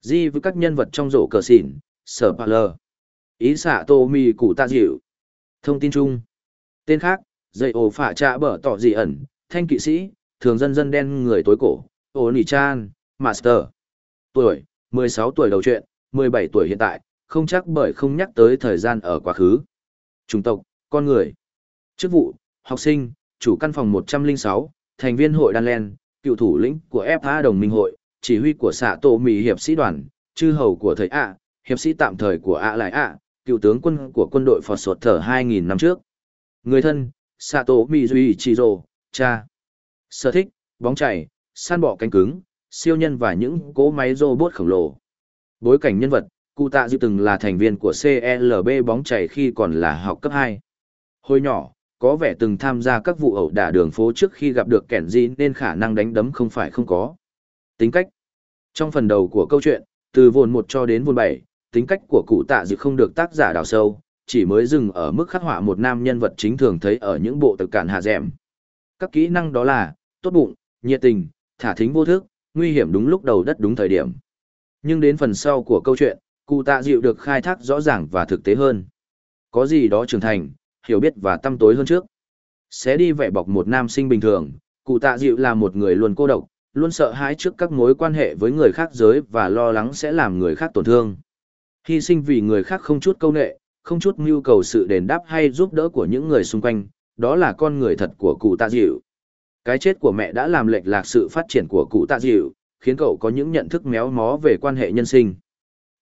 Di với các nhân vật trong rổ cờ xỉn, sở bà lờ. Ý xạ tô mì cụ tạ dịu. Thông tin chung. Tên khác, dây ổ phả trạ bở tỏ dị ẩn, thanh kỵ sĩ, thường dân dân đen người tối cổ, ổ nỉ chan, master. Tuổi, 16 tuổi đầu truyện, 17 tuổi hiện tại, không chắc bởi không nhắc tới thời gian ở quá khứ. Chủng tộc, con người. Chức vụ, học sinh, chủ căn phòng 106, thành viên hội đan len, cựu thủ lĩnh của FA đồng minh hội, chỉ huy của xạ tổ mì hiệp sĩ đoàn, chư hầu của thầy ạ, hiệp sĩ tạm thời của ạ lại ạ, cựu tướng quân của quân đội Phật Sột thở 2.000 năm trước. Người thân, xạ tổ mì duy trì rồ, cha. Sở thích, bóng chảy, san bọ cánh cứng, siêu nhân và những cỗ máy robot khổng lồ. Bối cảnh nhân vật, cụ tạ dịu từng là thành viên của CLB bóng chảy khi còn là học cấp 2. Hồi nhỏ, có vẻ từng tham gia các vụ ẩu đả đường phố trước khi gặp được kẻn gì nên khả năng đánh đấm không phải không có. Tính cách trong phần đầu của câu chuyện, từ vồn 1 cho đến vồn 7, tính cách của cụ tạ dự không được tác giả đào sâu, chỉ mới dừng ở mức khắc họa một nam nhân vật chính thường thấy ở những bộ tập cản hạ dẻm. Các kỹ năng đó là, tốt bụng, nhiệt tình, thả thính vô thức, nguy hiểm đúng lúc đầu đất đúng thời điểm. Nhưng đến phần sau của câu chuyện, cụ tạ dịu được khai thác rõ ràng và thực tế hơn. Có gì đó trưởng thành, hiểu biết và tâm tối hơn trước. Sẽ đi vẻ bọc một nam sinh bình thường, cụ tạ dịu là một người luôn cô độc, luôn sợ hãi trước các mối quan hệ với người khác giới và lo lắng sẽ làm người khác tổn thương. Hy sinh vì người khác không chút câu nệ, không chút nhu cầu sự đền đáp hay giúp đỡ của những người xung quanh, đó là con người thật của cụ tạ dịu. Cái chết của mẹ đã làm lệch lạc sự phát triển của cụ tạ dịu, khiến cậu có những nhận thức méo mó về quan hệ nhân sinh.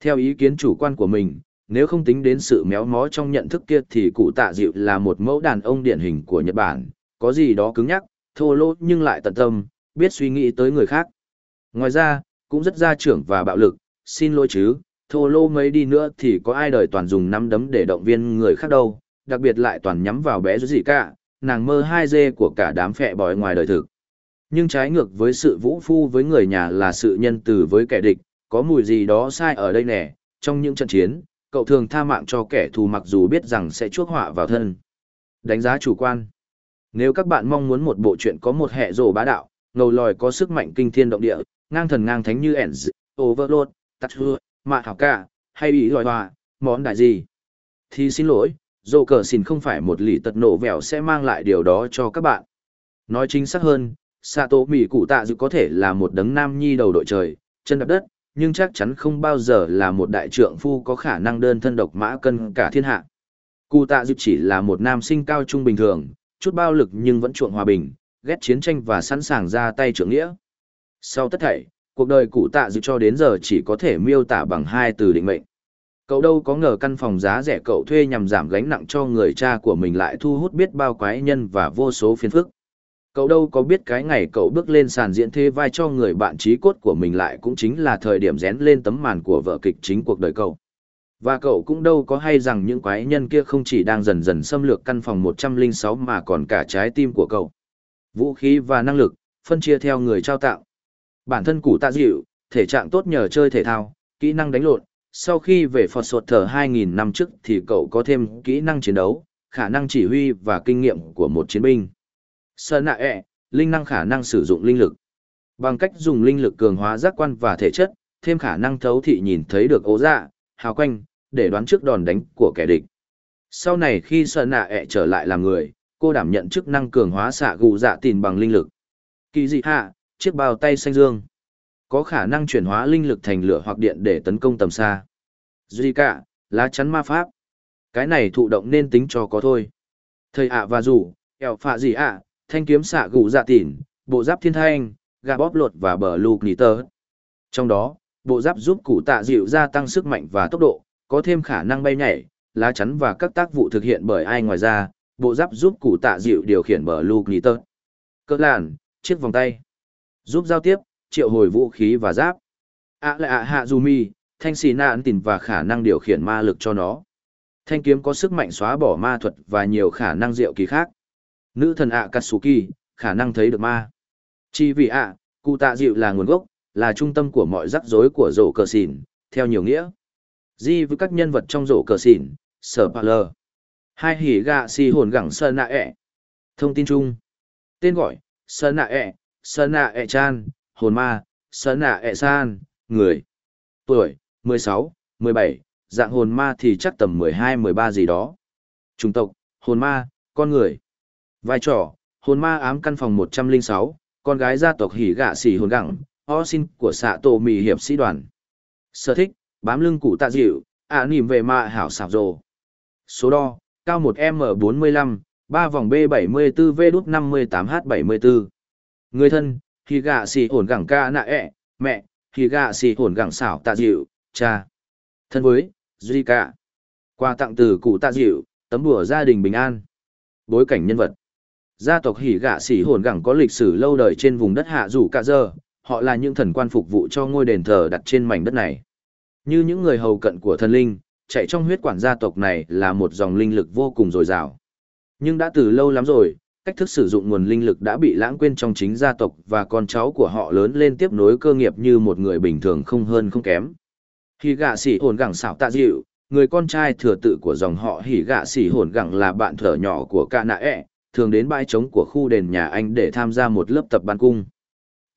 Theo ý kiến chủ quan của mình, nếu không tính đến sự méo mó trong nhận thức kia thì cụ tạ dịu là một mẫu đàn ông điển hình của Nhật Bản, có gì đó cứng nhắc, thô lỗ nhưng lại tận tâm, biết suy nghĩ tới người khác. Ngoài ra, cũng rất gia trưởng và bạo lực, xin lỗi chứ, thô lô mấy đi nữa thì có ai đời toàn dùng nắm đấm để động viên người khác đâu, đặc biệt lại toàn nhắm vào bé gì cả, nàng mơ hai dê của cả đám phẹ bòi ngoài đời thực. Nhưng trái ngược với sự vũ phu với người nhà là sự nhân từ với kẻ địch, có mùi gì đó sai ở đây nè, trong những trận chiến, cậu thường tha mạng cho kẻ thù mặc dù biết rằng sẽ chuốc họa vào thân. Đánh giá chủ quan Nếu các bạn mong muốn một bộ truyện có một hệ rồ bá đạo, ngầu lòi có sức mạnh kinh thiên động địa, ngang thần ngang thánh như Ends, Overlord, Tatsu, Mạ Hảo cả, hay ý lòi hòa, món đại gì, thì xin lỗi, dồ cờ xin không phải một lì tật nổ vẻo sẽ mang lại điều đó cho các bạn. Nói chính xác hơn, Sato Mỹ Cụ Tạ Dự có thể là một đấng nam nhi đầu đội trời, chân đạp đất, nhưng chắc chắn không bao giờ là một đại trượng phu có khả năng đơn thân độc mã cân cả thiên hạ. Cụ Tạ Dự chỉ là một nam sinh cao trung bình thường, chút bao lực nhưng vẫn chuộng hòa bình, ghét chiến tranh và sẵn sàng ra tay trưởng nghĩa. Sau tất thảy, cuộc đời cụ Tạ Dự cho đến giờ chỉ có thể miêu tả bằng hai từ định mệnh. Cậu đâu có ngờ căn phòng giá rẻ cậu thuê nhằm giảm gánh nặng cho người cha của mình lại thu hút biết bao quái nhân và vô số phiền phức. Cậu đâu có biết cái ngày cậu bước lên sàn diễn thế vai cho người bạn trí cốt của mình lại cũng chính là thời điểm rén lên tấm màn của vợ kịch chính cuộc đời cậu. Và cậu cũng đâu có hay rằng những quái nhân kia không chỉ đang dần dần xâm lược căn phòng 106 mà còn cả trái tim của cậu. Vũ khí và năng lực, phân chia theo người trao tạo. Bản thân cụ tạ dịu, thể trạng tốt nhờ chơi thể thao, kỹ năng đánh lộn, sau khi về Phật Sột Thở 2.000 năm trước thì cậu có thêm kỹ năng chiến đấu, khả năng chỉ huy và kinh nghiệm của một chiến binh. Sơn nạ ẹ, linh năng khả năng sử dụng linh lực. Bằng cách dùng linh lực cường hóa giác quan và thể chất, thêm khả năng thấu thị nhìn thấy được ố dạ, hào quanh, để đoán trước đòn đánh của kẻ địch. Sau này khi Sơn nạ ẹ trở lại làm người, cô đảm nhận chức năng cường hóa xạ gù dạ tìn bằng linh lực. Kỳ dị hạ, chiếc bao tay xanh dương. Có khả năng chuyển hóa linh lực thành lửa hoặc điện để tấn công tầm xa. Duy cả, lá chắn ma pháp. Cái này thụ động nên tính cho có thôi. Thầy ạ và rủ, kẹo phạ gì ạ, thanh kiếm xạ gù dạ tỉn, bộ giáp thiên thanh, gà bóp lột và bờ lục nỉ tơ. Trong đó, bộ giáp giúp cụ tạ dịu gia tăng sức mạnh và tốc độ, có thêm khả năng bay nhảy, lá chắn và các tác vụ thực hiện bởi ai ngoài ra, bộ giáp giúp cụ tạ dịu điều khiển bờ lục nghỉ tơ. Cỡ làn, chiếc vòng tay. Giúp giao tiếp, triệu hồi vũ khí và giáp. ạ lại ạ hạ dù mi, thanh xì nạn tìm và khả năng điều khiển ma lực cho nó. Thanh kiếm có sức mạnh xóa bỏ ma thuật và nhiều khả năng diệu kỳ khác. Nữ thần ạ Katsuki, khả năng thấy được ma. Chỉ vì ạ, cụ tạ dịu là nguồn gốc, là trung tâm của mọi rắc rối của rổ cờ xỉn, theo nhiều nghĩa. Di với các nhân vật trong rổ cờ xỉn, sở bà. Hai hỉ gạ xì hồn gẳng sơn nạ ẹ. Thông tin chung. Tên gọi, sơn nạ ẹ, sơn nạ ẹ chan, hồn ma, sơn nạ ẹ san, người. Tuổi, 16, 17, dạng hồn ma thì chắc tầm 12, 13 gì đó. Chủng tộc, hồn ma, con người. Vai trò, hồn ma ám căn phòng 106, con gái gia tộc hỉ gạ xỉ hồn gẳng o xin của xạ tổ mì hiệp sĩ đoàn. Sở thích, bám lưng cụ tạ dịu, ạ à, nìm về ma hảo sạp rồ. Số đo, cao 1M45, 3 vòng B74 V đút 58H74. Người thân, khi gạ xì hồn gẳng ca nạ ẹ, mẹ, khi gạ xì hồn gẳng xảo tạ dịu, cha. Thân với, Duy cả. Quà tặng từ cụ tạ dịu, tấm đùa gia đình bình an. Bối cảnh nhân vật. Gia tộc hỉ gạ xỉ hồn gẳng có lịch sử lâu đời trên vùng đất hạ rủ cả giờ, họ là những thần quan phục vụ cho ngôi đền thờ đặt trên mảnh đất này. Như những người hầu cận của thần linh, chạy trong huyết quản gia tộc này là một dòng linh lực vô cùng dồi dào. Nhưng đã từ lâu lắm rồi, cách thức sử dụng nguồn linh lực đã bị lãng quên trong chính gia tộc và con cháu của họ lớn lên tiếp nối cơ nghiệp như một người bình thường không hơn không kém. Hỉ gạ sĩ hồn gẳng xảo tạ dịu, người con trai thừa tự của dòng họ hỉ gạ sĩ hồn gẳng là bạn thở nhỏ của ca nạ ẹ, thường đến bãi trống của khu đền nhà anh để tham gia một lớp tập ban cung.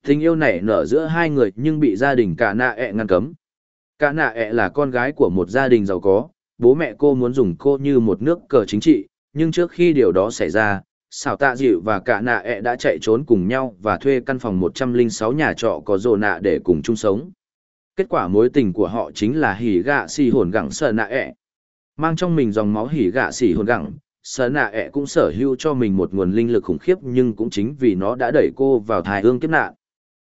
Tình yêu này nở giữa hai người nhưng bị gia đình cả nạ ẹ ngăn cấm. Cả nạ ẹ là con gái của một gia đình giàu có, bố mẹ cô muốn dùng cô như một nước cờ chính trị, nhưng trước khi điều đó xảy ra, xảo tạ dịu và cả nạ ẹ đã chạy trốn cùng nhau và thuê căn phòng 106 nhà trọ có rồ nạ để cùng chung sống. Kết quả mối tình của họ chính là hỉ gạ xì hồn gẳng sờ nạ ẹ. Mang trong mình dòng máu hỉ gạ xì hồn gẳng, sở nạ ẹ cũng sở hữu cho mình một nguồn linh lực khủng khiếp nhưng cũng chính vì nó đã đẩy cô vào thai hương kiếp nạn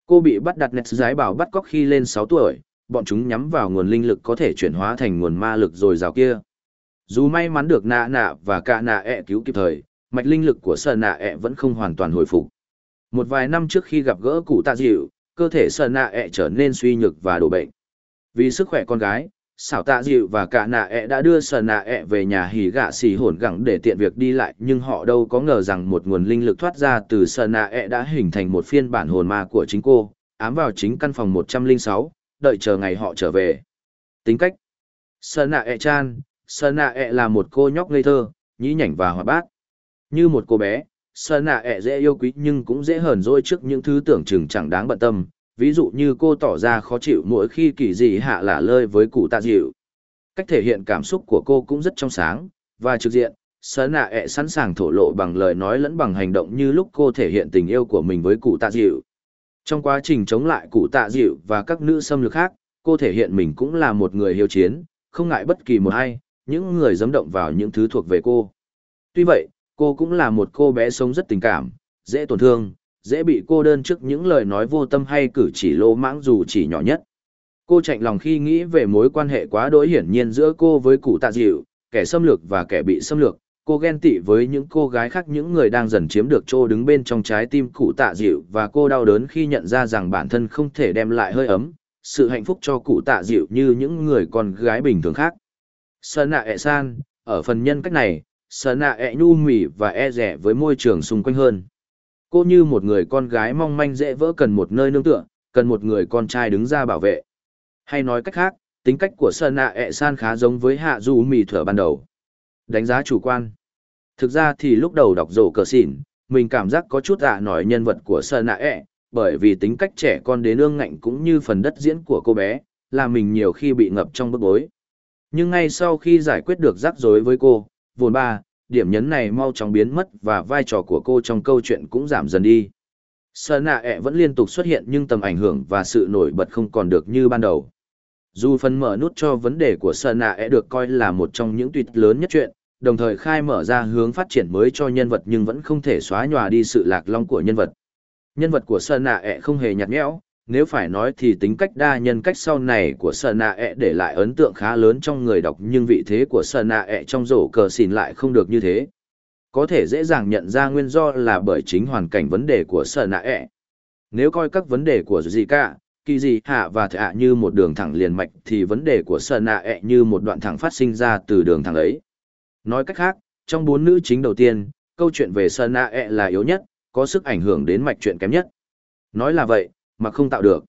cô bị bắt đặt nét giái bảo bắt cóc khi lên sáu tuổi bọn chúng nhắm vào nguồn linh lực có thể chuyển hóa thành nguồn ma lực rồi rào kia. Dù may mắn được nạ nạ và cả nạ ẹ cứu kịp thời mạch linh lực của sở nạ ẹ e vẫn không hoàn toàn hồi phục. Một vài năm trước khi gặp gỡ cụ tạ dịu cơ thể sở nạ ẹ e trở nên suy nhược và đổ bệnh. Vì sức khỏe con gái xảo tạ dịu và cả nạ ẹ đã đưa sờ nạ ẹ e về nhà hỉ gạ xì hồn gẳng để tiện việc đi lại nhưng họ đâu có ngờ rằng một nguồn linh lực thoát ra từ sờ nạ ẹ đã hình thành một phiên bản hồn ma của chính cô ám vào chính căn phòng 106, đợi chờ ngày họ trở về. Tính cách. Sơn nạ ẹ chan nạ ẹ là một cô nhóc ngây thơ, nhí nhảnh và hoạt bát. Như một cô bé, Sơn nạ ẹ dễ yêu quý nhưng cũng dễ hờn dỗi trước những thứ tưởng chừng chẳng đáng bận tâm. Ví dụ như cô tỏ ra khó chịu mỗi khi kỳ dị hạ lả lơi với cụ tạ dịu. Cách thể hiện cảm xúc của cô cũng rất trong sáng, và trực diện, Sơn nạ ẹ sẵn sàng thổ lộ bằng lời nói lẫn bằng hành động như lúc cô thể hiện tình yêu của mình với cụ tạ dịu trong quá trình chống lại cụ tạ dịu và các nữ xâm lược khác cô thể hiện mình cũng là một người hiếu chiến không ngại bất kỳ một ai những người dám động vào những thứ thuộc về cô tuy vậy cô cũng là một cô bé sống rất tình cảm dễ tổn thương dễ bị cô đơn trước những lời nói vô tâm hay cử chỉ lô mãng dù chỉ nhỏ nhất. Cô chạnh lòng khi nghĩ về mối quan hệ quá đối hiển nhiên giữa cô với cụ tạ dịu, kẻ xâm lược và kẻ bị xâm lược. Cô ghen tị với những cô gái khác những người đang dần chiếm được chỗ đứng bên trong trái tim cụ tạ dịu và cô đau đớn khi nhận ra rằng bản thân không thể đem lại hơi ấm, sự hạnh phúc cho cụ tạ dịu như những người con gái bình thường khác. Sơn nạ ẹ san, ở phần nhân cách này, sơn nạ ẹ nhu mỉ và e rẻ với môi trường xung quanh hơn. Cô như một người con gái mong manh dễ vỡ cần một nơi nương tựa, cần một người con trai đứng ra bảo vệ. Hay nói cách khác, tính cách của Sơn Nạ ẹ san khá giống với Hạ Du Mì Thở ban đầu. Đánh giá chủ quan. Thực ra thì lúc đầu đọc rổ cờ xỉn, mình cảm giác có chút ạ à nổi nhân vật của Sơn Nạ ẹ, bởi vì tính cách trẻ con đến ương ngạnh cũng như phần đất diễn của cô bé, làm mình nhiều khi bị ngập trong bức bối. Nhưng ngay sau khi giải quyết được rắc rối với cô, vồn ba, điểm nhấn này mau chóng biến mất và vai trò của cô trong câu chuyện cũng giảm dần đi. Sơn nạ ẹ vẫn liên tục xuất hiện nhưng tầm ảnh hưởng và sự nổi bật không còn được như ban đầu. Dù phần mở nút cho vấn đề của Sơn nạ ẹ được coi là một trong những tuyệt lớn nhất chuyện, đồng thời khai mở ra hướng phát triển mới cho nhân vật nhưng vẫn không thể xóa nhòa đi sự lạc long của nhân vật. Nhân vật của Sơn nạ ẹ không hề nhạt nhẽo, nếu phải nói thì tính cách đa nhân cách sau này của Sơn nạ ẹ để lại ấn tượng khá lớn trong người đọc nhưng vị thế của Sơn nạ ẹ trong rổ cờ xìn lại không được như thế. Có thể dễ dàng nhận ra nguyên do là bởi chính hoàn cảnh vấn đề của Sơn nạ ẹ. Nếu coi các vấn đề của gì cả kỳ gì hạ và thạ như một đường thẳng liền mạch thì vấn đề của Sơn nạ ẹ như một đoạn thẳng phát sinh ra từ đường thẳng ấy nói cách khác trong bốn nữ chính đầu tiên câu chuyện về Sơn A e là yếu nhất có sức ảnh hưởng đến mạch chuyện kém nhất nói là vậy mà không tạo được.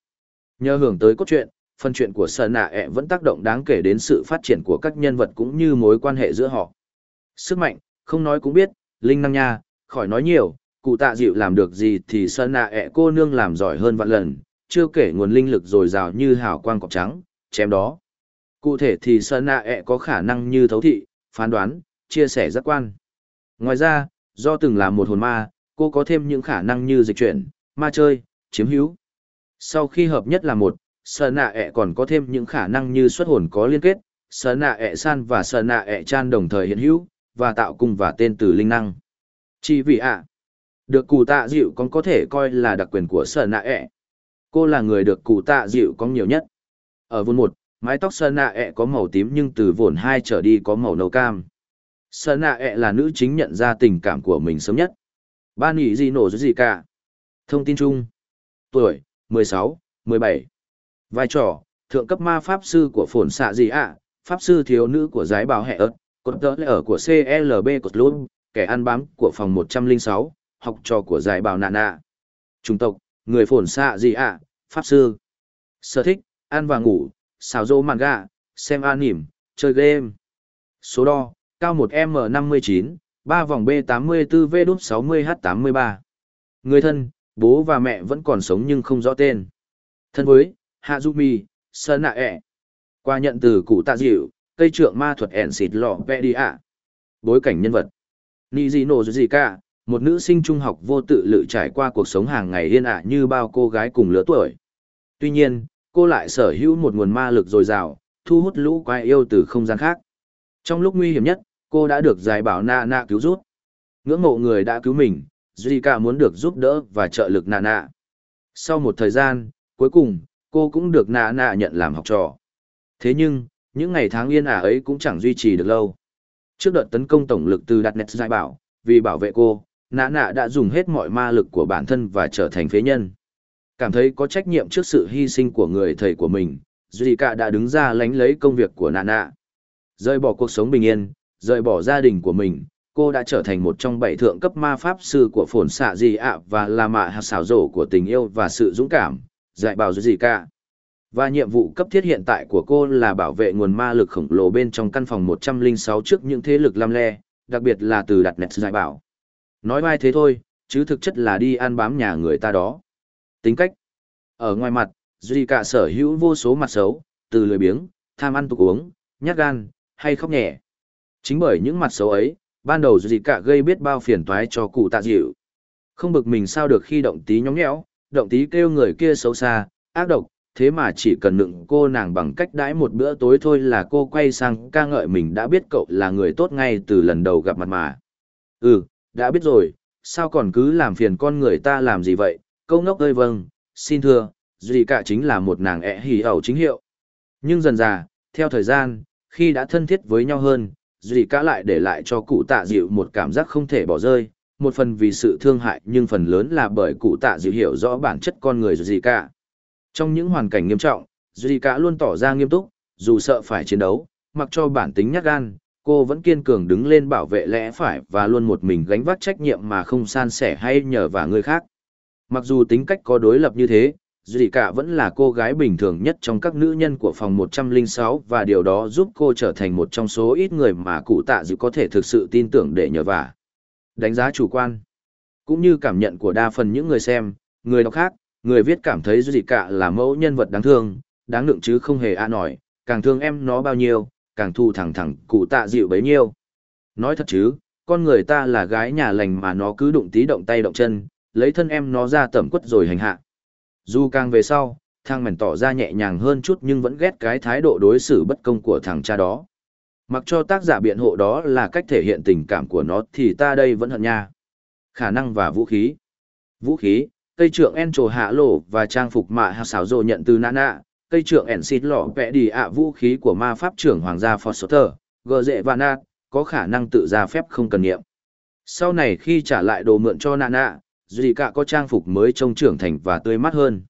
Nhờ hưởng tới cốt truyện, phần truyện của Sơn A e vẫn tác động đáng kể đến sự phát triển của các nhân vật cũng như mối quan hệ giữa họ. Sức mạnh, không nói cũng biết, linh năng nha, khỏi nói nhiều, cụ tạ dịu làm được gì thì Sơn A e cô nương làm giỏi hơn vạn lần, chưa kể nguồn linh lực dồi dào như hào quang cọc trắng, chém đó. Cụ thể thì Sơn A e có khả năng như thấu thị, phán đoán, chia sẻ giác quan. Ngoài ra, do từng là một hồn ma, cô có thêm những khả năng như dịch chuyển, ma chơi, chiếm hữu. Sau khi hợp nhất là một, Sơn Nạ ẹ còn có thêm những khả năng như xuất hồn có liên kết, Sơn Nạ ẹ san và Sơn Nạ ẹ chan đồng thời hiện hữu, và tạo cùng và tên từ linh năng. Chỉ vì ạ, được cụ tạ dịu còn có thể coi là đặc quyền của Sơn Nạ ẹ. Cô là người được cụ tạ dịu có nhiều nhất. Ở vốn một, mái tóc Sơn Nạ ẹ e có màu tím nhưng từ vồn hai trở đi có màu nâu cam. Sơn Nạ ẹ e là nữ chính nhận ra tình cảm của mình sớm nhất. Ban nỉ gì nổ gì cả. Thông tin chung. Tuổi, 16, 17. Vai trò, thượng cấp ma pháp sư của phồn xạ gì ạ, pháp sư thiếu nữ của giái bảo hệ ớt, cột tớ ở của CLB cột luôn, kẻ ăn bám của phòng 106, học trò của giải bảo nạ nạ. Trung tộc, người phồn xạ gì ạ, pháp sư. Sở thích, ăn và ngủ, xào rô manga, xem anime, chơi game. Số đo, cao 1M59, 3 vòng B84V đút 60H83. Người thân, bố và mẹ vẫn còn sống nhưng không rõ tên. Thân với, Hazumi, Sơn Nạ ẹ. Qua nhận từ cụ tạ dịu, cây trượng ma thuật ẻn xịt lọ vẽ đi ạ. Bối cảnh nhân vật. Nijino Zika, một nữ sinh trung học vô tự lự trải qua cuộc sống hàng ngày yên ả như bao cô gái cùng lứa tuổi. Tuy nhiên, cô lại sở hữu một nguồn ma lực dồi dào, thu hút lũ quái yêu từ không gian khác. Trong lúc nguy hiểm nhất, cô đã được giải bảo nạ nạ cứu rút. Ngưỡng mộ người đã cứu mình, Zika muốn được giúp đỡ và trợ lực nạ nạ. Sau một thời gian, cuối cùng, cô cũng được nạ nạ nhận làm học trò. Thế nhưng, những ngày tháng yên ả ấy cũng chẳng duy trì được lâu. Trước đợt tấn công tổng lực từ đặt nét giải bảo, vì bảo vệ cô, nạ nạ đã dùng hết mọi ma lực của bản thân và trở thành phế nhân. Cảm thấy có trách nhiệm trước sự hy sinh của người thầy của mình, Zika đã đứng ra lánh lấy công việc của nạ nạ. Rời bỏ cuộc sống bình yên, rời bỏ gia đình của mình, cô đã trở thành một trong bảy thượng cấp ma pháp sư của phồn xạ gì ạ và là mạ hạt xảo rổ của tình yêu và sự dũng cảm, dạy bảo duy cả. Và nhiệm vụ cấp thiết hiện tại của cô là bảo vệ nguồn ma lực khổng lồ bên trong căn phòng 106 trước những thế lực lam le, đặc biệt là từ đặt nẹt dạy bảo. Nói vai thế thôi, chứ thực chất là đi ăn bám nhà người ta đó. Tính cách Ở ngoài mặt, Duy cả sở hữu vô số mặt xấu, từ lười biếng, tham ăn tục uống, nhát gan, hay khóc nhẹ. Chính bởi những mặt xấu ấy, ban đầu Duy cả gây biết bao phiền toái cho cụ tạ dịu. Không bực mình sao được khi động tí nhóng nhẽo, động tí kêu người kia xấu xa, ác độc, thế mà chỉ cần nựng cô nàng bằng cách đãi một bữa tối thôi là cô quay sang ca ngợi mình đã biết cậu là người tốt ngay từ lần đầu gặp mặt mà. Ừ, đã biết rồi, sao còn cứ làm phiền con người ta làm gì vậy, câu ngốc ơi vâng, xin thưa, Duy cả chính là một nàng ẹ hỉ ẩu chính hiệu. Nhưng dần dà, theo thời gian, khi đã thân thiết với nhau hơn, Duy cả lại để lại cho cụ tạ dịu một cảm giác không thể bỏ rơi, một phần vì sự thương hại nhưng phần lớn là bởi cụ tạ dịu hiểu rõ bản chất con người Duy cả. Trong những hoàn cảnh nghiêm trọng, Duy cả luôn tỏ ra nghiêm túc, dù sợ phải chiến đấu, mặc cho bản tính nhát gan, cô vẫn kiên cường đứng lên bảo vệ lẽ phải và luôn một mình gánh vác trách nhiệm mà không san sẻ hay nhờ vả người khác. Mặc dù tính cách có đối lập như thế, Duy cả vẫn là cô gái bình thường nhất trong các nữ nhân của phòng 106 và điều đó giúp cô trở thành một trong số ít người mà cụ tạ dự có thể thực sự tin tưởng để nhờ vả. Đánh giá chủ quan, cũng như cảm nhận của đa phần những người xem, người đọc khác, người viết cảm thấy Duy cả là mẫu nhân vật đáng thương, đáng lượng chứ không hề a nổi, càng thương em nó bao nhiêu, càng thu thẳng thẳng cụ tạ dịu bấy nhiêu. Nói thật chứ, con người ta là gái nhà lành mà nó cứ đụng tí động tay động chân, lấy thân em nó ra tẩm quất rồi hành hạ. Dù càng về sau, thằng mèn tỏ ra nhẹ nhàng hơn chút nhưng vẫn ghét cái thái độ đối xử bất công của thằng cha đó. Mặc cho tác giả biện hộ đó là cách thể hiện tình cảm của nó thì ta đây vẫn hận nha. Khả năng và vũ khí. Vũ khí, cây trượng en trồ hạ lộ và trang phục mạ hạ xáo rồ nhận từ nana, cây trượng ẻn xịt lọ vẽ đi ạ vũ khí của ma pháp trưởng hoàng gia Foster, gờ dệ và nạt, có khả năng tự ra phép không cần nghiệm. Sau này khi trả lại đồ mượn cho Nana, Duy cả có trang phục mới trông trưởng thành và tươi mát hơn.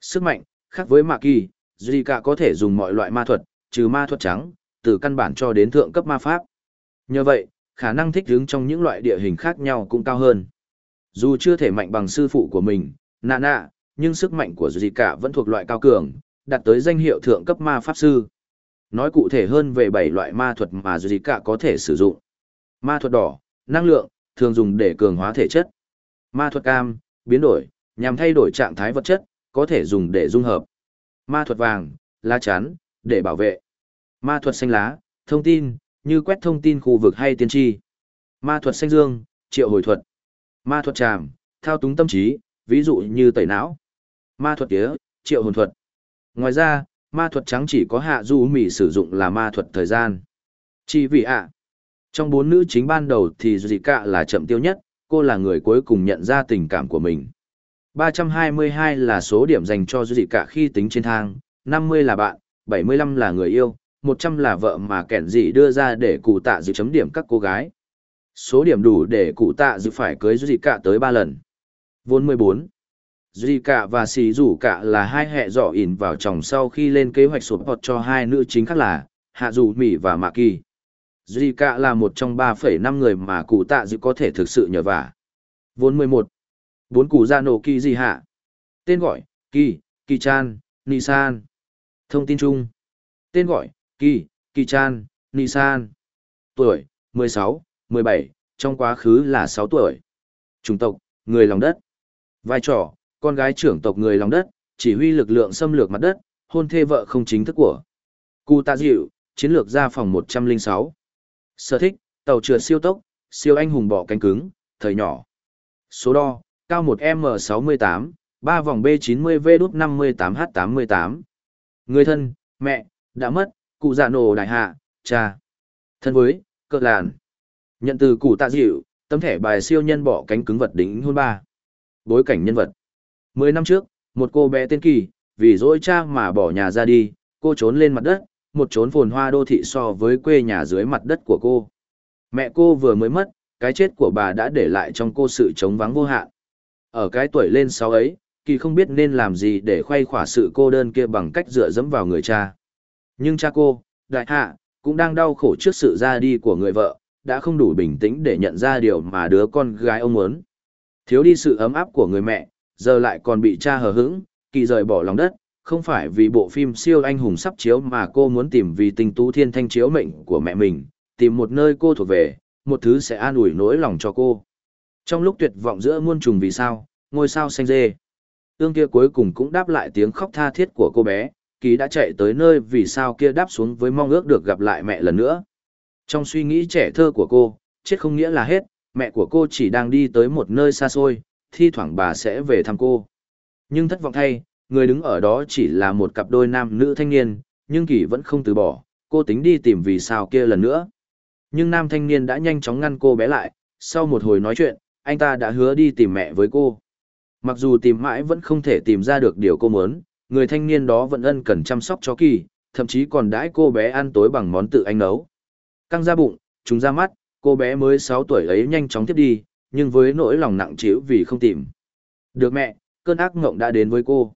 Sức mạnh, khác với Mạ Kỳ, Duy cả có thể dùng mọi loại ma thuật, trừ ma thuật trắng, từ căn bản cho đến thượng cấp ma pháp. Nhờ vậy, khả năng thích ứng trong những loại địa hình khác nhau cũng cao hơn. Dù chưa thể mạnh bằng sư phụ của mình, Nana, nhưng sức mạnh của Duy cả vẫn thuộc loại cao cường, đạt tới danh hiệu thượng cấp ma pháp sư. Nói cụ thể hơn về 7 loại ma thuật mà Duy cả có thể sử dụng. Ma thuật đỏ, năng lượng, thường dùng để cường hóa thể chất. Ma thuật cam, biến đổi, nhằm thay đổi trạng thái vật chất, có thể dùng để dung hợp. Ma thuật vàng, lá chắn, để bảo vệ. Ma thuật xanh lá, thông tin, như quét thông tin khu vực hay tiên tri. Ma thuật xanh dương, triệu hồi thuật. Ma thuật tràm, thao túng tâm trí, ví dụ như tẩy não. Ma thuật tía, triệu hồn thuật. Ngoài ra, ma thuật trắng chỉ có hạ du mỉ sử dụng là ma thuật thời gian. Chỉ vì ạ, trong bốn nữ chính ban đầu thì dù gì cả là chậm tiêu nhất, cô là người cuối cùng nhận ra tình cảm của mình. 322 là số điểm dành cho dị cả khi tính trên thang, 50 là bạn, 75 là người yêu, 100 là vợ mà kẻn dị đưa ra để cụ tạ dự chấm điểm các cô gái. Số điểm đủ để cụ tạ dự phải cưới dị cả tới 3 lần. Vốn 14. Duy cả và xì rủ cả là hai hệ dọ ỉn vào chồng sau khi lên kế hoạch sụp bọt cho hai nữ chính khác là Hạ Dù Mỹ và Mạ Kỳ. Duy cả là một trong 3,5 người mà cụ tạ dự có thể thực sự nhờ vả. Vốn 11. Bốn cụ Ra nổ kỳ gì hạ? Tên gọi, Kỳ, Kỳ Chan, Nisan. Thông tin chung. Tên gọi, Kỳ, Kỳ Chan, Nisan. Tuổi, 16, 17, trong quá khứ là 6 tuổi. Chủng tộc, người lòng đất. Vai trò, con gái trưởng tộc người lòng đất, chỉ huy lực lượng xâm lược mặt đất, hôn thê vợ không chính thức của. Cụ tạ dịu, chiến lược gia phòng 106. Sở thích, tàu trượt siêu tốc, siêu anh hùng bỏ cánh cứng, thời nhỏ. Số đo, cao 1M68, 3 vòng B90V đút 58H88. Người thân, mẹ, đã mất, cụ già nổ đại hạ, cha. Thân với, cỡ làn. Nhận từ cụ tạ dịu, tấm thẻ bài siêu nhân bỏ cánh cứng vật đính hôn ba. Bối cảnh nhân vật. Mười năm trước, một cô bé tên Kỳ, vì dỗi cha mà bỏ nhà ra đi, cô trốn lên mặt đất, một chốn phồn hoa đô thị so với quê nhà dưới mặt đất của cô. Mẹ cô vừa mới mất, cái chết của bà đã để lại trong cô sự trống vắng vô hạn. Ở cái tuổi lên sáu ấy, Kỳ không biết nên làm gì để khoay khỏa sự cô đơn kia bằng cách dựa dẫm vào người cha. Nhưng cha cô, đại hạ, cũng đang đau khổ trước sự ra đi của người vợ, đã không đủ bình tĩnh để nhận ra điều mà đứa con gái ông muốn. Thiếu đi sự ấm áp của người mẹ, giờ lại còn bị cha hờ hững, kỳ rời bỏ lòng đất, không phải vì bộ phim siêu anh hùng sắp chiếu mà cô muốn tìm vì tình tú thiên thanh chiếu mệnh của mẹ mình, tìm một nơi cô thuộc về, một thứ sẽ an ủi nỗi lòng cho cô. Trong lúc tuyệt vọng giữa muôn trùng vì sao, ngôi sao xanh dê. Ương kia cuối cùng cũng đáp lại tiếng khóc tha thiết của cô bé, kỳ đã chạy tới nơi vì sao kia đáp xuống với mong ước được gặp lại mẹ lần nữa. Trong suy nghĩ trẻ thơ của cô, chết không nghĩa là hết, mẹ của cô chỉ đang đi tới một nơi xa xôi, thi thoảng bà sẽ về thăm cô. Nhưng thất vọng thay, người đứng ở đó chỉ là một cặp đôi nam nữ thanh niên, nhưng Kỳ vẫn không từ bỏ, cô tính đi tìm vì sao kia lần nữa. Nhưng nam thanh niên đã nhanh chóng ngăn cô bé lại, sau một hồi nói chuyện, anh ta đã hứa đi tìm mẹ với cô. Mặc dù tìm mãi vẫn không thể tìm ra được điều cô muốn, người thanh niên đó vẫn ân cần chăm sóc cho Kỳ, thậm chí còn đãi cô bé ăn tối bằng món tự anh nấu. Căng ra bụng, trúng ra mắt, cô bé mới 6 tuổi ấy nhanh chóng tiếp đi, nhưng với nỗi lòng nặng trĩu vì không tìm. Được mẹ, cơn ác ngộng đã đến với cô.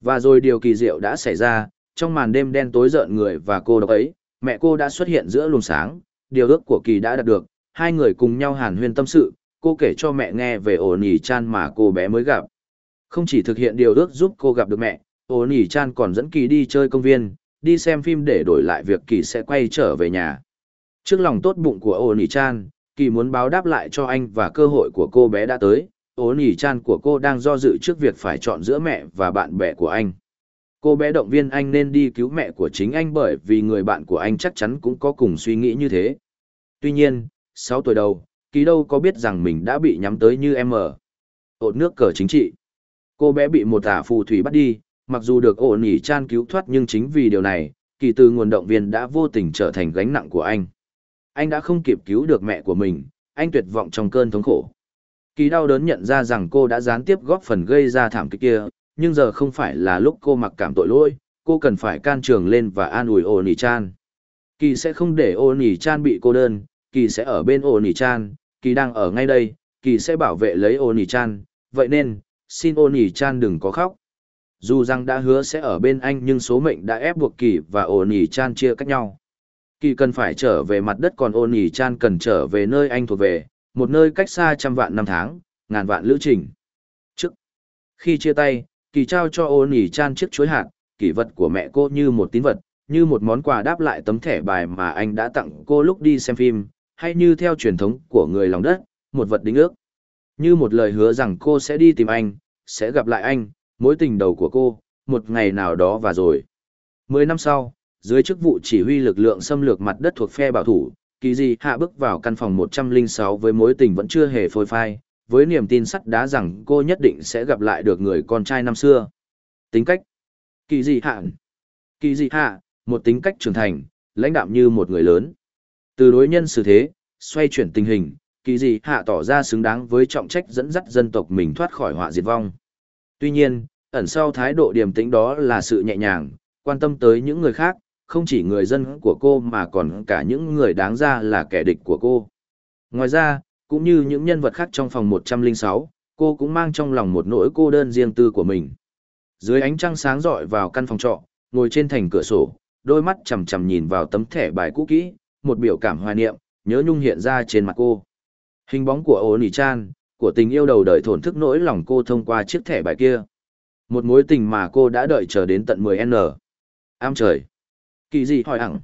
Và rồi điều kỳ diệu đã xảy ra, trong màn đêm đen tối rợn người và cô độc ấy, mẹ cô đã xuất hiện giữa luồng sáng, điều ước của kỳ đã đạt được, hai người cùng nhau hàn huyên tâm sự, cô kể cho mẹ nghe về ổ nỉ chan mà cô bé mới gặp. Không chỉ thực hiện điều ước giúp cô gặp được mẹ, ổ nỉ chan còn dẫn kỳ đi chơi công viên, đi xem phim để đổi lại việc kỳ sẽ quay trở về nhà. Trước lòng tốt bụng của ổ nỉ chan, kỳ muốn báo đáp lại cho anh và cơ hội của cô bé đã tới ố nỉ chan của cô đang do dự trước việc phải chọn giữa mẹ và bạn bè của anh. Cô bé động viên anh nên đi cứu mẹ của chính anh bởi vì người bạn của anh chắc chắn cũng có cùng suy nghĩ như thế. Tuy nhiên sáu tuổi đầu kỳ đâu có biết rằng mình đã bị nhắm tới như em ở. Ột nước cờ chính trị. Cô bé bị một tả phù thủy bắt đi mặc dù được ổ nỉ chan cứu thoát nhưng chính vì điều này kỳ từ nguồn động viên đã vô tình trở thành gánh nặng của anh. Anh đã không kịp cứu được mẹ của mình, anh tuyệt vọng trong cơn thống khổ. Kỳ đau đớn nhận ra rằng cô đã gián tiếp góp phần gây ra thảm kịch kia, nhưng giờ không phải là lúc cô mặc cảm tội lỗi, cô cần phải can trường lên và an ủi ô nỉ chan. Kỳ sẽ không để ô nỉ chan bị cô đơn, kỳ sẽ ở bên ô nỉ chan, kỳ đang ở ngay đây, kỳ sẽ bảo vệ lấy ô nỉ chan, vậy nên, xin ô nỉ chan đừng có khóc. Dù rằng đã hứa sẽ ở bên anh nhưng số mệnh đã ép buộc kỳ và ô nỉ chan chia cách nhau kỳ cần phải trở về mặt đất còn ôn chan cần trở về nơi anh thuộc về một nơi cách xa trăm vạn năm tháng ngàn vạn lữ trình. Trước khi chia tay kỳ trao cho ôn nỉ chan chiếc chuối hạt kỷ vật của mẹ cô như một tín vật như một món quà đáp lại tấm thẻ bài mà anh đã tặng cô lúc đi xem phim hay như theo truyền thống của người lòng đất một vật đính ước. Như một lời hứa rằng cô sẽ đi tìm anh sẽ gặp lại anh mối tình đầu của cô một ngày nào đó và rồi. Mười năm sau Dưới chức vụ chỉ huy lực lượng xâm lược mặt đất thuộc phe bảo thủ, kỳ dị hạ bước vào căn phòng 106 với mối tình vẫn chưa hề phôi phai, với niềm tin sắt đá rằng cô nhất định sẽ gặp lại được người con trai năm xưa. Tính cách Kỳ dị hạ Kỳ dị hạ, một tính cách trưởng thành, lãnh đạm như một người lớn. Từ đối nhân xử thế, xoay chuyển tình hình, kỳ dị hạ tỏ ra xứng đáng với trọng trách dẫn dắt dân tộc mình thoát khỏi họa diệt vong. Tuy nhiên, ẩn sau thái độ điềm tĩnh đó là sự nhẹ nhàng, quan tâm tới những người khác, không chỉ người dân của cô mà còn cả những người đáng ra là kẻ địch của cô. Ngoài ra, cũng như những nhân vật khác trong phòng 106, cô cũng mang trong lòng một nỗi cô đơn riêng tư của mình. Dưới ánh trăng sáng rọi vào căn phòng trọ, ngồi trên thành cửa sổ, đôi mắt chằm chằm nhìn vào tấm thẻ bài cũ kỹ, một biểu cảm hoài niệm, nhớ nhung hiện ra trên mặt cô. Hình bóng của ô chan, của tình yêu đầu đời thổn thức nỗi lòng cô thông qua chiếc thẻ bài kia. Một mối tình mà cô đã đợi chờ đến tận 10N. Am trời. Kỳ gì hỏi ẳng.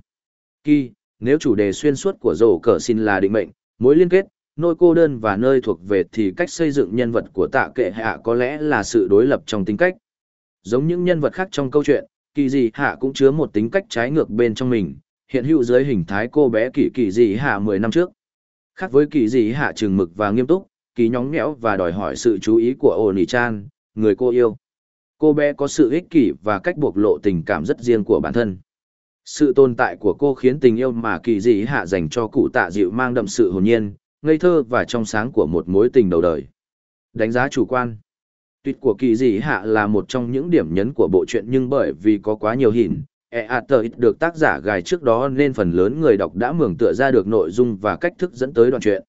Kỳ, nếu chủ đề xuyên suốt của rổ cờ xin là định mệnh, mối liên kết, nỗi cô đơn và nơi thuộc về thì cách xây dựng nhân vật của tạ kệ hạ có lẽ là sự đối lập trong tính cách. Giống những nhân vật khác trong câu chuyện, kỳ dị hạ cũng chứa một tính cách trái ngược bên trong mình, hiện hữu dưới hình thái cô bé kỳ kỳ dị hạ 10 năm trước. Khác với kỳ dị hạ trừng mực và nghiêm túc, kỳ nhóng nhẽo và đòi hỏi sự chú ý của Oni Chan, người cô yêu. Cô bé có sự ích kỷ và cách bộc lộ tình cảm rất riêng của bản thân. Sự tồn tại của cô khiến tình yêu mà kỳ dị hạ dành cho cụ tạ dịu mang đậm sự hồn nhiên, ngây thơ và trong sáng của một mối tình đầu đời. Đánh giá chủ quan Tuyệt của kỳ dị hạ là một trong những điểm nhấn của bộ truyện nhưng bởi vì có quá nhiều hình, e ít được tác giả gài trước đó nên phần lớn người đọc đã mường tựa ra được nội dung và cách thức dẫn tới đoạn truyện.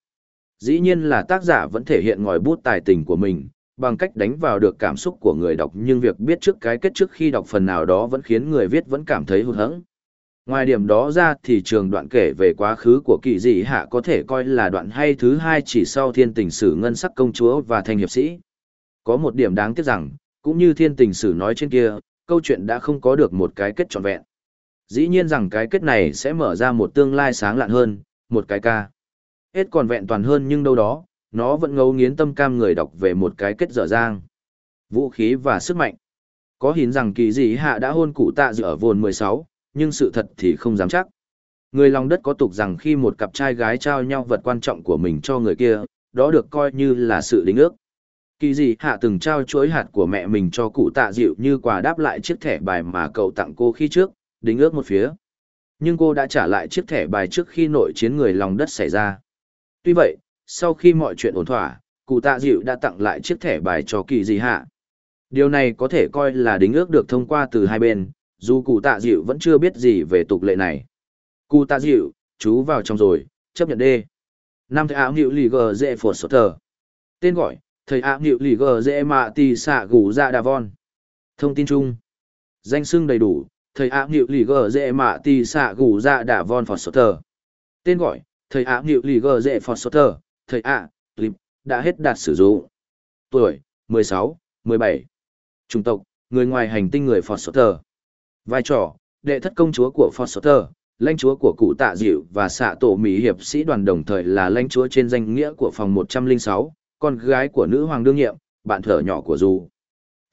Dĩ nhiên là tác giả vẫn thể hiện ngòi bút tài tình của mình, bằng cách đánh vào được cảm xúc của người đọc nhưng việc biết trước cái kết trước khi đọc phần nào đó vẫn khiến người viết vẫn cảm thấy hụt hẫng. Ngoài điểm đó ra thì trường đoạn kể về quá khứ của kỳ dị hạ có thể coi là đoạn hay thứ hai chỉ sau thiên tình sử ngân sắc công chúa và thanh hiệp sĩ. Có một điểm đáng tiếc rằng, cũng như thiên tình sử nói trên kia, câu chuyện đã không có được một cái kết trọn vẹn. Dĩ nhiên rằng cái kết này sẽ mở ra một tương lai sáng lạn hơn, một cái ca. Hết còn vẹn toàn hơn nhưng đâu đó, nó vẫn ngấu nghiến tâm cam người đọc về một cái kết dở dang. Vũ khí và sức mạnh. Có hình rằng kỳ dị hạ đã hôn cụ tạ dự ở vồn 16, nhưng sự thật thì không dám chắc. Người lòng đất có tục rằng khi một cặp trai gái trao nhau vật quan trọng của mình cho người kia, đó được coi như là sự đính ước. Kỳ dị hạ từng trao chuỗi hạt của mẹ mình cho cụ tạ dịu như quà đáp lại chiếc thẻ bài mà cậu tặng cô khi trước, đính ước một phía. Nhưng cô đã trả lại chiếc thẻ bài trước khi nội chiến người lòng đất xảy ra. Tuy vậy, sau khi mọi chuyện ổn thỏa, cụ tạ dịu đã tặng lại chiếc thẻ bài cho kỳ dị hạ. Điều này có thể coi là đính ước được thông qua từ hai bên, dù cụ tạ dịu vẫn chưa biết gì về tục lệ này. Cụ tạ dịu, chú vào trong rồi, chấp nhận đê. Năm thầy áo hiệu lì gờ dễ phột sốt thờ Tên gọi, thầy áo nghịu lì gờ dễ mạ tì xạ gù dạ đà von thông tin chung danh xưng đầy đủ thầy áo nghịu lì gờ dễ mạ tì xạ gù dạ đà von phật sốt thờ tên gọi thầy áo nghịu lì gờ dễ phật sốt thờ thầy ạ clip đã hết đạt sử dụng tuổi 16, 17. chủng tộc người ngoài hành tinh người phật sốt tờ vai trò đệ thất công chúa của Foster, lãnh chúa của cụ tạ dịu và xạ tổ mỹ hiệp sĩ đoàn đồng thời là lãnh chúa trên danh nghĩa của phòng 106, con gái của nữ hoàng đương nhiệm, bạn thở nhỏ của dù.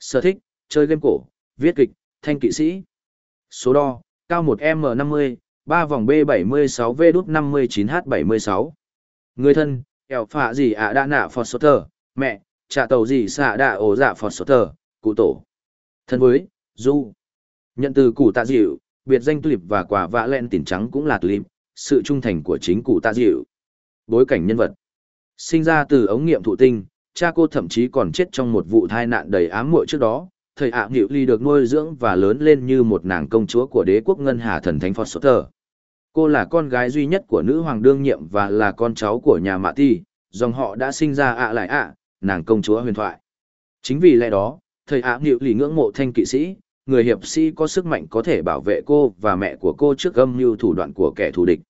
Sở thích, chơi game cổ, viết kịch, thanh kỵ sĩ. Số đo, cao 1M50, 3 vòng B76V đút 59H76. Người thân, ẻo phạ gì ạ đã nạ Foster, mẹ, trả tàu gì xạ đạ ổ dạ Foster, cụ tổ. Thân với, Du. Nhận từ cụ tạ dịu, biệt danh tulip và quả vạ len tỉn trắng cũng là tulip, sự trung thành của chính cụ tạ dịu. Bối cảnh nhân vật. Sinh ra từ ống nghiệm thụ tinh, cha cô thậm chí còn chết trong một vụ tai nạn đầy ám muội trước đó. Thầy ạ nghịu ly được nuôi dưỡng và lớn lên như một nàng công chúa của đế quốc ngân hà thần thánh Foster. Cô là con gái duy nhất của nữ hoàng đương nhiệm và là con cháu của nhà Mạ Ti, dòng họ đã sinh ra ạ lại ạ, nàng công chúa huyền thoại. Chính vì lẽ đó, thầy ạ nghịu ly ngưỡng mộ thanh kỵ sĩ, người hiệp sĩ có sức mạnh có thể bảo vệ cô và mẹ của cô trước âm mưu thủ đoạn của kẻ thù địch.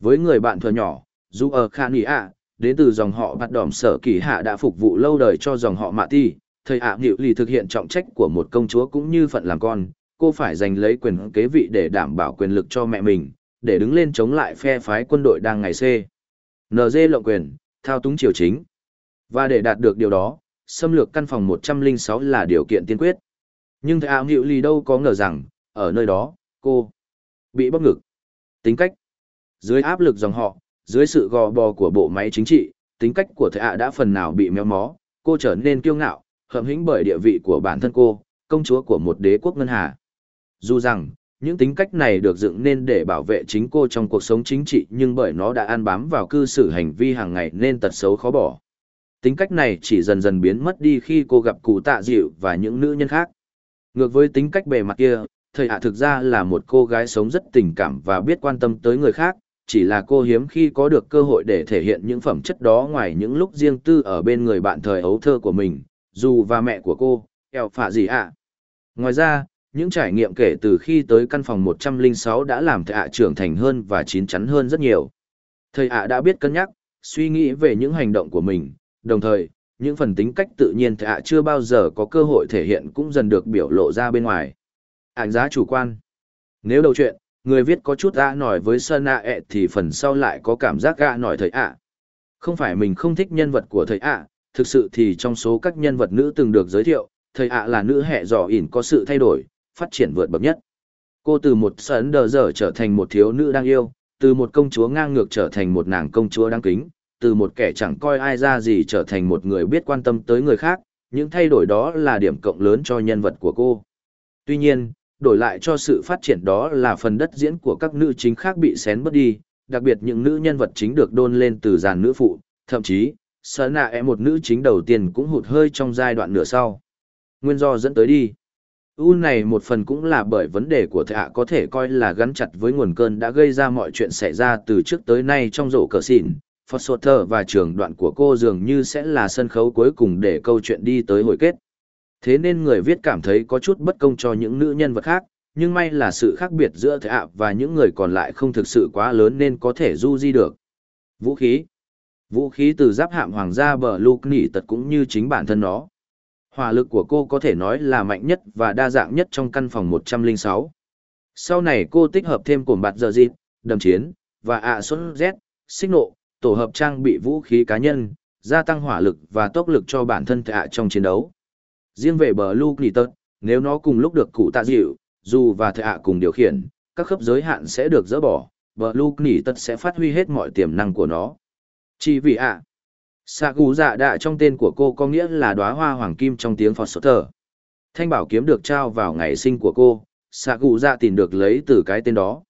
Với người bạn thừa nhỏ, dù ở Khan Ý ạ, đến từ dòng họ bắt đỏm sở kỳ hạ đã phục vụ lâu đời cho dòng họ mạ ti thầy ạ nghịu lì thực hiện trọng trách của một công chúa cũng như phận làm con cô phải giành lấy quyền kế vị để đảm bảo quyền lực cho mẹ mình để đứng lên chống lại phe phái quân đội đang ngày c nd lộng quyền thao túng triều chính. Và để đạt được điều đó xâm lược căn phòng 106 là điều kiện tiên quyết nhưng thầy ảo hiệu lì đâu có ngờ rằng ở nơi đó cô Bị bóc ngực. Tính cách. Dưới áp lực dòng họ, dưới sự gò bò của bộ máy chính trị, tính cách của thầy ạ đã phần nào bị méo mó, cô trở nên kiêu ngạo, hậm hĩnh bởi địa vị của bản thân cô, công chúa của một đế quốc ngân hà. Dù rằng, những tính cách này được dựng nên để bảo vệ chính cô trong cuộc sống chính trị nhưng bởi nó đã an bám vào cư xử hành vi hàng ngày nên tật xấu khó bỏ. Tính cách này chỉ dần dần biến mất đi khi cô gặp cụ tạ dịu và những nữ nhân khác. Ngược với tính cách bề mặt kia, thầy hạ thực ra là một cô gái sống rất tình cảm và biết quan tâm tới người khác, chỉ là cô hiếm khi có được cơ hội để thể hiện những phẩm chất đó ngoài những lúc riêng tư ở bên người bạn thời ấu thơ của mình, dù và mẹ của cô, eo phạ gì ạ. Ngoài ra, những trải nghiệm kể từ khi tới căn phòng 106 đã làm thầy ạ trưởng thành hơn và chín chắn hơn rất nhiều. Thầy ạ đã biết cân nhắc, suy nghĩ về những hành động của mình, đồng thời, những phần tính cách tự nhiên thạ ạ chưa bao giờ có cơ hội thể hiện cũng dần được biểu lộ ra bên ngoài. Ảnh giá chủ quan. Nếu đầu chuyện, người viết có chút ạ nổi với sơn ạ ẹ thì phần sau lại có cảm giác gạ nổi thầy ạ. Không phải mình không thích nhân vật của thầy ạ, thực sự thì trong số các nhân vật nữ từng được giới thiệu, thầy ạ là nữ hệ dò ỉn có sự thay đổi, phát triển vượt bậc nhất. Cô từ một sấn đờ dở trở thành một thiếu nữ đang yêu, từ một công chúa ngang ngược trở thành một nàng công chúa đáng kính, từ một kẻ chẳng coi ai ra gì trở thành một người biết quan tâm tới người khác, những thay đổi đó là điểm cộng lớn cho nhân vật của cô. Tuy nhiên, đổi lại cho sự phát triển đó là phần đất diễn của các nữ chính khác bị xén bớt đi, đặc biệt những nữ nhân vật chính được đôn lên từ dàn nữ phụ, thậm chí, sở nạ em một nữ chính đầu tiên cũng hụt hơi trong giai đoạn nửa sau. Nguyên do dẫn tới đi. U này một phần cũng là bởi vấn đề của thạ có thể coi là gắn chặt với nguồn cơn đã gây ra mọi chuyện xảy ra từ trước tới nay trong rổ cờ xỉn. Phật Foster và trường đoạn của cô dường như sẽ là sân khấu cuối cùng để câu chuyện đi tới hồi kết. Thế nên người viết cảm thấy có chút bất công cho những nữ nhân vật khác, nhưng may là sự khác biệt giữa thạ và những người còn lại không thực sự quá lớn nên có thể du di được. Vũ khí Vũ khí từ giáp hạm hoàng gia bờ lục nỉ tật cũng như chính bản thân nó. Hỏa lực của cô có thể nói là mạnh nhất và đa dạng nhất trong căn phòng 106. Sau này cô tích hợp thêm cồn bạt giờ dịp, đầm chiến, và ạ xuân Z, xích nộ, tổ hợp trang bị vũ khí cá nhân, gia tăng hỏa lực và tốc lực cho bản thân thạ trong chiến đấu. Riêng về bờ Luke Nittet, nếu nó cùng lúc được cụ tạ dịu, dù và thạ cùng điều khiển, các khớp giới hạn sẽ được dỡ bỏ, bờ Luke Nittet sẽ phát huy hết mọi tiềm năng của nó. Chỉ vì ạ, xạ cụ dạ đạ trong tên của cô có nghĩa là đóa hoa hoàng kim trong tiếng Phật sốt thở. Thanh bảo kiếm được trao vào ngày sinh của cô, xạ cụ dạ tìm được lấy từ cái tên đó.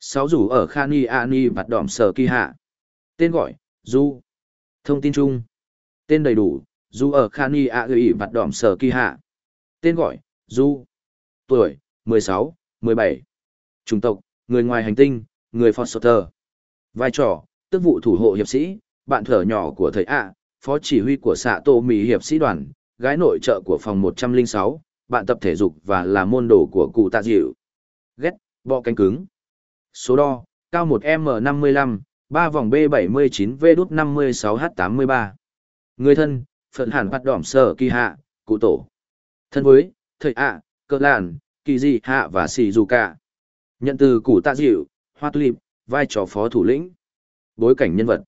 Sáu rủ ở Khani Ani Bạt Đỏm Sở Kỳ Hạ. Tên gọi, Du. Thông tin chung. Tên đầy đủ, Du ở Khani Ani Vặt Đỏm Sở Kỳ Hạ. Tên gọi, Du. Tuổi, 16, 17. Chủng tộc, người ngoài hành tinh, người Phật. Vai trò, tước vụ thủ hộ hiệp sĩ, bạn thở nhỏ của thầy ạ, phó chỉ huy của xạ tổ mỹ hiệp sĩ đoàn, gái nội trợ của phòng 106, bạn tập thể dục và là môn đồ của cụ tạ dịu. Ghét, bọ cánh cứng. Số đo, cao 1M55, 3 vòng B79V đút 56H83. Người thân, phận hẳn bắt đỏm sở kỳ hạ, cụ tổ. Thân với, thầy ạ, cơ làn, kỳ dị hạ và xì dù cả. Nhận từ cụ tạ dịu, hoa tulip, vai trò phó thủ lĩnh. Bối cảnh nhân vật.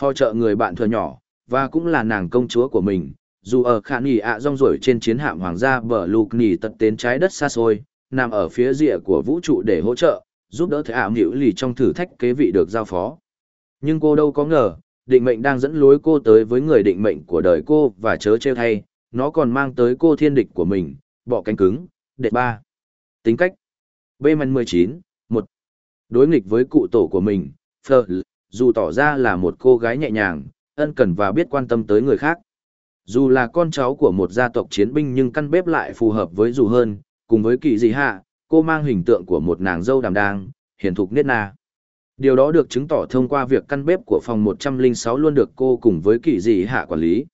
Phò trợ người bạn thừa nhỏ, và cũng là nàng công chúa của mình, dù ở khả nghỉ ạ rong rổi trên chiến hạm hoàng gia bờ lục nghỉ tật đến trái đất xa xôi, nằm ở phía rìa của vũ trụ để hỗ trợ, giúp đỡ thể ảo nghỉu lì trong thử thách kế vị được giao phó. Nhưng cô đâu có ngờ, định mệnh đang dẫn lối cô tới với người định mệnh của đời cô và chớ trêu thay, nó còn mang tới cô thiên địch của mình, bỏ cánh cứng, đệ ba. Tính cách B-19, 1 Đối nghịch với cụ tổ của mình, Fleur, dù tỏ ra là một cô gái nhẹ nhàng, ân cần và biết quan tâm tới người khác. Dù là con cháu của một gia tộc chiến binh nhưng căn bếp lại phù hợp với dù hơn, cùng với kỳ dị hạ, cô mang hình tượng của một nàng dâu đàm đang, hiền thục nết na. Điều đó được chứng tỏ thông qua việc căn bếp của phòng 106 luôn được cô cùng với kỳ dị hạ quản lý.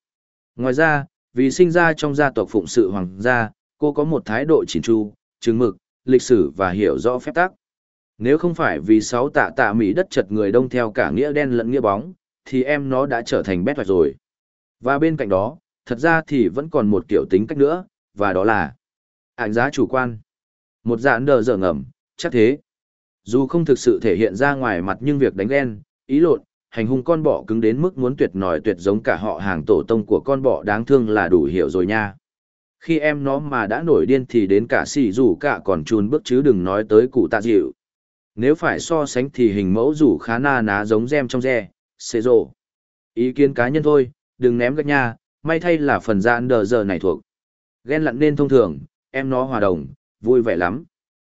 Ngoài ra, vì sinh ra trong gia tộc phụng sự hoàng gia, cô có một thái độ chỉn chu, chứng mực, lịch sử và hiểu rõ phép tắc. Nếu không phải vì sáu tạ tạ Mỹ đất chật người đông theo cả nghĩa đen lẫn nghĩa bóng, thì em nó đã trở thành bét hoạch rồi. Và bên cạnh đó, thật ra thì vẫn còn một kiểu tính cách nữa, và đó là ảnh giá chủ quan. Một dạng đờ dở ngầm, chắc thế. Dù không thực sự thể hiện ra ngoài mặt nhưng việc đánh ghen, ý lộn, hành hung con bọ cứng đến mức muốn tuyệt nòi tuyệt giống cả họ hàng tổ tông của con bọ đáng thương là đủ hiểu rồi nha. Khi em nó mà đã nổi điên thì đến cả xì rủ cả còn chun bước chứ đừng nói tới cụ tạ dịu. Nếu phải so sánh thì hình mẫu rủ khá na ná giống gem trong re, xê rộ. Ý kiến cá nhân thôi, đừng ném gạch nha, may thay là phần gian đờ giờ này thuộc. Ghen lặn nên thông thường, em nó hòa đồng, vui vẻ lắm.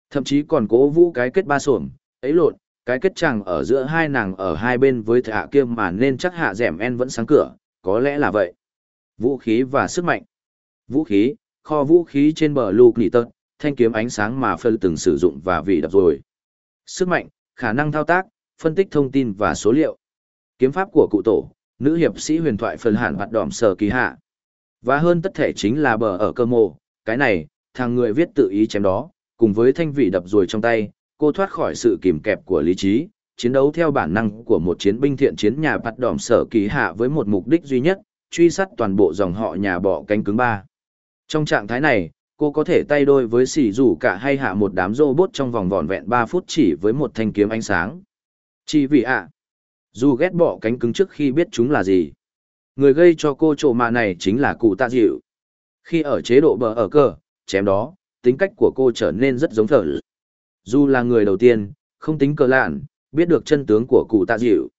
Thậm chí còn cố vũ cái kết ba xuồng, ấy lộn, cái kết chẳng ở giữa hai nàng ở hai bên với thạ kia mà nên chắc hạ dẻm en vẫn sáng cửa, có lẽ là vậy. Vũ khí và sức mạnh. Vũ khí, kho vũ khí trên bờ lục nỉ tật, thanh kiếm ánh sáng mà Phật từng sử dụng và vị đập rồi. Sức mạnh, khả năng thao tác, phân tích thông tin và số liệu. Kiếm pháp của cụ tổ, nữ hiệp sĩ huyền thoại phần hẳn hoạt đỏm sở kỳ hạ. Và hơn tất thể chính là bờ ở cơ mộ, cái này, thằng người viết tự ý chém đó, cùng với thanh vị đập rồi trong tay, cô thoát khỏi sự kìm kẹp của lý trí, chiến đấu theo bản năng của một chiến binh thiện chiến nhà bắt đỏm sở kỳ hạ với một mục đích duy nhất, truy sát toàn bộ dòng họ nhà bọ cánh cứng ba. Trong trạng thái này, cô có thể tay đôi với xỉ rủ cả hay hạ một đám robot trong vòng vòn vẹn 3 phút chỉ với một thanh kiếm ánh sáng. Chỉ vì ạ, dù ghét bỏ cánh cứng trước khi biết chúng là gì. Người gây cho cô trộm mạ này chính là cụ tạ dịu. Khi ở chế độ bờ ở cờ, chém đó, tính cách của cô trở nên rất giống thở. Dù là người đầu tiên, không tính cờ lạn, biết được chân tướng của cụ tạ dịu.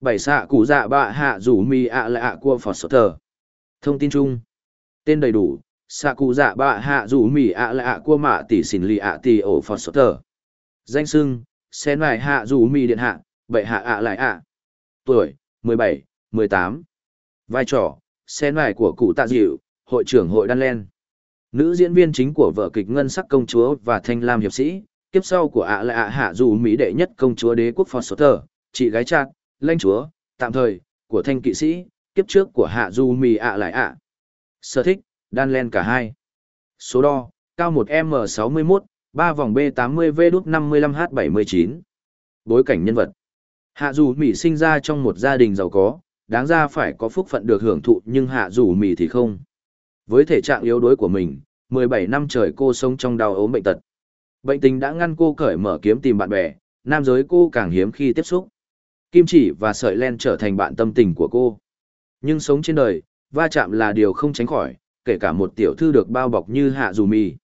Bảy xạ cụ dạ bạ hạ rủ mi ạ lạ của Phật Sở Thờ. Thông tin chung. Tên đầy đủ, xạ cụ dạ bạ hạ rủ mi ạ lạ của mạ tỷ xỉn lì ạ tỷ ổ Phật Sở Thờ. Danh sưng, sen lại hạ rủ mi điện hạ, bệ hạ ạ lại ạ. Tuổi, 17, 18. Vai trò, sen lại của cụ tạ dịu, hội trưởng hội đan len. Nữ diễn viên chính của vở kịch Ngân Sắc Công Chúa và Thanh Lam Hiệp Sĩ, kiếp sau của ạ là ạ hạ dù Mỹ đệ nhất công chúa đế quốc Phật Sở chị gái chạc, lãnh chúa, tạm thời, của thanh kỵ sĩ, kiếp trước của hạ du Mỹ ạ lại ạ. Sở thích, đan len cả hai. Số đo, cao 1M61, 3 vòng B80V đúc 55H79. Bối cảnh nhân vật. Hạ dù Mỹ sinh ra trong một gia đình giàu có, đáng ra phải có phúc phận được hưởng thụ nhưng hạ dù Mỹ thì không. Với thể trạng yếu đuối của mình, 17 năm trời cô sống trong đau ốm bệnh tật. Bệnh tình đã ngăn cô cởi mở kiếm tìm bạn bè, nam giới cô càng hiếm khi tiếp xúc. Kim chỉ và sợi len trở thành bạn tâm tình của cô. Nhưng sống trên đời, va chạm là điều không tránh khỏi, kể cả một tiểu thư được bao bọc như Hạ Dù Mì.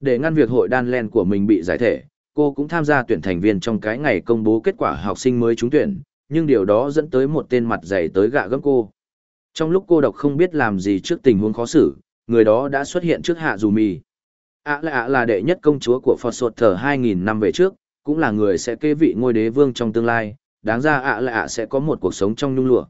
Để ngăn việc hội đan len của mình bị giải thể, cô cũng tham gia tuyển thành viên trong cái ngày công bố kết quả học sinh mới trúng tuyển, nhưng điều đó dẫn tới một tên mặt dày tới gạ gẫm cô. Trong lúc cô độc không biết làm gì trước tình huống khó xử, người đó đã xuất hiện trước Hạ Dù Mì. ạ là à là đệ nhất công chúa của Phật Sột Thờ 2.000 năm về trước, cũng là người sẽ kế vị ngôi đế vương trong tương lai, đáng ra ạ là ạ sẽ có một cuộc sống trong nhung lụa.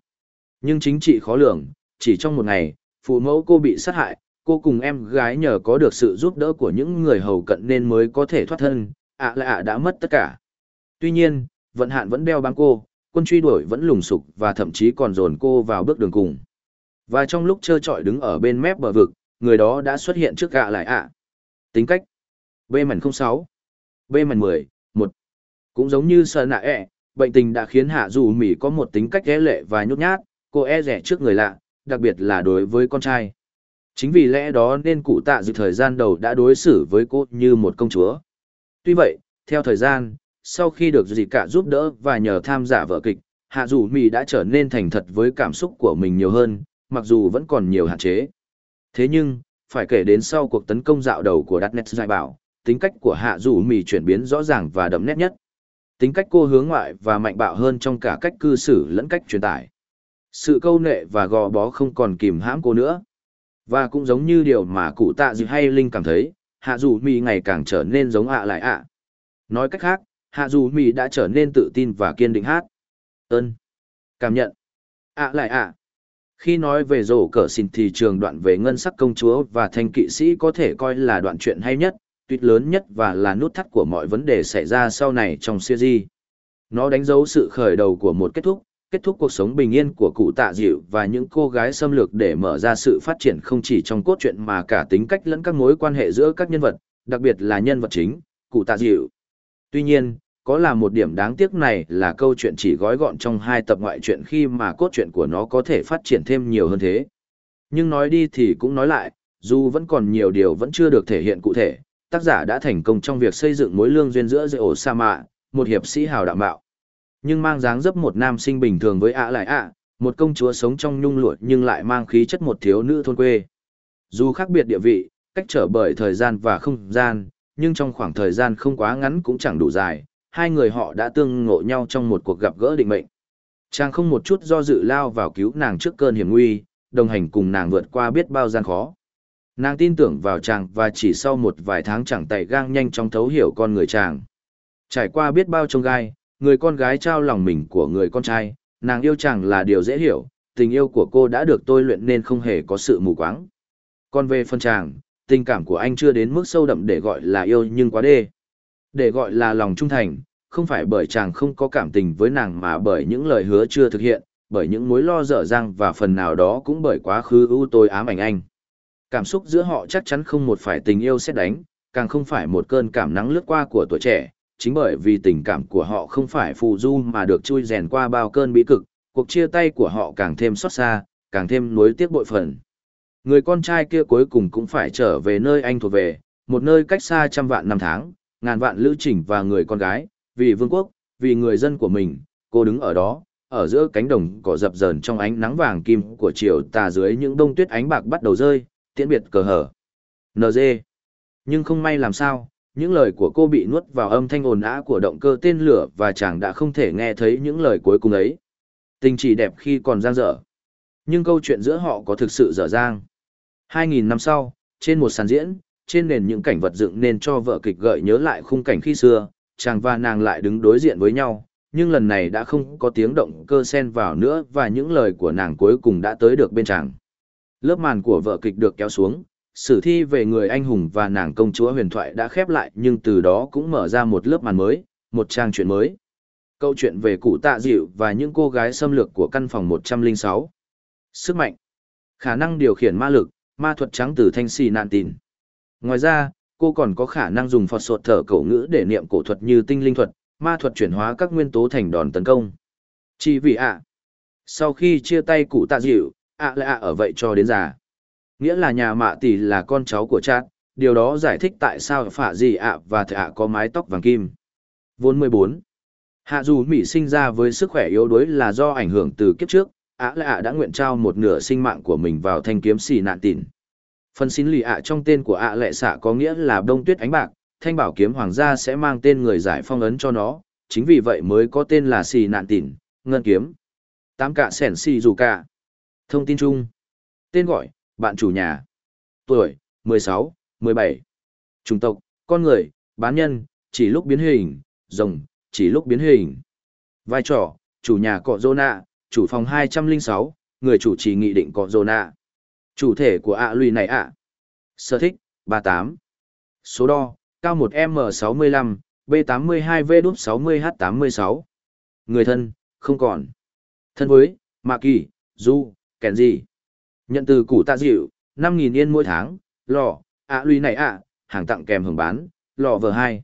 Nhưng chính trị khó lường, chỉ trong một ngày, phụ mẫu cô bị sát hại, cô cùng em gái nhờ có được sự giúp đỡ của những người hầu cận nên mới có thể thoát thân, ạ là ạ đã mất tất cả. Tuy nhiên, vận hạn vẫn đeo bám cô, quân truy đuổi vẫn lùng sục và thậm chí còn dồn cô vào bước đường cùng. Và trong lúc trơ trọi đứng ở bên mép bờ vực, người đó đã xuất hiện trước gạ lại ạ. Tính cách B mảnh 06 B mảnh 10, 1 Cũng giống như sơ nạ ẹ, bệnh tình đã khiến hạ dù mỉ có một tính cách ghé lệ và nhút nhát, cô e rẻ trước người lạ, đặc biệt là đối với con trai. Chính vì lẽ đó nên cụ tạ dự thời gian đầu đã đối xử với cô như một công chúa. Tuy vậy, theo thời gian, sau khi được dì cả giúp đỡ và nhờ tham gia vở kịch, hạ dù mỉ đã trở nên thành thật với cảm xúc của mình nhiều hơn, mặc dù vẫn còn nhiều hạn chế. Thế nhưng, phải kể đến sau cuộc tấn công dạo đầu của Darknet Giải Bảo, tính cách của hạ dù Mì chuyển biến rõ ràng và đậm nét nhất. Tính cách cô hướng ngoại và mạnh bạo hơn trong cả cách cư xử lẫn cách truyền tải. Sự câu nệ và gò bó không còn kìm hãm cô nữa. Và cũng giống như điều mà cụ tạ dư hay Linh cảm thấy, hạ dù Mì ngày càng trở nên giống ạ lại ạ. Nói cách khác, hạ dù Mì đã trở nên tự tin và kiên định hát. Ơn. Cảm nhận. ạ lại ạ. Khi nói về rổ cờ xin thì trường đoạn về ngân sắc công chúa và thanh kỵ sĩ có thể coi là đoạn chuyện hay nhất, tuyệt lớn nhất và là nút thắt của mọi vấn đề xảy ra sau này trong series. Nó đánh dấu sự khởi đầu của một kết thúc, kết thúc cuộc sống bình yên của cụ tạ dịu và những cô gái xâm lược để mở ra sự phát triển không chỉ trong cốt truyện mà cả tính cách lẫn các mối quan hệ giữa các nhân vật, đặc biệt là nhân vật chính, cụ tạ dịu. Tuy nhiên, có là một điểm đáng tiếc này là câu chuyện chỉ gói gọn trong hai tập ngoại truyện khi mà cốt truyện của nó có thể phát triển thêm nhiều hơn thế. Nhưng nói đi thì cũng nói lại, dù vẫn còn nhiều điều vẫn chưa được thể hiện cụ thể, tác giả đã thành công trong việc xây dựng mối lương duyên giữa dây ổ sa mạ, một hiệp sĩ hào đạm bạo. Nhưng mang dáng dấp một nam sinh bình thường với ạ lại ạ, một công chúa sống trong nhung lụa nhưng lại mang khí chất một thiếu nữ thôn quê. Dù khác biệt địa vị, cách trở bởi thời gian và không gian, nhưng trong khoảng thời gian không quá ngắn cũng chẳng đủ dài, hai người họ đã tương ngộ nhau trong một cuộc gặp gỡ định mệnh. Chàng không một chút do dự lao vào cứu nàng trước cơn hiểm nguy, đồng hành cùng nàng vượt qua biết bao gian khó. Nàng tin tưởng vào chàng và chỉ sau một vài tháng chẳng tẩy gang nhanh chóng thấu hiểu con người chàng. Trải qua biết bao trông gai, người con gái trao lòng mình của người con trai, nàng yêu chàng là điều dễ hiểu, tình yêu của cô đã được tôi luyện nên không hề có sự mù quáng. Còn về phân chàng, tình cảm của anh chưa đến mức sâu đậm để gọi là yêu nhưng quá đê. Để gọi là lòng trung thành, không phải bởi chàng không có cảm tình với nàng mà bởi những lời hứa chưa thực hiện, bởi những mối lo dở dang và phần nào đó cũng bởi quá khứ ưu tôi ám ảnh anh. Cảm xúc giữa họ chắc chắn không một phải tình yêu xét đánh, càng không phải một cơn cảm nắng lướt qua của tuổi trẻ, chính bởi vì tình cảm của họ không phải phù du mà được chui rèn qua bao cơn bí cực, cuộc chia tay của họ càng thêm xót xa, càng thêm nuối tiếc bội phần. Người con trai kia cuối cùng cũng phải trở về nơi anh thuộc về, một nơi cách xa trăm vạn năm tháng, ngàn vạn lữ trình và người con gái, vì vương quốc, vì người dân của mình, cô đứng ở đó, ở giữa cánh đồng cỏ dập dờn trong ánh nắng vàng kim của chiều tà dưới những đông tuyết ánh bạc bắt đầu rơi, tiễn biệt cờ hở. NG. Nhưng không may làm sao, những lời của cô bị nuốt vào âm thanh ồn ã của động cơ tên lửa và chàng đã không thể nghe thấy những lời cuối cùng ấy. Tình chỉ đẹp khi còn giang dở. Nhưng câu chuyện giữa họ có thực sự dở dang. 2.000 năm sau, trên một sàn diễn, trên nền những cảnh vật dựng nên cho vợ kịch gợi nhớ lại khung cảnh khi xưa, chàng và nàng lại đứng đối diện với nhau, nhưng lần này đã không có tiếng động cơ sen vào nữa và những lời của nàng cuối cùng đã tới được bên chàng. Lớp màn của vợ kịch được kéo xuống, sử thi về người anh hùng và nàng công chúa huyền thoại đã khép lại nhưng từ đó cũng mở ra một lớp màn mới, một trang truyện mới. Câu chuyện về cụ tạ dịu và những cô gái xâm lược của căn phòng 106. Sức mạnh. Khả năng điều khiển ma lực, ma thuật trắng từ thanh xì nạn tìn. Ngoài ra, cô còn có khả năng dùng phật sột thở cổ ngữ để niệm cổ thuật như tinh linh thuật, ma thuật chuyển hóa các nguyên tố thành đòn tấn công. Chỉ vì ạ. Sau khi chia tay cụ tạ dịu, ạ lại ạ ở vậy cho đến già. Nghĩa là nhà mạ tỷ là con cháu của cha, điều đó giải thích tại sao phả gì ạ và thạ ạ có mái tóc vàng kim. Vốn 14. Hạ dù Mỹ sinh ra với sức khỏe yếu đuối là do ảnh hưởng từ kiếp trước, ạ lại ạ đã nguyện trao một nửa sinh mạng của mình vào thanh kiếm xì nạn tỉn. Phần xin lì ạ trong tên của ạ lệ xạ có nghĩa là đông tuyết ánh bạc, thanh bảo kiếm hoàng gia sẽ mang tên người giải phong ấn cho nó, chính vì vậy mới có tên là xì nạn tỉn, ngân kiếm. Tám cạ sẻn xì dù cạ. Thông tin chung. Tên gọi, bạn chủ nhà. Tuổi, 16, 17. Chủng tộc, con người, bán nhân, chỉ lúc biến hình, rồng, chỉ lúc biến hình. Vai trò, chủ nhà cọ Zona, chủ phòng 206, người chủ trì nghị định cọ Zona. Chủ thể của ạ à lùi này ạ. Sở thích, 38. Số đo, cao 1M65, B82V đúp 60H86. Người thân, không còn. Thân với, Mạ Kỳ, Du, Kèn gì. Nhận từ củ tạ dịu, 5.000 yên mỗi tháng, lò, ạ à lùi này ạ, hàng tặng kèm hưởng bán, lò vờ hai.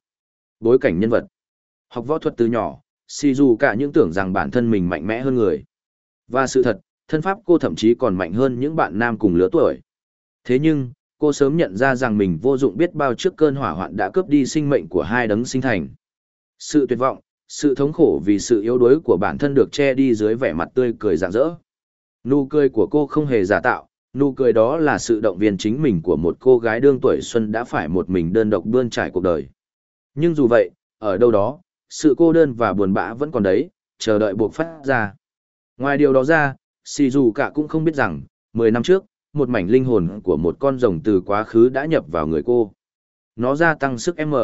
Bối cảnh nhân vật. Học võ thuật từ nhỏ, si dù cả những tưởng rằng bản thân mình mạnh mẽ hơn người. Và sự thật, thân pháp cô thậm chí còn mạnh hơn những bạn nam cùng lứa tuổi. Thế nhưng, cô sớm nhận ra rằng mình vô dụng biết bao trước cơn hỏa hoạn đã cướp đi sinh mệnh của hai đấng sinh thành. Sự tuyệt vọng, sự thống khổ vì sự yếu đuối của bản thân được che đi dưới vẻ mặt tươi cười rạng rỡ. Nụ cười của cô không hề giả tạo, nụ cười đó là sự động viên chính mình của một cô gái đương tuổi xuân đã phải một mình đơn độc bươn trải cuộc đời. Nhưng dù vậy, ở đâu đó, sự cô đơn và buồn bã vẫn còn đấy, chờ đợi buộc phát ra. Ngoài điều đó ra, Si dù cả cũng không biết rằng, 10 năm trước, một mảnh linh hồn của một con rồng từ quá khứ đã nhập vào người cô. Nó gia tăng sức M.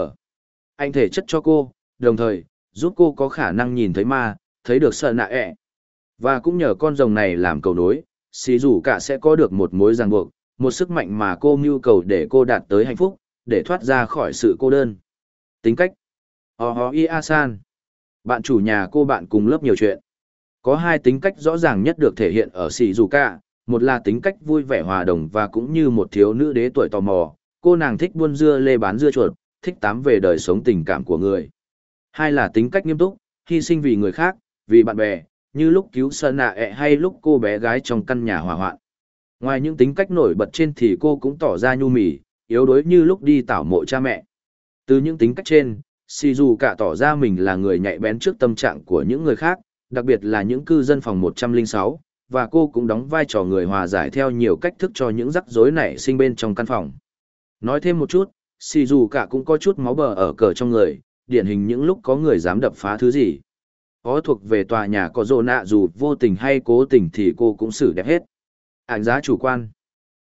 Anh thể chất cho cô, đồng thời, giúp cô có khả năng nhìn thấy ma, thấy được sợ nạ ẹ. Và cũng nhờ con rồng này làm cầu nối, xì dù cả sẽ có được một mối ràng buộc, một sức mạnh mà cô mưu cầu để cô đạt tới hạnh phúc, để thoát ra khỏi sự cô đơn. Tính cách Ho ho i san Bạn chủ nhà cô bạn cùng lớp nhiều chuyện. Có hai tính cách rõ ràng nhất được thể hiện ở xì dù cả, một là tính cách vui vẻ hòa đồng và cũng như một thiếu nữ đế tuổi tò mò, cô nàng thích buôn dưa lê bán dưa chuột, thích tám về đời sống tình cảm của người. Hai là tính cách nghiêm túc, hy sinh vì người khác, vì bạn bè, như lúc cứu sơn nạ ẹ hay lúc cô bé gái trong căn nhà hỏa hoạn. Ngoài những tính cách nổi bật trên thì cô cũng tỏ ra nhu mì, yếu đuối như lúc đi tảo mộ cha mẹ. Từ những tính cách trên, si dù cả tỏ ra mình là người nhạy bén trước tâm trạng của những người khác, đặc biệt là những cư dân phòng 106, và cô cũng đóng vai trò người hòa giải theo nhiều cách thức cho những rắc rối nảy sinh bên trong căn phòng. Nói thêm một chút, xì dù cả cũng có chút máu bờ ở cờ trong người, điển hình những lúc có người dám đập phá thứ gì. Có thuộc về tòa nhà có rộ nạ dù vô tình hay cố tình thì cô cũng xử đẹp hết. Ảnh giá chủ quan.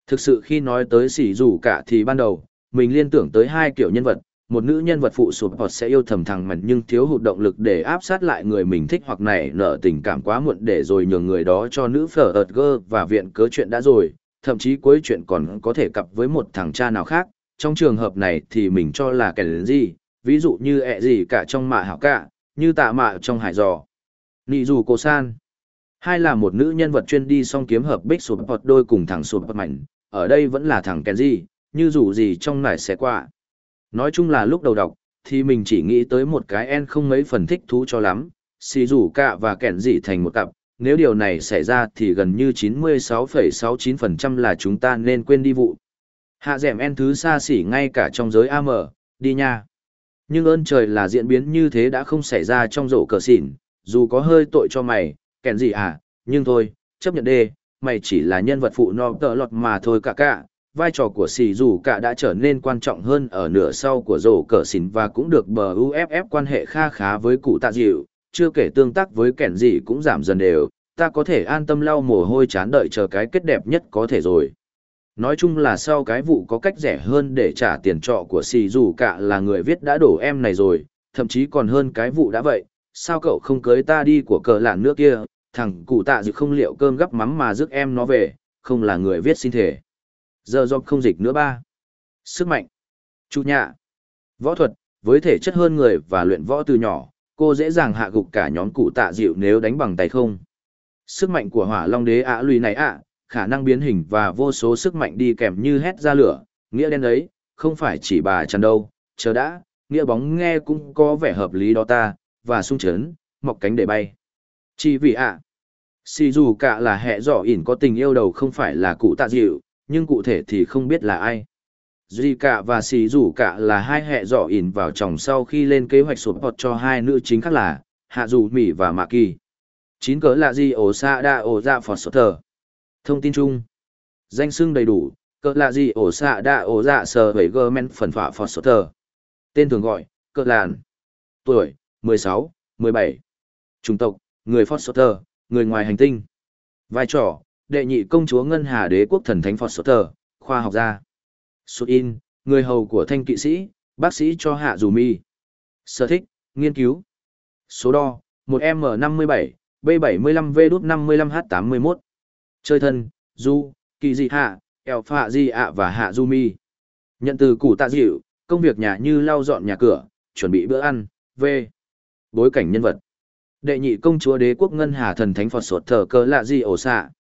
Thực sự khi nói tới xì dù cả thì ban đầu, mình liên tưởng tới hai kiểu nhân vật, một nữ nhân vật phụ sụp hoặc sẽ yêu thầm thằng mặn nhưng thiếu hụt động lực để áp sát lại người mình thích hoặc nảy nở tình cảm quá muộn để rồi nhường người đó cho nữ phở ợt gơ và viện cớ chuyện đã rồi, thậm chí cuối chuyện còn có thể cặp với một thằng cha nào khác. Trong trường hợp này thì mình cho là kẻ đến gì, ví dụ như ẹ gì cả trong mạ hảo cả, như tạ mạ trong hải giò. Nị dù cô san. Hai là một nữ nhân vật chuyên đi song kiếm hợp bích sụp hoặc đôi cùng thằng sụp hoặc mảnh, ở đây vẫn là thằng kẻ gì, như dù gì trong nải sẽ qua. Nói chung là lúc đầu đọc, thì mình chỉ nghĩ tới một cái en không mấy phần thích thú cho lắm, xì rủ cả và kẻn dị thành một cặp, nếu điều này xảy ra thì gần như 96,69% là chúng ta nên quên đi vụ. Hạ dẻm en thứ xa xỉ ngay cả trong giới AM, đi nha. Nhưng ơn trời là diễn biến như thế đã không xảy ra trong rổ cờ xỉn, dù có hơi tội cho mày, kẻn gì à, nhưng thôi, chấp nhận đê, mày chỉ là nhân vật phụ no tợ lọt mà thôi cả cả, vai trò của xì dù cả đã trở nên quan trọng hơn ở nửa sau của rổ cờ xỉn và cũng được bờ uff quan hệ kha khá với cụ tạ dịu. Chưa kể tương tác với kẻn gì cũng giảm dần đều, ta có thể an tâm lau mồ hôi chán đợi chờ cái kết đẹp nhất có thể rồi. Nói chung là sau cái vụ có cách rẻ hơn để trả tiền trọ của xì dù cả là người viết đã đổ em này rồi, thậm chí còn hơn cái vụ đã vậy. Sao cậu không cưới ta đi của cờ lạn nước kia? Thằng cụ tạ dịu không liệu cơm gắp mắm mà rước em nó về, không là người viết xin thể Giờ dọc không dịch nữa ba. Sức mạnh. Chu nhạ. Võ thuật, với thể chất hơn người và luyện võ từ nhỏ, cô dễ dàng hạ gục cả nhóm cụ tạ dịu nếu đánh bằng tay không. Sức mạnh của hỏa long đế ạ lùi này ạ, khả năng biến hình và vô số sức mạnh đi kèm như hét ra lửa, nghĩa đen ấy, không phải chỉ bà chăn đâu, chờ đã, nghĩa bóng nghe cũng có vẻ hợp lý đó ta, và sung chấn, mọc cánh để bay. Chỉ vì ạ, xì dù cả là hệ dọ ỉn có tình yêu đầu không phải là cụ tạ dịu, nhưng cụ thể thì không biết là ai. Duy cả và xì rủ cả là hai hệ dọ ỉn vào chồng sau khi lên kế hoạch sụp hot cho hai nữ chính khác là Hạ Dù Mỹ và Mạ Kỳ. Chín cỡ là gì ổ xa đa ổ dạ phọt sốt thờ. Thông tin chung. Danh xưng đầy đủ, cỡ là gì ổ xa đa ổ dạ sờ bảy gơ men phần phả phọt sốt thờ. Tên thường gọi, cỡ làn. Tuổi, 16, 17. Chủng tộc, người phọt sốt thờ, người ngoài hành tinh. Vai trò, đệ nhị công chúa ngân hà đế quốc thần thánh phật sốt tờ khoa học gia. Sốt in, người hầu của thanh kỵ sĩ, bác sĩ cho hạ dù mi. Sở thích, nghiên cứu. Số đo, một m năm mươi bảy, b bảy mươi lăm, v đút năm mươi lăm h tám mươi mốt. Chơi thân du kỳ dị hạ, eo phạ di ạ và hạ du mi. Nhận từ củ tạ dịu, công việc nhà như lau dọn nhà cửa, chuẩn bị bữa ăn, v. Bối cảnh nhân vật. Đệ nhị công chúa đế quốc ngân hà thần thánh phật sột thờ cơ lạ di ổ xạ.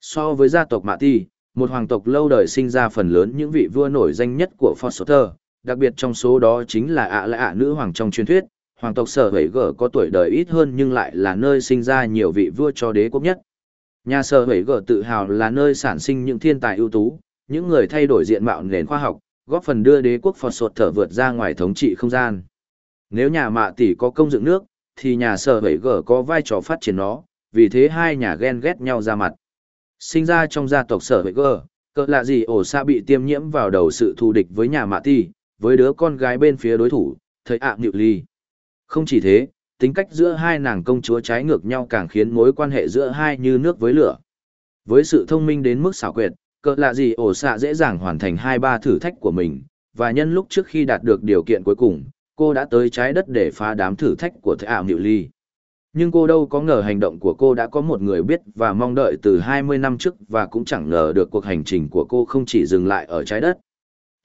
So với gia tộc Mạ Ti, một hoàng tộc lâu đời sinh ra phần lớn những vị vua nổi danh nhất của Foster, đặc biệt trong số đó chính là ạ lạ nữ hoàng trong truyền thuyết, hoàng tộc sở hữu gở có tuổi đời ít hơn nhưng lại là nơi sinh ra nhiều vị vua cho đế quốc nhất. Nhà sở hữu gở tự hào là nơi sản sinh những thiên tài ưu tú, những người thay đổi diện mạo nền khoa học, góp phần đưa đế quốc Foster vượt ra ngoài thống trị không gian. Nếu nhà mạ tỷ có công dựng nước, thì nhà sở hữu gở có vai trò phát triển nó, vì thế hai nhà ghen ghét nhau ra mặt. Sinh ra trong gia tộc sở vệ gơ, cỡ lạ gì ổ xa bị tiêm nhiễm vào đầu sự thù địch với nhà mạ ti, với đứa con gái bên phía đối thủ, thời ạ nhự ly. Không chỉ thế, tính cách giữa hai nàng công chúa trái ngược nhau càng khiến mối quan hệ giữa hai như nước với lửa. Với sự thông minh đến mức xảo quyệt, cỡ lạ gì ổ xạ dễ dàng hoàn thành hai ba thử thách của mình, và nhân lúc trước khi đạt được điều kiện cuối cùng, cô đã tới trái đất để phá đám thử thách của thầy ảo Nhự Ly. Nhưng cô đâu có ngờ hành động của cô đã có một người biết và mong đợi từ 20 năm trước và cũng chẳng ngờ được cuộc hành trình của cô không chỉ dừng lại ở trái đất.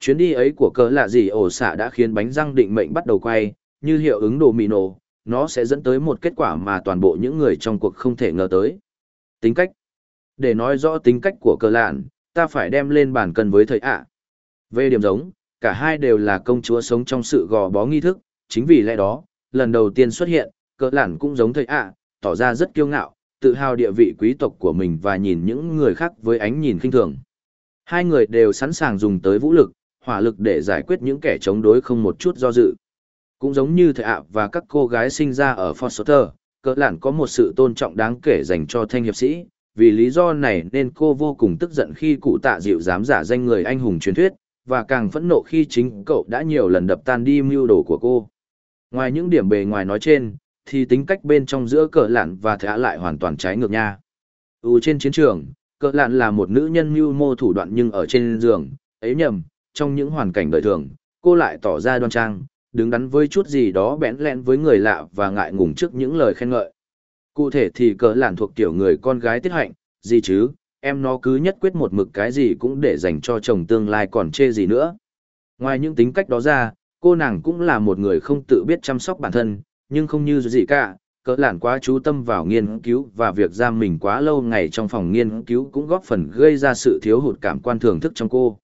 Chuyến đi ấy của cỡ lạ gì ổ xạ đã khiến bánh răng định mệnh bắt đầu quay, như hiệu ứng đồ mì nổ, nó sẽ dẫn tới một kết quả mà toàn bộ những người trong cuộc không thể ngờ tới. Tính cách Để nói rõ tính cách của cờ lạn, ta phải đem lên bàn cân với thầy ạ. Về điểm giống, cả hai đều là công chúa sống trong sự gò bó nghi thức, chính vì lẽ đó, lần đầu tiên xuất hiện, cỡ lản cũng giống thầy ạ, tỏ ra rất kiêu ngạo, tự hào địa vị quý tộc của mình và nhìn những người khác với ánh nhìn khinh thường. Hai người đều sẵn sàng dùng tới vũ lực, hỏa lực để giải quyết những kẻ chống đối không một chút do dự. Cũng giống như thầy ạ và các cô gái sinh ra ở Foster, cỡ lản có một sự tôn trọng đáng kể dành cho thanh hiệp sĩ, vì lý do này nên cô vô cùng tức giận khi cụ tạ dịu dám giả danh người anh hùng truyền thuyết, và càng phẫn nộ khi chính cậu đã nhiều lần đập tan đi mưu đồ của cô. Ngoài những điểm bề ngoài nói trên, thì tính cách bên trong giữa cờ lạn và thả lại hoàn toàn trái ngược nha. Ừ trên chiến trường, cờ lạn là một nữ nhân mưu mô thủ đoạn nhưng ở trên giường, ấy nhầm, trong những hoàn cảnh đời thường, cô lại tỏ ra đoan trang, đứng đắn với chút gì đó bẽn lẽn với người lạ và ngại ngùng trước những lời khen ngợi. Cụ thể thì cờ lạn thuộc kiểu người con gái tiết hạnh, gì chứ, em nó cứ nhất quyết một mực cái gì cũng để dành cho chồng tương lai còn chê gì nữa. Ngoài những tính cách đó ra, cô nàng cũng là một người không tự biết chăm sóc bản thân, nhưng không như gì cả, cỡ lạn quá chú tâm vào nghiên cứu và việc giam mình quá lâu ngày trong phòng nghiên cứu cũng góp phần gây ra sự thiếu hụt cảm quan thưởng thức trong cô.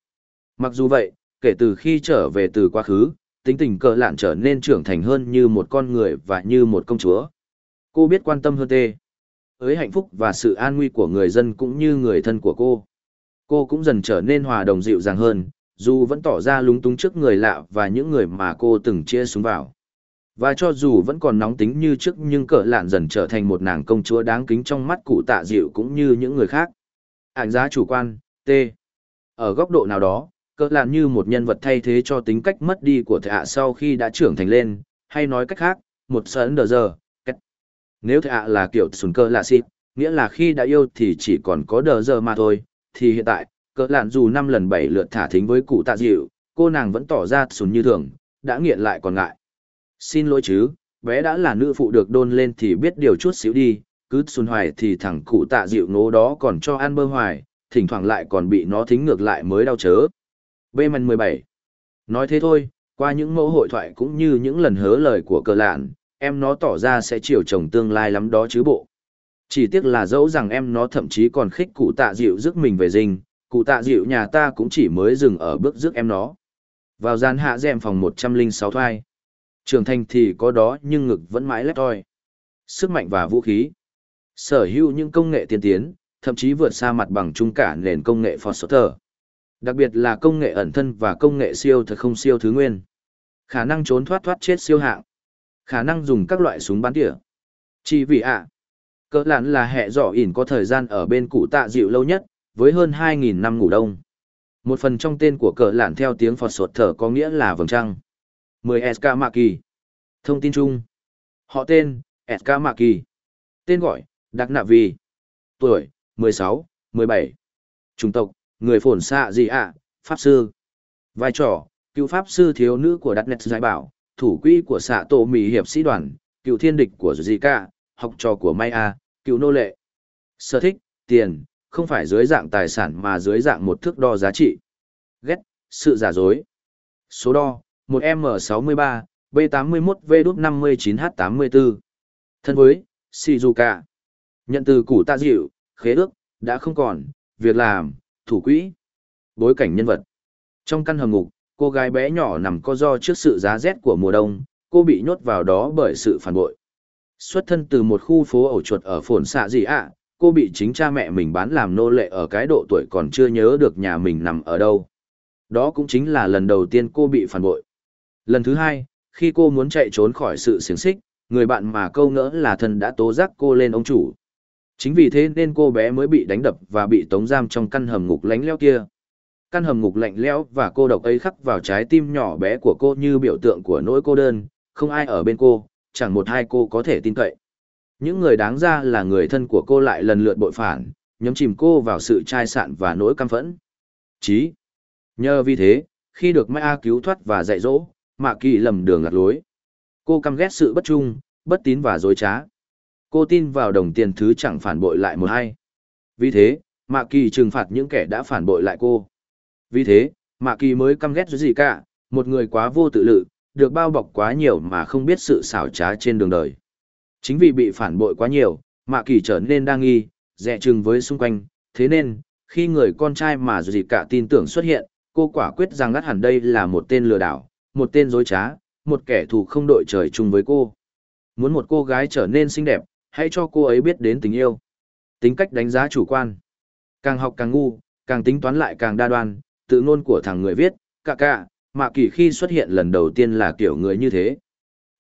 Mặc dù vậy, kể từ khi trở về từ quá khứ, tính tình cỡ lạn trở nên trưởng thành hơn như một con người và như một công chúa. Cô biết quan tâm hơn tê. Với hạnh phúc và sự an nguy của người dân cũng như người thân của cô. Cô cũng dần trở nên hòa đồng dịu dàng hơn, dù vẫn tỏ ra lúng túng trước người lạ và những người mà cô từng chia xuống vào. Và cho dù vẫn còn nóng tính như trước nhưng cỡ lạn dần trở thành một nàng công chúa đáng kính trong mắt cụ tạ dịu cũng như những người khác. Ảnh giá chủ quan, T. Ở góc độ nào đó, cỡ lạn như một nhân vật thay thế cho tính cách mất đi của thạ sau khi đã trưởng thành lên, hay nói cách khác, một sớn đờ giờ. Cách. Nếu thạ là kiểu sùn cơ lạ xịt, nghĩa là khi đã yêu thì chỉ còn có đờ giờ mà thôi, thì hiện tại, cỡ lạn dù năm lần bảy lượt thả thính với cụ tạ dịu, cô nàng vẫn tỏ ra sùn như thường, đã nghiện lại còn ngại. Xin lỗi chứ, bé đã là nữ phụ được đôn lên thì biết điều chút xíu đi, cứ xuân hoài thì thằng cụ tạ dịu nố đó còn cho ăn bơ hoài, thỉnh thoảng lại còn bị nó thính ngược lại mới đau chớ. B mần 17 Nói thế thôi, qua những mẫu hội thoại cũng như những lần hớ lời của cờ lạn, em nó tỏ ra sẽ chiều chồng tương lai lắm đó chứ bộ. Chỉ tiếc là dẫu rằng em nó thậm chí còn khích cụ tạ dịu rước mình về dinh, cụ tạ dịu nhà ta cũng chỉ mới dừng ở bước rước em nó. Vào gian hạ dẹm phòng 106 thoai. Trưởng thành thì có đó nhưng ngực vẫn mãi lép toi. Sức mạnh và vũ khí. Sở hữu những công nghệ tiên tiến, thậm chí vượt xa mặt bằng chung cả nền công nghệ Foster. Đặc biệt là công nghệ ẩn thân và công nghệ siêu thật không siêu thứ nguyên. Khả năng trốn thoát thoát chết siêu hạng. Khả năng dùng các loại súng bắn tỉa. Chỉ vì ạ, à, cỡ lặn là hệ dọ ỉn có thời gian ở bên cụ tạ dịu lâu nhất, với hơn 2.000 năm ngủ đông. Một phần trong tên của cỡ lạn theo tiếng Phật sột thở có nghĩa là vầng trăng. 10 SK Mạ Kỳ. Thông tin chung. Họ tên, SK Mạ Kỳ. Tên gọi, Đặc Nạ Vì. Tuổi, 16, 17. Chủng tộc, người Phổn xạ gì ạ, Pháp Sư. Vai trò, cựu Pháp Sư thiếu nữ của Đặc Nét Giải Bảo, thủ quỹ của xạ tổ mì hiệp sĩ đoàn, cựu thiên địch của Zika, học trò của Maya, cựu nô lệ. Sở thích, tiền, không phải dưới dạng tài sản mà dưới dạng một thước đo giá trị. Ghét, sự giả dối. Số đo, một M63, B81V59H84. Thân với, Shizuka. Nhận từ củ tạ dịu, khế ước, đã không còn, việc làm, thủ quỹ. Bối cảnh nhân vật. Trong căn hầm ngục, cô gái bé nhỏ nằm co do trước sự giá rét của mùa đông, cô bị nhốt vào đó bởi sự phản bội. Xuất thân từ một khu phố ổ chuột ở phồn xạ gì ạ, cô bị chính cha mẹ mình bán làm nô lệ ở cái độ tuổi còn chưa nhớ được nhà mình nằm ở đâu. Đó cũng chính là lần đầu tiên cô bị phản bội. Lần thứ hai, khi cô muốn chạy trốn khỏi sự xiềng xích, người bạn mà câu ngỡ là thân đã tố giác cô lên ông chủ. Chính vì thế nên cô bé mới bị đánh đập và bị tống giam trong căn hầm ngục lánh leo kia. Căn hầm ngục lạnh lẽo và cô độc ấy khắc vào trái tim nhỏ bé của cô như biểu tượng của nỗi cô đơn, không ai ở bên cô, chẳng một hai cô có thể tin cậy. Những người đáng ra là người thân của cô lại lần lượt bội phản, nhấm chìm cô vào sự chai sạn và nỗi căm phẫn. Chí. Nhờ vì thế, khi được Mai A cứu thoát và dạy dỗ, Mạ Kỳ lầm đường lạc lối. Cô căm ghét sự bất trung, bất tín và dối trá. Cô tin vào đồng tiền thứ chẳng phản bội lại một hay. Vì thế, Mạ Kỳ trừng phạt những kẻ đã phản bội lại cô. Vì thế, Mạ Kỳ mới căm ghét gì cả, một người quá vô tự lự, được bao bọc quá nhiều mà không biết sự xảo trá trên đường đời. Chính vì bị phản bội quá nhiều, Mạ Kỳ trở nên đa nghi, dè chừng với xung quanh, thế nên, khi người con trai mà gì cả tin tưởng xuất hiện, cô quả quyết rằng ngắt hẳn đây là một tên lừa đảo, một tên dối trá, một kẻ thù không đội trời chung với cô. Muốn một cô gái trở nên xinh đẹp, hãy cho cô ấy biết đến tình yêu. Tính cách đánh giá chủ quan. Càng học càng ngu, càng tính toán lại càng đa đoan, tự ngôn của thằng người viết, cả cả, mà kỳ khi xuất hiện lần đầu tiên là kiểu người như thế.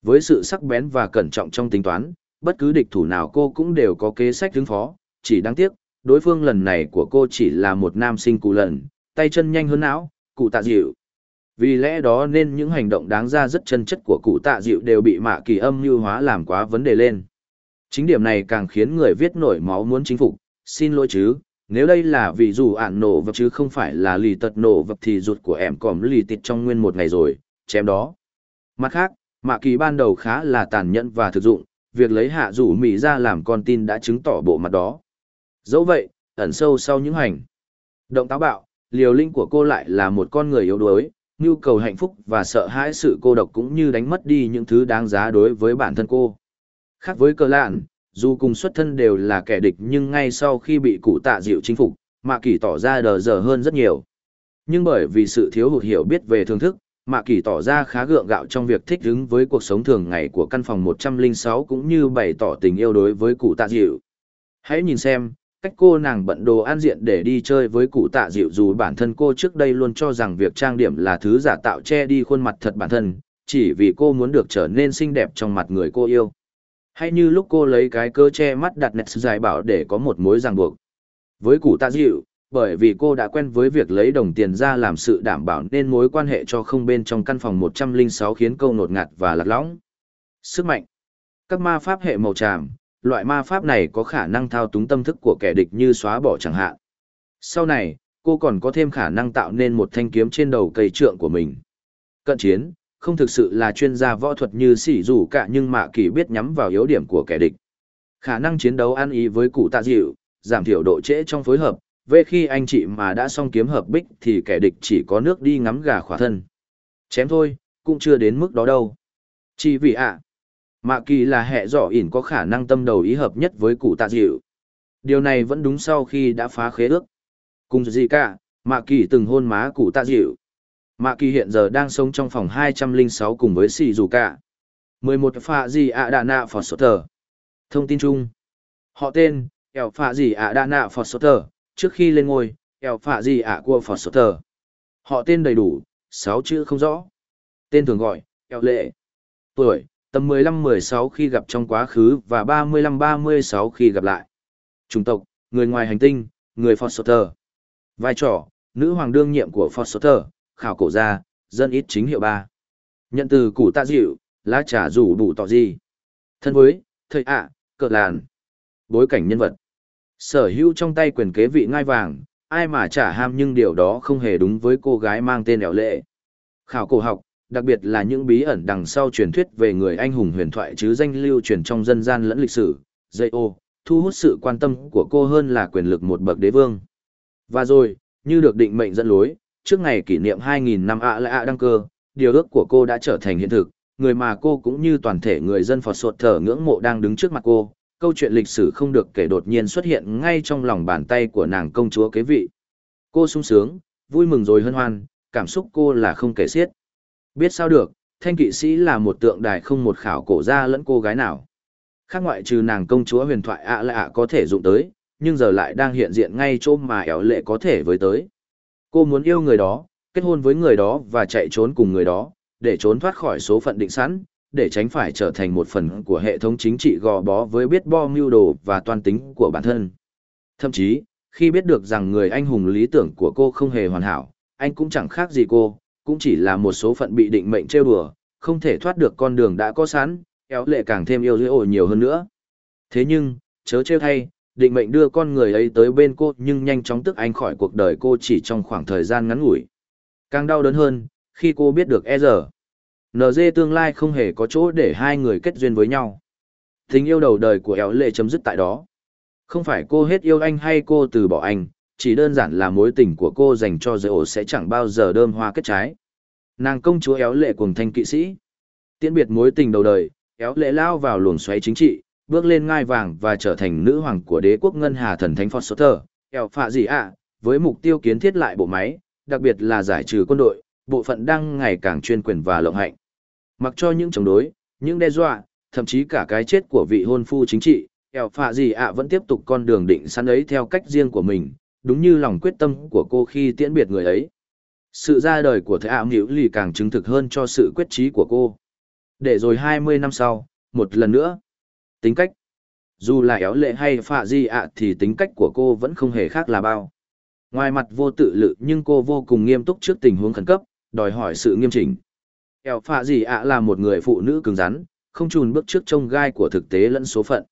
Với sự sắc bén và cẩn trọng trong tính toán, bất cứ địch thủ nào cô cũng đều có kế sách ứng phó, chỉ đáng tiếc, đối phương lần này của cô chỉ là một nam sinh cụ lần, tay chân nhanh hơn não, cụ tạ dịu. Vì lẽ đó nên những hành động đáng ra rất chân chất của cụ tạ dịu đều bị mạ kỳ âm mưu hóa làm quá vấn đề lên. Chính điểm này càng khiến người viết nổi máu muốn chính phục, xin lỗi chứ, nếu đây là vì dù ạn nổ vật chứ không phải là lì tật nổ vật thì ruột của em còn lì tịt trong nguyên một ngày rồi, chém đó. Mặt khác, mạ kỳ ban đầu khá là tàn nhẫn và thực dụng, việc lấy hạ rủ mỹ ra làm con tin đã chứng tỏ bộ mặt đó. Dẫu vậy, ẩn sâu sau những hành động táo bạo, liều linh của cô lại là một con người yếu đuối, nhu cầu hạnh phúc và sợ hãi sự cô độc cũng như đánh mất đi những thứ đáng giá đối với bản thân cô. Khác với cờ lạn, dù cùng xuất thân đều là kẻ địch nhưng ngay sau khi bị cụ tạ dịu chinh phục, Mạ Kỳ tỏ ra đờ dở hơn rất nhiều. Nhưng bởi vì sự thiếu hụt hiểu biết về thưởng thức, Mạ Kỳ tỏ ra khá gượng gạo trong việc thích ứng với cuộc sống thường ngày của căn phòng 106 cũng như bày tỏ tình yêu đối với cụ tạ dịu. Hãy nhìn xem, cách cô nàng bận đồ an diện để đi chơi với cụ tạ dịu dù bản thân cô trước đây luôn cho rằng việc trang điểm là thứ giả tạo che đi khuôn mặt thật bản thân, chỉ vì cô muốn được trở nên xinh đẹp trong mặt người cô yêu. Hay như lúc cô lấy cái cơ che mắt đặt nẹt dài bảo để có một mối ràng buộc. Với cụ tạ dịu, bởi vì cô đã quen với việc lấy đồng tiền ra làm sự đảm bảo nên mối quan hệ cho không bên trong căn phòng 106 khiến câu nột ngạt và lạc lõng. Sức mạnh Các ma pháp hệ màu tràm, loại ma pháp này có khả năng thao túng tâm thức của kẻ địch như xóa bỏ chẳng hạn. Sau này, cô còn có thêm khả năng tạo nên một thanh kiếm trên đầu cây trượng của mình. Cận chiến, không thực sự là chuyên gia võ thuật như sỉ rủ cả nhưng mạ kỳ biết nhắm vào yếu điểm của kẻ địch. Khả năng chiến đấu ăn ý với cụ tạ dịu, giảm thiểu độ trễ trong phối hợp, về khi anh chị mà đã xong kiếm hợp bích thì kẻ địch chỉ có nước đi ngắm gà khỏa thân. Chém thôi, cũng chưa đến mức đó đâu. Chỉ vì ạ, Mạ kỳ là hệ dọ ỉn có khả năng tâm đầu ý hợp nhất với cụ tạ dịu. Điều này vẫn đúng sau khi đã phá khế ước. Cùng gì cả, Mạ kỳ từng hôn má cụ tạ dịu. Mạ kỳ hiện giờ đang sống trong phòng 206 cùng với Sì Dù Cả. 11 phạ gì ạ đà nạ phò sốt tờ. Thông tin chung. Họ tên, eo phạ gì ạ đà nạ phò sốt tờ. Trước khi lên ngôi, eo phạ gì ạ của phò sốt tờ. Họ tên đầy đủ, 6 chữ không rõ. Tên thường gọi, eo lệ. Tuổi, tầm 15-16 khi gặp trong quá khứ và 35-36 khi gặp lại. Chủng tộc, người ngoài hành tinh, người Foster. Vai trò, nữ hoàng đương nhiệm của Foster, khảo cổ gia, dân ít chính hiệu ba. Nhận từ củ tạ dịu, lá trà rủ đủ tỏ gì. Thân với, thầy ạ, à, cờ làn. Bối cảnh nhân vật. Sở hữu trong tay quyền kế vị ngai vàng, ai mà trả ham nhưng điều đó không hề đúng với cô gái mang tên ẻo lệ. Khảo cổ học, đặc biệt là những bí ẩn đằng sau truyền thuyết về người anh hùng huyền thoại chứ danh lưu truyền trong dân gian lẫn lịch sử, dây ô, thu hút sự quan tâm của cô hơn là quyền lực một bậc đế vương. Và rồi, như được định mệnh dẫn lối, trước ngày kỷ niệm 2.000 năm ạ lạ đăng cơ, điều ước của cô đã trở thành hiện thực, người mà cô cũng như toàn thể người dân Phật sột thở ngưỡng mộ đang đứng trước mặt cô. Câu chuyện lịch sử không được kể đột nhiên xuất hiện ngay trong lòng bàn tay của nàng công chúa kế vị. Cô sung sướng, vui mừng rồi hân hoan, cảm xúc cô là không kể xiết. Biết sao được, thanh kỵ sĩ là một tượng đài không một khảo cổ ra lẫn cô gái nào. Khác ngoại trừ nàng công chúa huyền thoại ạ lạ có thể dụng tới, nhưng giờ lại đang hiện diện ngay chỗ mà éo lệ có thể với tới. Cô muốn yêu người đó, kết hôn với người đó và chạy trốn cùng người đó, để trốn thoát khỏi số phận định sẵn, để tránh phải trở thành một phần của hệ thống chính trị gò bó với biết bo mưu đồ và toan tính của bản thân. Thậm chí, khi biết được rằng người anh hùng lý tưởng của cô không hề hoàn hảo, anh cũng chẳng khác gì cô, cũng chỉ là một số phận bị định mệnh trêu đùa, không thể thoát được con đường đã có sẵn, kéo lệ càng thêm yêu dễ ổi nhiều hơn nữa. Thế nhưng, chớ trêu thay, định mệnh đưa con người ấy tới bên cô nhưng nhanh chóng tức anh khỏi cuộc đời cô chỉ trong khoảng thời gian ngắn ngủi. Càng đau đớn hơn, khi cô biết được e giờ. NG tương lai không hề có chỗ để hai người kết duyên với nhau. Tình yêu đầu đời của éo lệ chấm dứt tại đó. Không phải cô hết yêu anh hay cô từ bỏ anh, chỉ đơn giản là mối tình của cô dành cho dây ổ sẽ chẳng bao giờ đơm hoa kết trái. Nàng công chúa éo lệ cùng thanh kỵ sĩ. Tiễn biệt mối tình đầu đời, éo lệ lao vào luồng xoáy chính trị, bước lên ngai vàng và trở thành nữ hoàng của đế quốc ngân hà thần thánh Foster, éo phạ gì ạ, với mục tiêu kiến thiết lại bộ máy, đặc biệt là giải trừ quân đội, bộ phận đang ngày càng chuyên quyền và lộng hạnh. Mặc cho những chống đối, những đe dọa, thậm chí cả cái chết của vị hôn phu chính trị, éo phạ gì ạ vẫn tiếp tục con đường định sẵn ấy theo cách riêng của mình, đúng như lòng quyết tâm của cô khi tiễn biệt người ấy. Sự ra đời của thầy ảo nhiễu lì càng chứng thực hơn cho sự quyết trí của cô. Để rồi 20 năm sau, một lần nữa. Tính cách. Dù là éo lệ hay phạ di ạ thì tính cách của cô vẫn không hề khác là bao. Ngoài mặt vô tự lự nhưng cô vô cùng nghiêm túc trước tình huống khẩn cấp, đòi hỏi sự nghiêm chỉnh. Eo phạ gì ạ là một người phụ nữ cứng rắn, không chùn bước trước trông gai của thực tế lẫn số phận.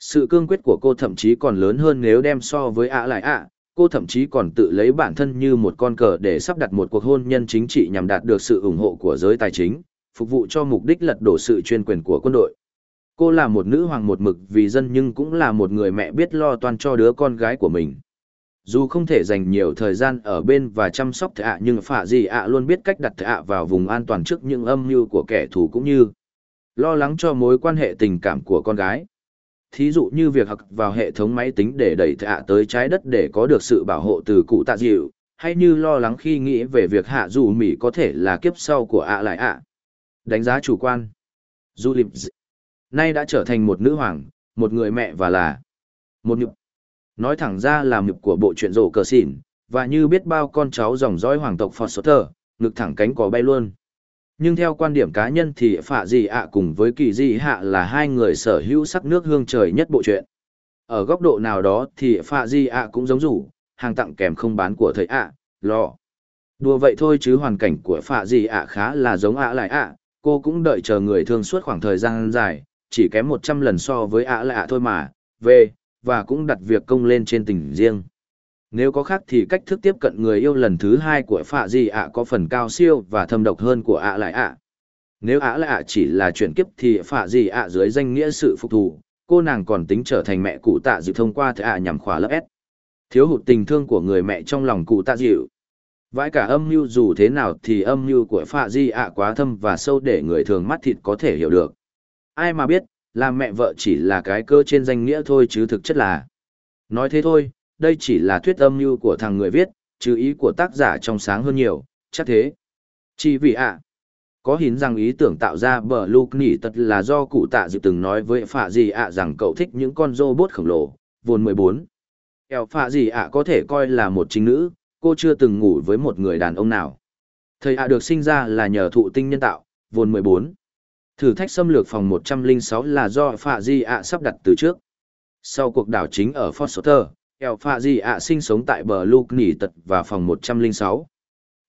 Sự cương quyết của cô thậm chí còn lớn hơn nếu đem so với ạ lại ạ, cô thậm chí còn tự lấy bản thân như một con cờ để sắp đặt một cuộc hôn nhân chính trị nhằm đạt được sự ủng hộ của giới tài chính, phục vụ cho mục đích lật đổ sự chuyên quyền của quân đội. Cô là một nữ hoàng một mực vì dân nhưng cũng là một người mẹ biết lo toan cho đứa con gái của mình. Dù không thể dành nhiều thời gian ở bên và chăm sóc thạ nhưng phả gì ạ luôn biết cách đặt thạ vào vùng an toàn trước những âm mưu của kẻ thù cũng như lo lắng cho mối quan hệ tình cảm của con gái. Thí dụ như việc học vào hệ thống máy tính để đẩy thạ tới trái đất để có được sự bảo hộ từ cụ tạ dịu, hay như lo lắng khi nghĩ về việc hạ dù Mỹ có thể là kiếp sau của ạ lại ạ. Đánh giá chủ quan. Du lịch nay đã trở thành một nữ hoàng, một người mẹ và là một nhục. Nói thẳng ra là nhục của bộ truyện rổ cờ xỉn, và như biết bao con cháu dòng dõi hoàng tộc Foster, ngực thẳng cánh có bay luôn. Nhưng theo quan điểm cá nhân thì Phạ Dị ạ cùng với Kỳ Dị Hạ là hai người sở hữu sắc nước hương trời nhất bộ truyện. Ở góc độ nào đó thì Phạ Dị ạ cũng giống rủ, hàng tặng kèm không bán của thầy ạ, lò. Đùa vậy thôi chứ hoàn cảnh của Phạ Dị ạ khá là giống ạ lại ạ, cô cũng đợi chờ người thương suốt khoảng thời gian dài, chỉ kém 100 lần so với ạ lạ thôi mà, về, và cũng đặt việc công lên trên tình riêng. Nếu có khác thì cách thức tiếp cận người yêu lần thứ hai của phạ gì ạ có phần cao siêu và thâm độc hơn của ạ lại ạ. Nếu ạ lại ạ chỉ là chuyển kiếp thì phạ gì ạ dưới danh nghĩa sự phục thù, cô nàng còn tính trở thành mẹ cụ tạ dịu thông qua thẻ ạ nhằm khóa lớp S. Thiếu hụt tình thương của người mẹ trong lòng cụ tạ dịu. Vãi cả âm mưu dù thế nào thì âm mưu của phạ di ạ quá thâm và sâu để người thường mắt thịt có thể hiểu được ai mà biết, làm mẹ vợ chỉ là cái cơ trên danh nghĩa thôi chứ thực chất là. Nói thế thôi, đây chỉ là thuyết âm mưu của thằng người viết, chứ ý của tác giả trong sáng hơn nhiều, chắc thế. Chỉ vì ạ, có hiến rằng ý tưởng tạo ra bờ lục nỉ tật là do cụ tạ dự từng nói với phạ gì ạ rằng cậu thích những con robot khổng lồ, vồn 14. Eo phạ gì ạ có thể coi là một chính nữ, cô chưa từng ngủ với một người đàn ông nào. Thầy ạ được sinh ra là nhờ thụ tinh nhân tạo, vồn 14. Thử thách xâm lược phòng 106 là do Phạ gì ạ sắp đặt từ trước. Sau cuộc đảo chính ở Foster, El Phạ gì ạ sinh sống tại bờ lục Nỉ Tật và phòng 106.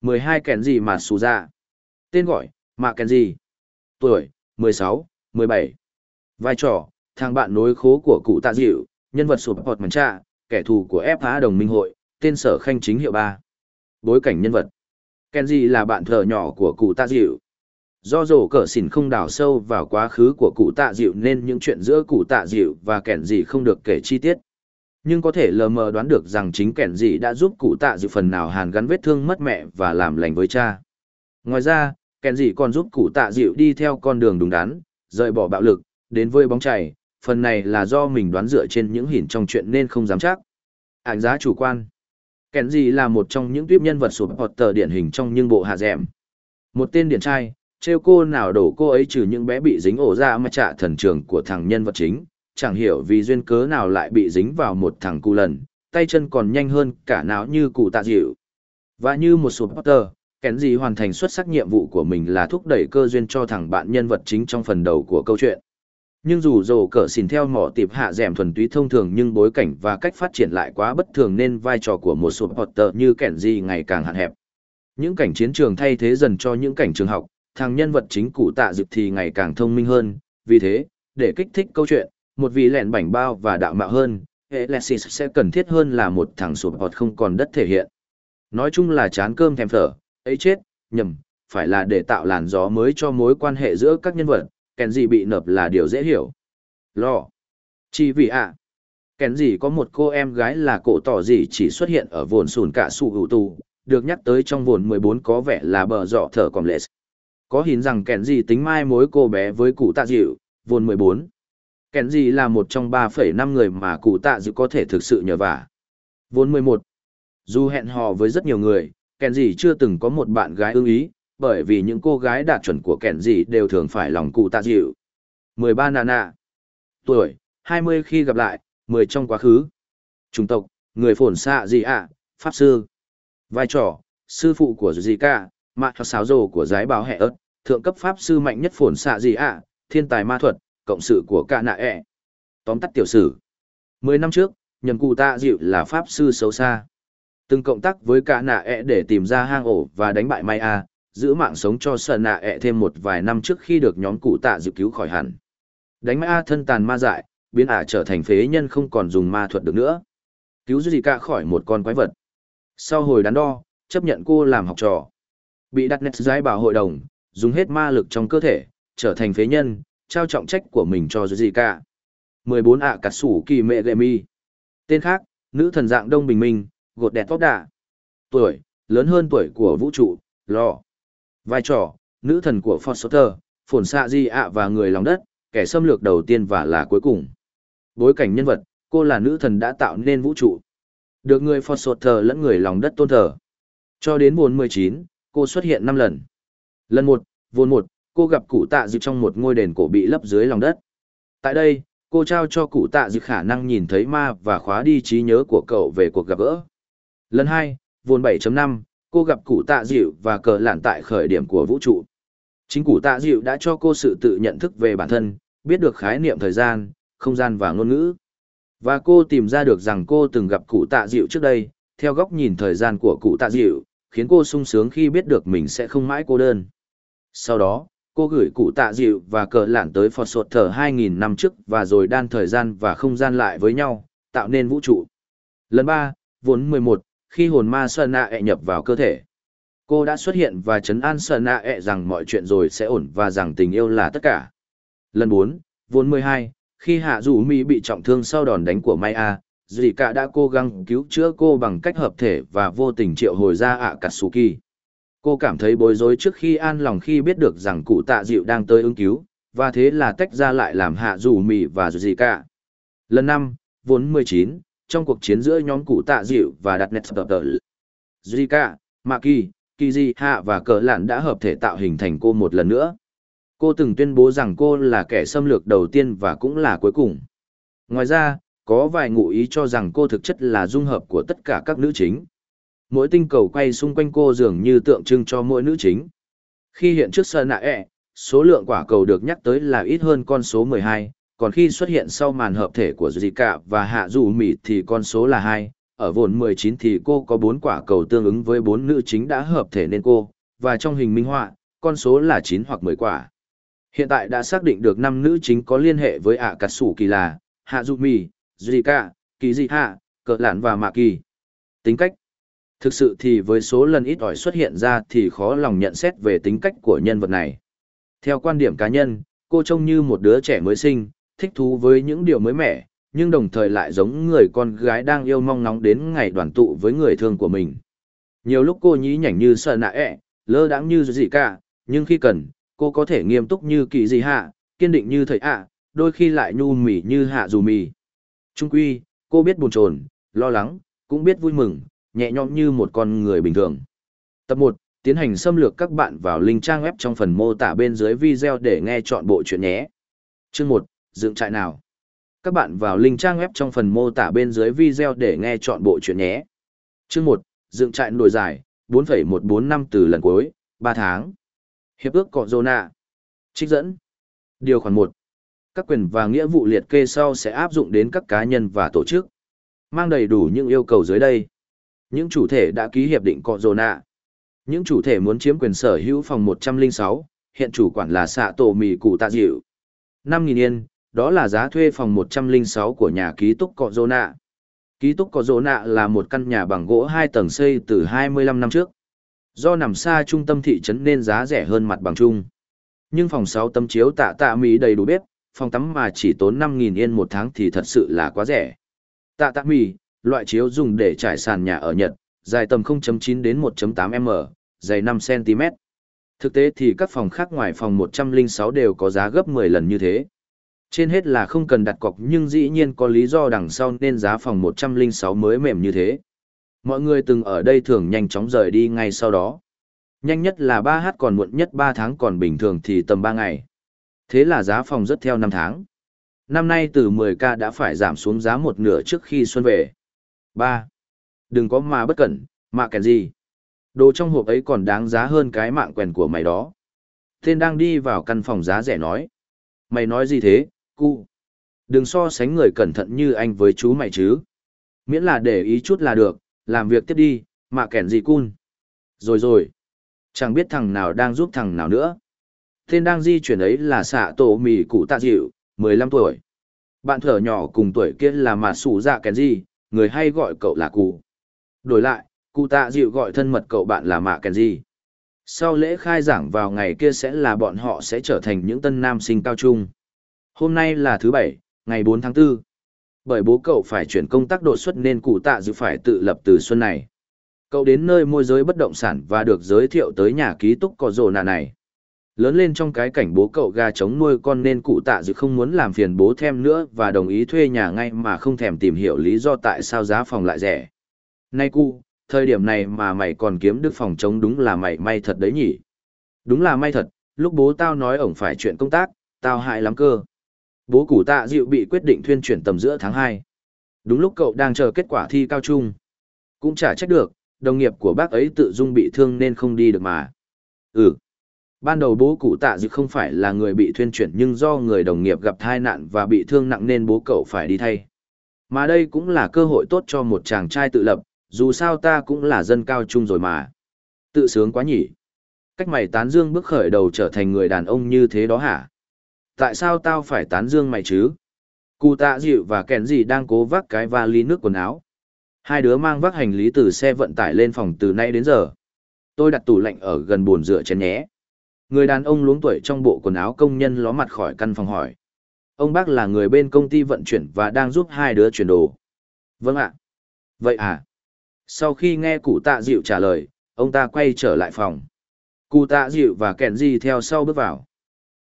12 kèn gì mà xù ra. Tên gọi, Mạ kèn gì. Tuổi, 16, 17. Vai trò, thằng bạn nối khố của cụ tạ dịu, nhân vật sụp hột màn trạ, kẻ thù của FA đồng minh hội, tên sở khanh chính hiệu ba. Bối cảnh nhân vật. Kenji là bạn thờ nhỏ của cụ tạ dịu, Do rổ cờ xỉn không đào sâu vào quá khứ của cụ tạ dịu nên những chuyện giữa cụ tạ dịu và kẻn gì không được kể chi tiết. Nhưng có thể lờ mờ đoán được rằng chính kẻn dị đã giúp cụ tạ dự phần nào hàn gắn vết thương mất mẹ và làm lành với cha. Ngoài ra, kẻn dị còn giúp cụ tạ dịu đi theo con đường đúng đắn, rời bỏ bạo lực, đến với bóng chảy, phần này là do mình đoán dựa trên những hình trong chuyện nên không dám chắc. Ảnh giá chủ quan Kẻn dị là một trong những tuyếp nhân vật sụp hoặc tờ điển hình trong những bộ hạ dẹm. Một tên điển trai, trêu cô nào đổ cô ấy trừ những bé bị dính ổ ra mà trả thần trường của thằng nhân vật chính, chẳng hiểu vì duyên cớ nào lại bị dính vào một thằng cụ lần, tay chân còn nhanh hơn cả não như cụ tạ dịu. Và như một số Potter, kén gì hoàn thành xuất sắc nhiệm vụ của mình là thúc đẩy cơ duyên cho thằng bạn nhân vật chính trong phần đầu của câu chuyện. Nhưng dù dồ cỡ xỉn theo mỏ tiệp hạ dẻm thuần túy thông thường nhưng bối cảnh và cách phát triển lại quá bất thường nên vai trò của một số Potter như kẻn gì ngày càng hạn hẹp. Những cảnh chiến trường thay thế dần cho những cảnh trường học, thằng nhân vật chính cụ tạ dịp thì ngày càng thông minh hơn, vì thế, để kích thích câu chuyện, một vị lẹn bảnh bao và đạo mạo hơn, Alexis sẽ cần thiết hơn là một thằng sụp họt không còn đất thể hiện. Nói chung là chán cơm thèm phở, ấy chết, nhầm, phải là để tạo làn gió mới cho mối quan hệ giữa các nhân vật, kèn gì bị nập là điều dễ hiểu. Lo. Chỉ vì ạ. À. Kèn gì có một cô em gái là cổ tỏ gì chỉ xuất hiện ở vồn sùn cả sụ hữu tù, được nhắc tới trong vồn 14 có vẻ là bờ dọ thở còn lệ có hình rằng kèn gì tính mai mối cô bé với cụ tạ dịu, vồn 14. Kèn gì là một trong 3,5 người mà cụ tạ dự có thể thực sự nhờ vả. Vốn 11. Dù hẹn hò với rất nhiều người, kèn gì chưa từng có một bạn gái ưng ý, bởi vì những cô gái đạt chuẩn của kèn gì đều thường phải lòng cụ tạ dịu. 13 Nana. Tuổi, 20 khi gặp lại, 10 trong quá khứ. Chủng tộc, người Phổn xạ gì ạ, pháp sư. Vai trò, sư phụ của gì cả, mạ sáo rồ của giái báo hẹ ớt thượng cấp pháp sư mạnh nhất Phổn xạ gì ạ, thiên tài ma thuật, cộng sự của cả nạ ẹ. Tóm tắt tiểu sử. Mười năm trước, nhầm cụ tạ dịu là pháp sư xấu xa. Từng cộng tác với cả nạ ẹ để tìm ra hang ổ và đánh bại Maya, giữ mạng sống cho sợ nạ ẹ thêm một vài năm trước khi được nhóm cụ tạ dịu cứu khỏi hẳn. Đánh ma thân tàn ma dại, biến ả trở thành phế nhân không còn dùng ma thuật được nữa. Cứu gì cả khỏi một con quái vật. Sau hồi đắn đo, chấp nhận cô làm học trò. Bị đặt nét giái bảo hội đồng, dùng hết ma lực trong cơ thể, trở thành phế nhân, trao trọng trách của mình cho gì cả. 14 ạ cát sủ kỳ mẹ gệ mi. Tên khác, nữ thần dạng đông bình minh, gột đẹp tóc đà Tuổi, lớn hơn tuổi của vũ trụ, lò. Vai trò, nữ thần của Foster, phồn xạ di ạ và người lòng đất, kẻ xâm lược đầu tiên và là cuối cùng. Bối cảnh nhân vật, cô là nữ thần đã tạo nên vũ trụ. Được người Foster lẫn người lòng đất tôn thờ. Cho đến vốn 19, cô xuất hiện 5 lần. Lần 1, vốn 1, cô gặp cụ tạ Dịu trong một ngôi đền cổ bị lấp dưới lòng đất. Tại đây, cô trao cho cụ tạ Dịu khả năng nhìn thấy ma và khóa đi trí nhớ của cậu về cuộc gặp gỡ. Lần 2, vốn 7.5, cô gặp cụ tạ dịu và cờ lạn tại khởi điểm của vũ trụ. Chính cụ tạ dịu đã cho cô sự tự nhận thức về bản thân, biết được khái niệm thời gian, không gian và ngôn ngữ. Và cô tìm ra được rằng cô từng gặp cụ tạ dịu trước đây, theo góc nhìn thời gian của cụ tạ dịu, khiến cô sung sướng khi biết được mình sẽ không mãi cô đơn. Sau đó, cô gửi cụ tạ dịu và cờ lản tới Phật Sột Thở 2.000 năm trước và rồi đan thời gian và không gian lại với nhau, tạo nên vũ trụ. Lần 3, vốn 11, khi hồn ma Sơn Nạ ẹ e nhập vào cơ thể. Cô đã xuất hiện và chấn an Sơn Nạ ẹ e rằng mọi chuyện rồi sẽ ổn và rằng tình yêu là tất cả. Lần 4, vốn 12, khi Hạ Dù Mỹ bị trọng thương sau đòn đánh của Maya, Zika đã cố gắng cứu chữa cô bằng cách hợp thể và vô tình triệu hồi ra ạ Katsuki. Cô cảm thấy bối rối trước khi an lòng khi biết được rằng cụ tạ dịu đang tới ứng cứu, và thế là tách ra lại làm Hạ Dù mì và gì cả. Lần năm, vốn 19, trong cuộc chiến giữa nhóm cụ tạ dịu và đặt net tập tờ Zika, Maki, Kiji Hạ và Cờ Lạn đã hợp thể tạo hình thành cô một lần nữa. Cô từng tuyên bố rằng cô là kẻ xâm lược đầu tiên và cũng là cuối cùng. Ngoài ra, có vài ngụ ý cho rằng cô thực chất là dung hợp của tất cả các nữ chính. Mỗi tinh cầu quay xung quanh cô dường như tượng trưng cho mỗi nữ chính. Khi hiện trước sân nạ ẹ, số lượng quả cầu được nhắc tới là ít hơn con số 12, còn khi xuất hiện sau màn hợp thể của Zika và Hạ Dù Mị thì con số là 2, ở vốn 19 thì cô có 4 quả cầu tương ứng với 4 nữ chính đã hợp thể nên cô, và trong hình minh họa, con số là 9 hoặc 10 quả. Hiện tại đã xác định được 5 nữ chính có liên hệ với ạ cà sủ kỳ là Hạ Dù Mị, Zika, Kỳ Dị Hạ, Cờ Lạn và Mạ Kỳ. Tính cách Thực sự thì với số lần ít ỏi xuất hiện ra thì khó lòng nhận xét về tính cách của nhân vật này. Theo quan điểm cá nhân, cô trông như một đứa trẻ mới sinh, thích thú với những điều mới mẻ, nhưng đồng thời lại giống người con gái đang yêu mong ngóng đến ngày đoàn tụ với người thương của mình. Nhiều lúc cô nhí nhảnh như sợ nạ ẹ, lơ đãng như gì cả, nhưng khi cần, cô có thể nghiêm túc như kỳ gì hạ, kiên định như thầy ạ, đôi khi lại nhu mỉ như hạ dù mì. Trung quy, cô biết buồn chồn, lo lắng, cũng biết vui mừng, nhẹ nhõm như một con người bình thường. Tập 1, tiến hành xâm lược các bạn vào link trang web trong phần mô tả bên dưới video để nghe chọn bộ chuyện nhé. Chương 1, dựng trại nào. Các bạn vào link trang web trong phần mô tả bên dưới video để nghe chọn bộ chuyện nhé. Chương 1, dựng trại nổi dài, 4,145 từ lần cuối, 3 tháng. Hiệp ước Cọ Zona. Trích dẫn. Điều khoản 1. Các quyền và nghĩa vụ liệt kê sau sẽ áp dụng đến các cá nhân và tổ chức. Mang đầy đủ những yêu cầu dưới đây. Những chủ thể đã ký hiệp định Cọ Zona. Những chủ thể muốn chiếm quyền sở hữu phòng 106, hiện chủ quản là xạ tổ mì cụ tạ dịu. 5.000 yên, đó là giá thuê phòng 106 của nhà ký túc Cọ Dô Nạ. Ký túc Cọ Dô Nạ là một căn nhà bằng gỗ 2 tầng xây từ 25 năm trước. Do nằm xa trung tâm thị trấn nên giá rẻ hơn mặt bằng chung. Nhưng phòng 6 tấm chiếu tạ tạ mì đầy đủ bếp, phòng tắm mà chỉ tốn 5.000 yên một tháng thì thật sự là quá rẻ. Tạ tạ mì, loại chiếu dùng để trải sàn nhà ở Nhật, dài tầm 0.9 đến 1.8 m, dày 5 cm. Thực tế thì các phòng khác ngoài phòng 106 đều có giá gấp 10 lần như thế. Trên hết là không cần đặt cọc nhưng dĩ nhiên có lý do đằng sau nên giá phòng 106 mới mềm như thế. Mọi người từng ở đây thường nhanh chóng rời đi ngay sau đó. Nhanh nhất là 3H còn muộn nhất 3 tháng còn bình thường thì tầm 3 ngày. Thế là giá phòng rất theo 5 tháng. Năm nay từ 10k đã phải giảm xuống giá một nửa trước khi xuân về. Ba, Đừng có mà bất cẩn, mà kèn gì. Đồ trong hộp ấy còn đáng giá hơn cái mạng quèn của mày đó. Tên đang đi vào căn phòng giá rẻ nói. Mày nói gì thế, cu? Đừng so sánh người cẩn thận như anh với chú mày chứ. Miễn là để ý chút là được, làm việc tiếp đi, mà kèn gì cun. Rồi rồi. Chẳng biết thằng nào đang giúp thằng nào nữa. Tên đang di chuyển ấy là xạ tổ mì cụ tạ dịu, 15 tuổi. Bạn thở nhỏ cùng tuổi kia là mà sủ dạ kèn gì, người hay gọi cậu là cụ. Đổi lại, cụ tạ dịu gọi thân mật cậu bạn là mạ kèn gì. Sau lễ khai giảng vào ngày kia sẽ là bọn họ sẽ trở thành những tân nam sinh cao trung. Hôm nay là thứ bảy, ngày 4 tháng 4. Bởi bố cậu phải chuyển công tác đột xuất nên cụ tạ dịu phải tự lập từ xuân này. Cậu đến nơi môi giới bất động sản và được giới thiệu tới nhà ký túc có rồ nà này. Lớn lên trong cái cảnh bố cậu gà chống nuôi con nên cụ tạ dự không muốn làm phiền bố thêm nữa và đồng ý thuê nhà ngay mà không thèm tìm hiểu lý do tại sao giá phòng lại rẻ. Nay cụ, thời điểm này mà mày còn kiếm được phòng trống đúng là mày may thật đấy nhỉ. Đúng là may thật, lúc bố tao nói ổng phải chuyện công tác, tao hại lắm cơ. Bố cụ tạ dịu bị quyết định thuyên chuyển tầm giữa tháng 2. Đúng lúc cậu đang chờ kết quả thi cao trung. Cũng chả trách được, đồng nghiệp của bác ấy tự dung bị thương nên không đi được mà. Ừ. Ban đầu bố cụ tạ dự không phải là người bị thuyên chuyển nhưng do người đồng nghiệp gặp tai nạn và bị thương nặng nên bố cậu phải đi thay. Mà đây cũng là cơ hội tốt cho một chàng trai tự lập, dù sao ta cũng là dân cao trung rồi mà. Tự sướng quá nhỉ. Cách mày tán dương bước khởi đầu trở thành người đàn ông như thế đó hả? Tại sao tao phải tán dương mày chứ? Cụ tạ dịu và kèn gì đang cố vác cái vali nước quần áo. Hai đứa mang vác hành lý từ xe vận tải lên phòng từ nay đến giờ. Tôi đặt tủ lạnh ở gần bồn rửa chén nhé. Người đàn ông luống tuổi trong bộ quần áo công nhân ló mặt khỏi căn phòng hỏi. Ông bác là người bên công ty vận chuyển và đang giúp hai đứa chuyển đồ. Vâng ạ. Vậy à? Sau khi nghe cụ tạ dịu trả lời, ông ta quay trở lại phòng. Cụ tạ dịu và kèn di theo sau bước vào.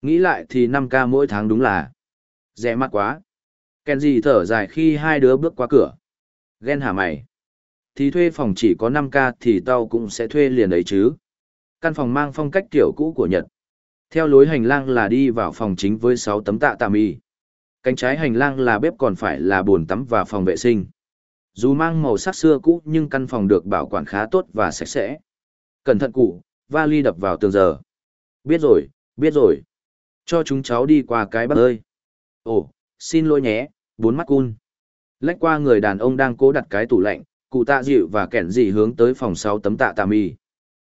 Nghĩ lại thì năm ca mỗi tháng đúng là rẻ mắt quá. Kèn di thở dài khi hai đứa bước qua cửa. Ghen hả mày? Thì thuê phòng chỉ có năm ca thì tao cũng sẽ thuê liền ấy chứ. Căn phòng mang phong cách kiểu cũ của Nhật. Theo lối hành lang là đi vào phòng chính với 6 tấm tạ tạm y. Cánh trái hành lang là bếp còn phải là bồn tắm và phòng vệ sinh. Dù mang màu sắc xưa cũ nhưng căn phòng được bảo quản khá tốt và sạch sẽ. Cẩn thận cụ, vali đập vào tường giờ. Biết rồi, biết rồi. Cho chúng cháu đi qua cái bác ơi. Ồ, xin lỗi nhé, bốn mắt cun. Lách qua người đàn ông đang cố đặt cái tủ lạnh, cụ tạ dịu và kẻn dị hướng tới phòng 6 tấm tạ tà mì.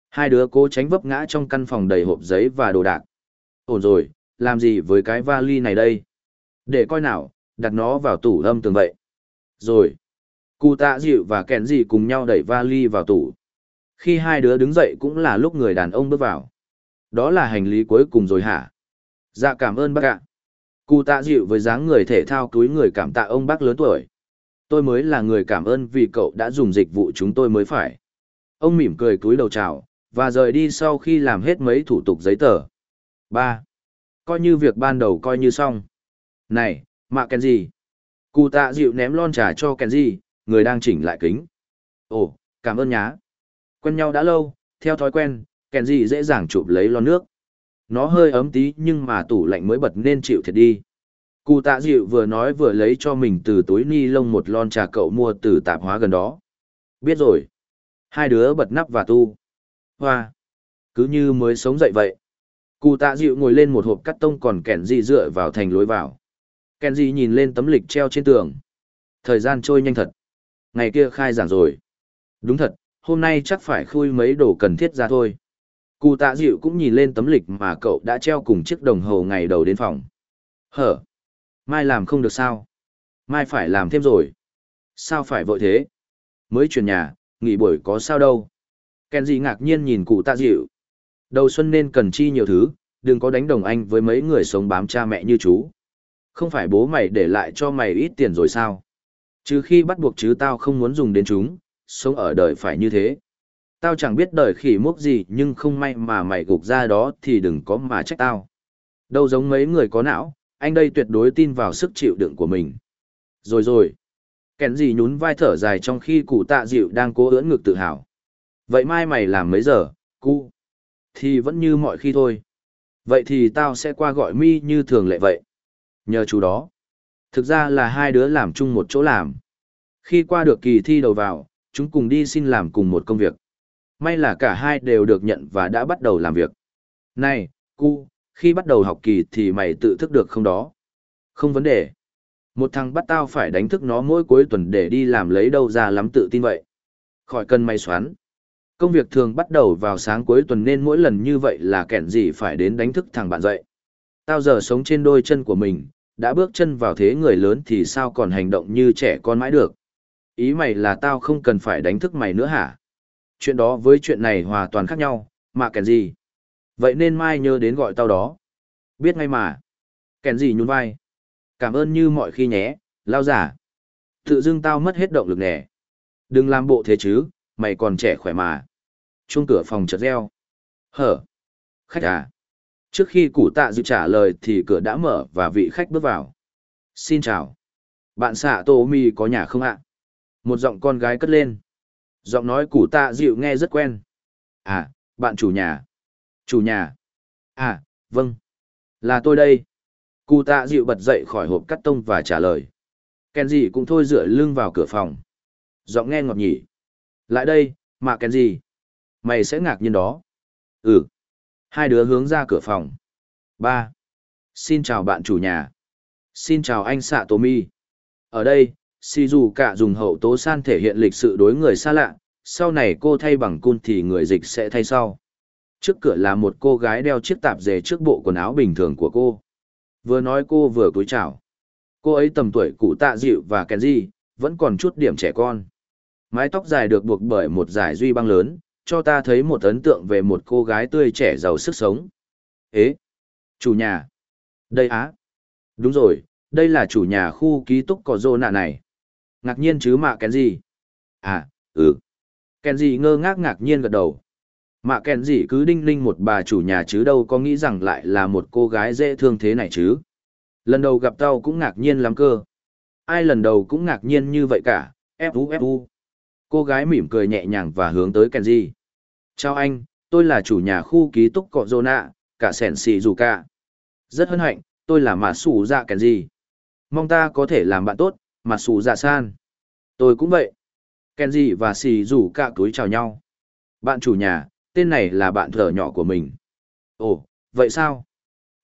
Hai đứa cố tránh vấp ngã trong căn phòng đầy hộp giấy và đồ đạc. Ổn rồi, làm gì với cái vali này đây? Để coi nào, đặt nó vào tủ âm tường vậy. Rồi. Cụ tạ dịu và kẻn dị cùng nhau đẩy vali vào tủ. Khi hai đứa đứng dậy cũng là lúc người đàn ông bước vào. Đó là hành lý cuối cùng rồi hả? Dạ cảm ơn bác ạ. Cụ tạ dịu với dáng người thể thao túi người cảm tạ ông bác lớn tuổi. Tôi mới là người cảm ơn vì cậu đã dùng dịch vụ chúng tôi mới phải. Ông mỉm cười túi đầu chào, và rời đi sau khi làm hết mấy thủ tục giấy tờ. 3. Coi như việc ban đầu coi như xong. Này, mạ Kenji. Cụ tạ dịu ném lon trà cho Kenji, người đang chỉnh lại kính. Ồ, cảm ơn nhá. Quen nhau đã lâu, theo thói quen, Kenji dễ dàng chụp lấy lon nước. Nó hơi ấm tí nhưng mà tủ lạnh mới bật nên chịu thiệt đi. Cụ tạ dịu vừa nói vừa lấy cho mình từ túi ni lông một lon trà cậu mua từ tạp hóa gần đó. Biết rồi. Hai đứa bật nắp và tu. Hoa. Cứ như mới sống dậy vậy. Cụ tạ dịu ngồi lên một hộp cắt tông còn kẻn gì dựa vào thành lối vào. Kẻn gì nhìn lên tấm lịch treo trên tường. Thời gian trôi nhanh thật. Ngày kia khai giảng rồi. Đúng thật, hôm nay chắc phải khui mấy đồ cần thiết ra thôi. Cụ tạ dịu cũng nhìn lên tấm lịch mà cậu đã treo cùng chiếc đồng hồ ngày đầu đến phòng. Hở? Mai làm không được sao? Mai phải làm thêm rồi. Sao phải vội thế? Mới chuyển nhà, nghỉ buổi có sao đâu. Kenji ngạc nhiên nhìn cụ tạ dịu. Đầu xuân nên cần chi nhiều thứ, đừng có đánh đồng anh với mấy người sống bám cha mẹ như chú. Không phải bố mày để lại cho mày ít tiền rồi sao? Trừ khi bắt buộc chứ tao không muốn dùng đến chúng, sống ở đời phải như thế. Tao chẳng biết đời khỉ mốc gì nhưng không may mà mày gục ra đó thì đừng có mà trách tao. Đâu giống mấy người có não, anh đây tuyệt đối tin vào sức chịu đựng của mình. Rồi rồi. Kèn gì nhún vai thở dài trong khi cụ tạ dịu đang cố ưỡn ngực tự hào. Vậy mai mày làm mấy giờ, cu? Thì vẫn như mọi khi thôi. Vậy thì tao sẽ qua gọi mi như thường lệ vậy. Nhờ chú đó. Thực ra là hai đứa làm chung một chỗ làm. Khi qua được kỳ thi đầu vào, chúng cùng đi xin làm cùng một công việc. May là cả hai đều được nhận và đã bắt đầu làm việc. Này, cu, khi bắt đầu học kỳ thì mày tự thức được không đó? Không vấn đề. Một thằng bắt tao phải đánh thức nó mỗi cuối tuần để đi làm lấy đâu ra lắm tự tin vậy. Khỏi cần mày xoắn. Công việc thường bắt đầu vào sáng cuối tuần nên mỗi lần như vậy là kẻn gì phải đến đánh thức thằng bạn dậy. Tao giờ sống trên đôi chân của mình, đã bước chân vào thế người lớn thì sao còn hành động như trẻ con mãi được. Ý mày là tao không cần phải đánh thức mày nữa hả? Chuyện đó với chuyện này hoàn toàn khác nhau, mà kẻn gì? Vậy nên mai nhớ đến gọi tao đó. Biết ngay mà. Kẻn gì nhún vai. Cảm ơn như mọi khi nhé, lao giả. Tự dưng tao mất hết động lực nè. Đừng làm bộ thế chứ, mày còn trẻ khỏe mà. Chuông cửa phòng chợt reo. Hở. Khách à. Trước khi cụ tạ dự trả lời thì cửa đã mở và vị khách bước vào. Xin chào. Bạn xạ tô mi có nhà không ạ? Một giọng con gái cất lên. Giọng nói cụ tạ dịu nghe rất quen. À, bạn chủ nhà. Chủ nhà. À, vâng. Là tôi đây. Cụ tạ dịu bật dậy khỏi hộp cắt tông và trả lời. Kenji cũng thôi dựa lưng vào cửa phòng. Giọng nghe ngọt nhỉ. Lại đây, mà Kenji. Mày sẽ ngạc nhiên đó. Ừ. Hai đứa hướng ra cửa phòng. Ba. Xin chào bạn chủ nhà. Xin chào anh xạ Mi. Ở đây, si dù cả dùng hậu tố san thể hiện lịch sự đối người xa lạ, sau này cô thay bằng cun thì người dịch sẽ thay sau. Trước cửa là một cô gái đeo chiếc tạp dề trước bộ quần áo bình thường của cô. Vừa nói cô vừa cúi chào. Cô ấy tầm tuổi cụ tạ dịu và Kenji, vẫn còn chút điểm trẻ con. Mái tóc dài được buộc bởi một dải duy băng lớn, cho ta thấy một ấn tượng về một cô gái tươi trẻ giàu sức sống. Ế! Chủ nhà! Đây á! Đúng rồi, đây là chủ nhà khu ký túc có rô nạ này. Ngạc nhiên chứ mạ Kenji? À, ừ. Kenji ngơ ngác ngạc nhiên gật đầu. Mạ Kenji cứ đinh ninh một bà chủ nhà chứ đâu có nghĩ rằng lại là một cô gái dễ thương thế này chứ. Lần đầu gặp tao cũng ngạc nhiên lắm cơ. Ai lần đầu cũng ngạc nhiên như vậy cả, fu fu. Cô gái mỉm cười nhẹ nhàng và hướng tới Kenji. Chào anh, tôi là chủ nhà khu ký túc cọ dô nạ, cả sẻn xì dù cả. Rất hân hạnh, tôi là mã sủ dạ Kenji. Mong ta có thể làm bạn tốt, mã sủ dạ san. Tôi cũng vậy. Kenji và xì dù cả túi chào nhau. Bạn chủ nhà, tên này là bạn thở nhỏ của mình. Ồ, vậy sao?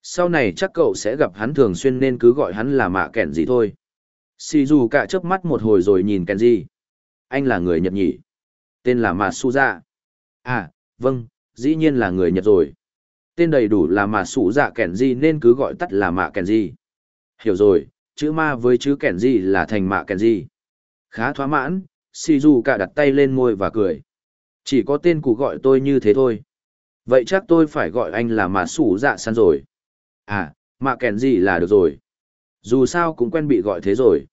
Sau này chắc cậu sẽ gặp hắn thường xuyên nên cứ gọi hắn là mạ kèn gì thôi. Xì dù cả chớp mắt một hồi rồi nhìn Kenji. Anh là người Nhật nhỉ? Tên là Masuza. À, vâng, dĩ nhiên là người Nhật rồi. Tên đầy đủ là mà sủ dạ kẻn gì nên cứ gọi tắt là mạ kẻn gì. Hiểu rồi, chữ ma với chữ kẻn gì là thành mạ kẻn gì. Khá thỏa mãn, Shizuka đặt tay lên môi và cười. Chỉ có tên cụ gọi tôi như thế thôi. Vậy chắc tôi phải gọi anh là mà sủ dạ săn rồi. À, mạ kẻn gì là được rồi. Dù sao cũng quen bị gọi thế rồi.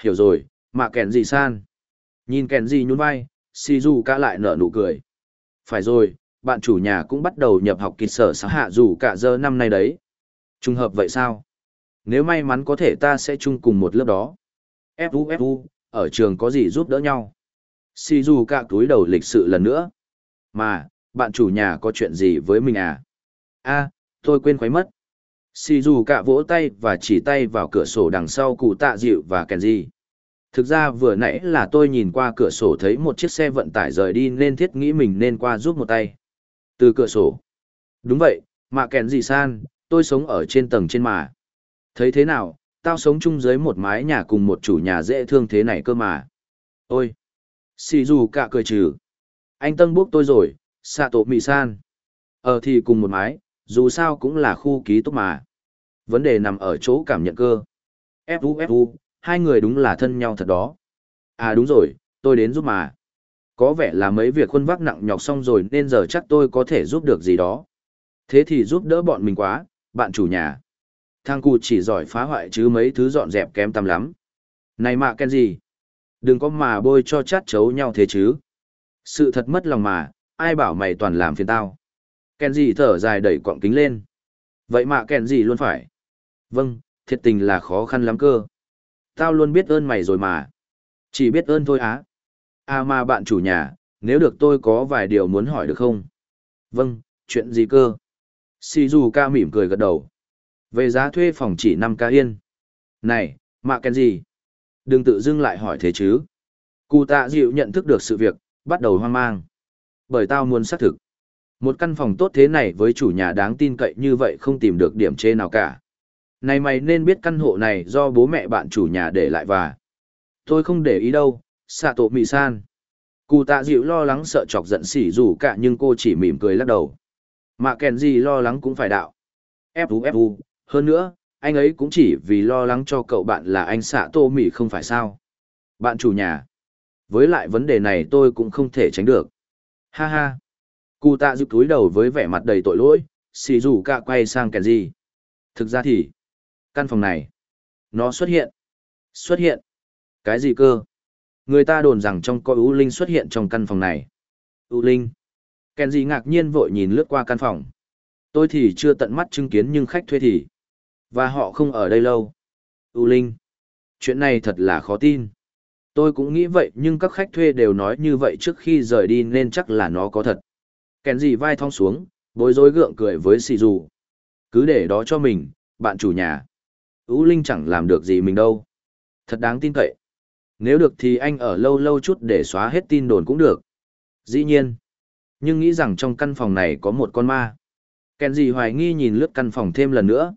Hiểu rồi, mạ kẻn gì san. Nhìn kẻn gì nhún vai, Shizuka lại nở nụ cười. Phải rồi, bạn chủ nhà cũng bắt đầu nhập học kịch sở xã hạ dù cả giờ năm nay đấy. Trùng hợp vậy sao? Nếu may mắn có thể ta sẽ chung cùng một lớp đó. Fu Fu, ở trường có gì giúp đỡ nhau? Si dù cả túi đầu lịch sự lần nữa. Mà, bạn chủ nhà có chuyện gì với mình à? a tôi quên khuấy mất. Si dù cả vỗ tay và chỉ tay vào cửa sổ đằng sau cụ tạ dịu và Kenji. Thực ra vừa nãy là tôi nhìn qua cửa sổ thấy một chiếc xe vận tải rời đi nên thiết nghĩ mình nên qua giúp một tay. Từ cửa sổ. Đúng vậy, mà kèn gì san, tôi sống ở trên tầng trên mà. Thấy thế nào, tao sống chung dưới một mái nhà cùng một chủ nhà dễ thương thế này cơ mà. Ôi! Xì dù cả cười trừ. Anh tân bốc tôi rồi, xạ tổ mì san. Ờ thì cùng một mái, dù sao cũng là khu ký túc mà. Vấn đề nằm ở chỗ cảm nhận cơ. Fu Fu, hai người đúng là thân nhau thật đó. À đúng rồi, tôi đến giúp mà. Có vẻ là mấy việc khuôn vác nặng nhọc xong rồi nên giờ chắc tôi có thể giúp được gì đó. Thế thì giúp đỡ bọn mình quá, bạn chủ nhà. Thang cụ chỉ giỏi phá hoại chứ mấy thứ dọn dẹp kém tầm lắm. Này mà gì? Đừng có mà bôi cho chát chấu nhau thế chứ. Sự thật mất lòng mà, ai bảo mày toàn làm phiền tao. gì thở dài đẩy quọng kính lên. Vậy mà gì luôn phải. Vâng, thiệt tình là khó khăn lắm cơ. Tao luôn biết ơn mày rồi mà. Chỉ biết ơn thôi á. À mà bạn chủ nhà, nếu được tôi có vài điều muốn hỏi được không? Vâng, chuyện gì cơ? Shizuka mỉm cười gật đầu. Về giá thuê phòng chỉ 5 ca yên. Này, mạ kèn gì? Đừng tự dưng lại hỏi thế chứ. Cụ tạ dịu nhận thức được sự việc, bắt đầu hoang mang. Bởi tao muốn xác thực. Một căn phòng tốt thế này với chủ nhà đáng tin cậy như vậy không tìm được điểm chê nào cả. Này mày nên biết căn hộ này do bố mẹ bạn chủ nhà để lại và... Tôi không để ý đâu, xạ tổ mị san. Cụ tạ dịu lo lắng sợ chọc giận xỉ dù cả nhưng cô chỉ mỉm cười lắc đầu. Mà kèn gì lo lắng cũng phải đạo. Fu fu, hơn nữa, anh ấy cũng chỉ vì lo lắng cho cậu bạn là anh xạ tô mỉ không phải sao. Bạn chủ nhà. Với lại vấn đề này tôi cũng không thể tránh được. Ha ha. Cụ tạ dịu túi đầu với vẻ mặt đầy tội lỗi, xì dù cả quay sang kèn gì. Thực ra thì, căn phòng này, nó xuất hiện. Xuất hiện. Cái gì cơ? Người ta đồn rằng trong có u linh xuất hiện trong căn phòng này. u linh. Kèn gì ngạc nhiên vội nhìn lướt qua căn phòng. Tôi thì chưa tận mắt chứng kiến nhưng khách thuê thì. Và họ không ở đây lâu. u linh. Chuyện này thật là khó tin. Tôi cũng nghĩ vậy nhưng các khách thuê đều nói như vậy trước khi rời đi nên chắc là nó có thật. Kèn gì vai thong xuống, bối rối gượng cười với xì dù. Cứ để đó cho mình, bạn chủ nhà. Ú linh chẳng làm được gì mình đâu. Thật đáng tin cậy. Nếu được thì anh ở lâu lâu chút để xóa hết tin đồn cũng được. Dĩ nhiên. Nhưng nghĩ rằng trong căn phòng này có một con ma. Kèn gì hoài nghi nhìn lướt căn phòng thêm lần nữa.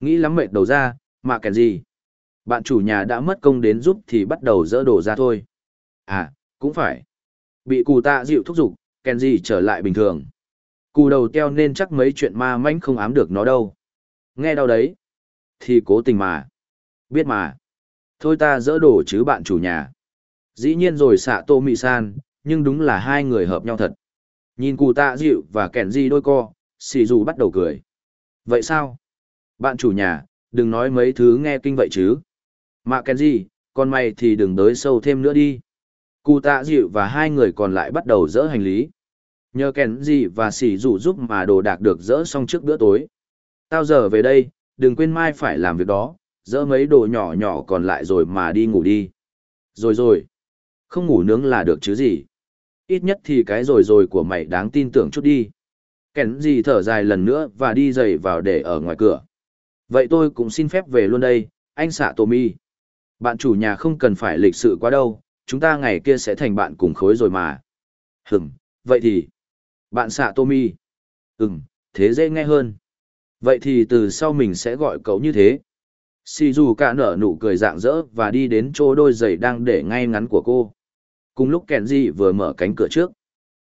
Nghĩ lắm mệt đầu ra, mà kèn gì. Bạn chủ nhà đã mất công đến giúp thì bắt đầu dỡ đồ ra thôi. À, cũng phải. Bị cù tạ dịu thúc giục, kèn gì trở lại bình thường. Cù đầu teo nên chắc mấy chuyện ma manh không ám được nó đâu. Nghe đâu đấy. Thì cố tình mà. Biết mà. Thôi ta dỡ đồ chứ bạn chủ nhà. Dĩ nhiên rồi xạ tô mị san, nhưng đúng là hai người hợp nhau thật. Nhìn cụ tạ dịu và kẻn di đôi co, xì dù bắt đầu cười. Vậy sao? Bạn chủ nhà, đừng nói mấy thứ nghe kinh vậy chứ. Mạ kẻn di, con mày thì đừng đới sâu thêm nữa đi. Cụ tạ dịu và hai người còn lại bắt đầu dỡ hành lý. Nhờ kẻn di và xì dù giúp mà đồ đạc được dỡ xong trước bữa tối. Tao giờ về đây, đừng quên mai phải làm việc đó, dỡ mấy đồ nhỏ nhỏ còn lại rồi mà đi ngủ đi. Rồi rồi. Không ngủ nướng là được chứ gì. Ít nhất thì cái rồi rồi của mày đáng tin tưởng chút đi. Kẻn gì thở dài lần nữa và đi giày vào để ở ngoài cửa. Vậy tôi cũng xin phép về luôn đây, anh xạ Tommy. Bạn chủ nhà không cần phải lịch sự quá đâu, chúng ta ngày kia sẽ thành bạn cùng khối rồi mà. Hừm, vậy thì... Bạn xạ Tommy. Ừm, thế dễ nghe hơn. Vậy thì từ sau mình sẽ gọi cậu như thế. Sì dù cả nở nụ cười rạng rỡ và đi đến chỗ đôi giày đang để ngay ngắn của cô. Cùng lúc Kenji vừa mở cánh cửa trước.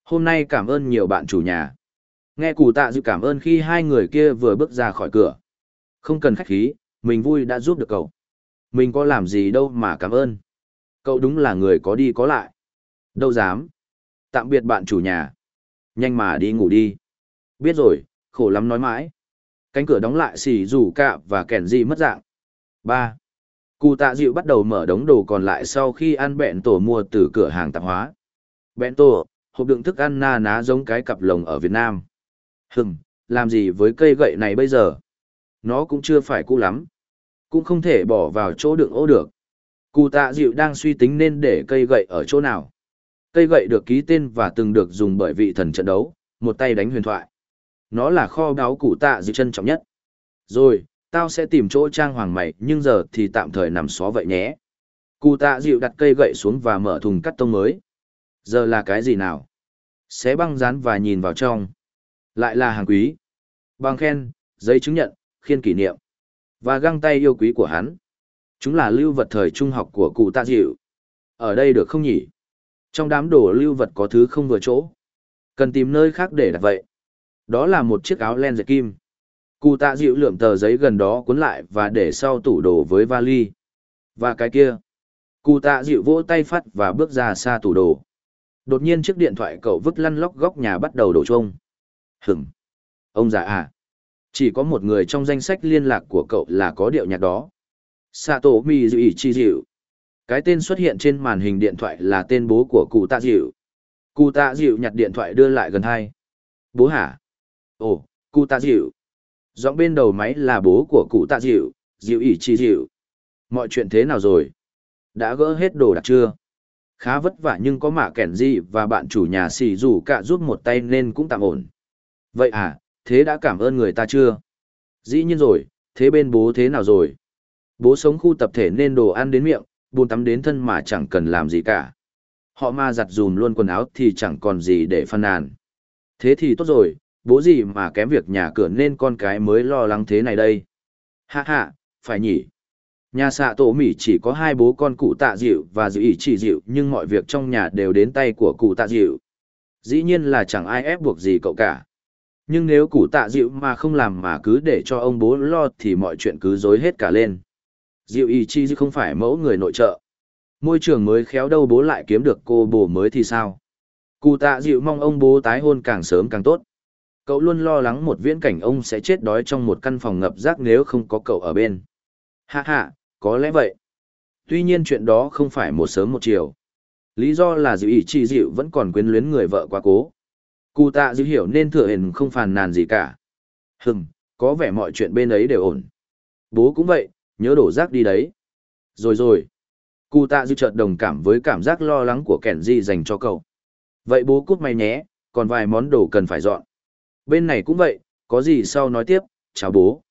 Hôm nay cảm ơn nhiều bạn chủ nhà. Nghe cụ tạ dự cảm ơn khi hai người kia vừa bước ra khỏi cửa. Không cần khách khí, mình vui đã giúp được cậu. Mình có làm gì đâu mà cảm ơn. Cậu đúng là người có đi có lại. Đâu dám. Tạm biệt bạn chủ nhà. Nhanh mà đi ngủ đi. Biết rồi, khổ lắm nói mãi. Cánh cửa đóng lại xì rủ cạ và kèn gì mất dạng. Ba. Cụ tạ dịu bắt đầu mở đống đồ còn lại sau khi ăn bẹn tổ mua từ cửa hàng tạp hóa. Bẹn tổ, hộp đựng thức ăn na ná giống cái cặp lồng ở việt nam. Hừm, làm gì với cây gậy này bây giờ? Nó cũng chưa phải cũ lắm. Cũng không thể bỏ vào chỗ đựng ô được. Cụ tạ dịu đang suy tính nên để cây gậy ở chỗ nào. Cây gậy được ký tên và từng được dùng bởi vị thần trận đấu, một tay đánh huyền thoại nó là kho báu cụ tạ dịu trân trọng nhất. Rồi, tao sẽ tìm chỗ trang hoàng mày, nhưng giờ thì tạm thời nằm xó vậy nhé. Cụ tạ dịu đặt cây gậy xuống và mở thùng cắt tông mới. Giờ là cái gì nào? Xé băng rán và nhìn vào trong. Lại là hàng quý. Băng khen, giấy chứng nhận, khiên kỷ niệm. Và găng tay yêu quý của hắn. Chúng là lưu vật thời trung học của cụ tạ dịu ở đây được không nhỉ? Trong đám đồ lưu vật có thứ không vừa chỗ. Cần tìm nơi khác để đặt vậy đó là một chiếc áo len dệt kim Cụ tạ dịu lượm tờ giấy gần đó cuốn lại và để sau tủ đồ với vali. Và cái kia. Cụ tạ dịu vỗ tay phát và bước ra xa tủ đồ. Đột nhiên chiếc điện thoại cậu vứt lăn lóc góc nhà bắt đầu đổ trông. Hửm. Ông già à. Chỉ có một người trong danh sách liên lạc của cậu là có điệu nhạc đó. Sato Chi dịu. Cái tên xuất hiện trên màn hình điện thoại là tên bố của cụ tạ dịu. Cụ tạ dịu nhặt điện thoại đưa lại gần hai. Bố hả? Ồ, cụ tạ dịu, Giọng bên đầu máy là bố của cụ tạ dịu, dịu ỉ chi dịu. Mọi chuyện thế nào rồi? Đã gỡ hết đồ đạc chưa? Khá vất vả nhưng có mạ kẻn gì và bạn chủ nhà xì rủ cả giúp một tay nên cũng tạm ổn. Vậy à, thế đã cảm ơn người ta chưa? Dĩ nhiên rồi, thế bên bố thế nào rồi? Bố sống khu tập thể nên đồ ăn đến miệng, buồn tắm đến thân mà chẳng cần làm gì cả. Họ ma giặt dùm luôn quần áo thì chẳng còn gì để phàn nàn. Thế thì tốt rồi, bố gì mà kém việc nhà cửa nên con cái mới lo lắng thế này đây. Hạ hạ, phải nhỉ. Nhà xạ tổ mỉ chỉ có hai bố con cụ tạ dịu và dự ý chỉ dịu nhưng mọi việc trong nhà đều đến tay của cụ tạ dịu. Dĩ nhiên là chẳng ai ép buộc gì cậu cả. Nhưng nếu cụ tạ dịu mà không làm mà cứ để cho ông bố lo thì mọi chuyện cứ dối hết cả lên. Dịu ý chi không phải mẫu người nội trợ. Môi trường mới khéo đâu bố lại kiếm được cô bồ mới thì sao. Cụ tạ dịu mong ông bố tái hôn càng sớm càng tốt. Cậu luôn lo lắng một viễn cảnh ông sẽ chết đói trong một căn phòng ngập rác nếu không có cậu ở bên. Hạ hạ, có lẽ vậy. Tuy nhiên chuyện đó không phải một sớm một chiều. Lý do là dịu ý chi dịu vẫn còn quyến luyến người vợ quá cố. Cụ tạ dịu hiểu nên thừa hình không phàn nàn gì cả. Hừm, có vẻ mọi chuyện bên ấy đều ổn. Bố cũng vậy, nhớ đổ rác đi đấy. Rồi rồi. Cụ tạ dịu chợt đồng cảm với cảm giác lo lắng của kẻn di dành cho cậu. Vậy bố cút mày nhé, còn vài món đồ cần phải dọn. Bên này cũng vậy, có gì sau nói tiếp, chào bố.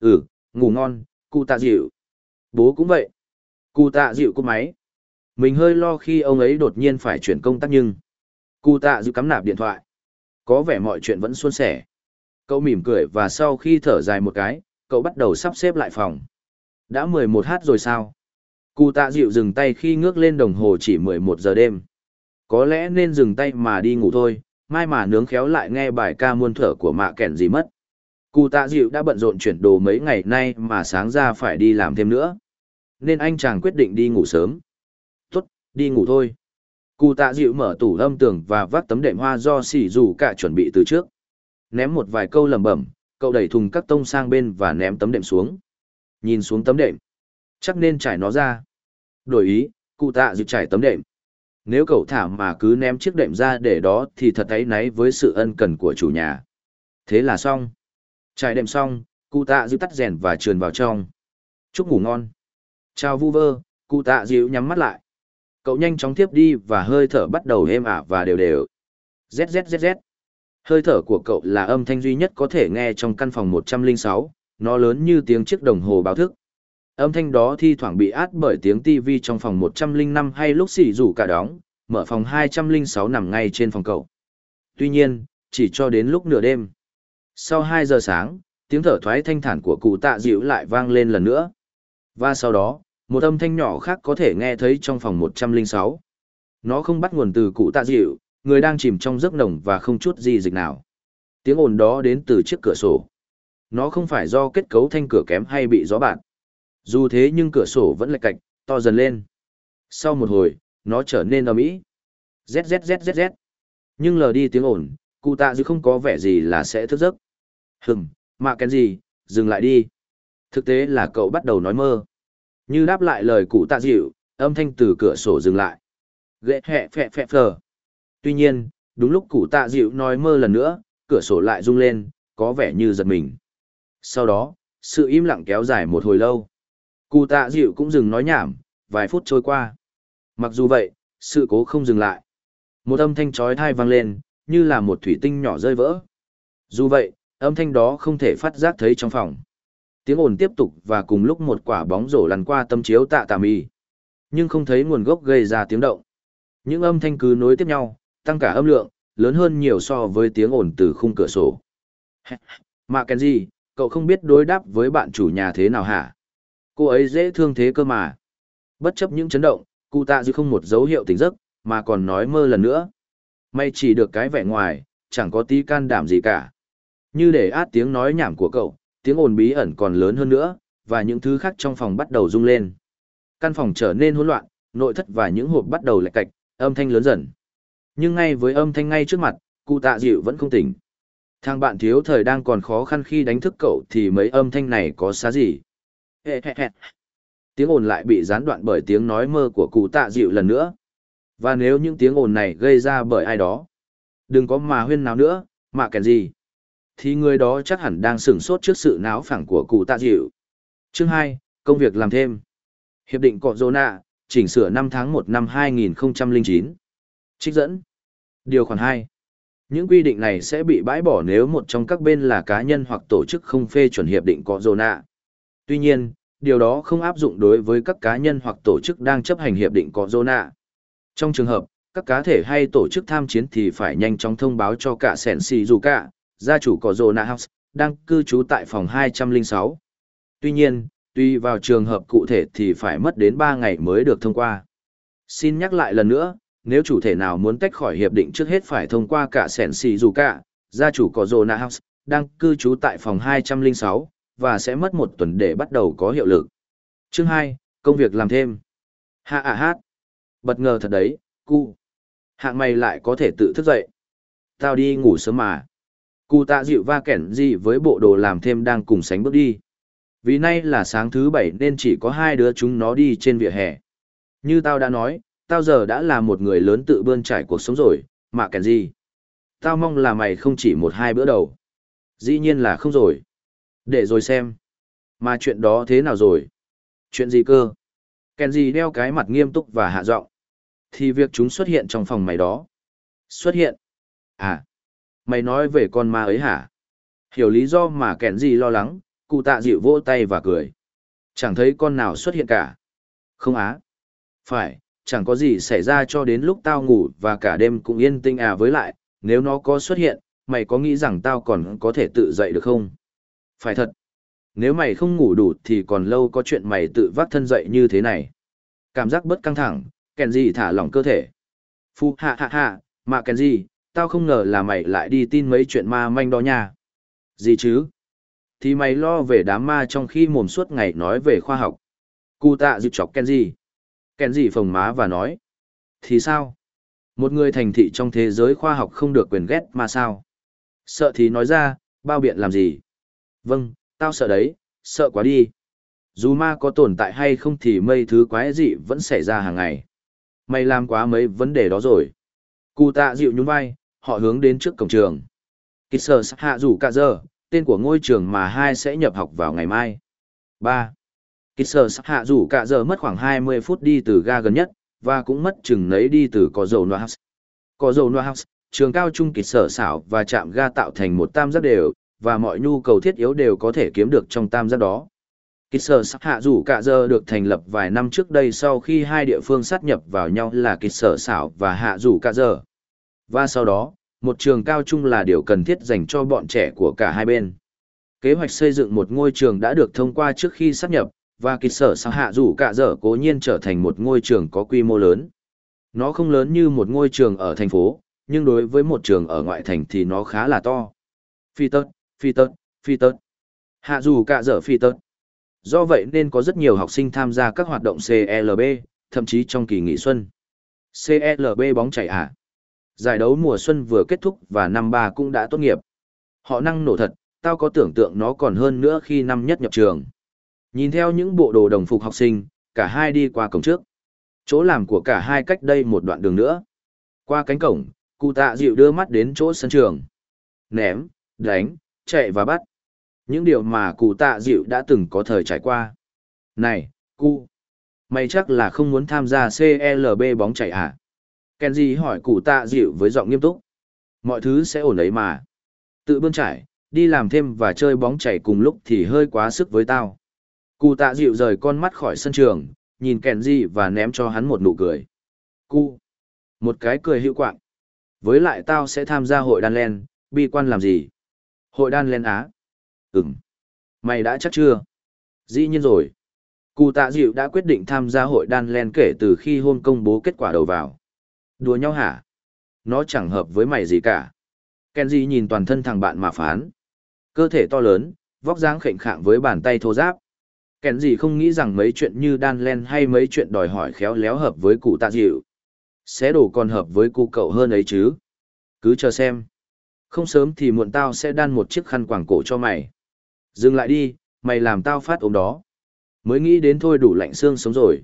Ừ, ngủ ngon, cụ tạ dịu. Bố cũng vậy. Cụ tạ dịu cúp máy. Mình hơi lo khi ông ấy đột nhiên phải chuyển công tác nhưng. Cụ tạ dịu cắm nạp điện thoại. Có vẻ mọi chuyện vẫn suôn sẻ. Cậu mỉm cười và sau khi thở dài một cái, cậu bắt đầu sắp xếp lại phòng. Đã 11 h rồi sao? Cụ tạ dịu dừng tay khi ngước lên đồng hồ chỉ 11 giờ đêm. Có lẽ nên dừng tay mà đi ngủ thôi, mai mà nướng khéo lại nghe bài ca muôn thở của mạ kẻn gì mất. Cụ tạ dịu đã bận rộn chuyển đồ mấy ngày nay mà sáng ra phải đi làm thêm nữa. Nên anh chàng quyết định đi ngủ sớm. Tốt, đi ngủ thôi. Cụ tạ dịu mở tủ âm tường và vác tấm đệm hoa do xỉ dù cả chuẩn bị từ trước. Ném một vài câu lầm bẩm, cậu đẩy thùng các tông sang bên và ném tấm đệm xuống. Nhìn xuống tấm đệm. Chắc nên trải nó ra. Đổi ý, cụ tạ dịu trải tấm đệm. Nếu cậu thả mà cứ ném chiếc đệm ra để đó thì thật ấy náy với sự ân cần của chủ nhà. Thế là xong. Trải đệm xong, cụ tạ dịu tắt rèn và trườn vào trong. Chúc ngủ ngon. Chào vu vơ, cụ tạ dịu nhắm mắt lại. Cậu nhanh chóng tiếp đi và hơi thở bắt đầu êm ả và đều đều. ZZZZ. Hơi thở của cậu là âm thanh duy nhất có thể nghe trong căn phòng 106, nó lớn như tiếng chiếc đồng hồ báo thức. Âm thanh đó thi thoảng bị át bởi tiếng TV trong phòng 105 hay lúc xỉ rủ cả đóng, mở phòng 206 nằm ngay trên phòng cậu. Tuy nhiên, chỉ cho đến lúc nửa đêm. Sau 2 giờ sáng, tiếng thở thoái thanh thản của cụ tạ dịu lại vang lên lần nữa. Và sau đó, một âm thanh nhỏ khác có thể nghe thấy trong phòng 106. Nó không bắt nguồn từ cụ tạ dịu, người đang chìm trong giấc nồng và không chút gì dịch nào. Tiếng ồn đó đến từ chiếc cửa sổ. Nó không phải do kết cấu thanh cửa kém hay bị gió bạt. Dù thế nhưng cửa sổ vẫn lệch cạch, to dần lên. Sau một hồi, nó trở nên ầm ĩ. ZZZZZ. Nhưng lờ đi tiếng ồn, cụ tạ dư không có vẻ gì là sẽ thức giấc. Hừm, mà cái gì, dừng lại đi. Thực tế là cậu bắt đầu nói mơ. Như đáp lại lời cụ tạ dịu, âm thanh từ cửa sổ dừng lại. Ghệ hẹ phẹ phẹ phờ. Tuy nhiên, đúng lúc cụ tạ dịu nói mơ lần nữa, cửa sổ lại rung lên, có vẻ như giật mình. Sau đó, sự im lặng kéo dài một hồi lâu. Cụ tạ dịu cũng dừng nói nhảm, vài phút trôi qua. Mặc dù vậy, sự cố không dừng lại. Một âm thanh chói tai vang lên, như là một thủy tinh nhỏ rơi vỡ. Dù vậy, âm thanh đó không thể phát giác thấy trong phòng. Tiếng ồn tiếp tục và cùng lúc một quả bóng rổ lăn qua tâm chiếu tạ tà mì. Nhưng không thấy nguồn gốc gây ra tiếng động. Những âm thanh cứ nối tiếp nhau, tăng cả âm lượng, lớn hơn nhiều so với tiếng ồn từ khung cửa sổ. Mackenzie, cậu không biết đối đáp với bạn chủ nhà thế nào hả? Cô ấy dễ thương thế cơ mà. Bất chấp những chấn động, cụ tạ dư không một dấu hiệu tỉnh giấc, mà còn nói mơ lần nữa. May chỉ được cái vẻ ngoài, chẳng có tí can đảm gì cả. Như để át tiếng nói nhảm của cậu, tiếng ồn bí ẩn còn lớn hơn nữa, và những thứ khác trong phòng bắt đầu rung lên. Căn phòng trở nên hỗn loạn, nội thất và những hộp bắt đầu lạch cạch, âm thanh lớn dần. Nhưng ngay với âm thanh ngay trước mặt, cụ tạ dịu vẫn không tỉnh. Thằng bạn thiếu thời đang còn khó khăn khi đánh thức cậu thì mấy âm thanh này có xá gì. Tiếng ồn lại bị gián đoạn bởi tiếng nói mơ của cụ tạ dịu lần nữa. Và nếu những tiếng ồn này gây ra bởi ai đó, đừng có mà huyên nào nữa, mà kèn gì thì người đó chắc hẳn đang sửng sốt trước sự náo phẳng của cụ tạ dịu. Chương 2, công việc làm thêm. Hiệp định Cọ Dô Nạ, chỉnh sửa năm tháng 1 năm 2009. Trích dẫn. Điều khoản 2. Những quy định này sẽ bị bãi bỏ nếu một trong các bên là cá nhân hoặc tổ chức không phê chuẩn hiệp định Cọ Dô Nạ. Tuy nhiên, điều đó không áp dụng đối với các cá nhân hoặc tổ chức đang chấp hành hiệp định có Dô Nạ. Trong trường hợp, các cá thể hay tổ chức tham chiến thì phải nhanh chóng thông báo cho cả sẻn xì dù cả, gia chủ của Zona House, đang cư trú tại phòng 206. Tuy nhiên, Tuy vào trường hợp cụ thể thì phải mất đến 3 ngày mới được thông qua. Xin nhắc lại lần nữa, nếu chủ thể nào muốn tách khỏi hiệp định trước hết phải thông qua cả sẻn xì dù cả, gia chủ có Zona House, đang cư trú tại phòng 206, và sẽ mất một tuần để bắt đầu có hiệu lực. Chương 2, công việc làm thêm. Hạ à hát. Bất ngờ thật đấy, cu. Hạng mày lại có thể tự thức dậy. Tao đi ngủ sớm mà. Cụ tạ dịu va kẻn gì với bộ đồ làm thêm đang cùng sánh bước đi. Vì nay là sáng thứ bảy nên chỉ có hai đứa chúng nó đi trên vỉa hè. Như tao đã nói, tao giờ đã là một người lớn tự bươn trải cuộc sống rồi, mà kẻn gì. Tao mong là mày không chỉ một hai bữa đầu. Dĩ nhiên là không rồi. Để rồi xem. Mà chuyện đó thế nào rồi? Chuyện gì cơ? Kèn gì đeo cái mặt nghiêm túc và hạ giọng. Thì việc chúng xuất hiện trong phòng mày đó. Xuất hiện? À, mày nói về con ma ấy hả? Hiểu lý do mà kèn gì lo lắng, cụ tạ dịu vỗ tay và cười. Chẳng thấy con nào xuất hiện cả. Không á. Phải, chẳng có gì xảy ra cho đến lúc tao ngủ và cả đêm cũng yên tĩnh à với lại, nếu nó có xuất hiện, mày có nghĩ rằng tao còn có thể tự dậy được không? Phải thật. Nếu mày không ngủ đủ thì còn lâu có chuyện mày tự vác thân dậy như thế này. Cảm giác bất căng thẳng, kèn gì thả lỏng cơ thể. Phu hạ hạ hạ, mà kèn gì, tao không ngờ là mày lại đi tin mấy chuyện ma manh đó nha. Gì chứ? Thì mày lo về đám ma trong khi mồm suốt ngày nói về khoa học. Cụ tạ dịp chọc Kenji. Kenji phồng má và nói. Thì sao? Một người thành thị trong thế giới khoa học không được quyền ghét mà sao? Sợ thì nói ra, bao biện làm gì? Vâng, tao sợ đấy, sợ quá đi. Dù ma có tồn tại hay không thì mây thứ quái dị vẫn xảy ra hàng ngày. Mày làm quá mấy vấn đề đó rồi. Cụ tạ dịu nhún vai, họ hướng đến trước cổng trường. Kịch sở hạ rủ cả giờ, tên của ngôi trường mà hai sẽ nhập học vào ngày mai. 3. Kịch sở hạ rủ cả giờ mất khoảng 20 phút đi từ ga gần nhất, và cũng mất chừng nấy đi từ có dầu Noah House. Có dầu Noah House, trường cao trung kịch sở xảo và trạm ga tạo thành một tam giác đều, và mọi nhu cầu thiết yếu đều có thể kiếm được trong tam giác đó. Kỳ sở hạ rủ cả giờ được thành lập vài năm trước đây sau khi hai địa phương sát nhập vào nhau là kỳ sở xảo và hạ rủ cả giờ. Và sau đó, một trường cao trung là điều cần thiết dành cho bọn trẻ của cả hai bên. Kế hoạch xây dựng một ngôi trường đã được thông qua trước khi sát nhập, và kỳ sở sao hạ rủ cả giờ cố nhiên trở thành một ngôi trường có quy mô lớn. Nó không lớn như một ngôi trường ở thành phố, nhưng đối với một trường ở ngoại thành thì nó khá là to. Phi tớt, phi tớt, phi tớt. Hạ dù cả dở phi tớt. Do vậy nên có rất nhiều học sinh tham gia các hoạt động CLB, thậm chí trong kỳ nghỉ xuân. CLB bóng chảy à? Giải đấu mùa xuân vừa kết thúc và năm ba cũng đã tốt nghiệp. Họ năng nổ thật, tao có tưởng tượng nó còn hơn nữa khi năm nhất nhập trường. Nhìn theo những bộ đồ đồng phục học sinh, cả hai đi qua cổng trước. Chỗ làm của cả hai cách đây một đoạn đường nữa. Qua cánh cổng, cụ tạ dịu đưa mắt đến chỗ sân trường. Ném, đánh, chạy và bắt. Những điều mà cụ tạ dịu đã từng có thời trải qua. Này, cụ, mày chắc là không muốn tham gia CLB bóng chạy à? Kenji hỏi cụ tạ dịu với giọng nghiêm túc. Mọi thứ sẽ ổn ấy mà. Tự bươn trải, đi làm thêm và chơi bóng chảy cùng lúc thì hơi quá sức với tao. Cụ tạ dịu rời con mắt khỏi sân trường, nhìn Kenji và ném cho hắn một nụ cười. Cụ. Một cái cười hữu quạng. Với lại tao sẽ tham gia hội đan len, bi quan làm gì? Hội đan lên á? Ừm. Mày đã chắc chưa? Dĩ nhiên rồi. Cụ tạ dịu đã quyết định tham gia hội đan len kể từ khi hôm công bố kết quả đầu vào. Đùa nhau hả? Nó chẳng hợp với mày gì cả. Kenji nhìn toàn thân thằng bạn mà phán. Cơ thể to lớn, vóc dáng khệnh khạng với bàn tay thô giáp. Kenji không nghĩ rằng mấy chuyện như đan len hay mấy chuyện đòi hỏi khéo léo hợp với cụ tạ dịu. Xé đồ còn hợp với cụ cậu hơn ấy chứ. Cứ chờ xem. Không sớm thì muộn tao sẽ đan một chiếc khăn quàng cổ cho mày. Dừng lại đi, mày làm tao phát ốm đó. Mới nghĩ đến thôi đủ lạnh xương sống rồi.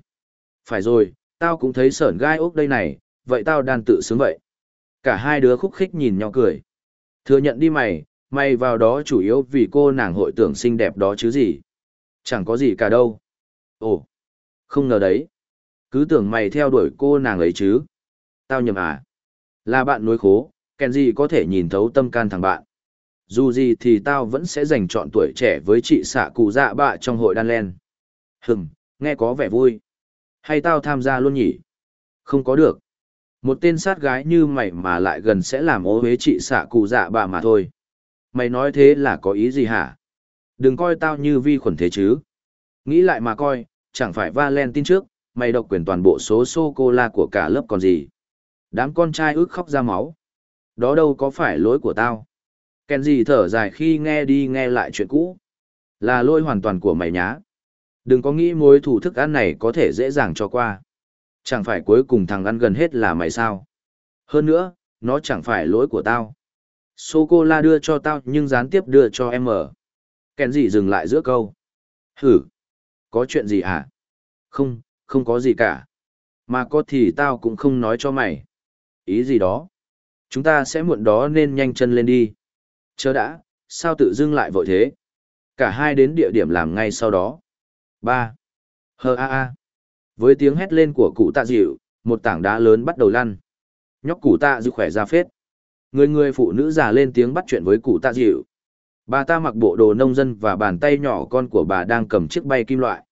Phải rồi, tao cũng thấy sởn gai ốc đây này, vậy tao đan tự sướng vậy. Cả hai đứa khúc khích nhìn nhau cười. Thừa nhận đi mày, mày vào đó chủ yếu vì cô nàng hội tưởng xinh đẹp đó chứ gì. Chẳng có gì cả đâu. Ồ, không ngờ đấy. Cứ tưởng mày theo đuổi cô nàng ấy chứ. Tao nhầm à. Là bạn nối khố, kèn gì có thể nhìn thấu tâm can thằng bạn. Dù gì thì tao vẫn sẽ dành chọn tuổi trẻ với chị xạ cụ dạ bạ trong hội đan len. Hừm, nghe có vẻ vui. Hay tao tham gia luôn nhỉ? Không có được. Một tên sát gái như mày mà lại gần sẽ làm ố hế chị xạ cụ dạ bà mà thôi. Mày nói thế là có ý gì hả? Đừng coi tao như vi khuẩn thế chứ. Nghĩ lại mà coi, chẳng phải Valentine trước, mày độc quyền toàn bộ số sô-cô-la của cả lớp còn gì. Đám con trai ước khóc ra máu. Đó đâu có phải lỗi của tao. Kenji thở dài khi nghe đi nghe lại chuyện cũ. Là lỗi hoàn toàn của mày nhá. Đừng có nghĩ mối thủ thức ăn này có thể dễ dàng cho qua. Chẳng phải cuối cùng thằng ăn gần hết là mày sao. Hơn nữa, nó chẳng phải lỗi của tao. Sô-cô-la đưa cho tao nhưng gián tiếp đưa cho em ở. Kenji dừng lại giữa câu. Hử? Có chuyện gì à? Không, không có gì cả. Mà có thì tao cũng không nói cho mày. Ý gì đó? Chúng ta sẽ muộn đó nên nhanh chân lên đi. Chớ đã, sao tự dưng lại vội thế? Cả hai đến địa điểm làm ngay sau đó. ba Hờ a a. Với tiếng hét lên của cụ tạ dịu, một tảng đá lớn bắt đầu lăn. Nhóc cụ tạ dịu khỏe ra phết. Người người phụ nữ già lên tiếng bắt chuyện với cụ tạ dịu. Bà ta mặc bộ đồ nông dân và bàn tay nhỏ con của bà đang cầm chiếc bay kim loại.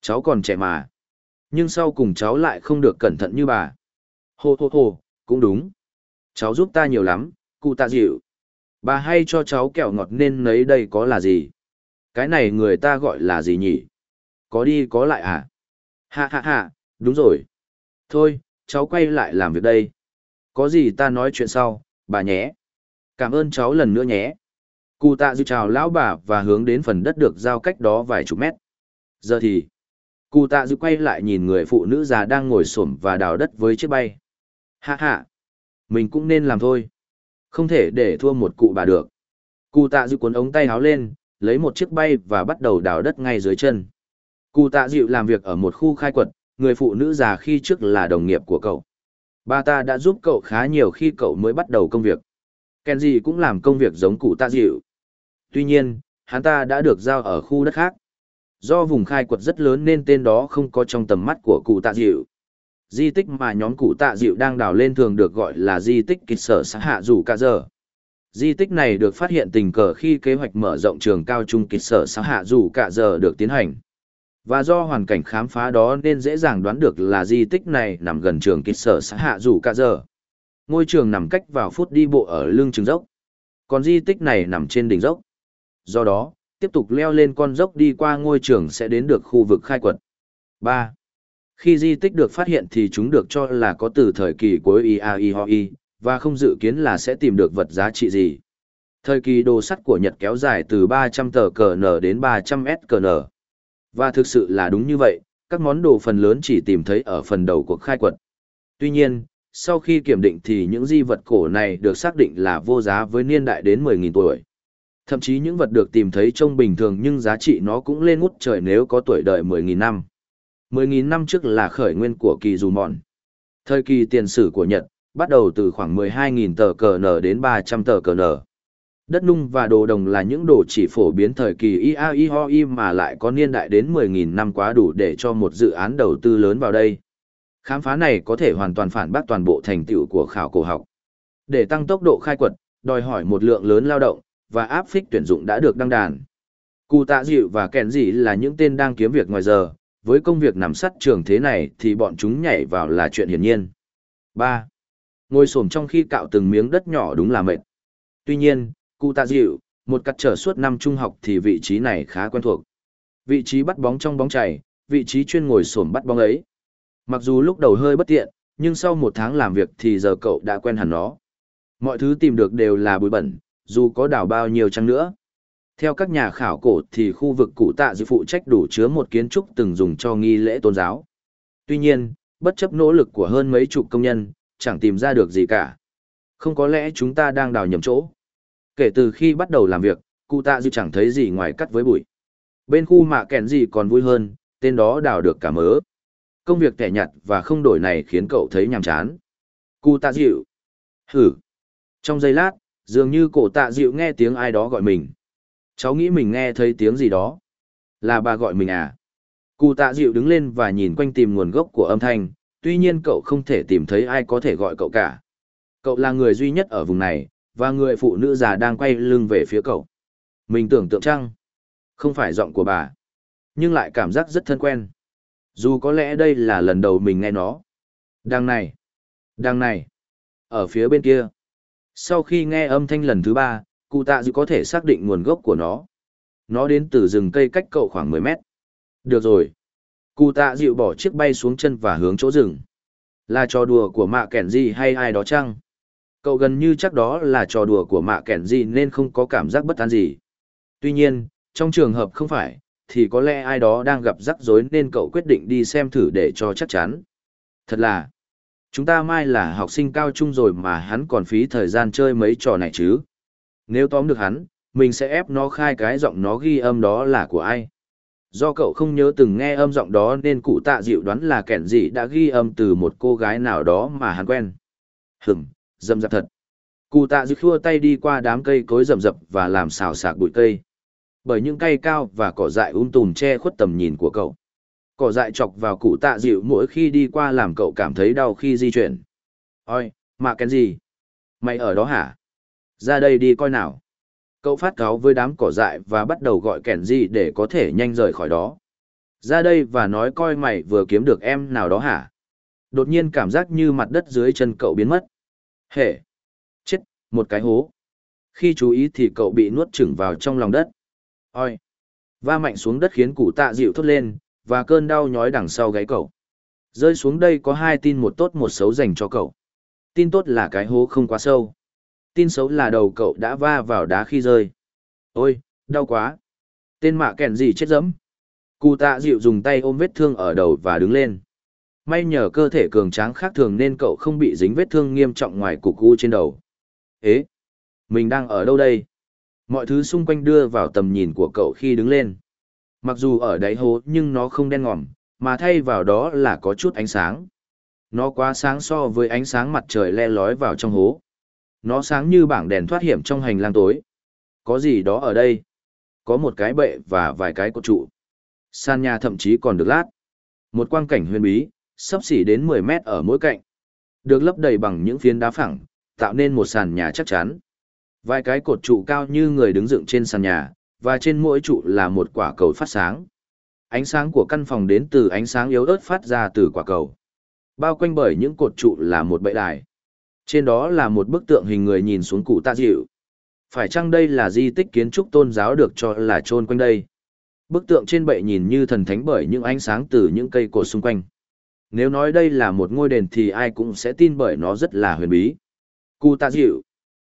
Cháu còn trẻ mà. Nhưng sau cùng cháu lại không được cẩn thận như bà. Hô hô hô, cũng đúng. Cháu giúp ta nhiều lắm, cụ tạ dịu. Bà hay cho cháu kẹo ngọt nên nấy đây có là gì? Cái này người ta gọi là gì nhỉ? Có đi có lại à? Ha ha ha, đúng rồi. Thôi, cháu quay lại làm việc đây. Có gì ta nói chuyện sau, bà nhé. Cảm ơn cháu lần nữa nhé. Cụ tạ dịu chào lão bà và hướng đến phần đất được giao cách đó vài chục mét. Giờ thì, cụ tạ dịu quay lại nhìn người phụ nữ già đang ngồi xổm và đào đất với chiếc bay. Ha ha, mình cũng nên làm thôi. Không thể để thua một cụ bà được. Cụ tạ dịu cuốn ống tay háo lên, lấy một chiếc bay và bắt đầu đào đất ngay dưới chân. Cụ tạ dịu làm việc ở một khu khai quật, người phụ nữ già khi trước là đồng nghiệp của cậu. Bà ta đã giúp cậu khá nhiều khi cậu mới bắt đầu công việc. Kenji cũng làm công việc giống cụ tạ dịu. Tuy nhiên, hắn ta đã được giao ở khu đất khác. Do vùng khai quật rất lớn nên tên đó không có trong tầm mắt của cụ tạ dịu. Di tích mà nhóm cụ tạ dịu đang đào lên thường được gọi là di tích kịch sở xã hạ dù cả giờ. Di tích này được phát hiện tình cờ khi kế hoạch mở rộng trường cao trung kịch sở xã hạ dù cả giờ được tiến hành. Và do hoàn cảnh khám phá đó nên dễ dàng đoán được là di tích này nằm gần trường kịch sở xã hạ dù cả giờ. Ngôi trường nằm cách vào phút đi bộ ở lưng trường dốc. Còn di tích này nằm trên đỉnh dốc. Do đó, tiếp tục leo lên con dốc đi qua ngôi trường sẽ đến được khu vực khai quật. 3. Khi di tích được phát hiện thì chúng được cho là có từ thời kỳ cuối IAIHOI, và không dự kiến là sẽ tìm được vật giá trị gì. Thời kỳ đồ sắt của Nhật kéo dài từ 300 tờ cờ nở đến 300 S cờ nở. Và thực sự là đúng như vậy, các món đồ phần lớn chỉ tìm thấy ở phần đầu cuộc khai quật. Tuy nhiên, sau khi kiểm định thì những di vật cổ này được xác định là vô giá với niên đại đến 10.000 tuổi. Thậm chí những vật được tìm thấy trông bình thường nhưng giá trị nó cũng lên ngút trời nếu có tuổi đời 10.000 năm. 10.000 năm trước là khởi nguyên của kỳ dù mòn. Thời kỳ tiền sử của Nhật, bắt đầu từ khoảng 12.000 tờ cờ nở đến 300 tờ cờ nở. Đất nung và đồ đồng là những đồ chỉ phổ biến thời kỳ IAIHOI mà lại có niên đại đến 10.000 năm quá đủ để cho một dự án đầu tư lớn vào đây. Khám phá này có thể hoàn toàn phản bác toàn bộ thành tựu của khảo cổ học. Để tăng tốc độ khai quật, đòi hỏi một lượng lớn lao động, và áp phích tuyển dụng đã được đăng đàn. Cụ tạ dịu và kèn dị là những tên đang kiếm việc ngoài giờ, với công việc nằm sắt trường thế này thì bọn chúng nhảy vào là chuyện hiển nhiên. 3. Ngồi xổm trong khi cạo từng miếng đất nhỏ đúng là mệt. Tuy nhiên, cụ tạ dịu, một cắt trở suốt năm trung học thì vị trí này khá quen thuộc. Vị trí bắt bóng trong bóng chảy, vị trí chuyên ngồi xổm bắt bóng ấy. Mặc dù lúc đầu hơi bất tiện, nhưng sau một tháng làm việc thì giờ cậu đã quen hẳn nó. Mọi thứ tìm được đều là bụi bẩn, dù có đảo bao nhiêu chăng nữa. Theo các nhà khảo cổ thì khu vực cụ tạ dự phụ trách đủ chứa một kiến trúc từng dùng cho nghi lễ tôn giáo. Tuy nhiên, bất chấp nỗ lực của hơn mấy chục công nhân, chẳng tìm ra được gì cả. Không có lẽ chúng ta đang đào nhầm chỗ. Kể từ khi bắt đầu làm việc, cụ tạ dự chẳng thấy gì ngoài cắt với bụi. Bên khu mạ kẹn gì còn vui hơn, tên đó đào được cả mớ. Công việc tẻ nhặt và không đổi này khiến cậu thấy nhàm chán. Cụ tạ dịu. Hử. Trong giây lát, dường như cổ tạ dịu nghe tiếng ai đó gọi mình. Cháu nghĩ mình nghe thấy tiếng gì đó. Là bà gọi mình à? Cụ tạ dịu đứng lên và nhìn quanh tìm nguồn gốc của âm thanh, tuy nhiên cậu không thể tìm thấy ai có thể gọi cậu cả. Cậu là người duy nhất ở vùng này, và người phụ nữ già đang quay lưng về phía cậu. Mình tưởng tượng chăng? Không phải giọng của bà, nhưng lại cảm giác rất thân quen. Dù có lẽ đây là lần đầu mình nghe nó. Đằng này, đằng này, ở phía bên kia. Sau khi nghe âm thanh lần thứ ba, cụ tạ dịu có thể xác định nguồn gốc của nó. Nó đến từ rừng cây cách cậu khoảng 10 mét. Được rồi. Cụ tạ dịu bỏ chiếc bay xuống chân và hướng chỗ rừng. Là trò đùa của mạ kẻn gì hay ai đó chăng? Cậu gần như chắc đó là trò đùa của mạ kẻn gì nên không có cảm giác bất an gì. Tuy nhiên, trong trường hợp không phải, thì có lẽ ai đó đang gặp rắc rối nên cậu quyết định đi xem thử để cho chắc chắn. Thật là, chúng ta mai là học sinh cao trung rồi mà hắn còn phí thời gian chơi mấy trò này chứ. Nếu tóm được hắn, mình sẽ ép nó khai cái giọng nó ghi âm đó là của ai. Do cậu không nhớ từng nghe âm giọng đó nên cụ tạ dịu đoán là kẻn gì đã ghi âm từ một cô gái nào đó mà hắn quen. Hửm, dâm dạp thật. Cụ tạ dịu khua tay đi qua đám cây cối rậm rập và làm xào xạc bụi cây. Bởi những cây cao và cỏ dại um tùm che khuất tầm nhìn của cậu. Cỏ dại chọc vào cụ tạ dịu mỗi khi đi qua làm cậu cảm thấy đau khi di chuyển. Ôi, mà kẻn gì? Mày ở đó hả? Ra đây đi coi nào. Cậu phát cáo với đám cỏ dại và bắt đầu gọi kẻn gì để có thể nhanh rời khỏi đó. Ra đây và nói coi mày vừa kiếm được em nào đó hả? Đột nhiên cảm giác như mặt đất dưới chân cậu biến mất. Hệ! Chết! Một cái hố. Khi chú ý thì cậu bị nuốt chửng vào trong lòng đất. Ôi! Va mạnh xuống đất khiến cụ tạ dịu thốt lên, và cơn đau nhói đằng sau gáy cậu. Rơi xuống đây có hai tin một tốt một xấu dành cho cậu. Tin tốt là cái hố không quá sâu tin xấu là đầu cậu đã va vào đá khi rơi. Ôi, đau quá. Tên mạ kèn gì chết dẫm. Cụ tạ dịu dùng tay ôm vết thương ở đầu và đứng lên. May nhờ cơ thể cường tráng khác thường nên cậu không bị dính vết thương nghiêm trọng ngoài cục u trên đầu. Ế, mình đang ở đâu đây? Mọi thứ xung quanh đưa vào tầm nhìn của cậu khi đứng lên. Mặc dù ở đáy hố nhưng nó không đen ngòm, mà thay vào đó là có chút ánh sáng. Nó quá sáng so với ánh sáng mặt trời le lói vào trong hố. Nó sáng như bảng đèn thoát hiểm trong hành lang tối. Có gì đó ở đây? Có một cái bệ và vài cái cột trụ. Sàn nhà thậm chí còn được lát. Một quang cảnh huyền bí, sấp xỉ đến 10 mét ở mỗi cạnh. Được lấp đầy bằng những phiến đá phẳng, tạo nên một sàn nhà chắc chắn. Vài cái cột trụ cao như người đứng dựng trên sàn nhà, và trên mỗi trụ là một quả cầu phát sáng. Ánh sáng của căn phòng đến từ ánh sáng yếu ớt phát ra từ quả cầu. Bao quanh bởi những cột trụ là một bệ đài. Trên đó là một bức tượng hình người nhìn xuống cụ tạ dịu. Phải chăng đây là di tích kiến trúc tôn giáo được cho là trôn quanh đây? Bức tượng trên bệ nhìn như thần thánh bởi những ánh sáng từ những cây cột xung quanh. Nếu nói đây là một ngôi đền thì ai cũng sẽ tin bởi nó rất là huyền bí. Cụ tạ dịu.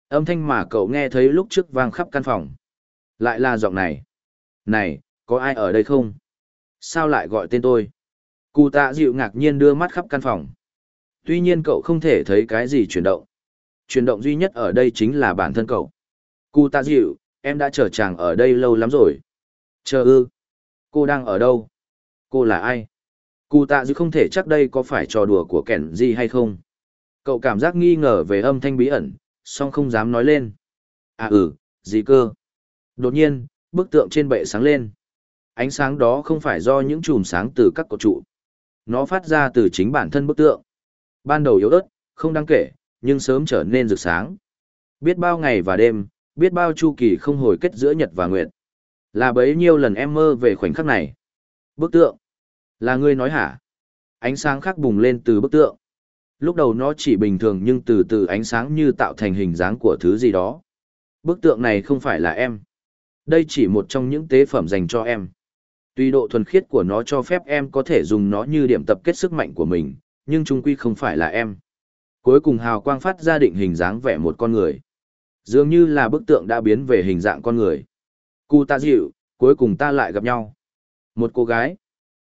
Âm thanh mà cậu nghe thấy lúc trước vang khắp căn phòng. Lại là giọng này. Này, có ai ở đây không? Sao lại gọi tên tôi? Cụ tạ dịu ngạc nhiên đưa mắt khắp căn phòng. Tuy nhiên cậu không thể thấy cái gì chuyển động. Chuyển động duy nhất ở đây chính là bản thân cậu. Cụ tạ dịu, em đã chờ chàng ở đây lâu lắm rồi. Chờ ư. Cô đang ở đâu? Cô là ai? Cụ tạ dịu không thể chắc đây có phải trò đùa của kẻn gì hay không. Cậu cảm giác nghi ngờ về âm thanh bí ẩn, song không dám nói lên. À ừ, gì cơ? Đột nhiên, bức tượng trên bệ sáng lên. Ánh sáng đó không phải do những chùm sáng từ các cột trụ. Nó phát ra từ chính bản thân bức tượng. Ban đầu yếu ớt, không đáng kể, nhưng sớm trở nên rực sáng. Biết bao ngày và đêm, biết bao chu kỳ không hồi kết giữa nhật và nguyệt. Là bấy nhiêu lần em mơ về khoảnh khắc này. Bức tượng. Là ngươi nói hả? Ánh sáng khác bùng lên từ bức tượng. Lúc đầu nó chỉ bình thường nhưng từ từ ánh sáng như tạo thành hình dáng của thứ gì đó. Bức tượng này không phải là em. Đây chỉ một trong những tế phẩm dành cho em. Tuy độ thuần khiết của nó cho phép em có thể dùng nó như điểm tập kết sức mạnh của mình, nhưng trung quy không phải là em. Cuối cùng hào quang phát ra định hình dáng vẻ một con người. Dường như là bức tượng đã biến về hình dạng con người. Cụ ta dịu, cuối cùng ta lại gặp nhau. Một cô gái.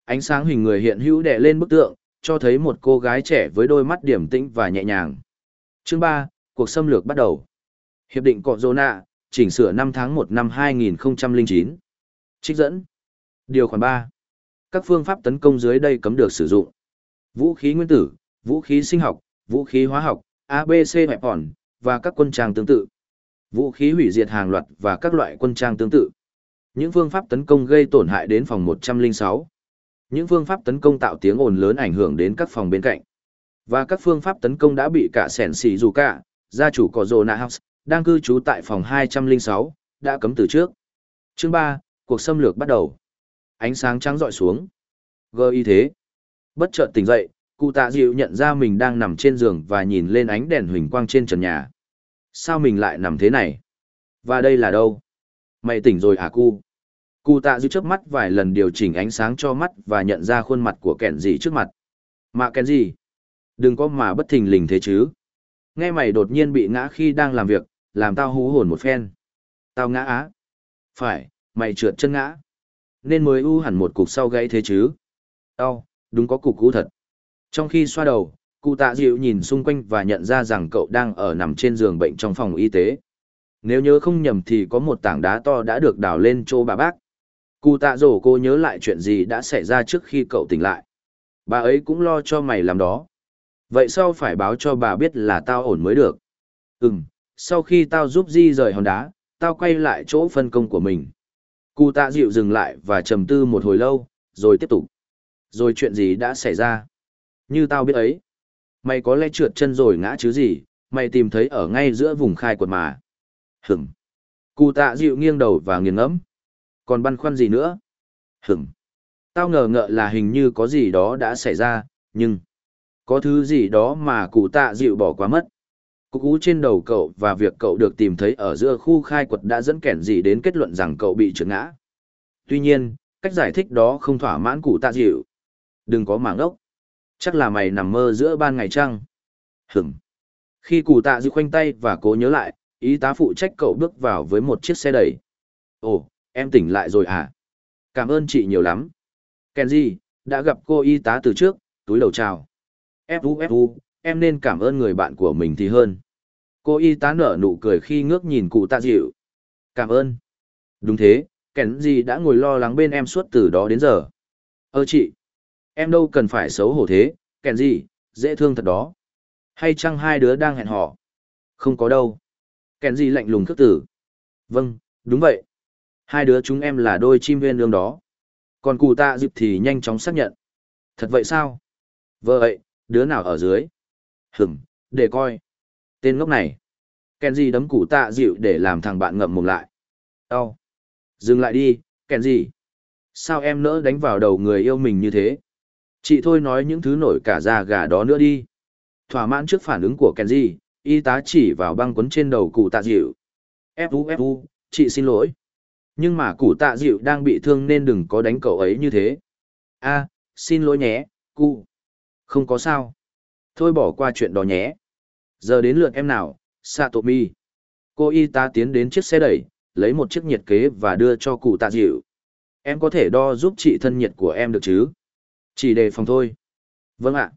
Ánh sáng hình người hiện hữu đè lên bức tượng, cho thấy một cô gái trẻ với đôi mắt điểm tĩnh và nhẹ nhàng. Chương 3, cuộc xâm lược bắt đầu. Hiệp định Cọ Dô Nạ, chỉnh sửa năm tháng 1 năm 2009. Trích dẫn. Điều khoản 3. Các phương pháp tấn công dưới đây cấm được sử dụng vũ khí nguyên tử, vũ khí sinh học, vũ khí hóa học, ABC hẹp hòn, và các quân trang tương tự. Vũ khí hủy diệt hàng loạt và các loại quân trang tương tự. Những phương pháp tấn công gây tổn hại đến phòng 106. Những phương pháp tấn công tạo tiếng ồn lớn ảnh hưởng đến các phòng bên cạnh. Và các phương pháp tấn công đã bị cả sẻn xì dù cả, gia chủ của Zona House, đang cư trú tại phòng 206, đã cấm từ trước. Chương 3, cuộc xâm lược bắt đầu. Ánh sáng trắng dọi xuống. Gơ y thế. Bất chợt tỉnh dậy, cụ tạ dịu nhận ra mình đang nằm trên giường và nhìn lên ánh đèn huỳnh quang trên trần nhà. Sao mình lại nằm thế này? Và đây là đâu? Mày tỉnh rồi à cu? Cụ tạ dịu chớp mắt vài lần điều chỉnh ánh sáng cho mắt và nhận ra khuôn mặt của kẻn gì trước mặt. Mà kẻn gì? Đừng có mà bất thình lình thế chứ. Nghe mày đột nhiên bị ngã khi đang làm việc, làm tao hú hồn một phen. Tao ngã á. Phải, mày trượt chân ngã. Nên mới u hẳn một cục sau gãy thế chứ. Tao, đúng có cục cũ thật. Trong khi xoa đầu, cụ tạ dịu nhìn xung quanh và nhận ra rằng cậu đang ở nằm trên giường bệnh trong phòng y tế. Nếu nhớ không nhầm thì có một tảng đá to đã được đào lên chỗ bà bác. Cụ tạ rổ cô nhớ lại chuyện gì đã xảy ra trước khi cậu tỉnh lại. Bà ấy cũng lo cho mày làm đó. Vậy sao phải báo cho bà biết là tao ổn mới được. Ừm, sau khi tao giúp di rời hòn đá, tao quay lại chỗ phân công của mình. Cụ tạ dịu dừng lại và trầm tư một hồi lâu, rồi tiếp tục. Rồi chuyện gì đã xảy ra? Như tao biết ấy. Mày có lẽ trượt chân rồi ngã chứ gì, mày tìm thấy ở ngay giữa vùng khai quật mà. Hửm. Cụ tạ dịu nghiêng đầu và nghiêng ngẫm. Còn băn khoăn gì nữa? Hửm. Tao ngờ ngợ là hình như có gì đó đã xảy ra, nhưng... Có thứ gì đó mà cụ tạ dịu bỏ qua mất. Cục ú trên đầu cậu và việc cậu được tìm thấy ở giữa khu khai quật đã dẫn kẻn gì đến kết luận rằng cậu bị trượt ngã. Tuy nhiên, cách giải thích đó không thỏa mãn cụ tạ dịu. Đừng có mảng ốc. Chắc là mày nằm mơ giữa ban ngày trăng. Hửm. Khi cụ tạ dư khoanh tay và cố nhớ lại, y tá phụ trách cậu bước vào với một chiếc xe đẩy. Ồ, em tỉnh lại rồi à? Cảm ơn chị nhiều lắm. Kenji, đã gặp cô y tá từ trước, túi đầu chào. Fu Fu, em nên cảm ơn người bạn của mình thì hơn. Cô y tá nở nụ cười khi ngước nhìn cụ tạ dịu. Cảm ơn. Đúng thế, Kenji đã ngồi lo lắng bên em suốt từ đó đến giờ. Ơ chị, em đâu cần phải xấu hổ thế, Kenji, dễ thương thật đó. Hay chăng hai đứa đang hẹn hò? Không có đâu. Kenji lạnh lùng khước tử. Vâng, đúng vậy. Hai đứa chúng em là đôi chim viên lương đó. Còn cụ tạ dịp thì nhanh chóng xác nhận. Thật vậy sao? Vậy, đứa nào ở dưới? Hửm, để coi. Tên ngốc này. Kenji đấm cụ tạ dịu để làm thằng bạn ngậm mồm lại. Đau. Dừng lại đi, Kenji. Sao em nỡ đánh vào đầu người yêu mình như thế? Chị thôi nói những thứ nổi cả da gà đó nữa đi. Thỏa mãn trước phản ứng của Kenji, y tá chỉ vào băng quấn trên đầu cụ tạ dịu. Fu Fu, chị xin lỗi. Nhưng mà cụ tạ dịu đang bị thương nên đừng có đánh cậu ấy như thế. a xin lỗi nhé, cụ. Không có sao. Thôi bỏ qua chuyện đó nhé. Giờ đến lượt em nào, Satomi. Cô y tá tiến đến chiếc xe đẩy, lấy một chiếc nhiệt kế và đưa cho cụ tạ dịu. Em có thể đo giúp chị thân nhiệt của em được chứ? Chỉ đề phòng thôi. Vâng ạ.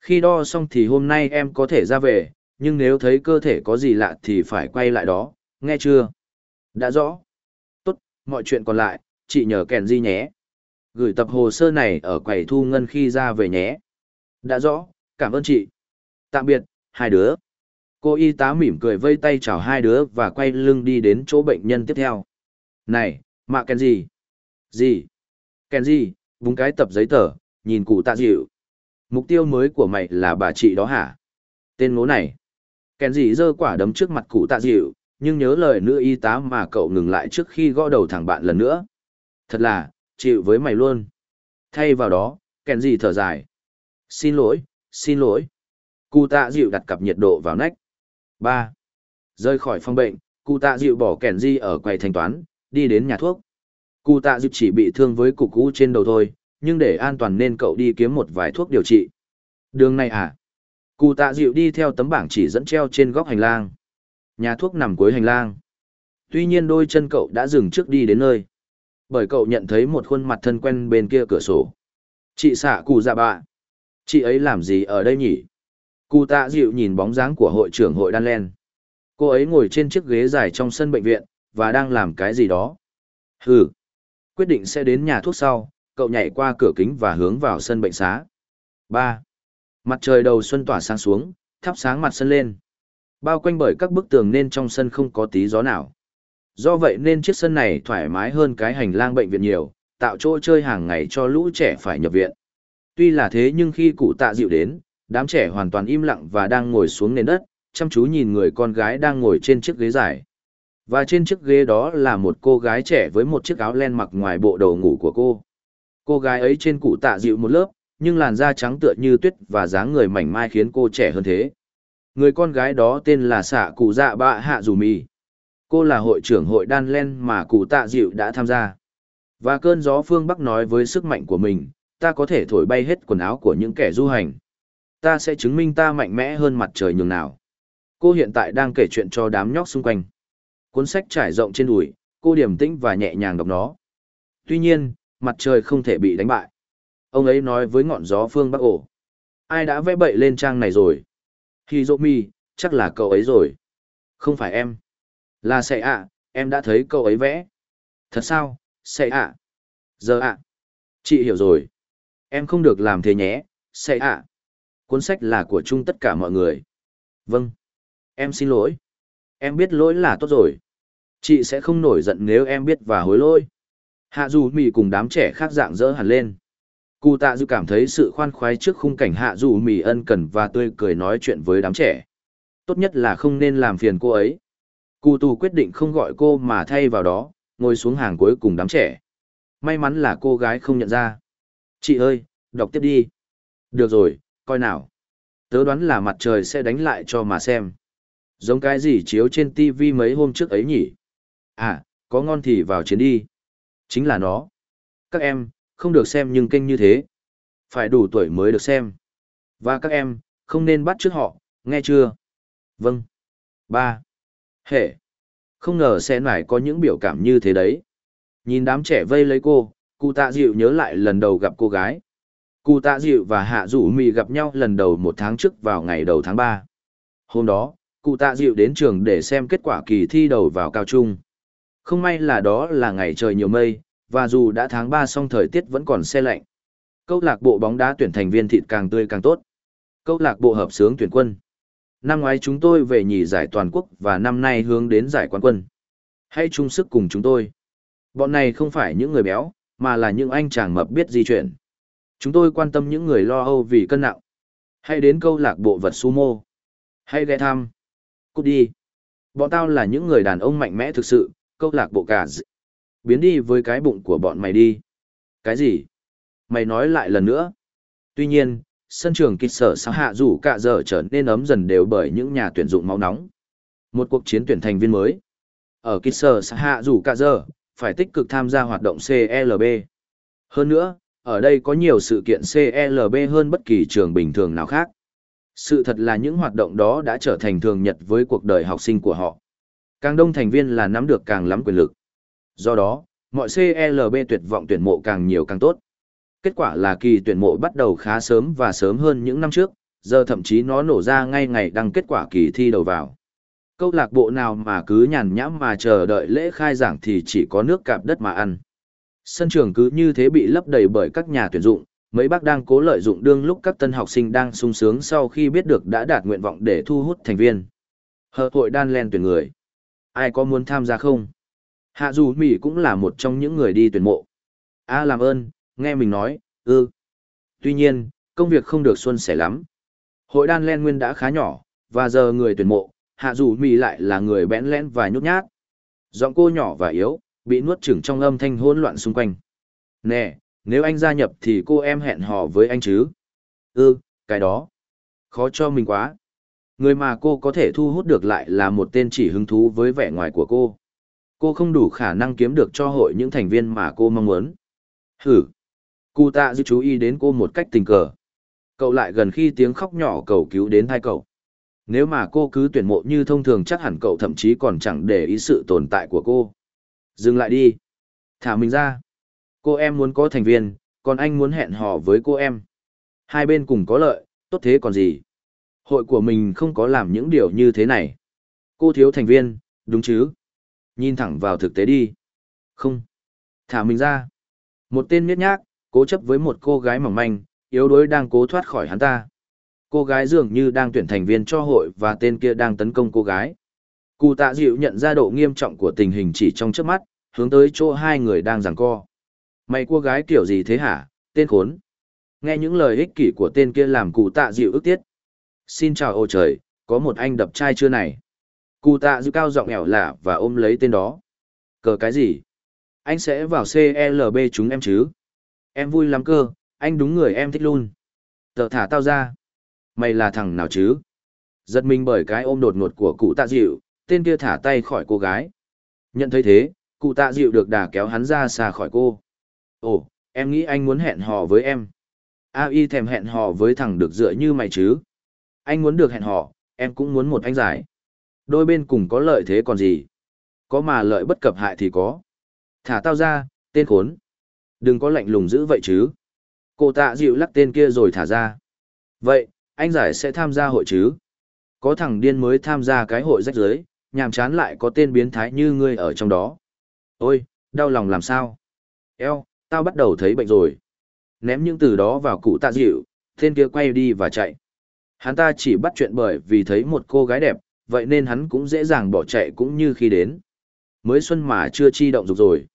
Khi đo xong thì hôm nay em có thể ra về, nhưng nếu thấy cơ thể có gì lạ thì phải quay lại đó, nghe chưa? Đã rõ. Tốt, mọi chuyện còn lại, chị nhờ kèn di nhé. Gửi tập hồ sơ này ở quầy thu ngân khi ra về nhé. Đã rõ, cảm ơn chị. Tạm biệt, hai đứa. Cô y tá mỉm cười vây tay chào hai đứa và quay lưng đi đến chỗ bệnh nhân tiếp theo. Này, mạ kèn gì? Gì? Kèn gì? Búng cái tập giấy tờ, nhìn cụ tạ dịu. Mục tiêu mới của mày là bà chị đó hả? Tên ngố này. Kèn gì dơ quả đấm trước mặt cụ tạ dịu, nhưng nhớ lời nữ y tá mà cậu ngừng lại trước khi gõ đầu thằng bạn lần nữa. Thật là, chịu với mày luôn. Thay vào đó, kèn gì thở dài. Xin lỗi, xin lỗi. Cụ tạ dịu đặt cặp nhiệt độ vào nách. ba Rơi khỏi phòng bệnh, cụ tạ dịu bỏ kèn gì ở quầy thanh toán, đi đến nhà thuốc. Cụ tạ dịu chỉ bị thương với cục cũ trên đầu thôi, nhưng để an toàn nên cậu đi kiếm một vài thuốc điều trị. Đường này à? Cụ tạ dịu đi theo tấm bảng chỉ dẫn treo trên góc hành lang. Nhà thuốc nằm cuối hành lang. Tuy nhiên đôi chân cậu đã dừng trước đi đến nơi. Bởi cậu nhận thấy một khuôn mặt thân quen bên kia cửa sổ. Chị xạ cụ dạ bạ. Chị ấy làm gì ở đây nhỉ? Cụ tạ dịu nhìn bóng dáng của hội trưởng hội Đan Len. Cô ấy ngồi trên chiếc ghế dài trong sân bệnh viện, và đang làm cái gì đó. Hừ. Quyết định sẽ đến nhà thuốc sau, cậu nhảy qua cửa kính và hướng vào sân bệnh xá. 3. Mặt trời đầu xuân tỏa sáng xuống, thắp sáng mặt sân lên. Bao quanh bởi các bức tường nên trong sân không có tí gió nào. Do vậy nên chiếc sân này thoải mái hơn cái hành lang bệnh viện nhiều, tạo chỗ chơi hàng ngày cho lũ trẻ phải nhập viện. Tuy là thế nhưng khi cụ tạ dịu đến, đám trẻ hoàn toàn im lặng và đang ngồi xuống nền đất, chăm chú nhìn người con gái đang ngồi trên chiếc ghế dài. Và trên chiếc ghế đó là một cô gái trẻ với một chiếc áo len mặc ngoài bộ đồ ngủ của cô. Cô gái ấy trên cụ tạ dịu một lớp, nhưng làn da trắng tựa như tuyết và dáng người mảnh mai khiến cô trẻ hơn thế. Người con gái đó tên là xạ cụ dạ bạ hạ dù mì. Cô là hội trưởng hội đan len mà cụ tạ dịu đã tham gia. Và cơn gió phương Bắc nói với sức mạnh của mình, ta có thể thổi bay hết quần áo của những kẻ du hành. Ta sẽ chứng minh ta mạnh mẽ hơn mặt trời nhường nào. Cô hiện tại đang kể chuyện cho đám nhóc xung quanh. Cuốn sách trải rộng trên đùi, cô điềm tĩnh và nhẹ nhàng đọc nó. Tuy nhiên, mặt trời không thể bị đánh bại. Ông ấy nói với ngọn gió phương Bắc ổ. Ai đã vẽ bậy lên trang này rồi? Hizomi, chắc là cậu ấy rồi. Không phải em. Là sẽ ạ, em đã thấy cậu ấy vẽ. Thật sao, sẽ ạ. Giờ ạ. Chị hiểu rồi. Em không được làm thế nhé, sẽ ạ. Cuốn sách là của chung tất cả mọi người. Vâng. Em xin lỗi. Em biết lỗi là tốt rồi. Chị sẽ không nổi giận nếu em biết và hối lỗi. Hạ dù mì cùng đám trẻ khác dạng dỡ hẳn lên. Cụ tạ dư cảm thấy sự khoan khoái trước khung cảnh hạ dù mì ân cần và tươi cười nói chuyện với đám trẻ. Tốt nhất là không nên làm phiền cô ấy. Cụ tù quyết định không gọi cô mà thay vào đó, ngồi xuống hàng cuối cùng đám trẻ. May mắn là cô gái không nhận ra. Chị ơi, đọc tiếp đi. Được rồi, coi nào. Tớ đoán là mặt trời sẽ đánh lại cho mà xem. Giống cái gì chiếu trên TV mấy hôm trước ấy nhỉ? À, có ngon thì vào chiến đi. Chính là nó. Các em, không được xem nhưng kênh như thế. Phải đủ tuổi mới được xem. Và các em, không nên bắt trước họ, nghe chưa? Vâng. Ba. Hệ. Không ngờ sẽ nải có những biểu cảm như thế đấy. Nhìn đám trẻ vây lấy cô, cụ tạ dịu nhớ lại lần đầu gặp cô gái. Cụ tạ dịu và hạ rủ mì gặp nhau lần đầu một tháng trước vào ngày đầu tháng ba. Hôm đó, cụ tạ dịu đến trường để xem kết quả kỳ thi đầu vào cao trung. Không may là đó là ngày trời nhiều mây, và dù đã tháng 3 xong thời tiết vẫn còn xe lạnh. Câu lạc bộ bóng đá tuyển thành viên thịt càng tươi càng tốt. Câu lạc bộ hợp sướng tuyển quân. Năm ngoái chúng tôi về nhì giải toàn quốc và năm nay hướng đến giải quán quân. Hãy chung sức cùng chúng tôi. Bọn này không phải những người béo, mà là những anh chàng mập biết di chuyển. Chúng tôi quan tâm những người lo âu vì cân nặng. Hãy đến câu lạc bộ vật sumo. Hãy ghé thăm. Cút đi. Bọn tao là những người đàn ông mạnh mẽ thực sự, câu lạc bộ cả d... Biến đi với cái bụng của bọn mày đi. Cái gì? Mày nói lại lần nữa. Tuy nhiên, sân trường kịch sở sao hạ rủ cả giờ trở nên ấm dần đều bởi những nhà tuyển dụng máu nóng. Một cuộc chiến tuyển thành viên mới. Ở kịch sở sao hạ rủ cả giờ, phải tích cực tham gia hoạt động CLB. Hơn nữa, ở đây có nhiều sự kiện CLB hơn bất kỳ trường bình thường nào khác. Sự thật là những hoạt động đó đã trở thành thường nhật với cuộc đời học sinh của họ. Càng đông thành viên là nắm được càng lắm quyền lực. Do đó, mọi CLB tuyệt vọng tuyển mộ càng nhiều càng tốt. Kết quả là kỳ tuyển mộ bắt đầu khá sớm và sớm hơn những năm trước, giờ thậm chí nó nổ ra ngay ngày đăng kết quả kỳ thi đầu vào. Câu lạc bộ nào mà cứ nhàn nhãm mà chờ đợi lễ khai giảng thì chỉ có nước cạp đất mà ăn. Sân trường cứ như thế bị lấp đầy bởi các nhà tuyển dụng, mấy bác đang cố lợi dụng đương lúc các tân học sinh đang sung sướng sau khi biết được đã đạt nguyện vọng để thu hút thành viên. Hợp hội đan len tuyển người. Ai có muốn tham gia không? Hạ dù Mỹ cũng là một trong những người đi tuyển mộ. A làm ơn, nghe mình nói, ư. Tuy nhiên, công việc không được xuân sẻ lắm. Hội đan len nguyên đã khá nhỏ, và giờ người tuyển mộ, hạ dù Mỹ lại là người bẽn lẽn và nhút nhát. Giọng cô nhỏ và yếu, bị nuốt chửng trong âm thanh hỗn loạn xung quanh. Nè, nếu anh gia nhập thì cô em hẹn hò với anh chứ? Ừ, cái đó. Khó cho mình quá. Người mà cô có thể thu hút được lại là một tên chỉ hứng thú với vẻ ngoài của cô. Cô không đủ khả năng kiếm được cho hội những thành viên mà cô mong muốn. Hử. Cụ tạ dư chú ý đến cô một cách tình cờ. Cậu lại gần khi tiếng khóc nhỏ cầu cứu đến hai cậu. Nếu mà cô cứ tuyển mộ như thông thường chắc hẳn cậu thậm chí còn chẳng để ý sự tồn tại của cô. Dừng lại đi. Thả mình ra. Cô em muốn có thành viên, còn anh muốn hẹn hò với cô em. Hai bên cùng có lợi, tốt thế còn gì. Hội của mình không có làm những điều như thế này. Cô thiếu thành viên, đúng chứ? Nhìn thẳng vào thực tế đi. Không. Thả mình ra. Một tên miết nhác, cố chấp với một cô gái mỏng manh, yếu đuối đang cố thoát khỏi hắn ta. Cô gái dường như đang tuyển thành viên cho hội và tên kia đang tấn công cô gái. Cụ tạ dịu nhận ra độ nghiêm trọng của tình hình chỉ trong trước mắt, hướng tới chỗ hai người đang giằng co. Mày cô gái kiểu gì thế hả, tên khốn? Nghe những lời ích kỷ của tên kia làm cụ tạ dịu ức tiết. Xin chào ô trời, có một anh đập trai chưa này? Cụ tạ dịu cao giọng ẻo lạ và ôm lấy tên đó. Cờ cái gì? Anh sẽ vào CLB chúng em chứ? Em vui lắm cơ, anh đúng người em thích luôn. Tờ thả tao ra. Mày là thằng nào chứ? Giật mình bởi cái ôm đột ngột của cụ tạ dịu, tên kia thả tay khỏi cô gái. Nhận thấy thế, cụ tạ dịu được đà kéo hắn ra xa khỏi cô. Ồ, em nghĩ anh muốn hẹn hò với em. AI thèm hẹn hò với thằng được dựa như mày chứ. Anh muốn được hẹn hò, em cũng muốn một anh giải. Đôi bên cùng có lợi thế còn gì. Có mà lợi bất cập hại thì có. Thả tao ra, tên khốn. Đừng có lạnh lùng giữ vậy chứ. Cô tạ dịu lắc tên kia rồi thả ra. Vậy, anh giải sẽ tham gia hội chứ? Có thằng điên mới tham gia cái hội rách giới, nhàm chán lại có tên biến thái như ngươi ở trong đó. Ôi, đau lòng làm sao? Eo, tao bắt đầu thấy bệnh rồi. Ném những từ đó vào cụ tạ dịu, tên kia quay đi và chạy. Hắn ta chỉ bắt chuyện bởi vì thấy một cô gái đẹp, vậy nên hắn cũng dễ dàng bỏ chạy cũng như khi đến. Mới xuân mà chưa chi động dục rồi.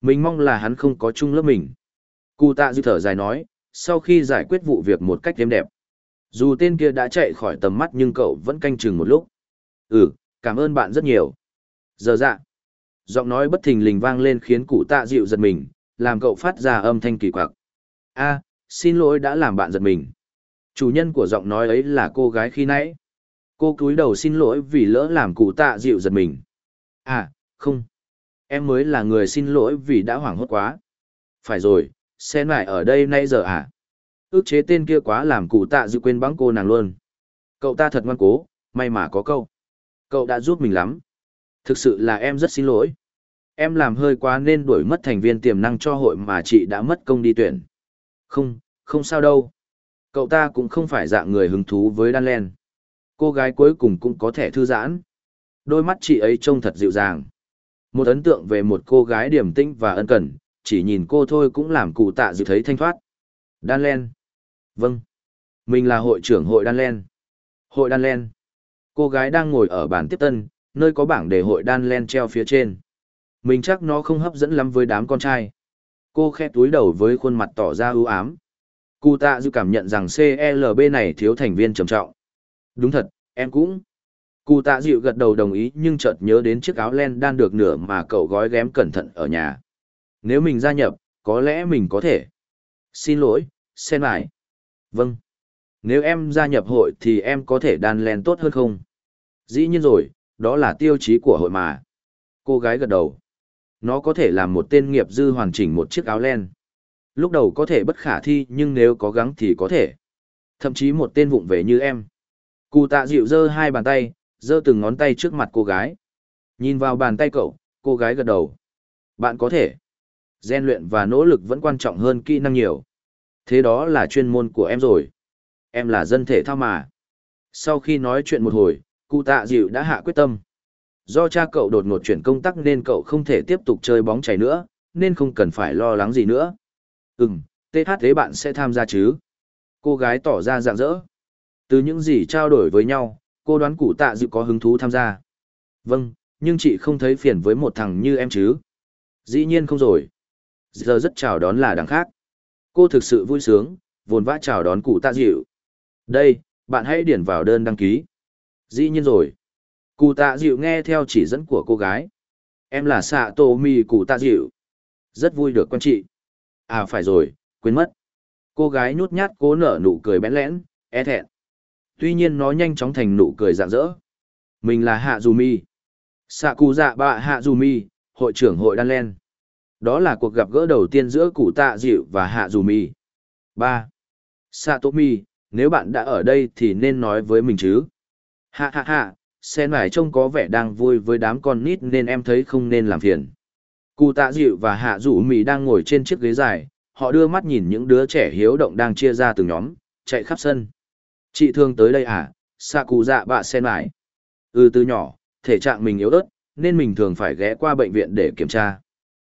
Mình mong là hắn không có chung lớp mình. Cụ tạ dư thở dài nói, sau khi giải quyết vụ việc một cách êm đẹp. Dù tên kia đã chạy khỏi tầm mắt nhưng cậu vẫn canh chừng một lúc. Ừ, cảm ơn bạn rất nhiều. Giờ dạ. Giọng nói bất thình lình vang lên khiến cụ tạ dịu giật mình, làm cậu phát ra âm thanh kỳ quặc. a xin lỗi đã làm bạn giật mình. Chủ nhân của giọng nói ấy là cô gái khi nãy. Cô cúi đầu xin lỗi vì lỡ làm cụ tạ dịu giật mình. À, không. Em mới là người xin lỗi vì đã hoảng hốt quá. Phải rồi, sen lại ở đây nay giờ à? ước chế tên kia quá làm cụ tạ dịu quên bắn cô nàng luôn. Cậu ta thật ngoan cố, may mà có câu. Cậu đã giúp mình lắm. Thực sự là em rất xin lỗi. Em làm hơi quá nên đuổi mất thành viên tiềm năng cho hội mà chị đã mất công đi tuyển. Không, không sao đâu. Cậu ta cũng không phải dạng người hứng thú với đan len. Cô gái cuối cùng cũng có thể thư giãn. Đôi mắt chị ấy trông thật dịu dàng. Một ấn tượng về một cô gái điềm tĩnh và ân cần, chỉ nhìn cô thôi cũng làm cụ tạ dịu thấy thanh thoát. Đan len. Vâng. Mình là hội trưởng hội Đan Len. Hội Đan Len. Cô gái đang ngồi ở bàn tiếp tân, nơi có bảng đề hội Đan Len treo phía trên. Mình chắc nó không hấp dẫn lắm với đám con trai. Cô khe túi đầu với khuôn mặt tỏ ra ưu ám. Cụ tạ dư cảm nhận rằng CLB này thiếu thành viên trầm trọng. Đúng thật, em cũng. Cụ tạ dịu gật đầu đồng ý nhưng chợt nhớ đến chiếc áo len đan được nửa mà cậu gói ghém cẩn thận ở nhà. Nếu mình gia nhập, có lẽ mình có thể. Xin lỗi, sen lại. Vâng. Nếu em gia nhập hội thì em có thể đan len tốt hơn không? Dĩ nhiên rồi, đó là tiêu chí của hội mà. Cô gái gật đầu. Nó có thể làm một tên nghiệp dư hoàn chỉnh một chiếc áo len. Lúc đầu có thể bất khả thi nhưng nếu có gắng thì có thể. Thậm chí một tên vụng về như em. Cụ tạ dịu giơ hai bàn tay, giơ từng ngón tay trước mặt cô gái. Nhìn vào bàn tay cậu, cô gái gật đầu. Bạn có thể. Gen luyện và nỗ lực vẫn quan trọng hơn kỹ năng nhiều. Thế đó là chuyên môn của em rồi. Em là dân thể thao mà. Sau khi nói chuyện một hồi, cụ tạ dịu đã hạ quyết tâm. Do cha cậu đột ngột chuyển công tác nên cậu không thể tiếp tục chơi bóng chảy nữa, nên không cần phải lo lắng gì nữa. Ừm, hát thế bạn sẽ tham gia chứ? Cô gái tỏ ra rạng rỡ. Từ những gì trao đổi với nhau, cô đoán cụ tạ dự có hứng thú tham gia. Vâng, nhưng chị không thấy phiền với một thằng như em chứ? Dĩ nhiên không rồi. Giờ rất chào đón là đằng khác. Cô thực sự vui sướng, vồn vã chào đón cụ tạ dịu. Đây, bạn hãy điền vào đơn đăng ký. Dĩ nhiên rồi. Cụ tạ dịu nghe theo chỉ dẫn của cô gái. Em là xạ Tô mì cụ tạ dịu. Rất vui được quen chị. À phải rồi, quên mất. Cô gái nhút nhát cố nở nụ cười bẽn lẽn, e thẹn. Tuy nhiên nó nhanh chóng thành nụ cười rạng rỡ. Mình là Hạ Dù Mi. Xạ cụ dạ bạ Hạ Dù Mi, hội trưởng hội Đan Len. Đó là cuộc gặp gỡ đầu tiên giữa cụ tạ dịu và hạ dù mì. ba mi, nếu bạn đã ở đây thì nên nói với mình chứ. Hạ hạ hạ, sen mải trông có vẻ đang vui với đám con nít nên em thấy không nên làm phiền. Cụ tạ dịu và hạ rủ mì đang ngồi trên chiếc ghế dài, họ đưa mắt nhìn những đứa trẻ hiếu động đang chia ra từng nhóm, chạy khắp sân. Chị thương tới đây à, xạ cụ dạ bạ sen mải. Ừ từ nhỏ, thể trạng mình yếu ớt, nên mình thường phải ghé qua bệnh viện để kiểm tra.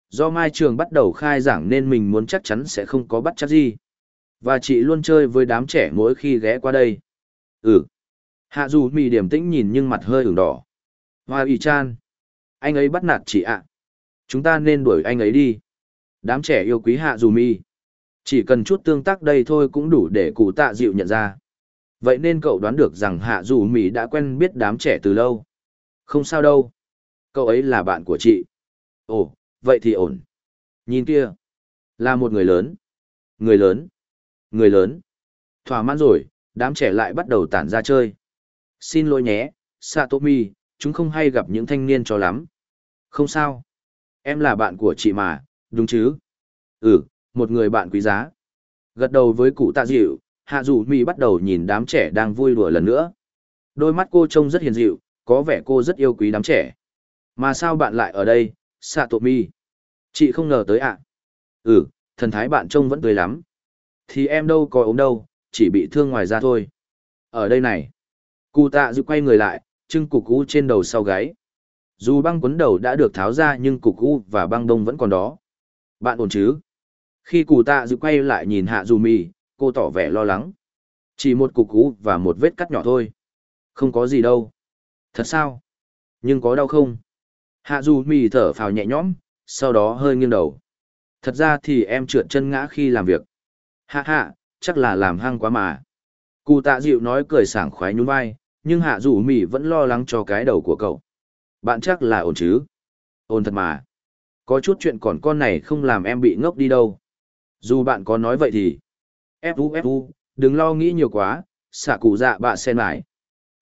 Do mai trường bắt đầu khai giảng nên mình muốn chắc chắn sẽ không có bắt chắc gì. Và chị luôn chơi với đám trẻ mỗi khi ghé qua đây. Ừ. Hạ dù mì điểm tĩnh nhìn nhưng mặt hơi ửng đỏ. Hoa y chan. Anh ấy bắt nạt chị ạ. Chúng ta nên đuổi anh ấy đi. Đám trẻ yêu quý hạ dù mi. Chỉ cần chút tương tác đây thôi cũng đủ để cụ tạ dịu nhận ra. Vậy nên cậu đoán được rằng hạ dù mi đã quen biết đám trẻ từ lâu. Không sao đâu. Cậu ấy là bạn của chị. Ồ, vậy thì ổn. Nhìn kia, là một người lớn. Người lớn. Người lớn. Thỏa mãn rồi, đám trẻ lại bắt đầu tản ra chơi. Xin lỗi nhé, Satomi, chúng không hay gặp những thanh niên cho lắm. Không sao. Em là bạn của chị mà, đúng chứ? Ừ, một người bạn quý giá. Gật đầu với cụ tạ dịu, hạ dù Mi bắt đầu nhìn đám trẻ đang vui đùa lần nữa. Đôi mắt cô trông rất hiền dịu, có vẻ cô rất yêu quý đám trẻ. Mà sao bạn lại ở đây, xạ tổ mi? Chị không ngờ tới ạ. Ừ, thần thái bạn trông vẫn tươi lắm. Thì em đâu có ốm đâu, chỉ bị thương ngoài da thôi. Ở đây này. Cụ tạ dịu quay người lại, trưng cục cú trên đầu sau gáy. Dù băng quấn đầu đã được tháo ra nhưng cục u và băng đông vẫn còn đó. Bạn ổn chứ? Khi cụ tạ dịu quay lại nhìn hạ dù mì, cô tỏ vẻ lo lắng. Chỉ một cục u và một vết cắt nhỏ thôi. Không có gì đâu. Thật sao? Nhưng có đau không? Hạ dù mì thở phào nhẹ nhõm, sau đó hơi nghiêng đầu. Thật ra thì em trượt chân ngã khi làm việc. Hạ hạ, chắc là làm hăng quá mà. Cụ tạ dịu nói cười sảng khoái nhún vai, nhưng hạ dù mì vẫn lo lắng cho cái đầu của cậu. Bạn chắc là ổn chứ? Ổn thật mà. Có chút chuyện còn con này không làm em bị ngốc đi đâu. Dù bạn có nói vậy thì... Fu Fu, đừng lo nghĩ nhiều quá, xạ cụ dạ bạ sen lại.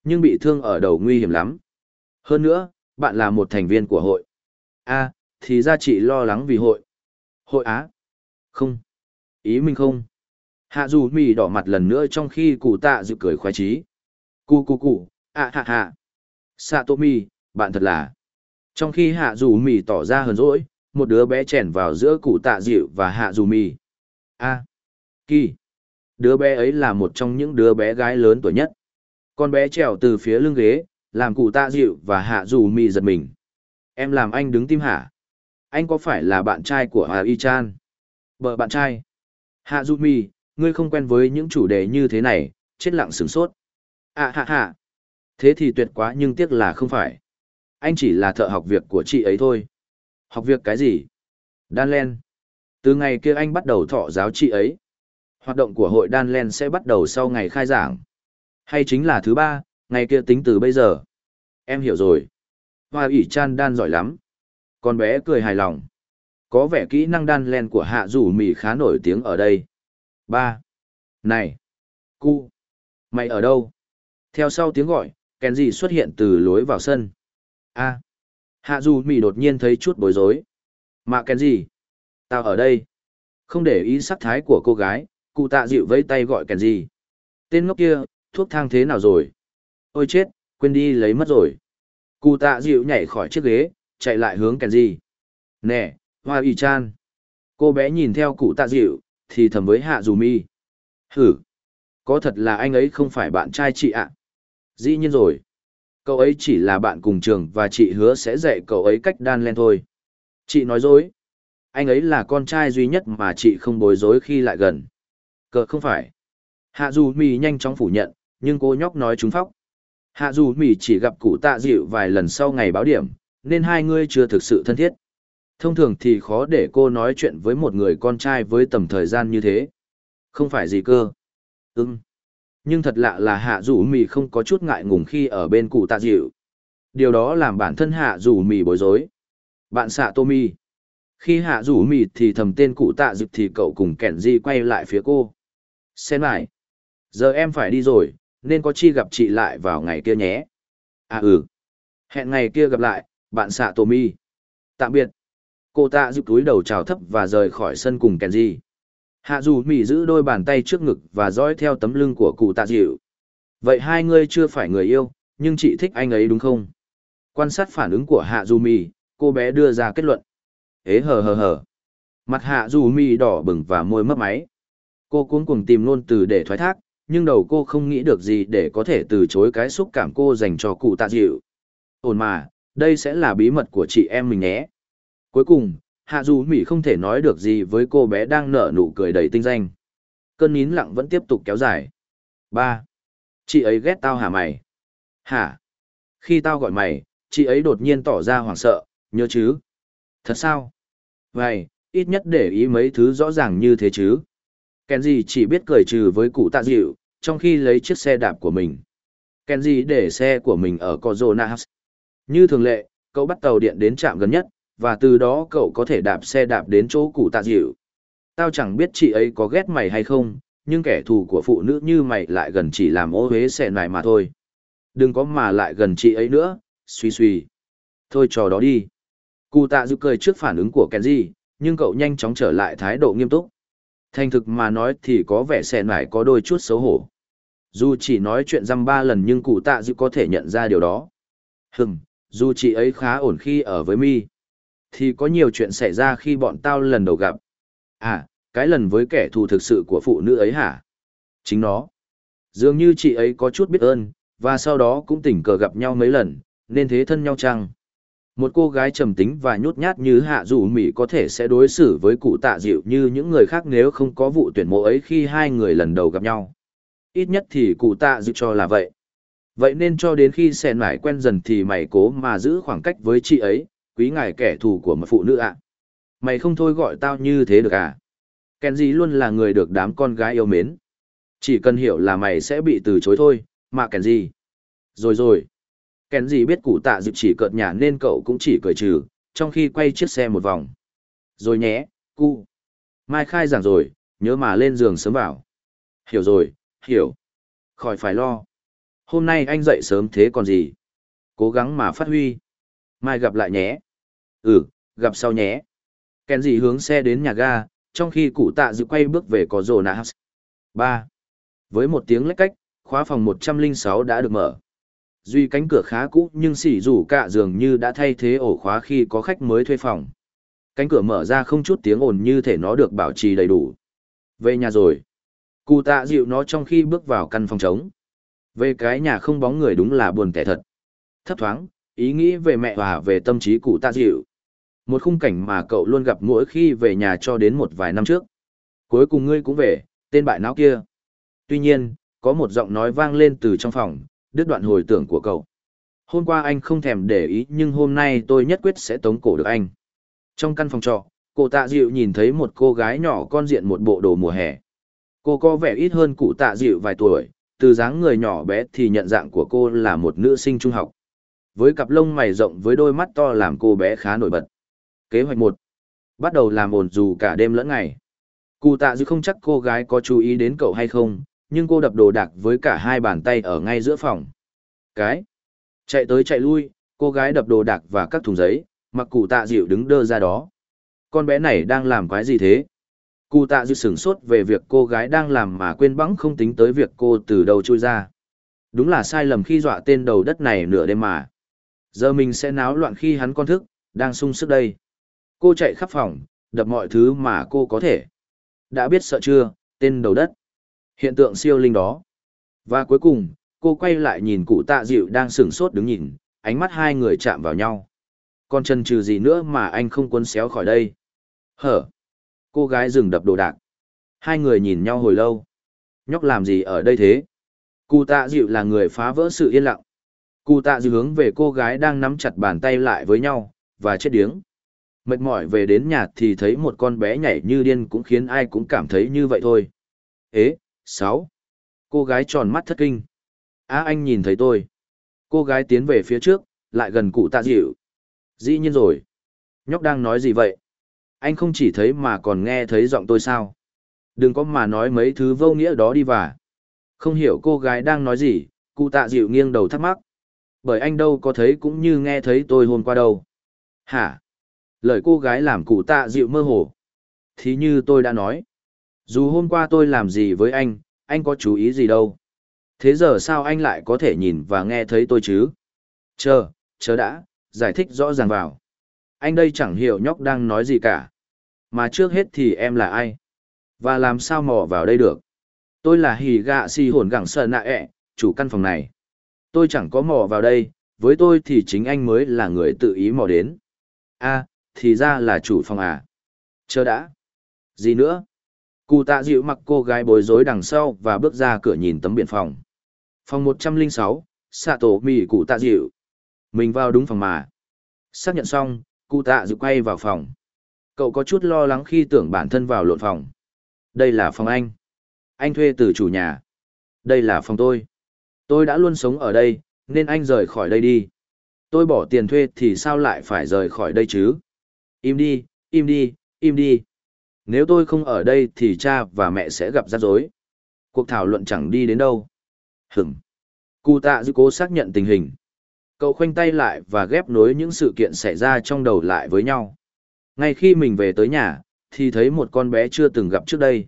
Nhưng bị thương ở đầu nguy hiểm lắm. Hơn nữa, bạn là một thành viên của hội. a thì ra chị lo lắng vì hội. Hội Á? Không. Ý mình không. Hạ dù mì đỏ mặt lần nữa trong khi cụ tạ dự cười khoái trí. Cụ cụ cụ, à hạ hạ. mì bạn thật là. Trong khi hạ dù mì tỏ ra hờn rỗi, một đứa bé chèn vào giữa cụ tạ dịu và hạ dù mì. A. Kỳ. Đứa bé ấy là một trong những đứa bé gái lớn tuổi nhất. Con bé trèo từ phía lưng ghế, làm cụ tạ dịu và hạ dù mì giật mình. Em làm anh đứng tim hả? Anh có phải là bạn trai của Hà Y Chan? Vợ bạn trai. Hạ dù mì, ngươi không quen với những chủ đề như thế này, chết lặng sửng sốt. À hạ hạ. Thế thì tuyệt quá nhưng tiếc là không phải. Anh chỉ là thợ học việc của chị ấy thôi. Học việc cái gì? Đan Len. Từ ngày kia anh bắt đầu thọ giáo chị ấy. Hoạt động của hội Đan Len sẽ bắt đầu sau ngày khai giảng. Hay chính là thứ ba, ngày kia tính từ bây giờ. Em hiểu rồi. Hoa ủy chan đan giỏi lắm. Con bé cười hài lòng. Có vẻ kỹ năng đan len của hạ rủ mì khá nổi tiếng ở đây. ba Này! Cu! Mày ở đâu? Theo sau tiếng gọi, Kenji xuất hiện từ lối vào sân a Hạ dù mỹ đột nhiên thấy chút bối rối. Mạ gì? Tao ở đây! Không để ý sắc thái của cô gái, cụ tạ dịu vẫy tay gọi Kenji. Tên ngốc kia, thuốc thang thế nào rồi? Ôi chết, quên đi lấy mất rồi. Cụ tạ dịu nhảy khỏi chiếc ghế, chạy lại hướng Kenji. Nè, Hoa Y Chan! Cô bé nhìn theo cụ tạ dịu, thì thầm với Hạ Dù Mi. Hử! Có thật là anh ấy không phải bạn trai chị ạ? Dĩ nhiên rồi. Cậu ấy chỉ là bạn cùng trường và chị hứa sẽ dạy cậu ấy cách đan len thôi. Chị nói dối. Anh ấy là con trai duy nhất mà chị không bối rối khi lại gần. Cờ không phải. Hạ dù mì nhanh chóng phủ nhận, nhưng cô nhóc nói trúng phóc. Hạ dù mì chỉ gặp cụ tạ dịu vài lần sau ngày báo điểm, nên hai người chưa thực sự thân thiết. Thông thường thì khó để cô nói chuyện với một người con trai với tầm thời gian như thế. Không phải gì cơ. Ừm. Nhưng thật lạ là hạ rủ mì không có chút ngại ngùng khi ở bên cụ tạ dịu. Điều đó làm bản thân hạ rủ mì bối rối. Bạn xạ tô Mi, Khi hạ rủ mì thì thầm tên cụ tạ dịu thì cậu cùng kẻn di quay lại phía cô. Xem lại. Giờ em phải đi rồi, nên có chi gặp chị lại vào ngày kia nhé. À ừ. Hẹn ngày kia gặp lại, bạn xạ tô mi. Tạm biệt. Cô tạ giúp túi đầu chào thấp và rời khỏi sân cùng Kenji. Hạ dù mỉ giữ đôi bàn tay trước ngực và dõi theo tấm lưng của cụ tạ dịu. Vậy hai ngươi chưa phải người yêu, nhưng chị thích anh ấy đúng không? Quan sát phản ứng của Hạ dù mỉ, cô bé đưa ra kết luận. Ế hờ hờ hờ. Mặt Hạ dù mỉ đỏ bừng và môi mấp máy. Cô cuống cuồng tìm luôn từ để thoái thác, nhưng đầu cô không nghĩ được gì để có thể từ chối cái xúc cảm cô dành cho cụ tạ dịu. Ổn mà, đây sẽ là bí mật của chị em mình nhé. Cuối cùng, hạ dù mỹ không thể nói được gì với cô bé đang nở nụ cười đầy tinh danh. Cơn nín lặng vẫn tiếp tục kéo dài. ba Chị ấy ghét tao hả mày? Hả? Khi tao gọi mày, chị ấy đột nhiên tỏ ra hoảng sợ, nhớ chứ? Thật sao? Vậy, ít nhất để ý mấy thứ rõ ràng như thế chứ. Kenji chỉ biết cười trừ với cụ tạ dịu, trong khi lấy chiếc xe đạp của mình. Kenji để xe của mình ở Corona House. Như thường lệ, cậu bắt tàu điện đến trạm gần nhất, và từ đó cậu có thể đạp xe đạp đến chỗ cụ tạ dịu. Tao chẳng biết chị ấy có ghét mày hay không, nhưng kẻ thù của phụ nữ như mày lại gần chỉ làm ô hế xẻ này mà thôi. Đừng có mà lại gần chị ấy nữa, suy suy. Thôi trò đó đi. Cụ tạ dịu cười trước phản ứng của Kenji, nhưng cậu nhanh chóng trở lại thái độ nghiêm túc. Thành thực mà nói thì có vẻ sẹn này có đôi chút xấu hổ. Dù chỉ nói chuyện dăm ba lần nhưng cụ tạ dịu có thể nhận ra điều đó. Hừm, dù chị ấy khá ổn khi ở với mi. Thì có nhiều chuyện xảy ra khi bọn tao lần đầu gặp. À, cái lần với kẻ thù thực sự của phụ nữ ấy hả? Chính nó. Dường như chị ấy có chút biết ơn, và sau đó cũng tình cờ gặp nhau mấy lần, nên thế thân nhau chăng? Một cô gái trầm tính và nhút nhát như Hạ Dù Mỹ có thể sẽ đối xử với cụ tạ dịu như những người khác nếu không có vụ tuyển mộ ấy khi hai người lần đầu gặp nhau. Ít nhất thì cụ tạ dịu cho là vậy. Vậy nên cho đến khi xe mải quen dần thì mày cố mà giữ khoảng cách với chị ấy, quý ngài kẻ thù của một phụ nữ ạ. Mày không thôi gọi tao như thế được à? Kenji luôn là người được đám con gái yêu mến. Chỉ cần hiểu là mày sẽ bị từ chối thôi, mà Kenji. Rồi rồi. Kenji biết cụ tạ dịp chỉ cợt nhả nên cậu cũng chỉ cười trừ, trong khi quay chiếc xe một vòng. Rồi nhé, cu. Mai khai giảng rồi, nhớ mà lên giường sớm vào. Hiểu rồi, hiểu. Khỏi phải lo. Hôm nay anh dậy sớm thế còn gì? Cố gắng mà phát huy. Mai gặp lại nhé. Ừ, gặp sau nhé. Kenji hướng xe đến nhà ga, trong khi cụ tạ dự quay bước về có rồ nạ house. ba Với một tiếng lách cách, khóa phòng 106 đã được mở. Duy cánh cửa khá cũ nhưng xỉ rủ cả dường như đã thay thế ổ khóa khi có khách mới thuê phòng. Cánh cửa mở ra không chút tiếng ồn như thể nó được bảo trì đầy đủ. Về nhà rồi. Cụ tạ dịu nó trong khi bước vào căn phòng trống. Về cái nhà không bóng người đúng là buồn tẻ thật. Thấp thoáng, ý nghĩ về mẹ và về tâm trí cụ tạ dịu. Một khung cảnh mà cậu luôn gặp mỗi khi về nhà cho đến một vài năm trước. Cuối cùng ngươi cũng về, tên bại não kia. Tuy nhiên, có một giọng nói vang lên từ trong phòng, đứt đoạn hồi tưởng của cậu. Hôm qua anh không thèm để ý nhưng hôm nay tôi nhất quyết sẽ tống cổ được anh. Trong căn phòng trọ, cô tạ dịu nhìn thấy một cô gái nhỏ con diện một bộ đồ mùa hè. Cô có vẻ ít hơn cụ tạ dịu vài tuổi, từ dáng người nhỏ bé thì nhận dạng của cô là một nữ sinh trung học. Với cặp lông mày rộng với đôi mắt to làm cô bé khá nổi bật. Kế hoạch một Bắt đầu làm ồn dù cả đêm lẫn ngày. Cụ tạ dư không chắc cô gái có chú ý đến cậu hay không, nhưng cô đập đồ đạc với cả hai bàn tay ở ngay giữa phòng. Cái. Chạy tới chạy lui, cô gái đập đồ đạc và các thùng giấy, mặc cụ tạ dịu đứng đơ ra đó. Con bé này đang làm quái gì thế? Cụ tạ dịu sửng sốt về việc cô gái đang làm mà quên bẵng không tính tới việc cô từ đầu trôi ra. Đúng là sai lầm khi dọa tên đầu đất này nửa đêm mà. Giờ mình sẽ náo loạn khi hắn con thức, đang sung sức đây. Cô chạy khắp phòng, đập mọi thứ mà cô có thể. Đã biết sợ chưa, tên đầu đất. Hiện tượng siêu linh đó. Và cuối cùng, cô quay lại nhìn cụ tạ dịu đang sửng sốt đứng nhìn, ánh mắt hai người chạm vào nhau. Còn chân trừ gì nữa mà anh không quấn xéo khỏi đây? Hở? Cô gái dừng đập đồ đạc. Hai người nhìn nhau hồi lâu. Nhóc làm gì ở đây thế? Cụ tạ dịu là người phá vỡ sự yên lặng. Cụ tạ dịu hướng về cô gái đang nắm chặt bàn tay lại với nhau, và chết điếng. Mệt mỏi về đến nhà thì thấy một con bé nhảy như điên cũng khiến ai cũng cảm thấy như vậy thôi. Ế, sáu. Cô gái tròn mắt thất kinh. Á anh nhìn thấy tôi. Cô gái tiến về phía trước, lại gần cụ tạ dịu. Dĩ nhiên rồi. Nhóc đang nói gì vậy? Anh không chỉ thấy mà còn nghe thấy giọng tôi sao? Đừng có mà nói mấy thứ vô nghĩa đó đi và. Không hiểu cô gái đang nói gì, cụ tạ dịu nghiêng đầu thắc mắc. Bởi anh đâu có thấy cũng như nghe thấy tôi hôm qua đâu. Hả? Lời cô gái làm cụ tạ dịu mơ hồ. Thì như tôi đã nói. Dù hôm qua tôi làm gì với anh, anh có chú ý gì đâu. Thế giờ sao anh lại có thể nhìn và nghe thấy tôi chứ? Chờ, chờ đã, giải thích rõ ràng vào. Anh đây chẳng hiểu nhóc đang nói gì cả. Mà trước hết thì em là ai? Và làm sao mò vào đây được? Tôi là hì gạ si hồn gẳng sợ nạ ẹ, chủ căn phòng này. Tôi chẳng có mò vào đây, với tôi thì chính anh mới là người tự ý mò đến. a thì ra là chủ phòng à. Chờ đã. Gì nữa? Cụ tạ dịu mặc cô gái bối rối đằng sau và bước ra cửa nhìn tấm biển phòng. Phòng 106, xạ tổ mì cụ tạ dịu. Mình vào đúng phòng mà. Xác nhận xong, cụ tạ dịu quay vào phòng. Cậu có chút lo lắng khi tưởng bản thân vào lộn phòng. Đây là phòng anh. Anh thuê từ chủ nhà. Đây là phòng tôi. Tôi đã luôn sống ở đây, nên anh rời khỏi đây đi. Tôi bỏ tiền thuê thì sao lại phải rời khỏi đây chứ? Im đi, im đi, im đi. Nếu tôi không ở đây thì cha và mẹ sẽ gặp rắc rối. Cuộc thảo luận chẳng đi đến đâu. Hửm. Cụ tạ dư cố xác nhận tình hình. Cậu khoanh tay lại và ghép nối những sự kiện xảy ra trong đầu lại với nhau. Ngay khi mình về tới nhà, thì thấy một con bé chưa từng gặp trước đây.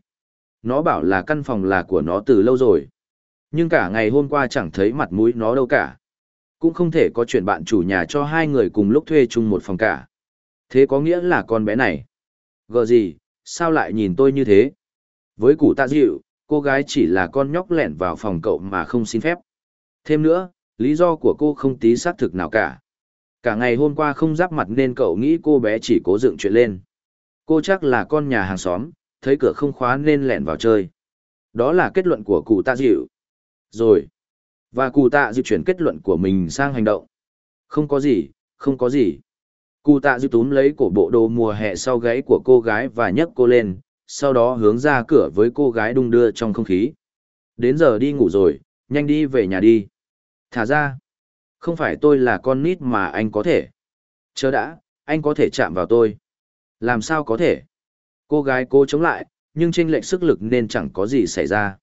Nó bảo là căn phòng là của nó từ lâu rồi. Nhưng cả ngày hôm qua chẳng thấy mặt mũi nó đâu cả. Cũng không thể có chuyện bạn chủ nhà cho hai người cùng lúc thuê chung một phòng cả. Thế có nghĩa là con bé này. Gờ gì, sao lại nhìn tôi như thế? Với cụ tạ dịu, cô gái chỉ là con nhóc lẻn vào phòng cậu mà không xin phép. Thêm nữa, lý do của cô không tí xác thực nào cả. Cả ngày hôm qua không giáp mặt nên cậu nghĩ cô bé chỉ cố dựng chuyện lên. Cô chắc là con nhà hàng xóm, thấy cửa không khóa nên lẻn vào chơi. Đó là kết luận của cụ tạ dịu. Rồi. Và cụ tạ dịu chuyển kết luận của mình sang hành động. Không có gì, không có gì. Cụ tạ dư túm lấy cổ bộ đồ mùa hè sau gáy của cô gái và nhấc cô lên, sau đó hướng ra cửa với cô gái đung đưa trong không khí. Đến giờ đi ngủ rồi, nhanh đi về nhà đi. Thả ra. Không phải tôi là con nít mà anh có thể. Chờ đã, anh có thể chạm vào tôi. Làm sao có thể? Cô gái cô chống lại, nhưng chênh lệch sức lực nên chẳng có gì xảy ra.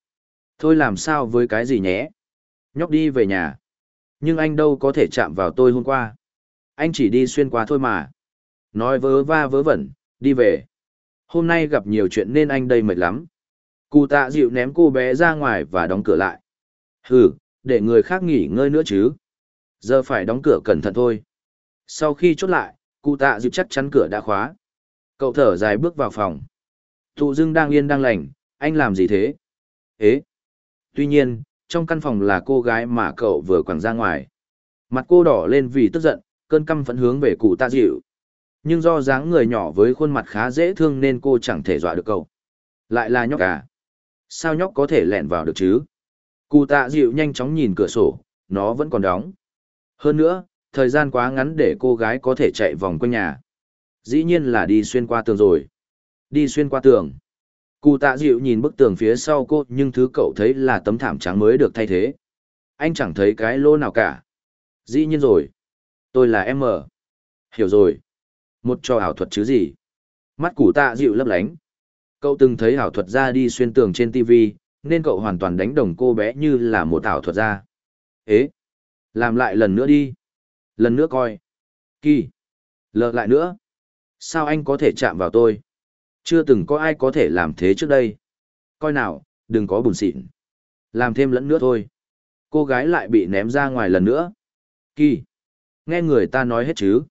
Thôi làm sao với cái gì nhé? Nhóc đi về nhà. Nhưng anh đâu có thể chạm vào tôi hôm qua. Anh chỉ đi xuyên qua thôi mà. Nói vớ va vớ vẩn, đi về. Hôm nay gặp nhiều chuyện nên anh đây mệt lắm. Cụ tạ dịu ném cô bé ra ngoài và đóng cửa lại. Hừ, để người khác nghỉ ngơi nữa chứ. Giờ phải đóng cửa cẩn thận thôi. Sau khi chốt lại, cụ tạ dịu chắc chắn cửa đã khóa. Cậu thở dài bước vào phòng. Thụ dưng đang yên đang lành, anh làm gì thế? Ế! Tuy nhiên, trong căn phòng là cô gái mà cậu vừa quẳng ra ngoài. Mặt cô đỏ lên vì tức giận, cơn căm phẫn hướng về cụ tạ dịu. Nhưng do dáng người nhỏ với khuôn mặt khá dễ thương nên cô chẳng thể dọa được cậu. Lại là nhóc à? Sao nhóc có thể lẹn vào được chứ? Cụ tạ dịu nhanh chóng nhìn cửa sổ, nó vẫn còn đóng. Hơn nữa, thời gian quá ngắn để cô gái có thể chạy vòng quanh nhà. Dĩ nhiên là đi xuyên qua tường rồi. Đi xuyên qua tường. Cụ tạ dịu nhìn bức tường phía sau cô nhưng thứ cậu thấy là tấm thảm trắng mới được thay thế. Anh chẳng thấy cái lô nào cả. Dĩ nhiên rồi. Tôi là M. Hiểu rồi. Một trò ảo thuật chứ gì. Mắt củ tạ dịu lấp lánh. Cậu từng thấy ảo thuật ra đi xuyên tường trên TV, nên cậu hoàn toàn đánh đồng cô bé như là một ảo thuật ra. Ế! Làm lại lần nữa đi. Lần nữa coi. Kỳ! Lợ lại nữa. Sao anh có thể chạm vào tôi? Chưa từng có ai có thể làm thế trước đây. Coi nào, đừng có buồn xịn. Làm thêm lẫn nữa thôi. Cô gái lại bị ném ra ngoài lần nữa. Kỳ! Nghe người ta nói hết chứ.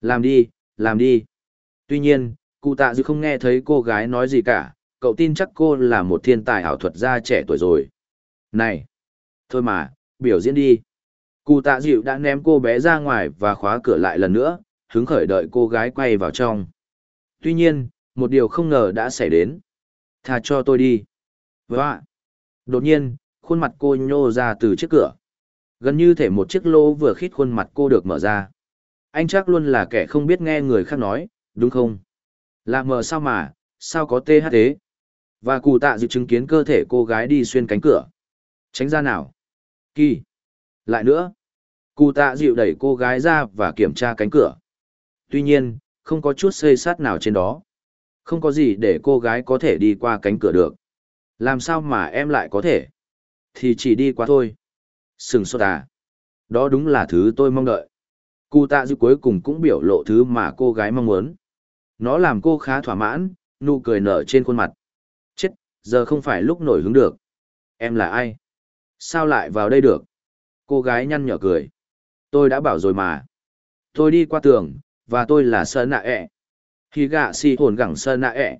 Làm đi, làm đi. Tuy nhiên, cụ tạ dư không nghe thấy cô gái nói gì cả, cậu tin chắc cô là một thiên tài ảo thuật gia trẻ tuổi rồi. Này! Thôi mà, biểu diễn đi. Cụ tạ dịu đã ném cô bé ra ngoài và khóa cửa lại lần nữa, hứng khởi đợi cô gái quay vào trong. Tuy nhiên, một điều không ngờ đã xảy đến. Thà cho tôi đi. Vâng và, đột nhiên, khuôn mặt cô nhô ra từ chiếc cửa. Gần như thể một chiếc lô vừa khít khuôn mặt cô được mở ra. Anh chắc luôn là kẻ không biết nghe người khác nói, đúng không? Là mờ sao mà, sao có TH thế? Và cụ tạ dự chứng kiến cơ thể cô gái đi xuyên cánh cửa. Tránh ra nào. Kỳ. Lại nữa. Cụ tạ dịu đẩy cô gái ra và kiểm tra cánh cửa. Tuy nhiên, không có chút xây sát nào trên đó. Không có gì để cô gái có thể đi qua cánh cửa được. Làm sao mà em lại có thể? Thì chỉ đi qua thôi. Sừng sốt à. Đó đúng là thứ tôi mong đợi. Cụ tạ dư cuối cùng cũng biểu lộ thứ mà cô gái mong muốn. Nó làm cô khá thỏa mãn, nụ cười nở trên khuôn mặt. Chết, giờ không phải lúc nổi hứng được. Em là ai? Sao lại vào đây được? Cô gái nhăn nhở cười. Tôi đã bảo rồi mà. Tôi đi qua tường, và tôi là Sơn Nạ ẹ. Khi gạ si hồn gẳng Sơn Nạ ẹ.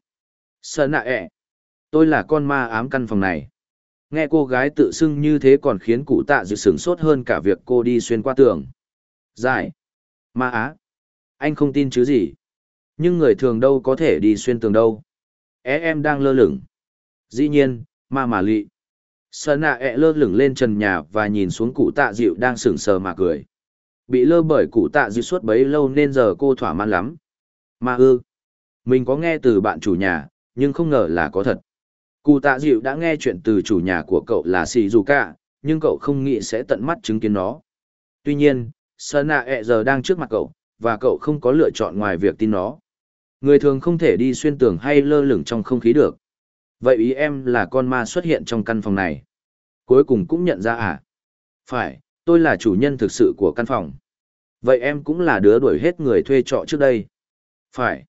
Sơn Nạ ẹ. Tôi là con ma ám căn phòng này. Nghe cô gái tự xưng như thế còn khiến cụ tạ dự sửng sốt hơn cả việc cô đi xuyên qua tường. Giải. Ma á. Anh không tin chứ gì. Nhưng người thường đâu có thể đi xuyên tường đâu. É em đang lơ lửng. Dĩ nhiên, ma mà lị. Sơn nạ ẹ lơ lửng lên trần nhà và nhìn xuống cụ tạ dịu đang sững sờ mà cười. Bị lơ bởi cụ tạ dịu suốt bấy lâu nên giờ cô thỏa mãn lắm. Ma ư. Mình có nghe từ bạn chủ nhà, nhưng không ngờ là có thật. Cụ tạ dịu đã nghe chuyện từ chủ nhà của cậu là Shizuka, nhưng cậu không nghĩ sẽ tận mắt chứng kiến nó. Tuy nhiên, Sơn nạ ẹ giờ đang trước mặt cậu, và cậu không có lựa chọn ngoài việc tin nó. Người thường không thể đi xuyên tường hay lơ lửng trong không khí được. Vậy ý em là con ma xuất hiện trong căn phòng này. Cuối cùng cũng nhận ra à? Phải, tôi là chủ nhân thực sự của căn phòng. Vậy em cũng là đứa đuổi hết người thuê trọ trước đây. Phải.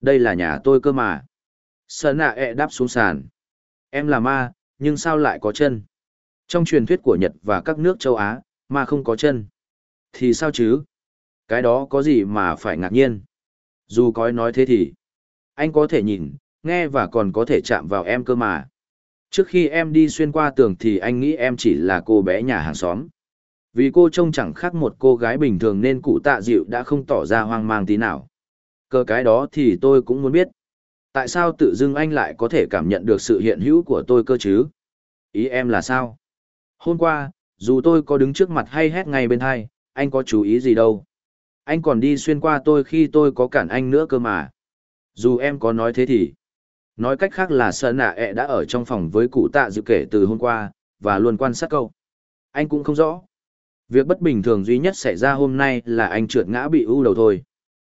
Đây là nhà tôi cơ mà. Sơn nạ ẹ đáp xuống sàn. Em là ma, nhưng sao lại có chân? Trong truyền thuyết của Nhật và các nước châu Á, ma không có chân. Thì sao chứ? Cái đó có gì mà phải ngạc nhiên? Dù có nói thế thì, anh có thể nhìn, nghe và còn có thể chạm vào em cơ mà. Trước khi em đi xuyên qua tường thì anh nghĩ em chỉ là cô bé nhà hàng xóm. Vì cô trông chẳng khác một cô gái bình thường nên cụ tạ dịu đã không tỏ ra hoang mang tí nào. Cơ cái đó thì tôi cũng muốn biết. Tại sao tự dưng anh lại có thể cảm nhận được sự hiện hữu của tôi cơ chứ? Ý em là sao? Hôm qua, dù tôi có đứng trước mặt hay hét ngay bên hai, anh có chú ý gì đâu. Anh còn đi xuyên qua tôi khi tôi có cản anh nữa cơ mà. Dù em có nói thế thì. Nói cách khác là sợ nạ ẹ đã ở trong phòng với cụ tạ dự kể từ hôm qua, và luôn quan sát câu. Anh cũng không rõ. Việc bất bình thường duy nhất xảy ra hôm nay là anh trượt ngã bị u đầu thôi.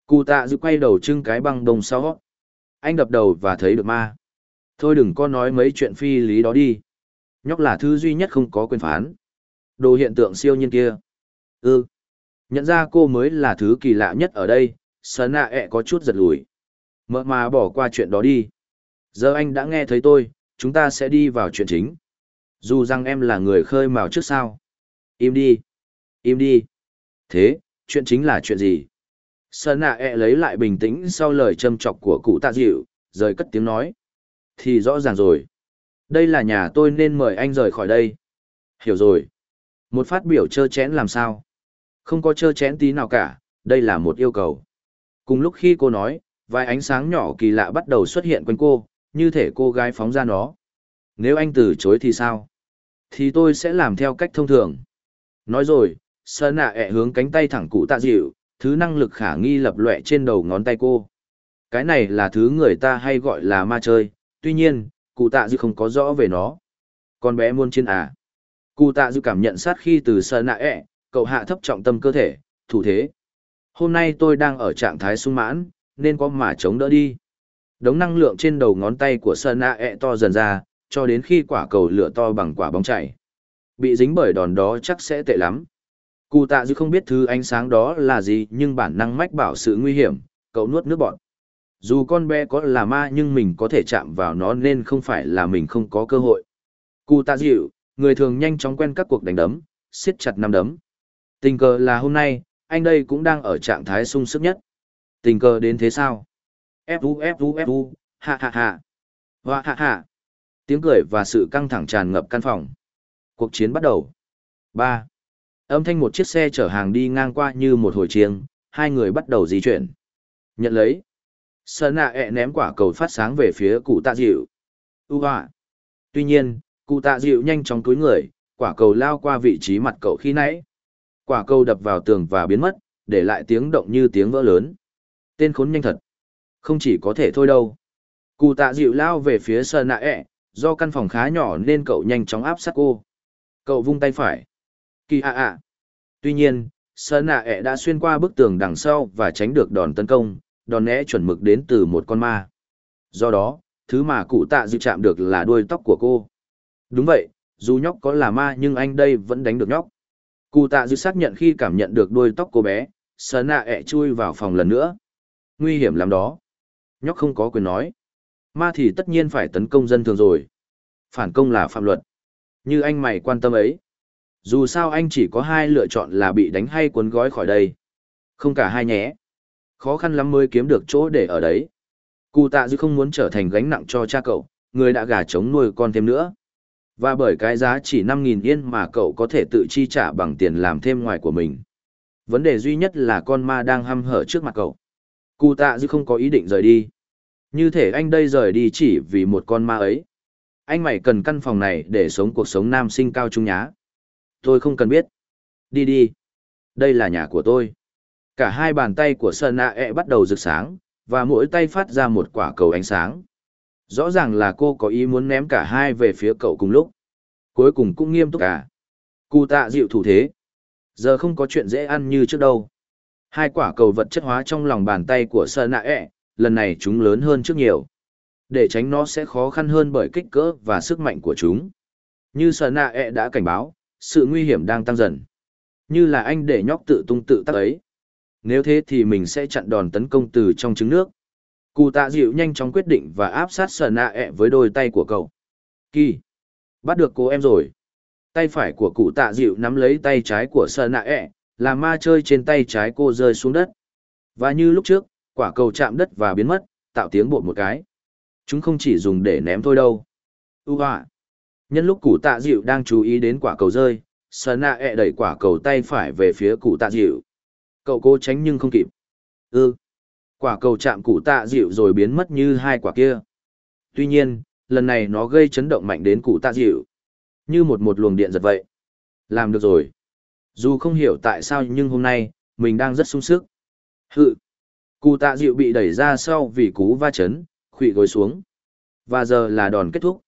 Cụ tạ dự quay đầu trưng cái băng đồng sau. Anh đập đầu và thấy được ma. Thôi đừng có nói mấy chuyện phi lý đó đi. Nhóc là thứ duy nhất không có quyền phán. Đồ hiện tượng siêu nhiên kia. Ừ. Nhận ra cô mới là thứ kỳ lạ nhất ở đây, sờ nạ ẹ có chút giật lùi. Mợ mà bỏ qua chuyện đó đi. Giờ anh đã nghe thấy tôi, chúng ta sẽ đi vào chuyện chính. Dù rằng em là người khơi mào trước sao. Im đi. Im đi. Thế, chuyện chính là chuyện gì? Sơn nạ ẹ e lấy lại bình tĩnh sau lời châm chọc của cụ tạ dịu, rời cất tiếng nói. Thì rõ ràng rồi. Đây là nhà tôi nên mời anh rời khỏi đây. Hiểu rồi. Một phát biểu chơ chén làm sao? Không có chơ chén tí nào cả, đây là một yêu cầu. Cùng lúc khi cô nói, vài ánh sáng nhỏ kỳ lạ bắt đầu xuất hiện quanh cô, như thể cô gái phóng ra nó. Nếu anh từ chối thì sao? Thì tôi sẽ làm theo cách thông thường. Nói rồi, sơn nạ ẹ e hướng cánh tay thẳng cụ tạ dịu, thứ năng lực khả nghi lập lệ trên đầu ngón tay cô. Cái này là thứ người ta hay gọi là ma chơi, tuy nhiên, cụ tạ dư không có rõ về nó. Con bé muôn chiến à? Cụ tạ dư cảm nhận sát khi từ sơ nạ ẹ, cậu hạ thấp trọng tâm cơ thể, thủ thế. Hôm nay tôi đang ở trạng thái sung mãn, nên có mà chống đỡ đi. Đống năng lượng trên đầu ngón tay của sơ Nạ ẹ to dần ra, cho đến khi quả cầu lửa to bằng quả bóng chảy. Bị dính bởi đòn đó chắc sẽ tệ lắm. Cụ tạ dư không biết thứ ánh sáng đó là gì nhưng bản năng mách bảo sự nguy hiểm, cậu nuốt nước bọt. Dù con bé có là ma nhưng mình có thể chạm vào nó nên không phải là mình không có cơ hội. Cụ tạ dịu, người thường nhanh chóng quen các cuộc đánh đấm, siết chặt năm đấm. Tình cờ là hôm nay, anh đây cũng đang ở trạng thái sung sức nhất. Tình cờ đến thế sao? Fu Fu Fu, ha ha ha. Hoa ha ha. Tiếng cười và sự căng thẳng tràn ngập căn phòng. Cuộc chiến bắt đầu. Ba. Âm thanh một chiếc xe chở hàng đi ngang qua như một hồi chiêng, hai người bắt đầu di chuyển. Nhận lấy. Sơn nạ ẹ ném quả cầu phát sáng về phía cụ tạ dịu. U hoa. Tuy nhiên, cụ tạ dịu nhanh chóng túi người, quả cầu lao qua vị trí mặt cậu khi nãy. Quả cầu đập vào tường và biến mất, để lại tiếng động như tiếng vỡ lớn. Tên khốn nhanh thật. Không chỉ có thể thôi đâu. Cụ tạ dịu lao về phía sơn nạ ẹ, do căn phòng khá nhỏ nên cậu nhanh chóng áp sát cô. Cậu vung tay phải. Kỳ ạ ạ. Tuy nhiên, sơn nạ ẹ đã xuyên qua bức tường đằng sau và tránh được đòn tấn công, đòn né chuẩn mực đến từ một con ma. Do đó, thứ mà cụ tạ dịu chạm được là đuôi tóc của cô. Đúng vậy, dù nhóc có là ma nhưng anh đây vẫn đánh được nhóc. Cụ tạ dịu xác nhận khi cảm nhận được đuôi tóc cô bé, sơn nạ ẹ chui vào phòng lần nữa. Nguy hiểm lắm đó. Nhóc không có quyền nói. Ma thì tất nhiên phải tấn công dân thường rồi. Phản công là phạm luật. Như anh mày quan tâm ấy. Dù sao anh chỉ có hai lựa chọn là bị đánh hay cuốn gói khỏi đây. Không cả hai nhé. Khó khăn lắm mới kiếm được chỗ để ở đấy. Cụ tạ dư không muốn trở thành gánh nặng cho cha cậu, người đã gà trống nuôi con thêm nữa. Và bởi cái giá chỉ 5.000 yên mà cậu có thể tự chi trả bằng tiền làm thêm ngoài của mình. Vấn đề duy nhất là con ma đang hăm hở trước mặt cậu. Cụ tạ dư không có ý định rời đi. Như thể anh đây rời đi chỉ vì một con ma ấy. Anh mày cần căn phòng này để sống cuộc sống nam sinh cao trung nhá. Tôi không cần biết. Đi đi. Đây là nhà của tôi. Cả hai bàn tay của Sơn Nạ e ẹ bắt đầu rực sáng, và mỗi tay phát ra một quả cầu ánh sáng. Rõ ràng là cô có ý muốn ném cả hai về phía cậu cùng lúc. Cuối cùng cũng nghiêm túc cả. Cụ tạ dịu thủ thế. Giờ không có chuyện dễ ăn như trước đâu. Hai quả cầu vật chất hóa trong lòng bàn tay của Sơn Nạ e, ẹ, lần này chúng lớn hơn trước nhiều. Để tránh nó sẽ khó khăn hơn bởi kích cỡ và sức mạnh của chúng. Như Sơn Nạ e ẹ đã cảnh báo, sự nguy hiểm đang tăng dần. Như là anh để nhóc tự tung tự tác ấy. Nếu thế thì mình sẽ chặn đòn tấn công từ trong trứng nước. Cụ tạ dịu nhanh chóng quyết định và áp sát sờ nạ ẹ e với đôi tay của cậu. Kỳ! Bắt được cô em rồi. Tay phải của cụ tạ dịu nắm lấy tay trái của sờ nạ ẹ, e, làm ma chơi trên tay trái cô rơi xuống đất. Và như lúc trước, quả cầu chạm đất và biến mất, tạo tiếng bột một cái. Chúng không chỉ dùng để ném thôi đâu. Ua. Nhân lúc cụ tạ dịu đang chú ý đến quả cầu rơi, sờ nạ ẹ e đẩy quả cầu tay phải về phía cụ tạ dịu. Cậu cố tránh nhưng không kịp. Ư! Quả cầu chạm cụ tạ dịu rồi biến mất như hai quả kia. Tuy nhiên, lần này nó gây chấn động mạnh đến cụ tạ dịu. Như một một luồng điện giật vậy. Làm được rồi. Dù không hiểu tại sao nhưng hôm nay, mình đang rất sung sức. Hự. Cụ tạ dịu bị đẩy ra sau vì cú va chấn, khụy gối xuống. Và giờ là đòn kết thúc.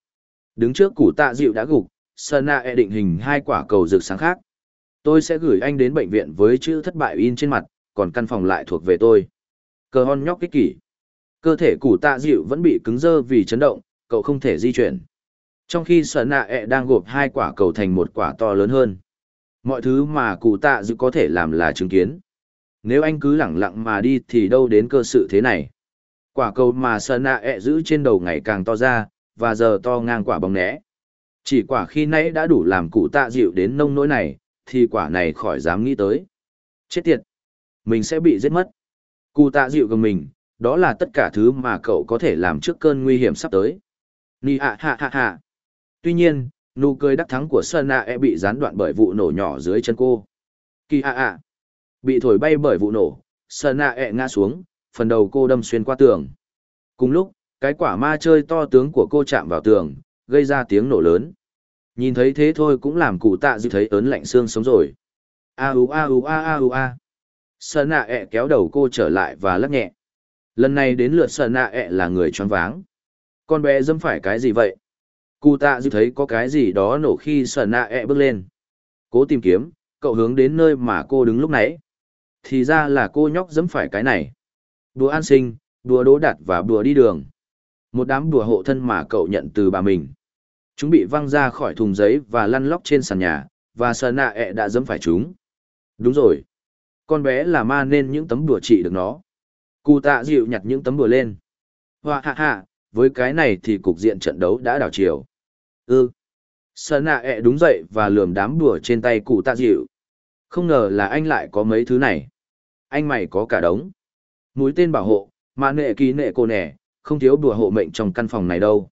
Đứng trước cụ tạ dịu đã gục, Sana e định hình hai quả cầu rực sáng khác. Tôi sẽ gửi anh đến bệnh viện với chữ thất bại in trên mặt, còn căn phòng lại thuộc về tôi. Cờ hon nhóc kích kỷ. Cơ thể cụ tạ dịu vẫn bị cứng dơ vì chấn động, cậu không thể di chuyển. Trong khi sở nạ e đang gộp hai quả cầu thành một quả to lớn hơn. Mọi thứ mà cụ tạ dịu có thể làm là chứng kiến. Nếu anh cứ lẳng lặng mà đi thì đâu đến cơ sự thế này. Quả cầu mà sở nạ e giữ trên đầu ngày càng to ra, và giờ to ngang quả bóng né. Chỉ quả khi nãy đã đủ làm cụ tạ dịu đến nông nỗi này, thì quả này khỏi dám nghĩ tới. Chết tiệt! Mình sẽ bị giết mất. Cụ tạ dịu gần mình, đó là tất cả thứ mà cậu có thể làm trước cơn nguy hiểm sắp tới. Nì ạ hạ hạ hạ. Tuy nhiên, nụ cười đắc thắng của Sơn A e bị gián đoạn bởi vụ nổ nhỏ dưới chân cô. Kỳ hạ hạ. Bị thổi bay bởi vụ nổ, Sơn A e ngã xuống, phần đầu cô đâm xuyên qua tường. Cùng lúc, cái quả ma chơi to tướng của cô chạm vào tường, gây ra tiếng nổ lớn. Nhìn thấy thế thôi cũng làm cụ tạ dịu thấy ớn lạnh xương sống rồi. A u a u a a u a. Sơn nạ ẹ kéo đầu cô trở lại và lắc nhẹ. Lần này đến lượt Sơn nạ ẹ là người choáng váng. Con bé dâm phải cái gì vậy? Cụ tạ dịu thấy có cái gì đó nổ khi Sơn nạ ẹ bước lên. Cố tìm kiếm, cậu hướng đến nơi mà cô đứng lúc nãy. Thì ra là cô nhóc dẫm phải cái này. Đùa an sinh, đùa đố đặt và đùa đi đường. Một đám đùa hộ thân mà cậu nhận từ bà mình. Chúng bị văng ra khỏi thùng giấy và lăn lóc trên sàn nhà, và sờ nạ ẹ đã dẫm phải chúng. Đúng rồi con bé là ma nên những tấm đùa trị được nó. Cụ tạ dịu nhặt những tấm đùa lên. Hoa hạ hạ, với cái này thì cục diện trận đấu đã đảo chiều. Ư. Ừ. Sờ nạ ẹ đúng dậy và lườm đám đùa trên tay cụ tạ dịu. Không ngờ là anh lại có mấy thứ này. Anh mày có cả đống. Mũi tên bảo hộ, mà nệ ký nệ cô nẻ, không thiếu đùa hộ mệnh trong căn phòng này đâu.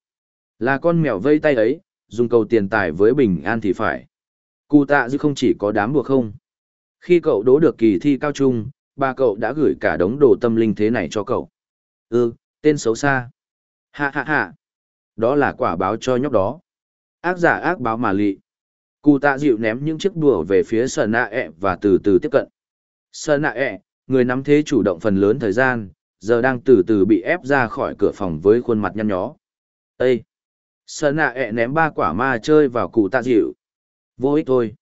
Là con mèo vây tay ấy, dùng cầu tiền tài với bình an thì phải. Cụ tạ dư không chỉ có đám đùa không. Khi cậu đỗ được kỳ thi cao trung, ba cậu đã gửi cả đống đồ tâm linh thế này cho cậu. Ừ, tên xấu xa. Hạ hạ hạ. Đó là quả báo cho nhóc đó. Ác giả ác báo mà lị. Cụ tạ dịu ném những chiếc đùa về phía sờ nạ ẹ e và từ từ tiếp cận. Sờ nạ ẹ, e, người nắm thế chủ động phần lớn thời gian, giờ đang từ từ bị ép ra khỏi cửa phòng với khuôn mặt nhăn nhó. Ê! Sở nạ ẹ ném ba quả ma chơi vào cụ tạ dịu. Vô ích thôi.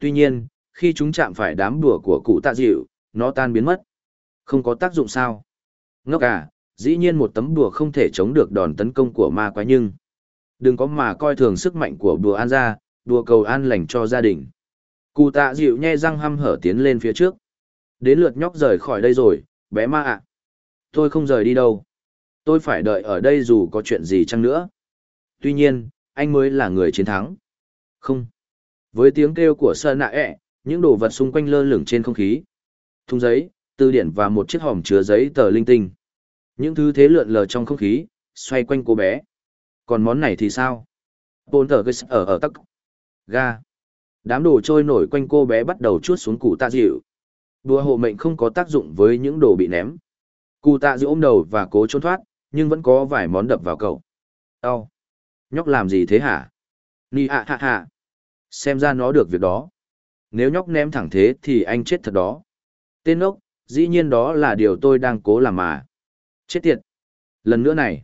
Tuy nhiên, khi chúng chạm phải đám đùa của cụ tạ dịu, nó tan biến mất. Không có tác dụng sao? Ngốc à, dĩ nhiên một tấm đùa không thể chống được đòn tấn công của ma quái nhưng. Đừng có mà coi thường sức mạnh của đùa an ra, đùa cầu an lành cho gia đình. Cụ tạ dịu nhe răng hăm hở tiến lên phía trước. Đến lượt nhóc rời khỏi đây rồi, bé ma ạ. Tôi không rời đi đâu. Tôi phải đợi ở đây dù có chuyện gì chăng nữa. Tuy nhiên, anh mới là người chiến thắng. Không. Với tiếng kêu của sơ nạ ẹ, những đồ vật xung quanh lơ lửng trên không khí. Thùng giấy, từ điển và một chiếc hòm chứa giấy tờ linh tinh. Những thứ thế lượn lờ trong không khí, xoay quanh cô bé. Còn món này thì sao? Bồn tờ gây ở ở tắc. Ga. Đám đồ trôi nổi quanh cô bé bắt đầu chuốt xuống cụ tạ dịu. Đùa hộ mệnh không có tác dụng với những đồ bị ném. Cụ tạ giữ ôm đầu và cố trốn thoát, nhưng vẫn có vài món đập vào cậu. Đau. Nhóc làm gì thế hả? Nì ạ hạ hạ. Xem ra nó được việc đó nếu nhóc ném thẳng thế thì anh chết thật đó. Tên ốc, dĩ nhiên đó là điều tôi đang cố làm mà. Chết tiệt. Lần nữa này.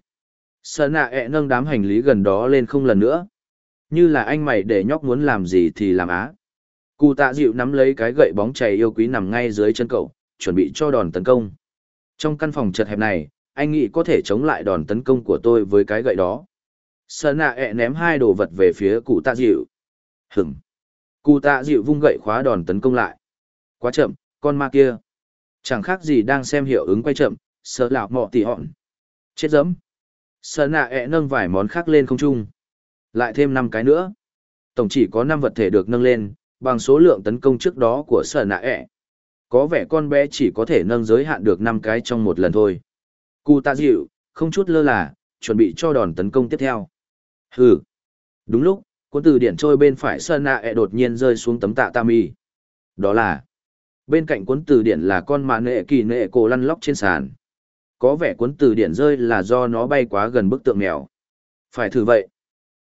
Sợ nạ ẹ nâng đám hành lý gần đó lên không lần nữa. Như là anh mày để nhóc muốn làm gì thì làm á. Cụ tạ dịu nắm lấy cái gậy bóng chảy yêu quý nằm ngay dưới chân cậu, chuẩn bị cho đòn tấn công. Trong căn phòng chật hẹp này, anh nghĩ có thể chống lại đòn tấn công của tôi với cái gậy đó. Sợ nạ ẹ ném hai đồ vật về phía cụ tạ dịu. Hửm. Cụ tạ dịu vung gậy khóa đòn tấn công lại. Quá chậm, con ma kia. Chẳng khác gì đang xem hiệu ứng quay chậm, sợ lạo mọ tỉ họn. Chết dẫm. Sở nạ ẹ nâng vài món khác lên không trung. Lại thêm năm cái nữa. Tổng chỉ có năm vật thể được nâng lên, bằng số lượng tấn công trước đó của sở nạ ẹ. Có vẻ con bé chỉ có thể nâng giới hạn được 5 cái trong một lần thôi. Cụ tạ dịu, không chút lơ là, chuẩn bị cho đòn tấn công tiếp theo. Hừ. Đúng lúc, cuốn từ điển trôi bên phải sơn nạ ẹ e đột nhiên rơi xuống tấm tạ tam y. Đó là, bên cạnh cuốn từ điển là con mạ nệ kỳ nệ cổ lăn lóc trên sàn. Có vẻ cuốn từ điển rơi là do nó bay quá gần bức tượng mèo. Phải thử vậy.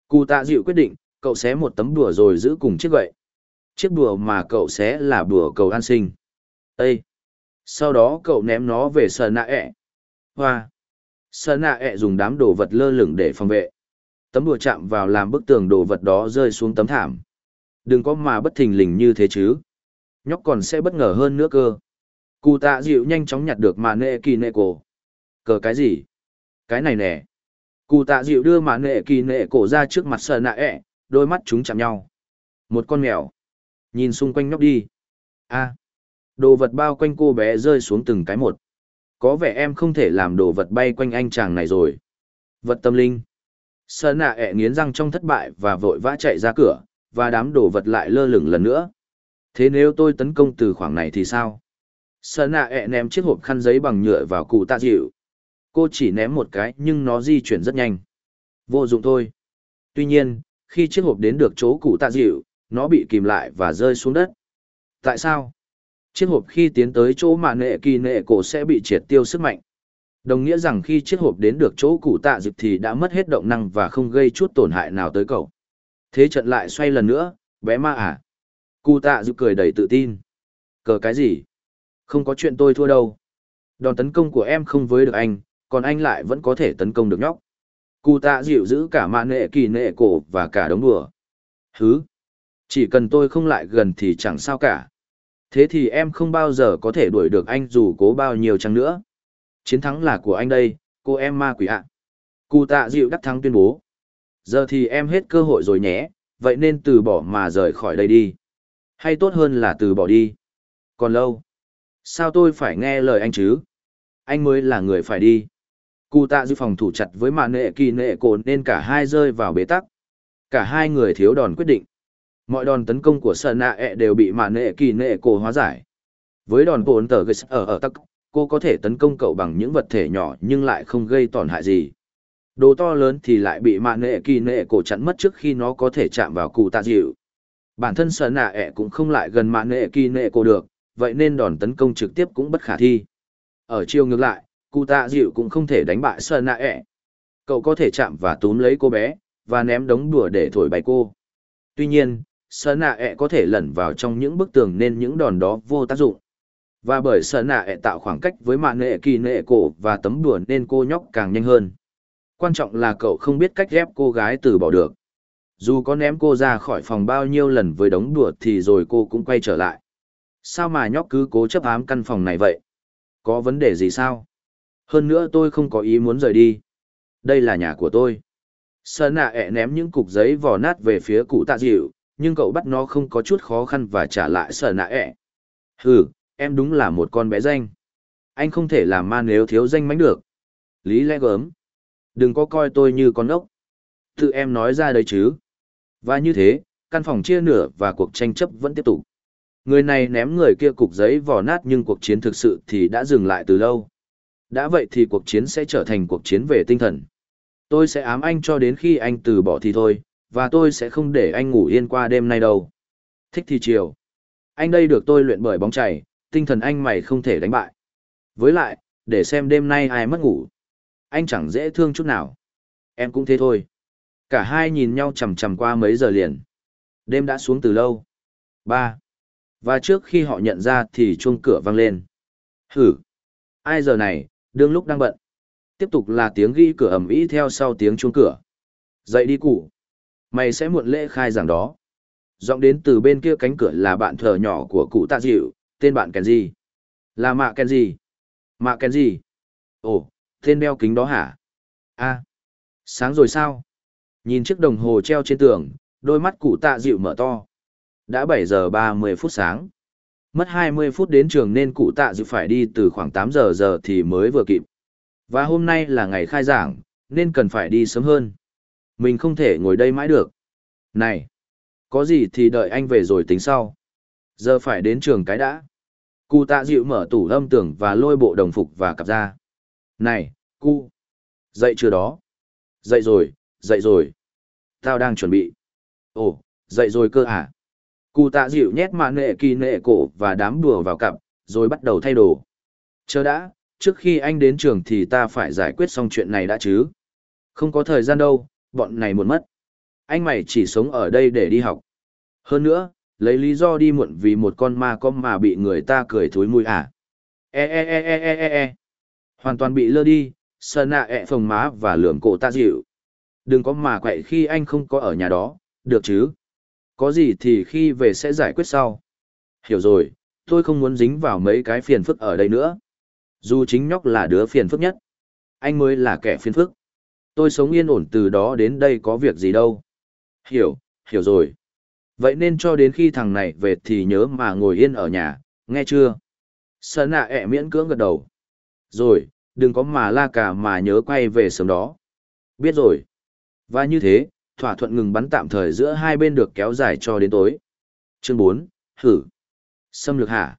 Cụ tạ dịu quyết định, cậu xé một tấm đùa rồi giữ cùng chiếc gậy. Chiếc đùa mà cậu xé là đùa cầu an sinh. Ê! Sau đó cậu ném nó về sờ nạ ẹ. Hoa! Sờ nạ ẹ dùng đám đồ vật lơ lửng để phòng vệ tấm đùa chạm vào làm bức tường đồ vật đó rơi xuống tấm thảm. Đừng có mà bất thình lình như thế chứ. Nhóc còn sẽ bất ngờ hơn nữa cơ. Cụ tạ dịu nhanh chóng nhặt được mà nệ kỳ nệ cổ. Cờ cái gì? Cái này nè. Cụ tạ dịu đưa mà nệ kỳ nệ cổ ra trước mặt sờ nạ ẹ, đôi mắt chúng chạm nhau. Một con mèo. Nhìn xung quanh nhóc đi. a Đồ vật bao quanh cô bé rơi xuống từng cái một. Có vẻ em không thể làm đồ vật bay quanh anh chàng này rồi. Vật tâm linh. Sở nạ ẹ nghiến răng trong thất bại và vội vã chạy ra cửa, và đám đồ vật lại lơ lửng lần nữa. Thế nếu tôi tấn công từ khoảng này thì sao? Sở nạ ẹ ném chiếc hộp khăn giấy bằng nhựa vào cụ tạ dịu. Cô chỉ ném một cái nhưng nó di chuyển rất nhanh. Vô dụng thôi. Tuy nhiên, khi chiếc hộp đến được chỗ cụ tạ dịu, nó bị kìm lại và rơi xuống đất. Tại sao? Chiếc hộp khi tiến tới chỗ mà nệ kỳ nệ cổ sẽ bị triệt tiêu sức mạnh. Đồng nghĩa rằng khi chiếc hộp đến được chỗ cụ tạ dịp thì đã mất hết động năng và không gây chút tổn hại nào tới cậu. Thế trận lại xoay lần nữa, bé ma à. Cụ tạ dịp cười đầy tự tin. Cờ cái gì? Không có chuyện tôi thua đâu. Đòn tấn công của em không với được anh, còn anh lại vẫn có thể tấn công được nhóc. Cụ tạ dịu giữ cả mạ nệ kỳ nệ cổ và cả đống đùa. Hứ! Chỉ cần tôi không lại gần thì chẳng sao cả. Thế thì em không bao giờ có thể đuổi được anh dù cố bao nhiêu chăng nữa chiến thắng là của anh đây, cô em ma quỷ ạ. Cụ tạ dịu đắc thắng tuyên bố. Giờ thì em hết cơ hội rồi nhé, vậy nên từ bỏ mà rời khỏi đây đi. Hay tốt hơn là từ bỏ đi. Còn lâu. Sao tôi phải nghe lời anh chứ? Anh mới là người phải đi. Cụ tạ dịu phòng thủ chặt với màn nệ kỳ nệ cồn nên cả hai rơi vào bế tắc. Cả hai người thiếu đòn quyết định. Mọi đòn tấn công của sợ Nạ ẹ đều bị mạ nệ kỳ nệ cổ hóa giải. Với đòn bồn tờ ở ở tắc, cô có thể tấn công cậu bằng những vật thể nhỏ nhưng lại không gây tổn hại gì. Đồ to lớn thì lại bị mạ nệ kỳ nệ cổ chặn mất trước khi nó có thể chạm vào cụ tạ dịu. Bản thân sợ nạ ẹ cũng không lại gần mạ nệ kỳ nệ cổ được, vậy nên đòn tấn công trực tiếp cũng bất khả thi. Ở chiều ngược lại, cụ tạ dịu cũng không thể đánh bại sợ nạ ẹ. Cậu có thể chạm và túm lấy cô bé, và ném đống đùa để thổi bay cô. Tuy nhiên, sợ nạ ẹ có thể lẩn vào trong những bức tường nên những đòn đó vô tác dụng. Và bởi sợ nạ ẹ tạo khoảng cách với mạng nệ kỳ nệ cổ và tấm đùa nên cô nhóc càng nhanh hơn. Quan trọng là cậu không biết cách ghép cô gái từ bỏ được. Dù có ném cô ra khỏi phòng bao nhiêu lần với đống đùa thì rồi cô cũng quay trở lại. Sao mà nhóc cứ cố chấp ám căn phòng này vậy? Có vấn đề gì sao? Hơn nữa tôi không có ý muốn rời đi. Đây là nhà của tôi. Sơn nạ ẹ ném những cục giấy vò nát về phía cụ tạ dịu nhưng cậu bắt nó không có chút khó khăn và trả lại sợ nạ ẹ hừ em đúng là một con bé danh. Anh không thể làm ma nếu thiếu danh mánh được. Lý lẽ gớm. Đừng có coi tôi như con ốc. Tự em nói ra đây chứ. Và như thế, căn phòng chia nửa và cuộc tranh chấp vẫn tiếp tục. Người này ném người kia cục giấy vỏ nát nhưng cuộc chiến thực sự thì đã dừng lại từ lâu. Đã vậy thì cuộc chiến sẽ trở thành cuộc chiến về tinh thần. Tôi sẽ ám anh cho đến khi anh từ bỏ thì thôi, và tôi sẽ không để anh ngủ yên qua đêm nay đâu. Thích thì chiều. Anh đây được tôi luyện bởi bóng chảy, tinh thần anh mày không thể đánh bại. Với lại, để xem đêm nay ai mất ngủ. Anh chẳng dễ thương chút nào. Em cũng thế thôi. Cả hai nhìn nhau chầm chầm qua mấy giờ liền. Đêm đã xuống từ lâu. Ba. Và trước khi họ nhận ra thì chuông cửa vang lên. Hử. Ai giờ này, đương lúc đang bận. Tiếp tục là tiếng ghi cửa ẩm ý theo sau tiếng chuông cửa. Dậy đi cụ. Mày sẽ muộn lễ khai giảng đó. Giọng đến từ bên kia cánh cửa là bạn thờ nhỏ của cụ tạ dịu, tên bạn Kenji. Là mạ Kenji. Mạ Kenji. Ồ, tên đeo kính đó hả? a sáng rồi sao? Nhìn chiếc đồng hồ treo trên tường, đôi mắt cụ tạ dịu mở to. Đã bảy giờ ba mươi phút sáng. Mất hai mươi phút đến trường nên cụ tạ dịu phải đi từ khoảng tám giờ giờ thì mới vừa kịp. Và hôm nay là ngày khai giảng, nên cần phải đi sớm hơn. Mình không thể ngồi đây mãi được. Này, có gì thì đợi anh về rồi tính sau. Giờ phải đến trường cái đã. Cụ tạ dịu mở tủ âm tưởng và lôi bộ đồng phục và cặp ra. Này, cu. Dậy chưa đó? Dậy rồi, dậy rồi. Tao đang chuẩn bị. Ồ, dậy rồi cơ à? Cụ tạ dịu nhét mạng nệ kỳ nệ cổ và đám đùa vào cặp, rồi bắt đầu thay đồ. Chờ đã, trước khi anh đến trường thì ta phải giải quyết xong chuyện này đã chứ. Không có thời gian đâu, bọn này muộn mất. Anh mày chỉ sống ở đây để đi học. Hơn nữa, lấy lý do đi muộn vì một con ma con mà bị người ta cười thối mùi à. E e e e e e e. Hoàn toàn bị lơ đi, sờ nạ ẹ phồng má và lườm cổ ta dịu. Đừng có mà quậy khi anh không có ở nhà đó, được chứ? Có gì thì khi về sẽ giải quyết sau. Hiểu rồi, tôi không muốn dính vào mấy cái phiền phức ở đây nữa. Dù chính nhóc là đứa phiền phức nhất. Anh mới là kẻ phiền phức. Tôi sống yên ổn từ đó đến đây có việc gì đâu. Hiểu, hiểu rồi. Vậy nên cho đến khi thằng này về thì nhớ mà ngồi yên ở nhà, nghe chưa? Sơn nạ ẹ miễn cưỡng gật đầu. Rồi, đừng có mà la cả mà nhớ quay về sớm đó. Biết rồi. Và như thế, thỏa thuận ngừng bắn tạm thời giữa hai bên được kéo dài cho đến tối. Chương 4, Hử. Xâm lược hả?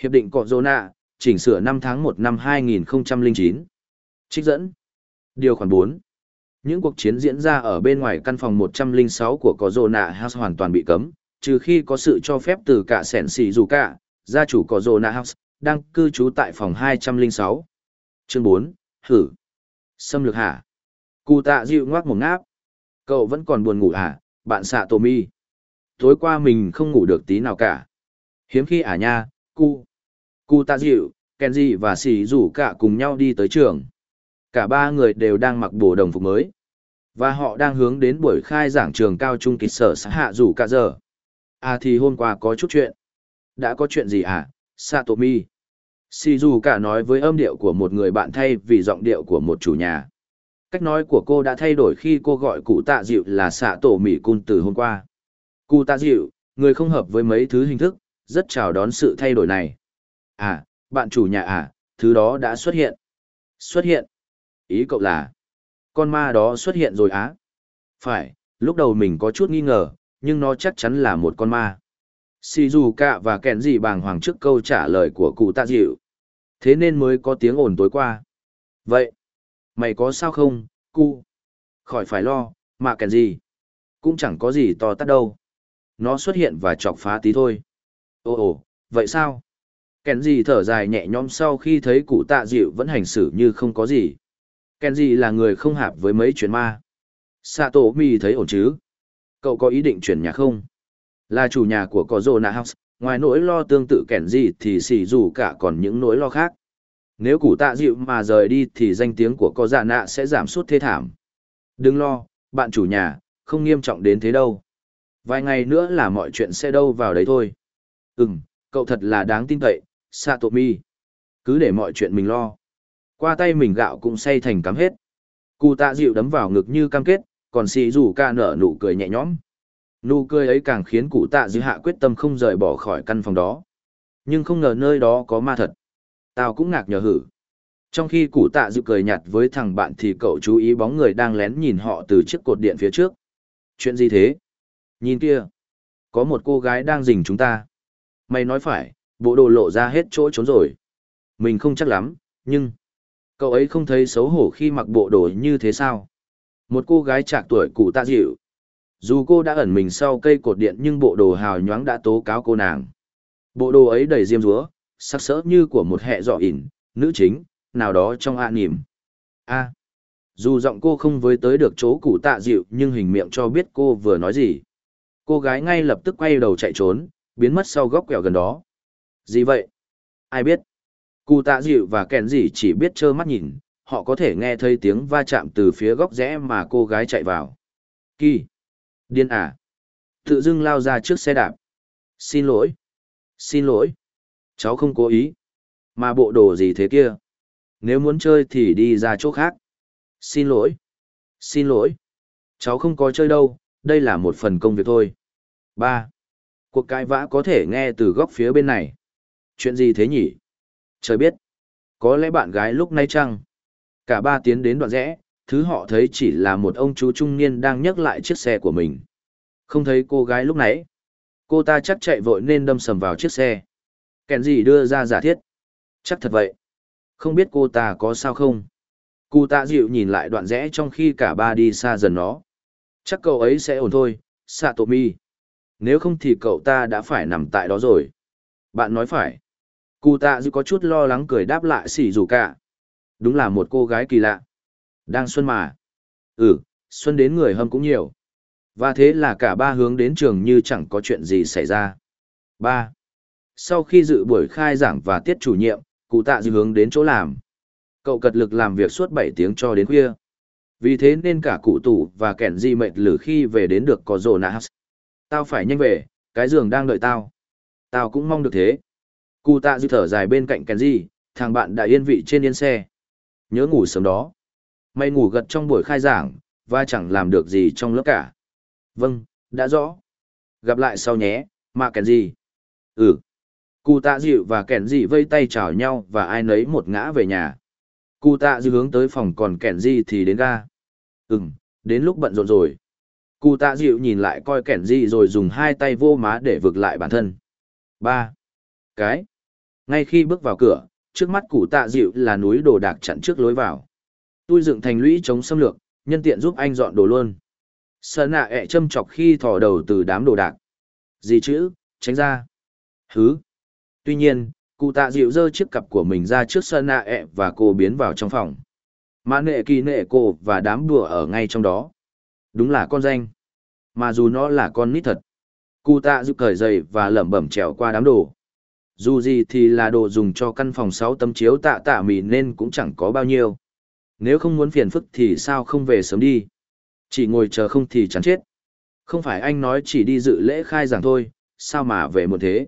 Hiệp định Cọ Dô Nạ, chỉnh sửa năm tháng 1 năm 2009. Trích dẫn. Điều khoản 4. Những cuộc chiến diễn ra ở bên ngoài căn phòng 106 của Cọ dồ Nạ House hoàn toàn bị cấm, trừ khi có sự cho phép từ cả sẻn xì dù cả, gia chủ Cọ dồ Nạ House, đang cư trú tại phòng 206. Chương 4, Hử. Xâm lược hả? Cụ tạ dịu ngoác một ngáp. Cậu vẫn còn buồn ngủ hả, bạn xạ tổ mi? Tối qua mình không ngủ được tí nào cả. Hiếm khi à nha, cu. Cụ tạ dịu, Kenji và Sỉ rủ cả cùng nhau đi tới trường. Cả ba người đều đang mặc bộ đồng phục mới. Và họ đang hướng đến buổi khai giảng trường cao trung kịch sở xã hạ rủ cả giờ. À thì hôm qua có chút chuyện. Đã có chuyện gì hả, Satomi? si dù cả nói với âm điệu của một người bạn thay vì giọng điệu của một chủ nhà. Cách nói của cô đã thay đổi khi cô gọi cụ tạ dịu là xạ tổ mỹ cun từ hôm qua. Cụ tạ dịu, người không hợp với mấy thứ hình thức, rất chào đón sự thay đổi này. À, bạn chủ nhà à, thứ đó đã xuất hiện. Xuất hiện. Ý cậu là, con ma đó xuất hiện rồi á. Phải, lúc đầu mình có chút nghi ngờ, nhưng nó chắc chắn là một con ma. Shizuka và kẹn gì bàng hoàng trước câu trả lời của cụ tạ dịu. Thế nên mới có tiếng ồn tối qua. Vậy, mày có sao không, cu? Khỏi phải lo, mà kẹn gì? Cũng chẳng có gì to tát đâu. Nó xuất hiện và chọc phá tí thôi. Ồ ồ, vậy sao? Kẹn gì thở dài nhẹ nhõm sau khi thấy cụ tạ dịu vẫn hành xử như không có gì. Kenji gì là người không hạp với mấy chuyện ma. Sato mi thấy ổn chứ? Cậu có ý định chuyển nhà không? Là chủ nhà của Corona House, ngoài nỗi lo tương tự Kenji gì thì xì dù cả còn những nỗi lo khác. Nếu củ tạ dịu mà rời đi thì danh tiếng của có nạ sẽ giảm sút thế thảm. Đừng lo, bạn chủ nhà, không nghiêm trọng đến thế đâu. Vài ngày nữa là mọi chuyện sẽ đâu vào đấy thôi. Ừm, cậu thật là đáng tin cậy, Satomi. Cứ để mọi chuyện mình lo. Qua tay mình gạo cũng say thành cắm hết. Cụ tạ dịu đấm vào ngực như cam kết, còn xì rủ ca nở nụ cười nhẹ nhõm. Nụ cười ấy càng khiến cụ tạ Dịu hạ quyết tâm không rời bỏ khỏi căn phòng đó. Nhưng không ngờ nơi đó có ma thật. Tao cũng ngạc nhờ hử. Trong khi cụ tạ Dịu cười nhạt với thằng bạn thì cậu chú ý bóng người đang lén nhìn họ từ chiếc cột điện phía trước. Chuyện gì thế? Nhìn kia. Có một cô gái đang rình chúng ta. Mày nói phải, bộ đồ lộ ra hết chỗ trốn rồi. Mình không chắc lắm, nhưng... Cậu ấy không thấy xấu hổ khi mặc bộ đồ như thế sao? Một cô gái trạc tuổi cụ tạ dịu, dù cô đã ẩn mình sau cây cột điện nhưng bộ đồ hào nhoáng đã tố cáo cô nàng. Bộ đồ ấy đầy diêm dúa, sắc sỡ như của một hệ dọ ỉn, nữ chính, nào đó trong ạ à nỉm. a dù giọng cô không với tới được chỗ cụ tạ dịu nhưng hình miệng cho biết cô vừa nói gì. Cô gái ngay lập tức quay đầu chạy trốn, biến mất sau góc quẹo gần đó. Gì vậy? Ai biết? Cụ tạ dịu và kèn gì chỉ biết trơ mắt nhìn, họ có thể nghe thấy tiếng va chạm từ phía góc rẽ mà cô gái chạy vào. Kỳ! Điên à? Tự dưng lao ra trước xe đạp. Xin lỗi. Xin lỗi. Cháu không cố ý. Mà bộ đồ gì thế kia? Nếu muốn chơi thì đi ra chỗ khác. Xin lỗi. Xin lỗi. Cháu không có chơi đâu, đây là một phần công việc thôi. Ba. Cuộc cãi vã có thể nghe từ góc phía bên này. Chuyện gì thế nhỉ? Trời biết. Có lẽ bạn gái lúc nay chăng? Cả ba tiến đến đoạn rẽ, thứ họ thấy chỉ là một ông chú trung niên đang nhấc lại chiếc xe của mình. Không thấy cô gái lúc nãy. Cô ta chắc chạy vội nên đâm sầm vào chiếc xe. Kèn gì đưa ra giả thiết. Chắc thật vậy. Không biết cô ta có sao không? Cụ tạ dịu nhìn lại đoạn rẽ trong khi cả ba đi xa dần nó. Chắc cậu ấy sẽ ổn thôi, Satomi. Nếu không thì cậu ta đã phải nằm tại đó rồi. Bạn nói phải. Cụ tạ dư có chút lo lắng cười đáp lại xỉ rủ cả. Đúng là một cô gái kỳ lạ. Đang xuân mà. Ừ, xuân đến người hâm cũng nhiều. Và thế là cả ba hướng đến trường như chẳng có chuyện gì xảy ra. Ba. Sau khi dự buổi khai giảng và tiết chủ nhiệm, cụ tạ dư hướng đến chỗ làm. Cậu cật lực làm việc suốt bảy tiếng cho đến khuya. Vì thế nên cả cụ tủ và kẻn di mệt lử khi về đến được có rồ nạ Tao phải nhanh về, cái giường đang đợi tao. Tao cũng mong được thế. Cụ tạ dư thở dài bên cạnh kẻn di, thằng bạn đã yên vị trên yên xe. Nhớ ngủ sớm đó. Mày ngủ gật trong buổi khai giảng, và chẳng làm được gì trong lớp cả. Vâng, đã rõ. Gặp lại sau nhé, mà kẻn gì? Ừ. Cụ tạ dịu và kẻn dị vây tay chào nhau và ai nấy một ngã về nhà. Cụ tạ dư hướng tới phòng còn kẻn dị thì đến ga. Ừm, đến lúc bận rộn rồi. Cụ tạ dịu nhìn lại coi kẻn dị rồi dùng hai tay vô má để vực lại bản thân. Ba. Cái. Ngay khi bước vào cửa, trước mắt cụ tạ dịu là núi đồ đạc chặn trước lối vào. Tôi dựng thành lũy chống xâm lược, nhân tiện giúp anh dọn đồ luôn. Sợ nạ ẹ châm chọc khi thò đầu từ đám đồ đạc. Gì chữ, tránh ra. Hứ. Tuy nhiên, cụ tạ dịu giơ chiếc cặp của mình ra trước Sơn nạ ẹ và cô biến vào trong phòng. Mã nệ kỳ nệ cô và đám đùa ở ngay trong đó. Đúng là con danh. Mà dù nó là con nít thật. Cụ tạ dịu cởi giày và lẩm bẩm trèo qua đám đồ. Dù gì thì là đồ dùng cho căn phòng 6 tấm chiếu tạ tạ mì nên cũng chẳng có bao nhiêu. Nếu không muốn phiền phức thì sao không về sớm đi. Chỉ ngồi chờ không thì chán chết. Không phải anh nói chỉ đi dự lễ khai giảng thôi, sao mà về một thế?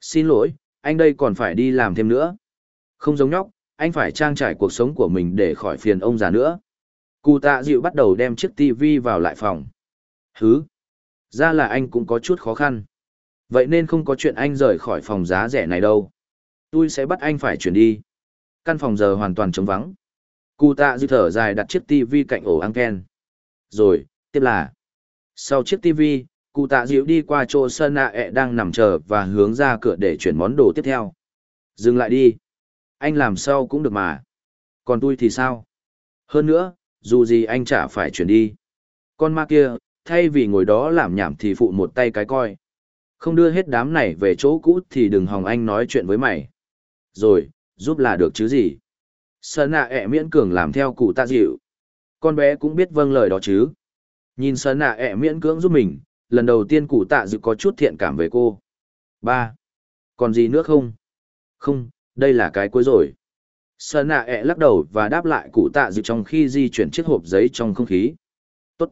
Xin lỗi, anh đây còn phải đi làm thêm nữa. Không giống nhóc, anh phải trang trải cuộc sống của mình để khỏi phiền ông già nữa. Cụ tạ dịu bắt đầu đem chiếc tivi vào lại phòng. Hứ! Ra là anh cũng có chút khó khăn. Vậy nên không có chuyện anh rời khỏi phòng giá rẻ này đâu. Tôi sẽ bắt anh phải chuyển đi. Căn phòng giờ hoàn toàn trống vắng. Cụ tạ dư thở dài đặt chiếc tivi cạnh ổ anten. Rồi, tiếp là. Sau chiếc tivi, cụ tạ dịu đi qua chỗ sơn nạ ẹ đang nằm chờ và hướng ra cửa để chuyển món đồ tiếp theo dừng lại đi anh làm sao cũng được mà còn tôi thì sao hơn nữa dù gì anh chả phải chuyển đi con ma kia thay vì ngồi đó làm nhảm thì phụ một tay cái coi không đưa hết đám này về chỗ cũ thì đừng hòng anh nói chuyện với mày rồi giúp là được chứ gì sơn nạ ẹ miễn cường làm theo cụ tạ dịu con bé cũng biết vâng lời đó chứ nhìn sơn nạ ẹ miễn cưỡng giúp mình lần đầu tiên cụ tạ dự có chút thiện cảm về cô. ba Còn gì nữa không? Không, đây là cái cuối rồi. Sơn nạ ẹ lắc đầu và đáp lại cụ tạ dự trong khi di chuyển chiếc hộp giấy trong không khí. Tốt.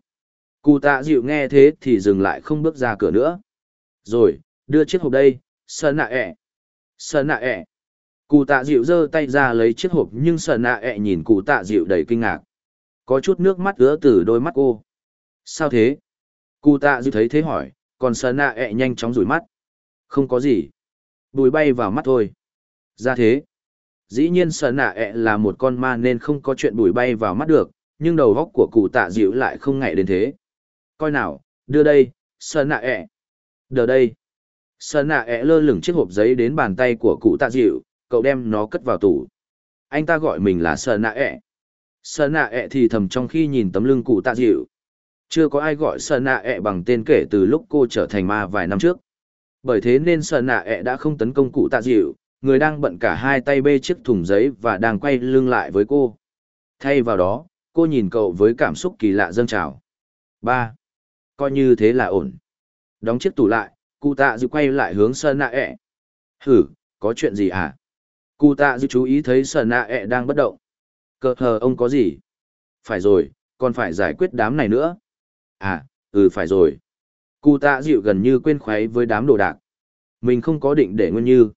Cụ tạ dịu nghe thế thì dừng lại không bước ra cửa nữa. Rồi, đưa chiếc hộp đây, Sơn nạ ẹ. Sơn nạ ẹ. Cụ tạ dịu giơ tay ra lấy chiếc hộp nhưng Sơn nạ ẹ nhìn cụ tạ dịu đầy kinh ngạc. Có chút nước mắt ứa từ đôi mắt cô. Sao thế? Cụ tạ dịu thấy thế hỏi, còn sờ nạ ẹ nhanh chóng rủi mắt. Không có gì. Bùi bay vào mắt thôi. Ra thế. Dĩ nhiên sờ nạ ẹ là một con ma nên không có chuyện bùi bay vào mắt được, nhưng đầu góc của cụ tạ dịu lại không ngại đến thế. Coi nào, đưa đây, sờ nạ ẹ. Đờ đây. Sờ nạ ẹ lơ lửng chiếc hộp giấy đến bàn tay của cụ tạ dịu, cậu đem nó cất vào tủ. Anh ta gọi mình là sờ nạ ẹ. Sờ nạ ẹ thì thầm trong khi nhìn tấm lưng cụ tạ dịu, chưa có ai gọi Sơn Nạ ẹ bằng tên kể từ lúc cô trở thành ma vài năm trước. Bởi thế nên Sơn Nạ ẹ đã không tấn công cụ tạ dịu, người đang bận cả hai tay bê chiếc thùng giấy và đang quay lưng lại với cô. Thay vào đó, cô nhìn cậu với cảm xúc kỳ lạ dâng trào. ba Coi như thế là ổn. Đóng chiếc tủ lại, cụ tạ dịu quay lại hướng Sơn Nạ ẹ. E. Hử, có chuyện gì à? Cụ tạ dịu chú ý thấy Sơn Nạ ẹ e đang bất động. Cờ hờ ông có gì? Phải rồi, còn phải giải quyết đám này nữa. À, ừ phải rồi. Cụ tạ dịu gần như quên khoáy với đám đồ đạc. Mình không có định để nguyên như.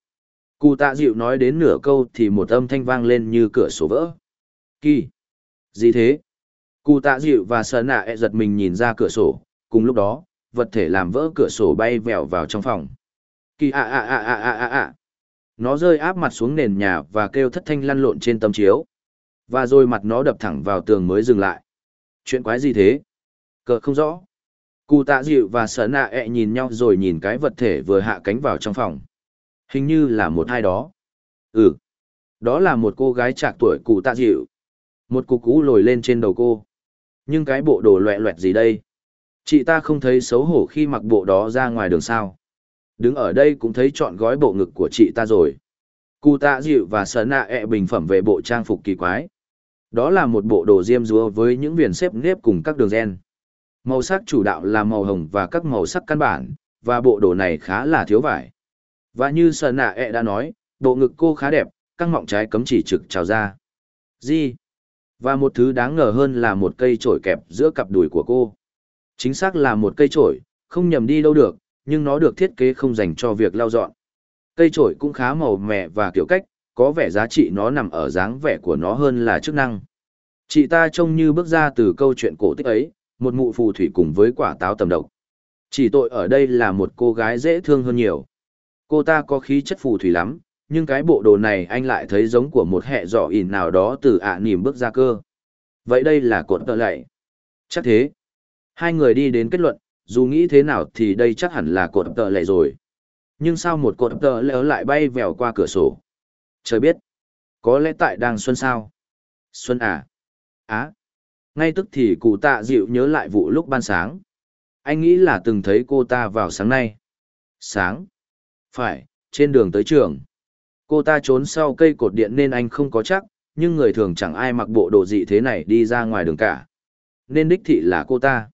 Cụ tạ dịu nói đến nửa câu thì một âm thanh vang lên như cửa sổ vỡ. Kỳ! Gì thế? Cụ tạ dịu và sơn nạ e giật mình nhìn ra cửa sổ, cùng lúc đó, vật thể làm vỡ cửa sổ bay vèo vào trong phòng. Kỳ à à à à à à. Nó rơi áp mặt xuống nền nhà và kêu thất thanh lăn lộn trên tấm chiếu. Và rồi mặt nó đập thẳng vào tường mới dừng lại. Chuyện quái gì thế? Cờ không rõ. Cụ tạ dịu và sở nạ ẹ nhìn nhau rồi nhìn cái vật thể vừa hạ cánh vào trong phòng. Hình như là một hai đó. Ừ. Đó là một cô gái trạc tuổi cụ tạ dịu. Một cục cú lồi lên trên đầu cô. Nhưng cái bộ đồ loẹ loẹt gì đây? Chị ta không thấy xấu hổ khi mặc bộ đó ra ngoài đường sao. Đứng ở đây cũng thấy chọn gói bộ ngực của chị ta rồi. Cụ tạ dịu và sở nạ ẹ bình phẩm về bộ trang phục kỳ quái. Đó là một bộ đồ diêm dúa với những viền xếp nếp cùng các đường gen. Màu sắc chủ đạo là màu hồng và các màu sắc căn bản, và bộ đồ này khá là thiếu vải. Và như sở nạ ẹ đã nói, bộ ngực cô khá đẹp, căng mọng trái cấm chỉ trực trào ra. Gì? Và một thứ đáng ngờ hơn là một cây chổi kẹp giữa cặp đùi của cô. Chính xác là một cây chổi, không nhầm đi đâu được, nhưng nó được thiết kế không dành cho việc lau dọn. Cây chổi cũng khá màu mè và kiểu cách, có vẻ giá trị nó nằm ở dáng vẻ của nó hơn là chức năng. Chị ta trông như bước ra từ câu chuyện cổ tích ấy, một mụ phù thủy cùng với quả táo tầm độc. Chỉ tội ở đây là một cô gái dễ thương hơn nhiều. Cô ta có khí chất phù thủy lắm, nhưng cái bộ đồ này anh lại thấy giống của một hệ dọ ỉn nào đó từ ạ à bước ra cơ. Vậy đây là cột tợ lạy. Chắc thế. Hai người đi đến kết luận, dù nghĩ thế nào thì đây chắc hẳn là cột tợ lệ rồi. Nhưng sao một cột tợ lệ lại bay vèo qua cửa sổ? Trời biết. Có lẽ tại đang xuân sao? Xuân à? Á. Ngay tức thì cụ tạ dịu nhớ lại vụ lúc ban sáng. Anh nghĩ là từng thấy cô ta vào sáng nay. Sáng. Phải, trên đường tới trường. Cô ta trốn sau cây cột điện nên anh không có chắc, nhưng người thường chẳng ai mặc bộ đồ dị thế này đi ra ngoài đường cả. Nên đích thị là cô ta.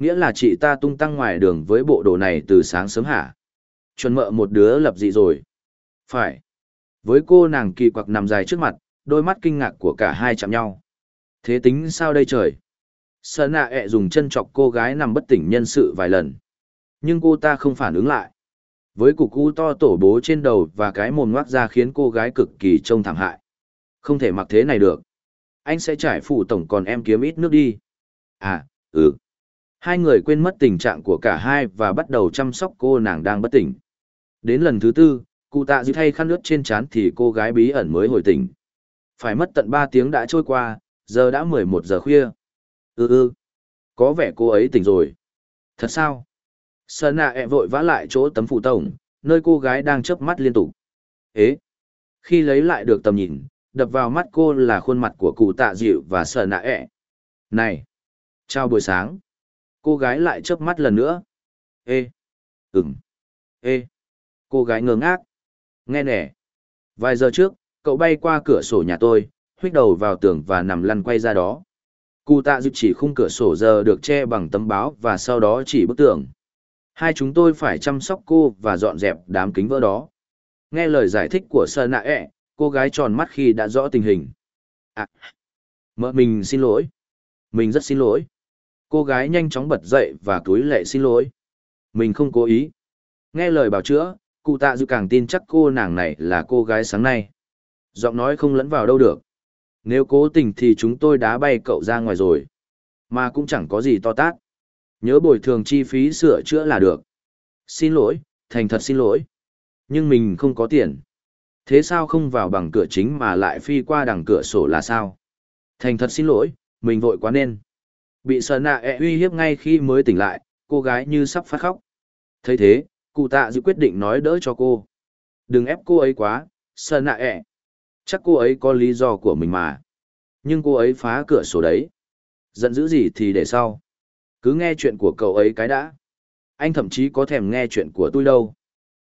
Nghĩa là chị ta tung tăng ngoài đường với bộ đồ này từ sáng sớm hả? Chuẩn mợ một đứa lập dị rồi. Phải. Với cô nàng kỳ quặc nằm dài trước mặt, đôi mắt kinh ngạc của cả hai chạm nhau. Thế tính sao đây trời? Sợ nạ ẹ dùng chân chọc cô gái nằm bất tỉnh nhân sự vài lần. Nhưng cô ta không phản ứng lại. Với cục cu to tổ bố trên đầu và cái mồm ngoác ra khiến cô gái cực kỳ trông thảm hại. Không thể mặc thế này được. Anh sẽ trải phủ tổng còn em kiếm ít nước đi. À, ừ. Hai người quên mất tình trạng của cả hai và bắt đầu chăm sóc cô nàng đang bất tỉnh. Đến lần thứ tư, cụ tạ dư thay khăn nước trên trán thì cô gái bí ẩn mới hồi tỉnh. Phải mất tận ba tiếng đã trôi qua, giờ đã mười một giờ khuya. Ừ ừ, có vẻ cô ấy tỉnh rồi. Thật sao? Sơn nạ ẹ vội vã lại chỗ tấm phụ tổng, nơi cô gái đang chớp mắt liên tục. Ế! Khi lấy lại được tầm nhìn, đập vào mắt cô là khuôn mặt của cụ tạ dịu và Sơn nạ ẹ. Này! Chào buổi sáng! Cô gái lại chớp mắt lần nữa. Ê! Ừm! Ê! Cô gái ngơ ngác. Nghe nè! Vài giờ trước, cậu bay qua cửa sổ nhà tôi, huých đầu vào tường và nằm lăn quay ra đó. Cụ tạ dịu chỉ khung cửa sổ giờ được che bằng tấm báo và sau đó chỉ bức tường. Hai chúng tôi phải chăm sóc cô và dọn dẹp đám kính vỡ đó. Nghe lời giải thích của Sơn Nạ ẹ, cô gái tròn mắt khi đã rõ tình hình. À, mợ mình xin lỗi. Mình rất xin lỗi. Cô gái nhanh chóng bật dậy và túi lệ xin lỗi. Mình không cố ý. Nghe lời bảo chữa, cụ tạ dư càng tin chắc cô nàng này là cô gái sáng nay. Giọng nói không lẫn vào đâu được. Nếu cố tình thì chúng tôi đã bay cậu ra ngoài rồi. Mà cũng chẳng có gì to tát. Nhớ bồi thường chi phí sửa chữa là được. Xin lỗi, thành thật xin lỗi. Nhưng mình không có tiền. Thế sao không vào bằng cửa chính mà lại phi qua đằng cửa sổ là sao? Thành thật xin lỗi, mình vội quá nên. Bị sờ nạ ẹ uy hiếp ngay khi mới tỉnh lại, cô gái như sắp phát khóc. thấy thế, cụ tạ dự quyết định nói đỡ cho cô. Đừng ép cô ấy quá, sờ nạ ẹ. Chắc cô ấy có lý do của mình mà. Nhưng cô ấy phá cửa sổ đấy. Giận dữ gì thì để sau. Cứ nghe chuyện của cậu ấy cái đã. Anh thậm chí có thèm nghe chuyện của tôi đâu.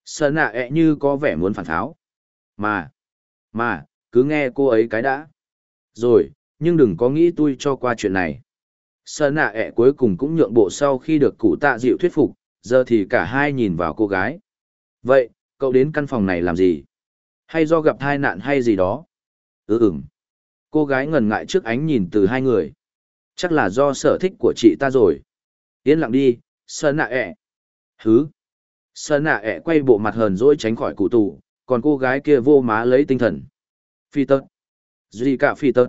Sơn nạ ẹ như có vẻ muốn phản tháo. Mà, mà, cứ nghe cô ấy cái đã. Rồi, nhưng đừng có nghĩ tôi cho qua chuyện này. Sơn nạ ẹ cuối cùng cũng nhượng bộ sau khi được cụ tạ dịu thuyết phục, giờ thì cả hai nhìn vào cô gái. Vậy, cậu đến căn phòng này làm gì? Hay do gặp tai nạn hay gì đó? Ừ ừm. Cô gái ngần ngại trước ánh nhìn từ hai người. Chắc là do sở thích của chị ta rồi. Yên lặng đi, sơn nạ ẹ. Hứ. Sơn nạ ẹ quay bộ mặt hờn dỗi tránh khỏi cụ tù, còn cô gái kia vô má lấy tinh thần. Phi tật. Duy cả phi tật.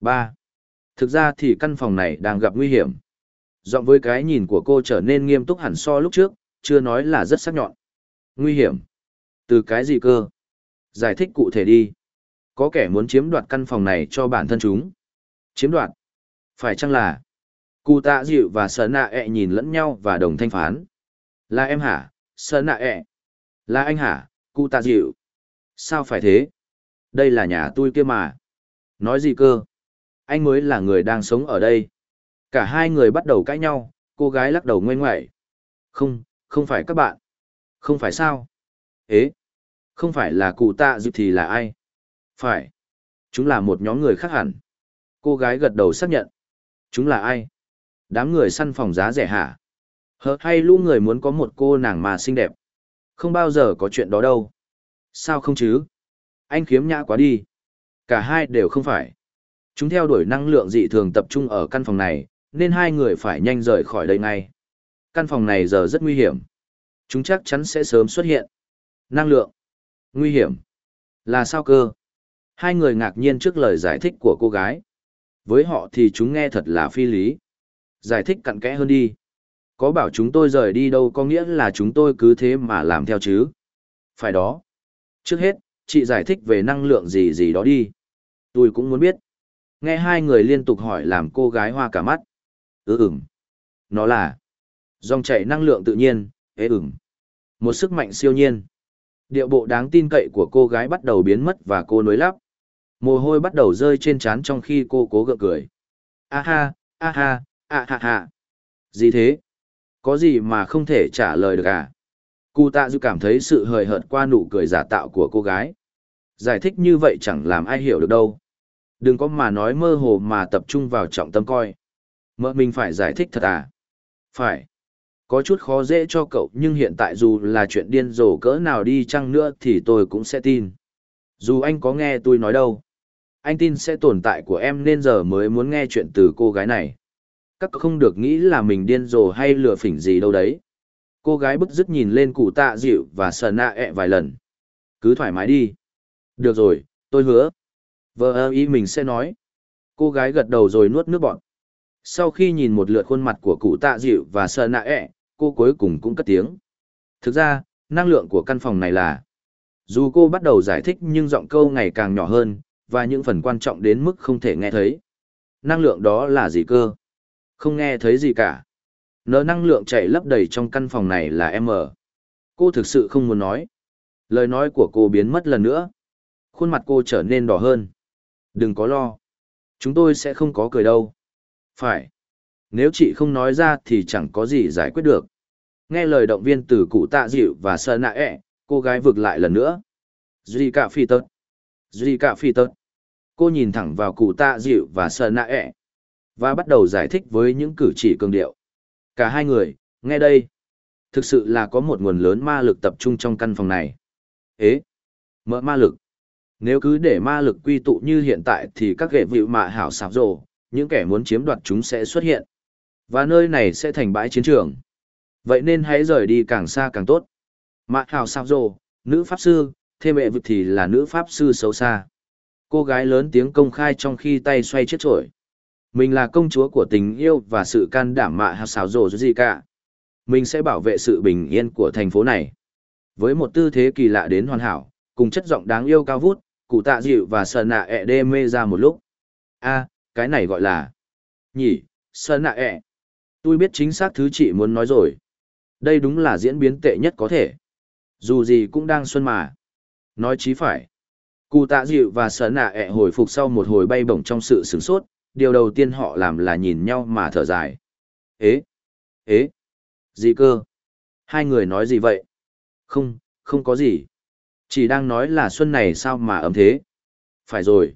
Ba. Thực ra thì căn phòng này đang gặp nguy hiểm. Giọng với cái nhìn của cô trở nên nghiêm túc hẳn so lúc trước, chưa nói là rất sắc nhọn. Nguy hiểm. Từ cái gì cơ? Giải thích cụ thể đi. Có kẻ muốn chiếm đoạt căn phòng này cho bản thân chúng. Chiếm đoạt? Phải chăng là... Cụ tạ dịu và sở nạ ẹ nhìn lẫn nhau và đồng thanh phán. Là em hả, sở nạ ẹ? Là anh hả, cụ tạ dịu? Sao phải thế? Đây là nhà tôi kia mà. Nói gì cơ? Anh mới là người đang sống ở đây. Cả hai người bắt đầu cãi nhau, cô gái lắc đầu ngoe ngoại. Không, không phải các bạn. Không phải sao? Ế, không phải là cụ tạ dịp thì là ai? Phải. Chúng là một nhóm người khác hẳn. Cô gái gật đầu xác nhận. Chúng là ai? Đám người săn phòng giá rẻ hả? Hờ hay lũ người muốn có một cô nàng mà xinh đẹp? Không bao giờ có chuyện đó đâu. Sao không chứ? Anh khiếm nhã quá đi. Cả hai đều không phải. Chúng theo đuổi năng lượng dị thường tập trung ở căn phòng này, nên hai người phải nhanh rời khỏi đây ngay. Căn phòng này giờ rất nguy hiểm. Chúng chắc chắn sẽ sớm xuất hiện. Năng lượng. Nguy hiểm. Là sao cơ? Hai người ngạc nhiên trước lời giải thích của cô gái. Với họ thì chúng nghe thật là phi lý. Giải thích cặn kẽ hơn đi. Có bảo chúng tôi rời đi đâu có nghĩa là chúng tôi cứ thế mà làm theo chứ. Phải đó. Trước hết, chị giải thích về năng lượng gì gì đó đi. Tôi cũng muốn biết. Nghe hai người liên tục hỏi làm cô gái hoa cả mắt. Ừ ừm. Nó là dòng chảy năng lượng tự nhiên, ế ừm. Một sức mạnh siêu nhiên. Điệu bộ đáng tin cậy của cô gái bắt đầu biến mất và cô nối lắp. Mồ hôi bắt đầu rơi trên trán trong khi cô cố gượng cười. A ha, a ha, a ha ha. Gì thế? Có gì mà không thể trả lời được à? Cụ tạ dư cảm thấy sự hời hợt qua nụ cười giả tạo của cô gái. Giải thích như vậy chẳng làm ai hiểu được đâu. Đừng có mà nói mơ hồ mà tập trung vào trọng tâm coi. Mợ mình phải giải thích thật à? Phải. Có chút khó dễ cho cậu nhưng hiện tại dù là chuyện điên rồ cỡ nào đi chăng nữa thì tôi cũng sẽ tin. Dù anh có nghe tôi nói đâu. Anh tin sẽ tồn tại của em nên giờ mới muốn nghe chuyện từ cô gái này. Các cậu không được nghĩ là mình điên rồ hay lừa phỉnh gì đâu đấy. Cô gái bức dứt nhìn lên cụ tạ dịu và sờ nạ ẹ vài lần. Cứ thoải mái đi. Được rồi, tôi hứa. Vợ ơ ý mình sẽ nói. Cô gái gật đầu rồi nuốt nước bọt. Sau khi nhìn một lượt khuôn mặt của cụ tạ dịu và sợ nạ ẹ, cô cuối cùng cũng cất tiếng. Thực ra, năng lượng của căn phòng này là... Dù cô bắt đầu giải thích nhưng giọng câu ngày càng nhỏ hơn, và những phần quan trọng đến mức không thể nghe thấy. Năng lượng đó là gì cơ? Không nghe thấy gì cả. Nợ năng lượng chảy lấp đầy trong căn phòng này là M. Cô thực sự không muốn nói. Lời nói của cô biến mất lần nữa. Khuôn mặt cô trở nên đỏ hơn. Đừng có lo. Chúng tôi sẽ không có cười đâu. Phải. Nếu chị không nói ra thì chẳng có gì giải quyết được. Nghe lời động viên từ cụ tạ dịu và sơ nạ ẹ, cô gái vực lại lần nữa. Duy cả phi tớt. Duy cả phi tớt. Cô nhìn thẳng vào cụ tạ dịu và sơ nạ ẹ. Và bắt đầu giải thích với những cử chỉ cường điệu. Cả hai người, nghe đây. Thực sự là có một nguồn lớn ma lực tập trung trong căn phòng này. Ế, mỡ ma lực. Nếu cứ để ma lực quy tụ như hiện tại thì các ghệ vịu mạ hảo sạp rồ, những kẻ muốn chiếm đoạt chúng sẽ xuất hiện. Và nơi này sẽ thành bãi chiến trường. Vậy nên hãy rời đi càng xa càng tốt. Mạ hảo sạp rồ, nữ pháp sư, thêm mẹ vực thì là nữ pháp sư xấu xa. Cô gái lớn tiếng công khai trong khi tay xoay chiếc trổi. Mình là công chúa của tình yêu và sự can đảm mạ hảo xào rồ gì cả. Mình sẽ bảo vệ sự bình yên của thành phố này. Với một tư thế kỳ lạ đến hoàn hảo, cùng chất giọng đáng yêu cao vút, cụ tạ dịu và sờ nạ ẹ đê mê ra một lúc. a cái này gọi là... Nhỉ, sờ nạ ẹ. Tôi biết chính xác thứ chị muốn nói rồi. Đây đúng là diễn biến tệ nhất có thể. Dù gì cũng đang xuân mà. Nói chí phải. Cụ tạ dịu và sờ nạ ẹ hồi phục sau một hồi bay bổng trong sự sửng sốt, điều đầu tiên họ làm là nhìn nhau mà thở dài. Ế! Ế! Gì cơ? Hai người nói gì vậy? Không, không có gì. Chỉ đang nói là xuân này sao mà ấm thế. Phải rồi.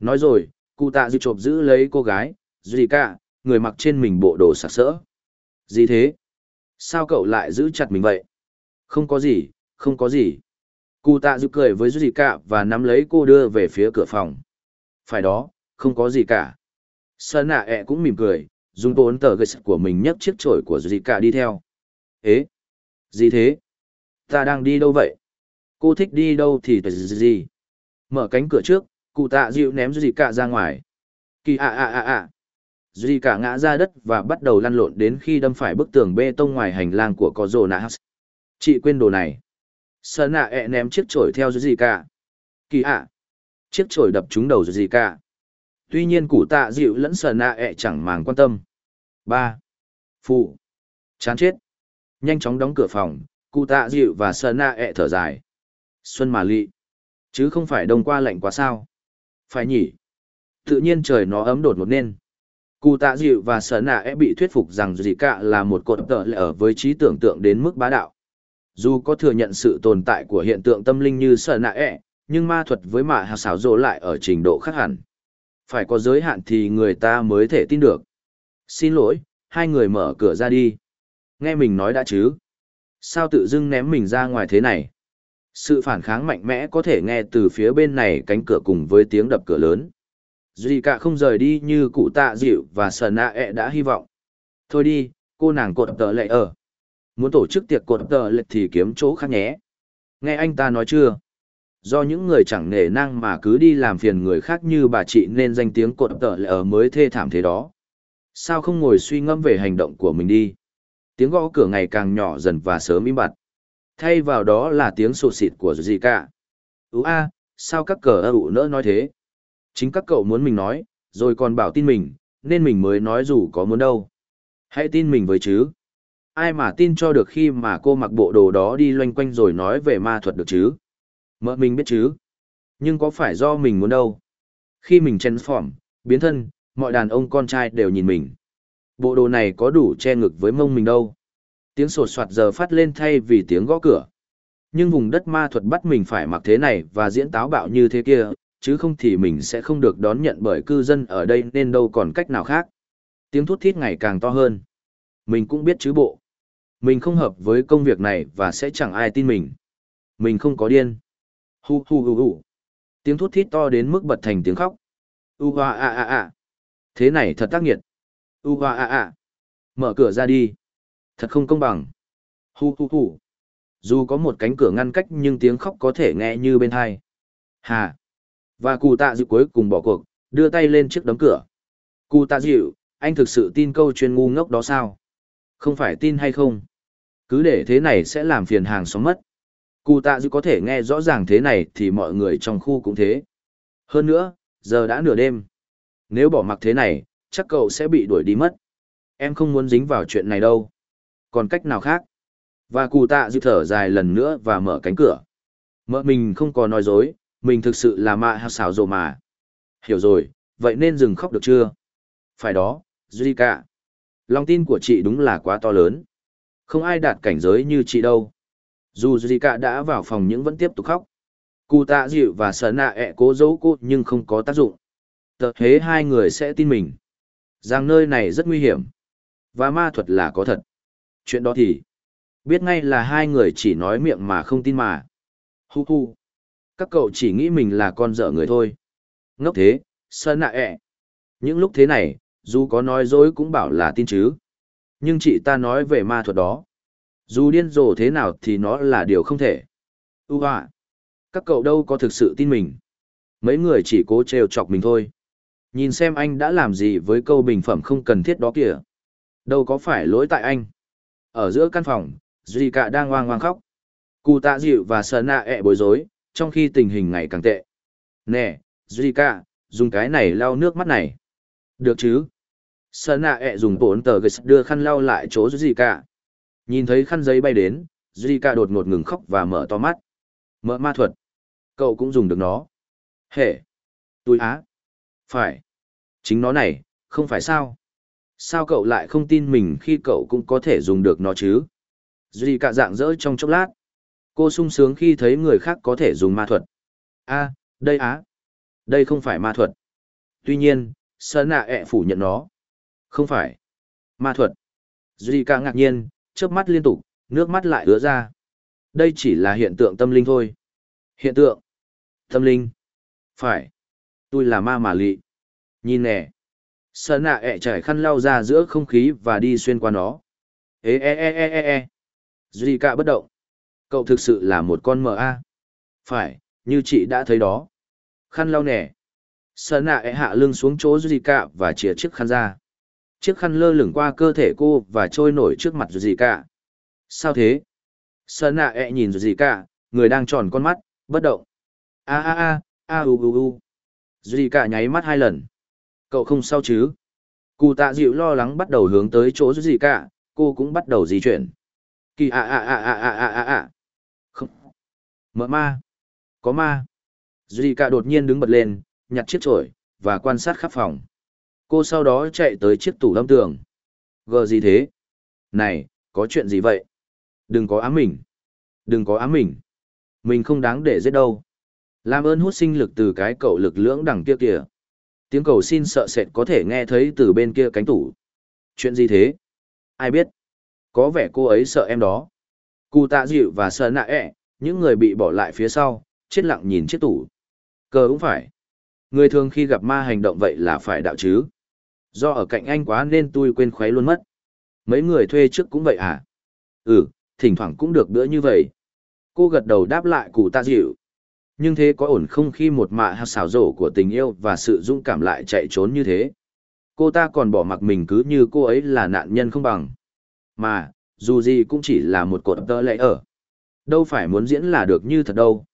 Nói rồi, cụ tạ dư chộp giữ lấy cô gái, gì cả, người mặc trên mình bộ đồ sặc sỡ. Gì thế? Sao cậu lại giữ chặt mình vậy? Không có gì, không có gì. Cụ tạ dư cười với gì cả và nắm lấy cô đưa về phía cửa phòng. Phải đó, không có gì cả. Sơn nạ ẹ cũng mỉm cười, dùng tốn tờ gây của mình nhấc chiếc chổi của dì cả đi theo. Ế! Gì thế? Ta đang đi đâu vậy? Cô thích đi đâu thì gì? Mở cánh cửa trước, cụ tạ dịu ném dì cả ra ngoài. Kỳ ạ ạ ạ ạ! Dì cả ngã ra đất và bắt đầu lăn lộn đến khi đâm phải bức tường bê tông ngoài hành lang của có rồ nạ Chị quên đồ này. Sơn nạ ẹ ném chiếc chổi theo dì cả. Kỳ ạ! chiếc chổi đập trúng đầu gì cả. Tuy nhiên cụ tạ dịu lẫn Sơn nạ ẹ chẳng màng quan tâm. ba Phụ. Chán chết. Nhanh chóng đóng cửa phòng, cụ tạ dịu và Sơn nạ ẹ thở dài. Xuân mà lị. Chứ không phải đông qua lạnh quá sao. Phải nhỉ. Tự nhiên trời nó ấm đột một nên. Cụ tạ dịu và sở nạ ẹ bị thuyết phục rằng gì cả là một cột tợ lệ ở với trí tưởng tượng đến mức bá đạo. Dù có thừa nhận sự tồn tại của hiện tượng tâm linh như sở nạ ẹ, nhưng ma thuật với mạ hào xảo rộ lại ở trình độ khác hẳn. Phải có giới hạn thì người ta mới thể tin được. Xin lỗi, hai người mở cửa ra đi. Nghe mình nói đã chứ. Sao tự dưng ném mình ra ngoài thế này? Sự phản kháng mạnh mẽ có thể nghe từ phía bên này cánh cửa cùng với tiếng đập cửa lớn. Duy cả không rời đi như cụ tạ dịu và sờ nạ ẹ đã hy vọng. Thôi đi, cô nàng cột tờ lệ ở. Muốn tổ chức tiệc cột tờ lệ thì kiếm chỗ khác nhé. Nghe anh ta nói chưa? Do những người chẳng nể năng mà cứ đi làm phiền người khác như bà chị nên danh tiếng cột tờ lệ ở mới thê thảm thế đó. Sao không ngồi suy ngẫm về hành động của mình đi? Tiếng gõ cửa ngày càng nhỏ dần và sớm im bặt. Thay vào đó là tiếng sụt xịt của gì cả. Ú a, sao các cờ ơ ụ nỡ nói thế? Chính các cậu muốn mình nói, rồi còn bảo tin mình, nên mình mới nói dù có muốn đâu. Hãy tin mình với chứ. Ai mà tin cho được khi mà cô mặc bộ đồ đó đi loanh quanh rồi nói về ma thuật được chứ? Mợ mình biết chứ. Nhưng có phải do mình muốn đâu? Khi mình transform, biến thân, mọi đàn ông con trai đều nhìn mình. Bộ đồ này có đủ che ngực với mông mình đâu. Tiếng sột soạt giờ phát lên thay vì tiếng gõ cửa. Nhưng vùng đất ma thuật bắt mình phải mặc thế này và diễn táo bạo như thế kia, chứ không thì mình sẽ không được đón nhận bởi cư dân ở đây nên đâu còn cách nào khác. Tiếng thút thít ngày càng to hơn. Mình cũng biết chứ bộ. Mình không hợp với công việc này và sẽ chẳng ai tin mình. Mình không có điên. Hu hu hu hu. Tiếng thút thít to đến mức bật thành tiếng khóc. U hoa a a a. Thế này thật tác nghiệt. U hoa a a. Mở cửa ra đi. Thật không công bằng. Hu hu hu. Dù có một cánh cửa ngăn cách nhưng tiếng khóc có thể nghe như bên hai. Hà. Và cụ tạ dịu cuối cùng bỏ cuộc, đưa tay lên trước đấm cửa. Cụ tạ dịu, anh thực sự tin câu chuyên ngu ngốc đó sao? Không phải tin hay không? Cứ để thế này sẽ làm phiền hàng xóm mất. Cụ tạ dịu có thể nghe rõ ràng thế này thì mọi người trong khu cũng thế. Hơn nữa, giờ đã nửa đêm. Nếu bỏ mặc thế này, chắc cậu sẽ bị đuổi đi mất. Em không muốn dính vào chuyện này đâu. Còn cách nào khác? Và cụ tạ dịu thở dài lần nữa và mở cánh cửa. Mợ mình không có nói dối, mình thực sự là mạ hào xảo rồ mà. Hiểu rồi, vậy nên dừng khóc được chưa? Phải đó, Zika. Lòng tin của chị đúng là quá to lớn. Không ai đạt cảnh giới như chị đâu. Dù Zika đã vào phòng nhưng vẫn tiếp tục khóc. Cụ tạ dịu và sở nạ ẹ cố giấu cô nhưng không có tác dụng. Tờ thế hai người sẽ tin mình. Rằng nơi này rất nguy hiểm. Và ma thuật là có thật. Chuyện đó thì... Biết ngay là hai người chỉ nói miệng mà không tin mà. Hu hu các cậu chỉ nghĩ mình là con dở người thôi. Ngốc thế, sơn nạ ẹ. Những lúc thế này, dù có nói dối cũng bảo là tin chứ. Nhưng chị ta nói về ma thuật đó. Dù điên rồ thế nào thì nó là điều không thể. ưu ạ Các cậu đâu có thực sự tin mình. Mấy người chỉ cố trêu chọc mình thôi. Nhìn xem anh đã làm gì với câu bình phẩm không cần thiết đó kìa. Đâu có phải lỗi tại anh. Ở giữa căn phòng, Duy Cả đang hoang oang khóc. Cụ tạ dịu và sợ nạ ẹ bối rối, trong khi tình hình ngày càng tệ. Nè, Zika, dùng cái này lau nước mắt này. Được chứ? sợ nạ ẹ dùng bổn tờ gây đưa khăn lau lại chỗ Zika. Nhìn thấy khăn giấy bay đến, Zika đột ngột ngừng khóc và mở to mắt. Mở ma thuật. Cậu cũng dùng được nó. Hệ. Tôi á. Phải. Chính nó này, không phải sao? Sao cậu lại không tin mình khi cậu cũng có thể dùng được nó chứ? Zika dạng dỡ trong chốc lát. Cô sung sướng khi thấy người khác có thể dùng ma thuật. a đây á. Đây không phải ma thuật. Tuy nhiên, Sơn nạ ẹ phủ nhận nó. Không phải. Ma thuật. Duy cả ngạc nhiên, chớp mắt liên tục, nước mắt lại ứa ra. Đây chỉ là hiện tượng tâm linh thôi. Hiện tượng. Tâm linh. Phải. Tôi là ma mà lị. Nhìn nè. Sơn nạ ẹ trải khăn lau ra giữa không khí và đi xuyên qua nó. Ê ê ê ê ê ê. Duy cạ bất động. Cậu thực sự là một con mờ a. Phải, như chị đã thấy đó. Khăn lau nẻ. Sơn nạ ẹ hạ lưng xuống chỗ Zika và chìa chiếc khăn ra. Chiếc khăn lơ lửng qua cơ thể cô và trôi nổi trước mặt Zika. Sao thế? Sơn nạ ẹ nhìn cạ, người đang tròn con mắt, bất động. A a a, a u u u. Duy cả nháy mắt hai lần. Cậu không sao chứ? Cụ tạ dịu lo lắng bắt đầu hướng tới chỗ gì cả, cô cũng bắt đầu di chuyển. Kỳ à à à à à à à ạ Không. Mỡ ma. Có ma. Dì cả đột nhiên đứng bật lên, nhặt chiếc chổi, và quan sát khắp phòng. Cô sau đó chạy tới chiếc tủ lâm tường. Gờ gì thế? Này, có chuyện gì vậy? Đừng có ám mình. Đừng có ám mình. Mình không đáng để giết đâu. Làm ơn hút sinh lực từ cái cậu lực lưỡng đằng kia kìa. Tiếng cầu xin sợ sệt có thể nghe thấy từ bên kia cánh tủ. Chuyện gì thế? Ai biết? Có vẻ cô ấy sợ em đó. Cụ tạ dịu và sợ nạ ẹ, những người bị bỏ lại phía sau, chết lặng nhìn chiếc tủ. Cờ cũng phải. Người thường khi gặp ma hành động vậy là phải đạo chứ. Do ở cạnh anh quá nên tôi quên khuấy luôn mất. Mấy người thuê trước cũng vậy à? Ừ, thỉnh thoảng cũng được bữa như vậy. Cô gật đầu đáp lại cụ tạ dịu. Nhưng thế có ổn không khi một mạ hạt xảo rổ của tình yêu và sự dũng cảm lại chạy trốn như thế? Cô ta còn bỏ mặc mình cứ như cô ấy là nạn nhân không bằng. Mà, dù gì cũng chỉ là một cột tơ lệ ở. Đâu phải muốn diễn là được như thật đâu.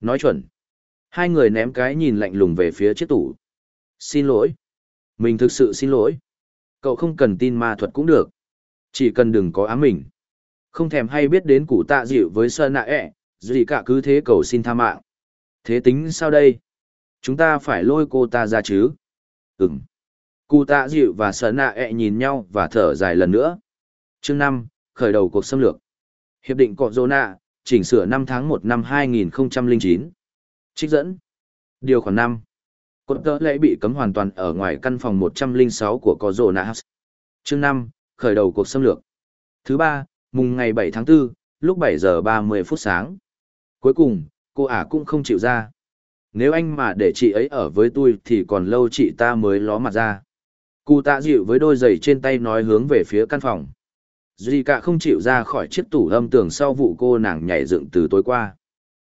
Nói chuẩn. Hai người ném cái nhìn lạnh lùng về phía chiếc tủ. Xin lỗi. Mình thực sự xin lỗi. Cậu không cần tin ma thuật cũng được. Chỉ cần đừng có ám mình. Không thèm hay biết đến củ tạ dịu với sơn nạ ẹ, gì cả cứ thế cầu xin tha mạng. Thế tính sao đây? Chúng ta phải lôi cô ta ra chứ? Ừm. Cụ tạ dịu và sơn nạ ẹ nhìn nhau và thở dài lần nữa. Chương năm khởi đầu cuộc xâm lược. Hiệp định Cọ Dô Nạ, chỉnh sửa năm tháng một năm 2009. Trích dẫn. Điều khoản năm Cột tơ lễ bị cấm hoàn toàn ở ngoài căn phòng 106 của Cọ Dô Nạ House. Chương năm khởi đầu cuộc xâm lược. Thứ ba, mùng ngày 7 tháng 4, lúc 7 giờ 30 phút sáng. Cuối cùng, cô ả cũng không chịu ra. Nếu anh mà để chị ấy ở với tôi thì còn lâu chị ta mới ló mặt ra. Cụ tạ dịu với đôi giày trên tay nói hướng về phía căn phòng. Duy cả không chịu ra khỏi chiếc tủ âm tường sau vụ cô nàng nhảy dựng từ tối qua.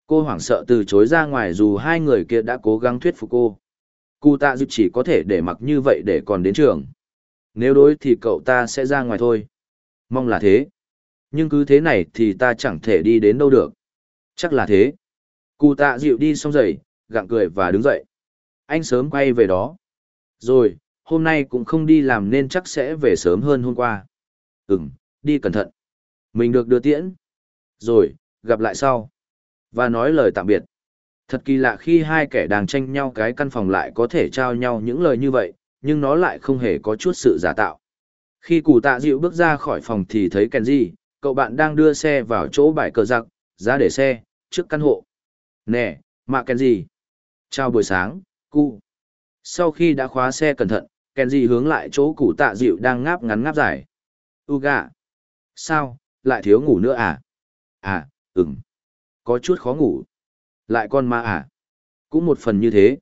Cô hoảng sợ từ chối ra ngoài dù hai người kia đã cố gắng thuyết phục cô. Cụ tạ dịu chỉ có thể để mặc như vậy để còn đến trường. Nếu đối thì cậu ta sẽ ra ngoài thôi. Mong là thế. Nhưng cứ thế này thì ta chẳng thể đi đến đâu được. Chắc là thế. Cụ tạ dịu đi xong giày, gặng cười và đứng dậy. Anh sớm quay về đó. Rồi, hôm nay cũng không đi làm nên chắc sẽ về sớm hơn hôm qua. Ừm, đi cẩn thận. Mình được đưa tiễn. Rồi, gặp lại sau. Và nói lời tạm biệt. Thật kỳ lạ khi hai kẻ đang tranh nhau cái căn phòng lại có thể trao nhau những lời như vậy, nhưng nó lại không hề có chút sự giả tạo. Khi cụ tạ dịu bước ra khỏi phòng thì thấy Kenji, cậu bạn đang đưa xe vào chỗ bãi cờ giặc, ra để xe, trước căn hộ. Nè, mạ gì? Chào buổi sáng, cu. Sau khi đã khóa xe cẩn thận, Kenji hướng lại chỗ cụ tạ dịu đang ngáp ngắn ngáp dài. Uga. Sao, lại thiếu ngủ nữa à? À, ừm. Có chút khó ngủ. Lại con ma à? Cũng một phần như thế.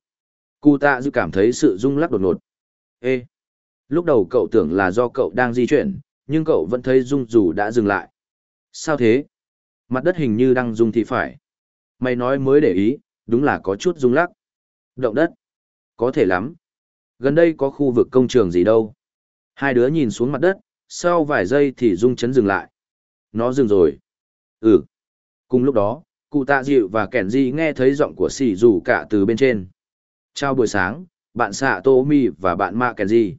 Cụ tạ dịu cảm thấy sự rung lắc đột ngột. Ê! Lúc đầu cậu tưởng là do cậu đang di chuyển, nhưng cậu vẫn thấy rung dù đã dừng lại. Sao thế? Mặt đất hình như đang rung thì phải. Mày nói mới để ý, đúng là có chút rung lắc. Động đất. Có thể lắm. Gần đây có khu vực công trường gì đâu. Hai đứa nhìn xuống mặt đất, sau vài giây thì rung chấn dừng lại. Nó dừng rồi. Ừ. Cùng lúc đó, cụ tạ dịu và kẻn di nghe thấy giọng của Sỉ dù cả từ bên trên. Chào buổi sáng, bạn xạ tô mi và bạn mạ kẻn di.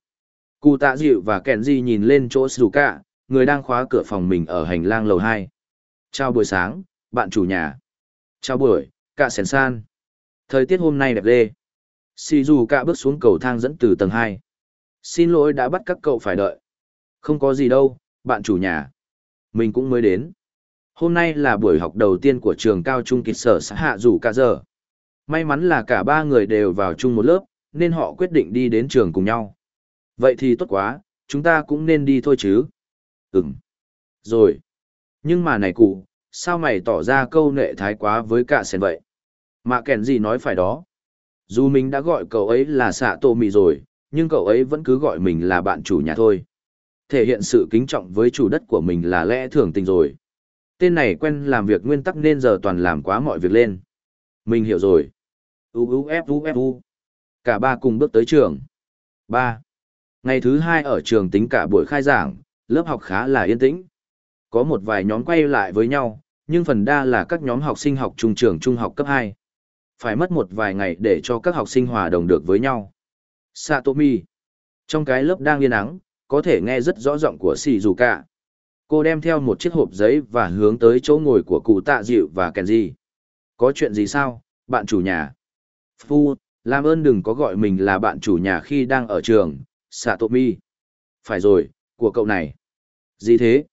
Cụ tạ dịu và kẻn di nhìn lên chỗ dù cả, người đang khóa cửa phòng mình ở hành lang lầu hai. Chào buổi sáng, bạn chủ nhà. Chào buổi, cả sèn san. Thời tiết hôm nay đẹp ghê. Xì dù cả bước xuống cầu thang dẫn từ tầng hai. Xin lỗi đã bắt các cậu phải đợi. Không có gì đâu, bạn chủ nhà. Mình cũng mới đến. Hôm nay là buổi học đầu tiên của trường cao trung kịch sở xã hạ dù cả giờ. May mắn là cả ba người đều vào chung một lớp, nên họ quyết định đi đến trường cùng nhau. Vậy thì tốt quá, chúng ta cũng nên đi thôi chứ. Ừm. Rồi. Nhưng mà này cụ, sao mày tỏ ra câu nệ thái quá với cả sen vậy? Mà kèn gì nói phải đó. Dù mình đã gọi cậu ấy là xạ tô mì rồi, nhưng cậu ấy vẫn cứ gọi mình là bạn chủ nhà thôi. Thể hiện sự kính trọng với chủ đất của mình là lẽ thường tình rồi. Tên này quen làm việc nguyên tắc nên giờ toàn làm quá mọi việc lên. Mình hiểu rồi. U u f u f u. Cả ba cùng bước tới trường. Ba. Ngày thứ hai ở trường tính cả buổi khai giảng, lớp học khá là yên tĩnh. Có một vài nhóm quay lại với nhau, nhưng phần đa là các nhóm học sinh học trung trường trung học cấp 2. Phải mất một vài ngày để cho các học sinh hòa đồng được với nhau. Satomi. Trong cái lớp đang yên ắng, có thể nghe rất rõ giọng của Shizuka. Cô đem theo một chiếc hộp giấy và hướng tới chỗ ngồi của cụ tạ dịu và Kenji. Có chuyện gì sao, bạn chủ nhà? Phu, làm ơn đừng có gọi mình là bạn chủ nhà khi đang ở trường, Satomi. Phải rồi, của cậu này. Gì thế?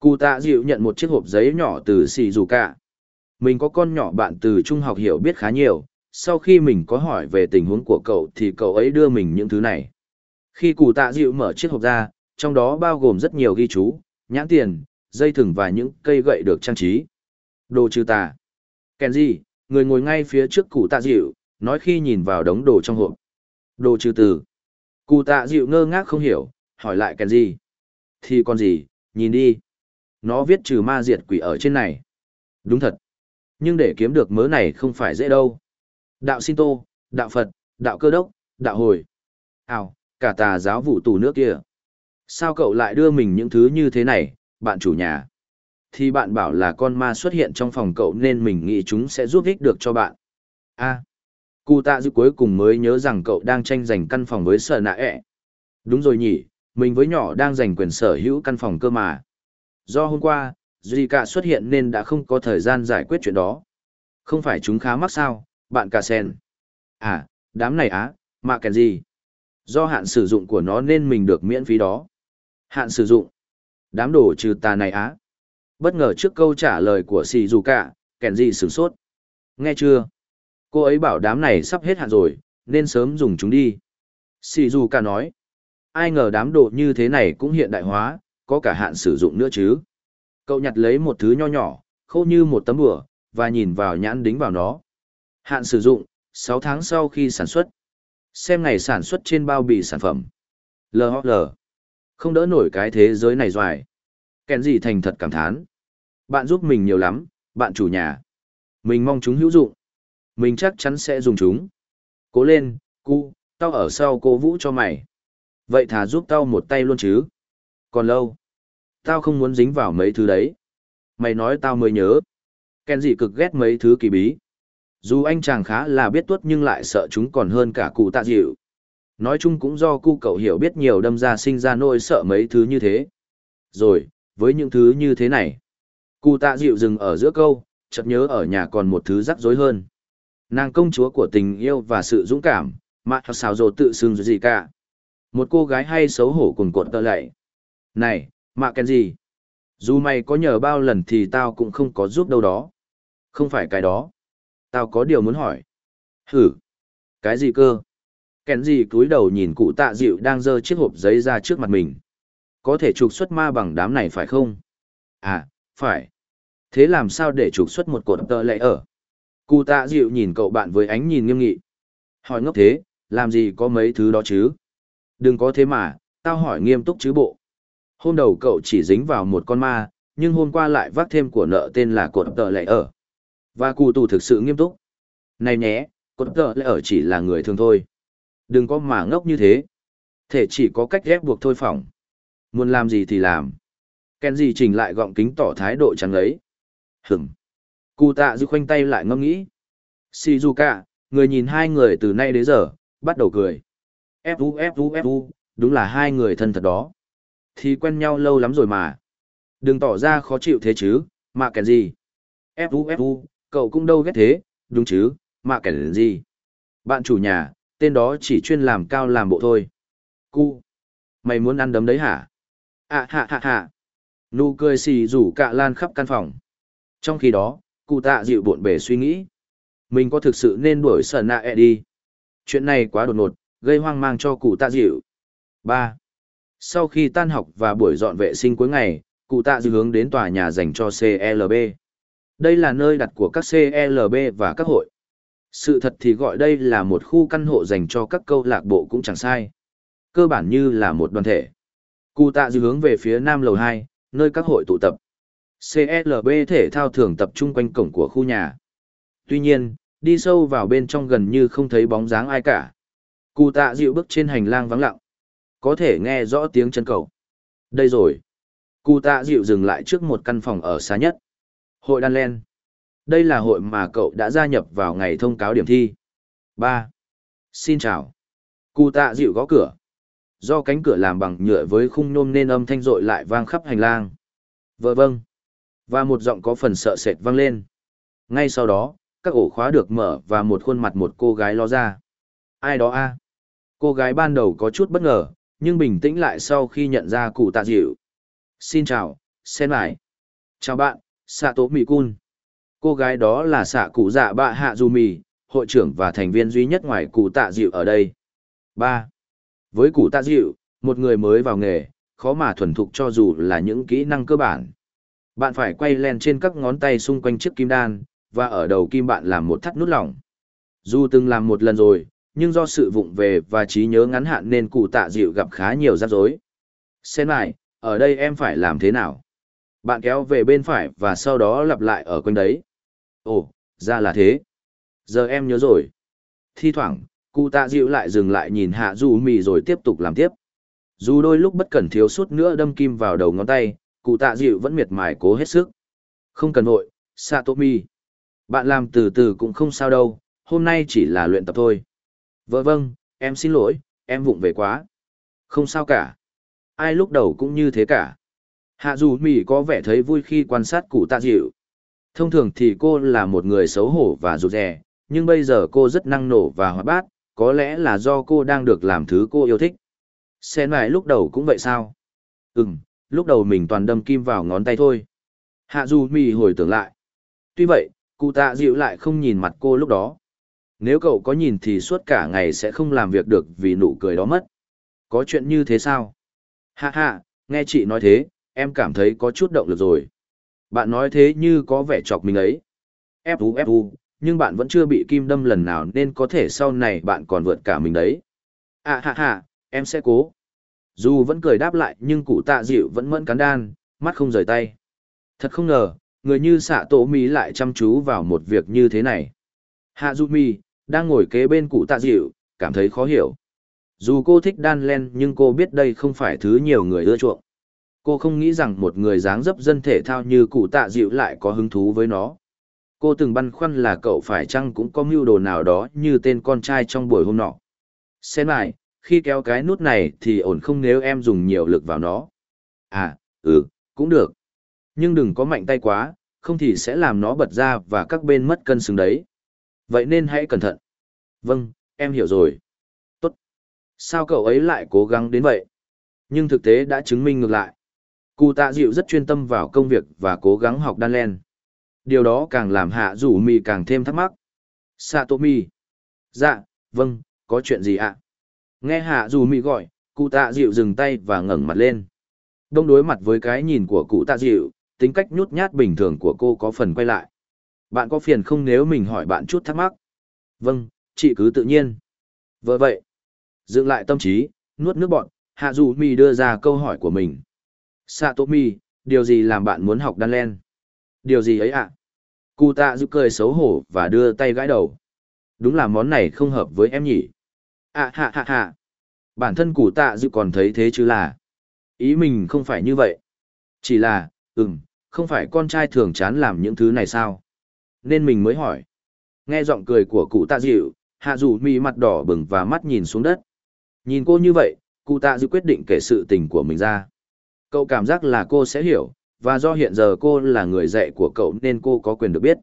Cụ tạ dịu nhận một chiếc hộp giấy nhỏ từ Sì Dù cả. Mình có con nhỏ bạn từ trung học hiểu biết khá nhiều, sau khi mình có hỏi về tình huống của cậu thì cậu ấy đưa mình những thứ này. Khi cụ tạ dịu mở chiếc hộp ra, trong đó bao gồm rất nhiều ghi chú, nhãn tiền, dây thừng và những cây gậy được trang trí. Đồ trừ tà. Kenji, người ngồi ngay phía trước cụ tạ dịu, nói khi nhìn vào đống đồ trong hộp. Đồ trừ từ. Cụ tạ dịu ngơ ngác không hiểu, hỏi lại Kenji. Thì còn gì, nhìn đi. Nó viết trừ ma diệt quỷ ở trên này. Đúng thật. Nhưng để kiếm được mớ này không phải dễ đâu. Đạo Shinto, đạo Phật, đạo cơ đốc, đạo hồi. Ảo, cả tà giáo vụ tù nước kia. Sao cậu lại đưa mình những thứ như thế này, bạn chủ nhà? Thì bạn bảo là con ma xuất hiện trong phòng cậu nên mình nghĩ chúng sẽ giúp ích được cho bạn. a à, cụ tạ dư cuối cùng mới nhớ rằng cậu đang tranh giành căn phòng với sở nạ ẹ. Đúng rồi nhỉ, mình với nhỏ đang giành quyền sở hữu căn phòng cơ mà. Do hôm qua, duy cả xuất hiện nên đã không có thời gian giải quyết chuyện đó. Không phải chúng khá mắc sao, bạn cả sen. À, đám này á, mà kèn gì? Do hạn sử dụng của nó nên mình được miễn phí đó. Hạn sử dụng. Đám đồ trừ tà này á. Bất ngờ trước câu trả lời của xì dù cả, kèn gì sửng sốt. Nghe chưa? Cô ấy bảo đám này sắp hết hạn rồi, nên sớm dùng chúng đi. Xì dù cả nói. Ai ngờ đám đồ như thế này cũng hiện đại hóa, có cả hạn sử dụng nữa chứ. Cậu nhặt lấy một thứ nho nhỏ, khô như một tấm bửa, và nhìn vào nhãn đính vào nó. Hạn sử dụng, 6 tháng sau khi sản xuất. Xem ngày sản xuất trên bao bì sản phẩm. LHL. Không đỡ nổi cái thế giới này doài. Kèn gì thành thật cảm thán. Bạn giúp mình nhiều lắm, bạn chủ nhà. Mình mong chúng hữu dụng. Mình chắc chắn sẽ dùng chúng. Cố lên, cu, tao ở sau cố vũ cho mày. Vậy thà giúp tao một tay luôn chứ. Còn lâu. Tao không muốn dính vào mấy thứ đấy. Mày nói tao mới nhớ. Ken dị cực ghét mấy thứ kỳ bí. Dù anh chàng khá là biết tuốt nhưng lại sợ chúng còn hơn cả cụ tạ dịu. Nói chung cũng do cu cậu hiểu biết nhiều đâm ra sinh ra nỗi sợ mấy thứ như thế. Rồi, với những thứ như thế này. Cụ tạ dịu dừng ở giữa câu, chợt nhớ ở nhà còn một thứ rắc rối hơn. Nàng công chúa của tình yêu và sự dũng cảm, mà xào rồ tự xưng gì cả. Một cô gái hay xấu hổ cùng cột tơ lạy. Này, mạ kèn gì? Dù mày có nhờ bao lần thì tao cũng không có giúp đâu đó. Không phải cái đó. Tao có điều muốn hỏi. Hử. Cái gì cơ? Kèn gì cúi đầu nhìn cụ tạ dịu đang giơ chiếc hộp giấy ra trước mặt mình. Có thể trục xuất ma bằng đám này phải không? À, phải. Thế làm sao để trục xuất một cột tơ lệ ở? Cụ tạ dịu nhìn cậu bạn với ánh nhìn nghiêm nghị. Hỏi ngốc thế, làm gì có mấy thứ đó chứ? Đừng có thế mà, tao hỏi nghiêm túc chứ bộ. Hôm đầu cậu chỉ dính vào một con ma, nhưng hôm qua lại vác thêm của nợ tên là cột tờ lệ ở. Và cụ tù thực sự nghiêm túc. Này nhé, cột tờ lệ ở chỉ là người thường thôi. Đừng có mà ngốc như thế. Thể chỉ có cách ghép buộc thôi phỏng. Muốn làm gì thì làm. Kenji chỉnh lại gọng kính tỏ thái độ chẳng lấy. Hửm. Cụ tạ dư khoanh tay lại ngâm nghĩ. Shizuka, người nhìn hai người từ nay đến giờ, bắt đầu cười. Fu Fu Fu, đúng là hai người thân thật đó. Thì quen nhau lâu lắm rồi mà. Đừng tỏ ra khó chịu thế chứ, mà kèn gì. Fu Fu, cậu cũng đâu ghét thế, đúng chứ, mà kèn gì. Bạn chủ nhà, tên đó chỉ chuyên làm cao làm bộ thôi. Cu. Mày muốn ăn đấm đấy hả? À hạ hạ hạ. Nụ cười xì rủ cạ lan khắp căn phòng. Trong khi đó, cụ tạ dịu buồn bề suy nghĩ. Mình có thực sự nên đuổi sở nạ e đi? Chuyện này quá đột ngột, gây hoang mang cho cụ tạ dịu. 3. Sau khi tan học và buổi dọn vệ sinh cuối ngày, cụ tạ dư hướng đến tòa nhà dành cho CLB. Đây là nơi đặt của các CLB và các hội. Sự thật thì gọi đây là một khu căn hộ dành cho các câu lạc bộ cũng chẳng sai. Cơ bản như là một đoàn thể. Cụ tạ dư hướng về phía nam lầu 2, nơi các hội tụ tập. CLB thể thao thường tập trung quanh cổng của khu nhà. Tuy nhiên, đi sâu vào bên trong gần như không thấy bóng dáng ai cả. Cụ tạ dịu bước trên hành lang vắng lặng. Có thể nghe rõ tiếng chân cầu. Đây rồi. Cụ tạ dịu dừng lại trước một căn phòng ở xa nhất. Hội đan len. Đây là hội mà cậu đã gia nhập vào ngày thông cáo điểm thi. 3. Xin chào. Cụ tạ dịu gõ cửa. Do cánh cửa làm bằng nhựa với khung nhôm nên âm thanh rội lại vang khắp hành lang. Vợ vâng. Và một giọng có phần sợ sệt vang lên. Ngay sau đó, các ổ khóa được mở và một khuôn mặt một cô gái lo ra. Ai đó a? Cô gái ban đầu có chút bất ngờ, nhưng bình tĩnh lại sau khi nhận ra cụ tạ dịu. Xin chào, sen lại. Chào bạn, xạ tố mì cun. Cô gái đó là xạ cụ dạ bạ hạ dù mì, hội trưởng và thành viên duy nhất ngoài cụ tạ dịu ở đây. 3. Với cụ tạ dịu, một người mới vào nghề, khó mà thuần thục cho dù là những kỹ năng cơ bản. Bạn phải quay len trên các ngón tay xung quanh chiếc kim đan, và ở đầu kim bạn làm một thắt nút lỏng. Dù từng làm một lần rồi, nhưng do sự vụng về và trí nhớ ngắn hạn nên cụ tạ dịu gặp khá nhiều rắc rối. Xem lại, ở đây em phải làm thế nào? Bạn kéo về bên phải và sau đó lặp lại ở quanh đấy. Ồ, ra là thế. Giờ em nhớ rồi. Thi thoảng, cụ tạ dịu lại dừng lại nhìn hạ dù mì rồi tiếp tục làm tiếp. Dù đôi lúc bất cẩn thiếu suốt nữa đâm kim vào đầu ngón tay, cụ tạ dịu vẫn miệt mài cố hết sức. Không cần vội, Satomi. Bạn làm từ từ cũng không sao đâu, hôm nay chỉ là luyện tập thôi. Vâng vâng, em xin lỗi, em vụng về quá. Không sao cả. Ai lúc đầu cũng như thế cả. Hạ dù mỹ có vẻ thấy vui khi quan sát cụ tạ dịu. Thông thường thì cô là một người xấu hổ và rụt rè, nhưng bây giờ cô rất năng nổ và hoạt bát, có lẽ là do cô đang được làm thứ cô yêu thích. Xen lại lúc đầu cũng vậy sao? Ừm, lúc đầu mình toàn đâm kim vào ngón tay thôi. Hạ dù mì hồi tưởng lại. Tuy vậy, cụ tạ dịu lại không nhìn mặt cô lúc đó. Nếu cậu có nhìn thì suốt cả ngày sẽ không làm việc được vì nụ cười đó mất. Có chuyện như thế sao? Hạ hạ, nghe chị nói thế, em cảm thấy có chút động lực rồi. Bạn nói thế như có vẻ chọc mình ấy. Ép u ép u, nhưng bạn vẫn chưa bị kim đâm lần nào nên có thể sau này bạn còn vượt cả mình đấy. À hạ hạ, em sẽ cố. Dù vẫn cười đáp lại nhưng cụ tạ dịu vẫn mẫn cắn đan, mắt không rời tay. Thật không ngờ, người như xạ tổ mì lại chăm chú vào một việc như thế này. Hạ du mi, đang ngồi kế bên cụ tạ dịu, cảm thấy khó hiểu. Dù cô thích đan len nhưng cô biết đây không phải thứ nhiều người ưa chuộng. Cô không nghĩ rằng một người dáng dấp dân thể thao như cụ tạ dịu lại có hứng thú với nó. Cô từng băn khoăn là cậu phải chăng cũng có mưu đồ nào đó như tên con trai trong buổi hôm nọ. Xem lại, khi kéo cái nút này thì ổn không nếu em dùng nhiều lực vào nó. À, ừ, cũng được. Nhưng đừng có mạnh tay quá, không thì sẽ làm nó bật ra và các bên mất cân xứng đấy. Vậy nên hãy cẩn thận. Vâng, em hiểu rồi. Tốt. Sao cậu ấy lại cố gắng đến vậy? Nhưng thực tế đã chứng minh ngược lại. Cụ tạ dịu rất chuyên tâm vào công việc và cố gắng học đan len. Điều đó càng làm hạ rủ mì càng thêm thắc mắc. Satomi. Dạ, vâng, có chuyện gì ạ? Nghe hạ rủ mì gọi, cụ tạ dịu dừng tay và ngẩng mặt lên. Đông đối mặt với cái nhìn của cụ tạ dịu, tính cách nhút nhát bình thường của cô có phần quay lại. Bạn có phiền không nếu mình hỏi bạn chút thắc mắc? Vâng, chị cứ tự nhiên. Vợ vậy. Dựng lại tâm trí, nuốt nước bọn, hạ dù mi đưa ra câu hỏi của mình. Satomi, điều gì làm bạn muốn học đan len? Điều gì ấy ạ? À? Cụ tạ giúp cười xấu hổ và đưa tay gãi đầu. Đúng là món này không hợp với em nhỉ? À hạ hạ hạ. Bản thân cụ tạ dự còn thấy thế chứ là. Ý mình không phải như vậy. Chỉ là, ừm, không phải con trai thường chán làm những thứ này sao? Nên mình mới hỏi. Nghe giọng cười của cụ tạ dịu, hạ dù mi mặt đỏ bừng và mắt nhìn xuống đất. Nhìn cô như vậy, cụ tạ dịu quyết định kể sự tình của mình ra. Cậu cảm giác là cô sẽ hiểu, và do hiện giờ cô là người dạy của cậu nên cô có quyền được biết.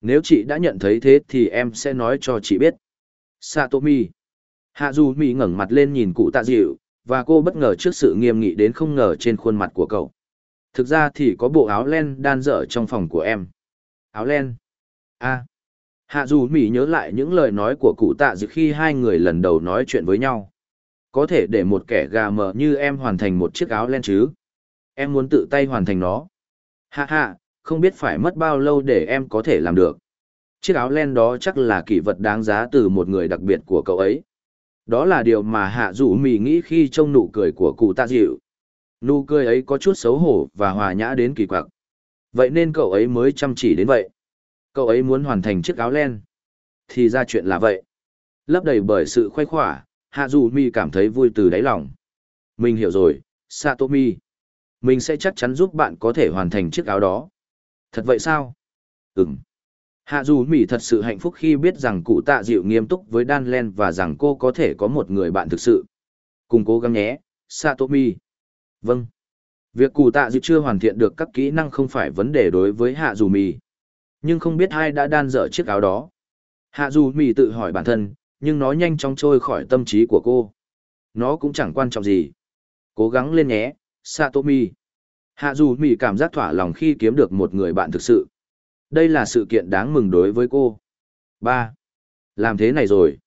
Nếu chị đã nhận thấy thế thì em sẽ nói cho chị biết. Satomi. Hạ dù mi ngẩng mặt lên nhìn cụ tạ dịu, và cô bất ngờ trước sự nghiêm nghị đến không ngờ trên khuôn mặt của cậu. Thực ra thì có bộ áo len đan dở trong phòng của em. Áo len a Hạ dù Mỹ nhớ lại những lời nói của cụ tạ dự khi hai người lần đầu nói chuyện với nhau. Có thể để một kẻ gà mờ như em hoàn thành một chiếc áo len chứ? Em muốn tự tay hoàn thành nó. Hạ hạ, không biết phải mất bao lâu để em có thể làm được. Chiếc áo len đó chắc là kỷ vật đáng giá từ một người đặc biệt của cậu ấy. Đó là điều mà hạ dù Mỹ nghĩ khi trông nụ cười của cụ tạ dịu. Nụ cười ấy có chút xấu hổ và hòa nhã đến kỳ quặc. Vậy nên cậu ấy mới chăm chỉ đến vậy. Cậu ấy muốn hoàn thành chiếc áo len. Thì ra chuyện là vậy. Lấp đầy bởi sự khoái khỏa, Hạ Dù Mi cảm thấy vui từ đáy lòng. Mình hiểu rồi, Satomi. Mình sẽ chắc chắn giúp bạn có thể hoàn thành chiếc áo đó. Thật vậy sao? Ừm. Hạ dù Mỹ thật sự hạnh phúc khi biết rằng cụ tạ dịu nghiêm túc với Đan Len và rằng cô có thể có một người bạn thực sự. Cùng cố gắng nhé, Satomi. Vâng. Việc cụ tạ dịu chưa hoàn thiện được các kỹ năng không phải vấn đề đối với Hạ dù Mỹ. Nhưng không biết ai đã đan dở chiếc áo đó. Hạ dù Mỹ tự hỏi bản thân, nhưng nó nhanh chóng trôi khỏi tâm trí của cô. Nó cũng chẳng quan trọng gì. Cố gắng lên nhé, Satomi. Hạ dù Mỹ cảm giác thỏa lòng khi kiếm được một người bạn thực sự. Đây là sự kiện đáng mừng đối với cô. Ba. Làm thế này rồi.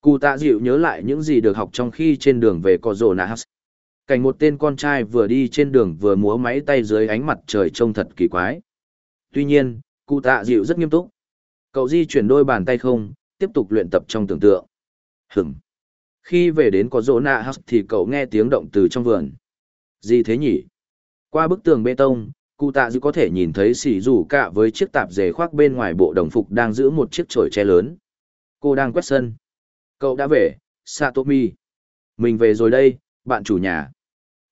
Cụ tạ dịu nhớ lại những gì được học trong khi trên đường về Corona Cảnh một tên con trai vừa đi trên đường vừa múa máy tay dưới ánh mặt trời trông thật kỳ quái. Tuy nhiên, cụ tạ dịu rất nghiêm túc. Cậu di chuyển đôi bàn tay không, tiếp tục luyện tập trong tưởng tượng. Hửm. Khi về đến có rỗ nạ House thì cậu nghe tiếng động từ trong vườn. Gì thế nhỉ? Qua bức tường bê tông, cụ tạ dịu có thể nhìn thấy xỉ rủ cạ với chiếc tạp dề khoác bên ngoài bộ đồng phục đang giữ một chiếc chổi che lớn cô đang quét sân cậu đã về satomi mình về rồi đây bạn chủ nhà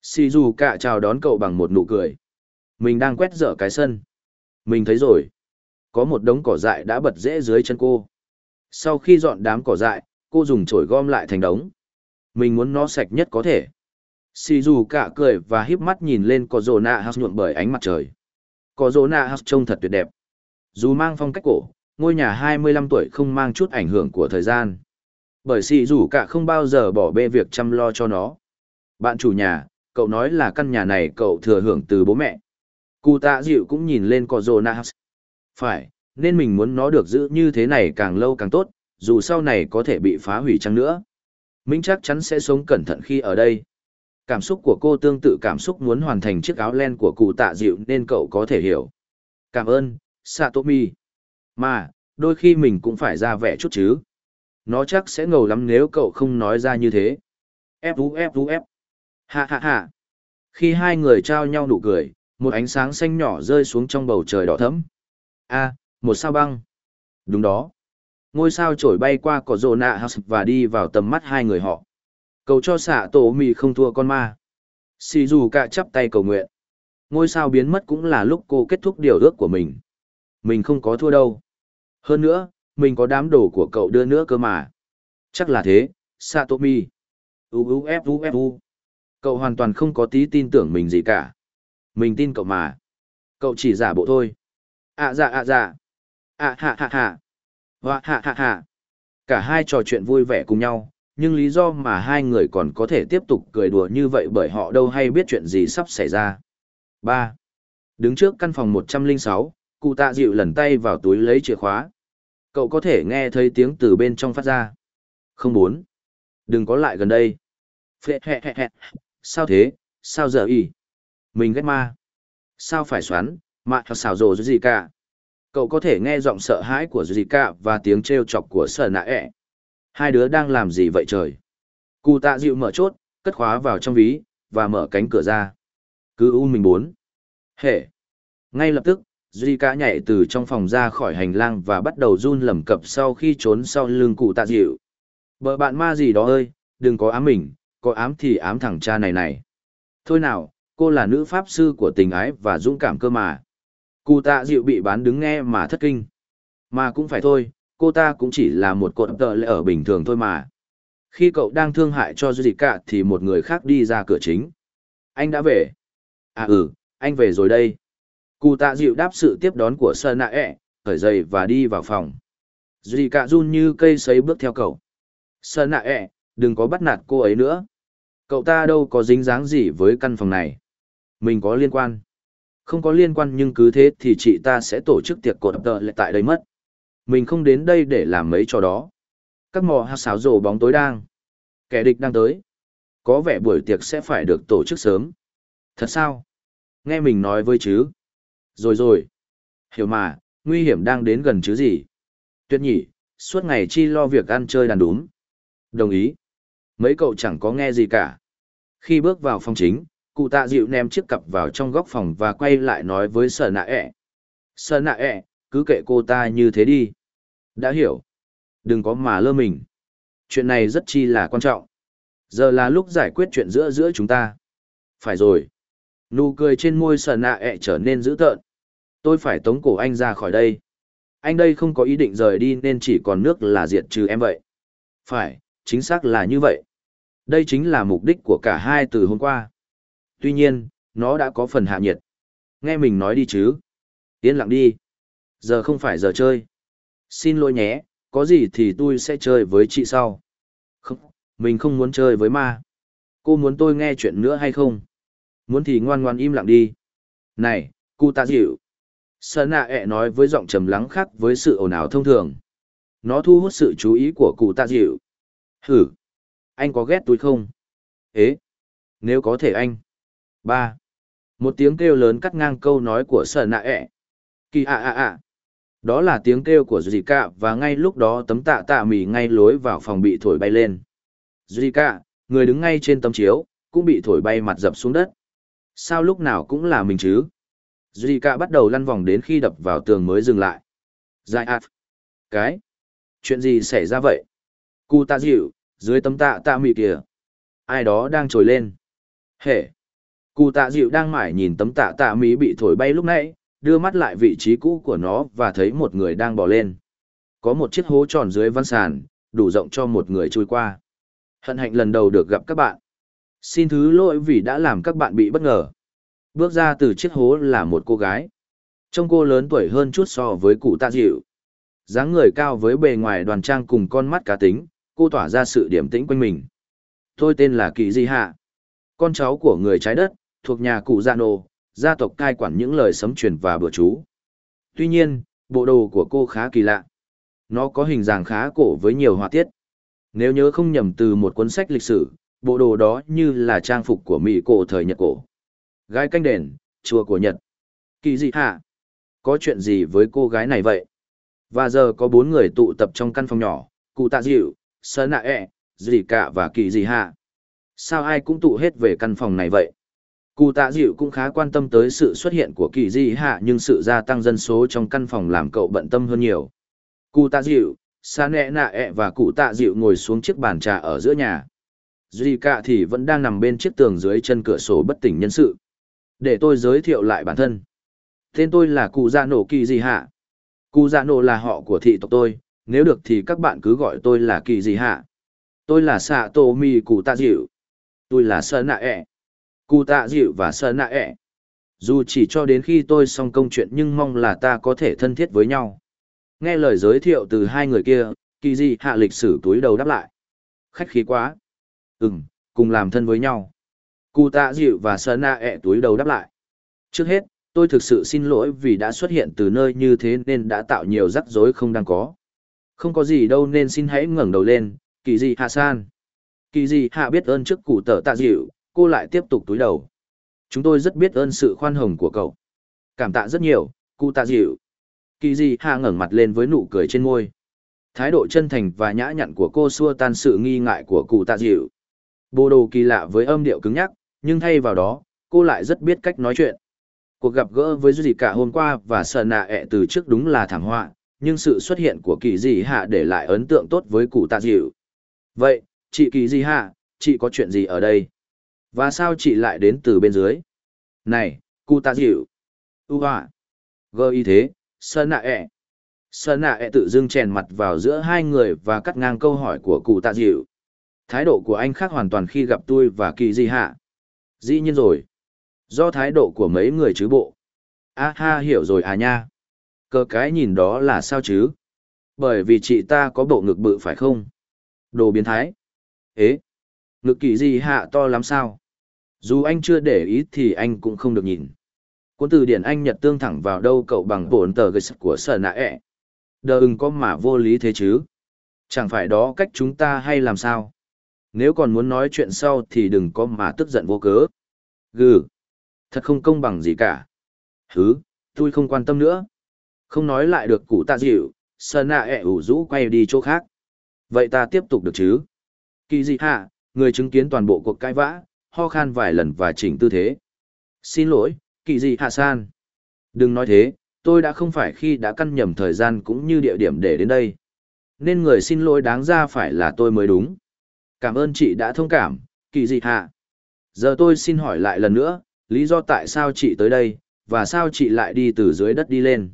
xỉ rủ cạ chào đón cậu bằng một nụ cười mình đang quét dở cái sân mình thấy rồi có một đống cỏ dại đã bật rễ dưới chân cô. Sau khi dọn đám cỏ dại, cô dùng chổi gom lại thành đống. Mình muốn nó sạch nhất có thể. Sì dù cả cười và híp mắt nhìn lên có rồ nạ house nhuộm bởi ánh mặt trời. Có rồ nạ house trông thật tuyệt đẹp. Dù mang phong cách cổ, ngôi nhà 25 tuổi không mang chút ảnh hưởng của thời gian. Bởi Sì dù cả không bao giờ bỏ bê việc chăm lo cho nó. Bạn chủ nhà, cậu nói là căn nhà này cậu thừa hưởng từ bố mẹ. Cụ tạ dịu cũng nhìn lên có rồ nạ house phải nên mình muốn nó được giữ như thế này càng lâu càng tốt dù sau này có thể bị phá hủy chăng nữa minh chắc chắn sẽ sống cẩn thận khi ở đây Cảm xúc của cô tương tự cảm xúc muốn hoàn thành chiếc áo len của cụ tạ dịu nên cậu có thể hiểu. Cảm ơn, Satomi. Mà, đôi khi mình cũng phải ra vẻ chút chứ. Nó chắc sẽ ngầu lắm nếu cậu không nói ra như thế. Fu Fu F. Ha ha ha. Khi hai người trao nhau nụ cười, một ánh sáng xanh nhỏ rơi xuống trong bầu trời đỏ thẫm. A, một sao băng. Đúng đó. Ngôi sao trổi bay qua cỏ rồ nạ house và đi vào tầm mắt hai người họ. Cầu cho xạ tổ mì không thua con ma. Xì dù cả chắp tay cầu nguyện. Ngôi sao biến mất cũng là lúc cô kết thúc điều ước của mình. Mình không có thua đâu. Hơn nữa, mình có đám đồ của cậu đưa nữa cơ mà. Chắc là thế, Satomi. UUFUFU. Cậu hoàn toàn không có tí tin tưởng mình gì cả. Mình tin cậu mà. Cậu chỉ giả bộ thôi. À dạ à dạ. À hạ hạ hạ. Hoa hạ hạ hạ. Cả hai trò chuyện vui vẻ cùng nhau, nhưng lý do mà hai người còn có thể tiếp tục cười đùa như vậy bởi họ đâu hay biết chuyện gì sắp xảy ra. Ba, Đứng trước căn phòng 106, cụ tạ dịu lần tay vào túi lấy chìa khóa. Cậu có thể nghe thấy tiếng từ bên trong phát ra. Không bốn. Đừng có lại gần đây. Phệ hẹ hẹ hẹ. Sao thế, sao giờ y? Mình ghét ma. Sao phải xoắn, mạ hoặc xảo rồ gì cả. Cậu có thể nghe giọng sợ hãi của gì cả và tiếng trêu chọc của sở nạ ẹ. Hai đứa đang làm gì vậy trời? Cụ tạ dịu mở chốt, cất khóa vào trong ví, và mở cánh cửa ra. Cứ u mình bốn. Hệ. Ngay lập tức, Duy cá nhảy từ trong phòng ra khỏi hành lang và bắt đầu run lầm cập sau khi trốn sau lưng cụ tạ dịu. Bờ bạn ma gì đó ơi, đừng có ám mình, có ám thì ám thằng cha này này. Thôi nào, cô là nữ pháp sư của tình ái và dũng cảm cơ mà. Cụ tạ dịu bị bán đứng nghe mà thất kinh. Mà cũng phải thôi, cô ta cũng chỉ là một cột tợ lệ ở bình thường thôi mà. Khi cậu đang thương hại cho Duy Cả thì một người khác đi ra cửa chính. Anh đã về. À ừ, anh về rồi đây. Cụ tạ dịu đáp sự tiếp đón của Sơn Nạ ẹ, e, khởi giày và đi vào phòng. Duy Cả run như cây sấy bước theo cậu. Sơn Nạ ẹ, e, đừng có bắt nạt cô ấy nữa. Cậu ta đâu có dính dáng gì với căn phòng này. Mình có liên quan. Không có liên quan nhưng cứ thế thì chị ta sẽ tổ chức tiệc cột tợ lại tại đây mất. Mình không đến đây để làm mấy trò đó. Các mò hát xáo rổ bóng tối đang. Kẻ địch đang tới. Có vẻ buổi tiệc sẽ phải được tổ chức sớm. Thật sao? Nghe mình nói với chứ. Rồi rồi. Hiểu mà, nguy hiểm đang đến gần chứ gì. Tuyệt nhỉ, suốt ngày chi lo việc ăn chơi đàn đúng. Đồng ý. Mấy cậu chẳng có nghe gì cả. Khi bước vào phòng chính, cụ tạ dịu ném chiếc cặp vào trong góc phòng và quay lại nói với sở nạ ẹ. Sở nạ ẹ, cứ kệ cô ta như thế đi. Đã hiểu. Đừng có mà lơ mình. Chuyện này rất chi là quan trọng. Giờ là lúc giải quyết chuyện giữa giữa chúng ta. Phải rồi. Nụ cười trên môi sở nạ ẹ trở nên dữ tợn. Tôi phải tống cổ anh ra khỏi đây. Anh đây không có ý định rời đi nên chỉ còn nước là diệt trừ em vậy. Phải, chính xác là như vậy. Đây chính là mục đích của cả hai từ hôm qua. Tuy nhiên, nó đã có phần hạ nhiệt. Nghe mình nói đi chứ. Yên lặng đi. Giờ không phải giờ chơi. Xin lỗi nhé, có gì thì tôi sẽ chơi với chị sau. Không, mình không muốn chơi với ma. Cô muốn tôi nghe chuyện nữa hay không? Muốn thì ngoan ngoan im lặng đi. Này, cụ tạ dịu. Sơn nạ ẹ nói với giọng trầm lắng khác với sự ồn ào thông thường. Nó thu hút sự chú ý của cụ tạ dịu. Hử! Anh có ghét tôi không? Ế! Nếu có thể anh ba Một tiếng kêu lớn cắt ngang câu nói của sở nạ ẹ. Kỳ ạ ạ ạ! Đó là tiếng kêu của Zika và ngay lúc đó tấm tạ tạ mì ngay lối vào phòng bị thổi bay lên. Zika, người đứng ngay trên tấm chiếu, cũng bị thổi bay mặt dập xuống đất. Sao lúc nào cũng là mình chứ? Zika bắt đầu lăn vòng đến khi đập vào tường mới dừng lại. Dạ dài ạt. Cái? Chuyện gì xảy ra vậy? cu tạ dịu, dưới tấm tạ tạ mị kìa. Ai đó đang trồi lên. Hệ. Cụ tạ dịu đang mải nhìn tấm tạ tạ mỹ bị thổi bay lúc nãy, đưa mắt lại vị trí cũ của nó và thấy một người đang bò lên. Có một chiếc hố tròn dưới văn sàn, đủ rộng cho một người trôi qua. Hận hạnh lần đầu được gặp các bạn. Xin thứ lỗi vì đã làm các bạn bị bất ngờ. Bước ra từ chiếc hố là một cô gái. Trông cô lớn tuổi hơn chút so với cụ tạ dịu. dáng người cao với bề ngoài đoàn trang cùng con mắt cá tính, cô tỏa ra sự điểm tĩnh quanh mình. Tôi tên là Kỳ Di Hạ. Con cháu của người trái đất, thuộc nhà cụ dạ Gia Nô, gia tộc cai quản những lời sấm truyền và bữa chú. Tuy nhiên, bộ đồ của cô khá kỳ lạ. Nó có hình dạng khá cổ với nhiều họa tiết. Nếu nhớ không nhầm từ một cuốn sách lịch sử, bộ đồ đó như là trang phục của Mỹ cổ thời Nhật cổ. Gái canh đền, chùa của Nhật. Kỳ dị hả? Có chuyện gì với cô gái này vậy? Và giờ có bốn người tụ tập trong căn phòng nhỏ, cụ tạ dịu, sơn nạ ẹ, dì cả và kỳ dị hạ. Sao ai cũng tụ hết về căn phòng này vậy? Cụ tạ dịu cũng khá quan tâm tới sự xuất hiện của kỳ di hạ nhưng sự gia tăng dân số trong căn phòng làm cậu bận tâm hơn nhiều. Cụ tạ dịu, sa nẹ nạ ẹ và cụ tạ dịu ngồi xuống chiếc bàn trà ở giữa nhà. Duy Cạ thì vẫn đang nằm bên chiếc tường dưới chân cửa sổ bất tỉnh nhân sự. Để tôi giới thiệu lại bản thân. Tên tôi là cụ gia nổ kỳ di hạ. Cụ gia nổ là họ của thị tộc tôi, nếu được thì các bạn cứ gọi tôi là kỳ di hạ. Tôi là xạ Tô Mi cụ tạ dịu. Tôi là sơn nạ ẹ cụ tạ dịu và sơn nạ ẹ. Dù chỉ cho đến khi tôi xong công chuyện nhưng mong là ta có thể thân thiết với nhau. Nghe lời giới thiệu từ hai người kia, kỳ di hạ lịch sử túi đầu đáp lại. Khách khí quá. Ừ cùng làm thân với nhau. Cụ tạ dịu và sơn nạ ẹ túi đầu đáp lại. Trước hết, tôi thực sự xin lỗi vì đã xuất hiện từ nơi như thế nên đã tạo nhiều rắc rối không đang có. Không có gì đâu nên xin hãy ngẩng đầu lên, kỳ di hạ san. Kỳ di hạ biết ơn trước cụ tờ tạ dịu cô lại tiếp tục túi đầu. Chúng tôi rất biết ơn sự khoan hồng của cậu. Cảm tạ rất nhiều, cụ tạ dịu. Kỳ Di hạ ngẩng mặt lên với nụ cười trên môi. Thái độ chân thành và nhã nhặn của cô xua tan sự nghi ngại của cụ tạ dịu. Bồ đồ kỳ lạ với âm điệu cứng nhắc, nhưng thay vào đó, cô lại rất biết cách nói chuyện. Cuộc gặp gỡ với Duy cả hôm qua và sợ nạ ẹ từ trước đúng là thảm họa, nhưng sự xuất hiện của kỳ dị hạ để lại ấn tượng tốt với cụ tạ dịu. Vậy, chị kỳ dị hạ, chị có chuyện gì ở đây? Và sao chị lại đến từ bên dưới? Này, cụ tạ dịu. U họa. Gơ y thế, sơn nạ ẹ. Sơn nạ ẹ tự dưng chèn mặt vào giữa hai người và cắt ngang câu hỏi của cụ tạ dịu. Thái độ của anh khác hoàn toàn khi gặp tôi và kỳ di hạ. Dĩ nhiên rồi. Do thái độ của mấy người chứ bộ. A ha hiểu rồi à nha. Cờ cái nhìn đó là sao chứ? Bởi vì chị ta có bộ ngực bự phải không? Đồ biến thái. Ế, ngực kỳ di hạ to lắm sao? Dù anh chưa để ý thì anh cũng không được nhìn. Cuốn từ điển Anh Nhật tương thẳng vào đâu cậu bằng bổn tờ gây sập của sở nạ ẹ. Đờ ưng có mà vô lý thế chứ. Chẳng phải đó cách chúng ta hay làm sao. Nếu còn muốn nói chuyện sau thì đừng có mà tức giận vô cớ. Gừ. Thật không công bằng gì cả. Hứ, tôi không quan tâm nữa. Không nói lại được cụ tạ dịu, sở nạ ẹ ủ rũ quay đi chỗ khác. Vậy ta tiếp tục được chứ? Kỳ dị hạ, người chứng kiến toàn bộ cuộc cãi vã, ho khan vài lần và chỉnh tư thế. Xin lỗi, kỳ dị hạ san. Đừng nói thế, tôi đã không phải khi đã căn nhầm thời gian cũng như địa điểm để đến đây. Nên người xin lỗi đáng ra phải là tôi mới đúng. Cảm ơn chị đã thông cảm, kỳ dị hạ. Giờ tôi xin hỏi lại lần nữa, lý do tại sao chị tới đây, và sao chị lại đi từ dưới đất đi lên.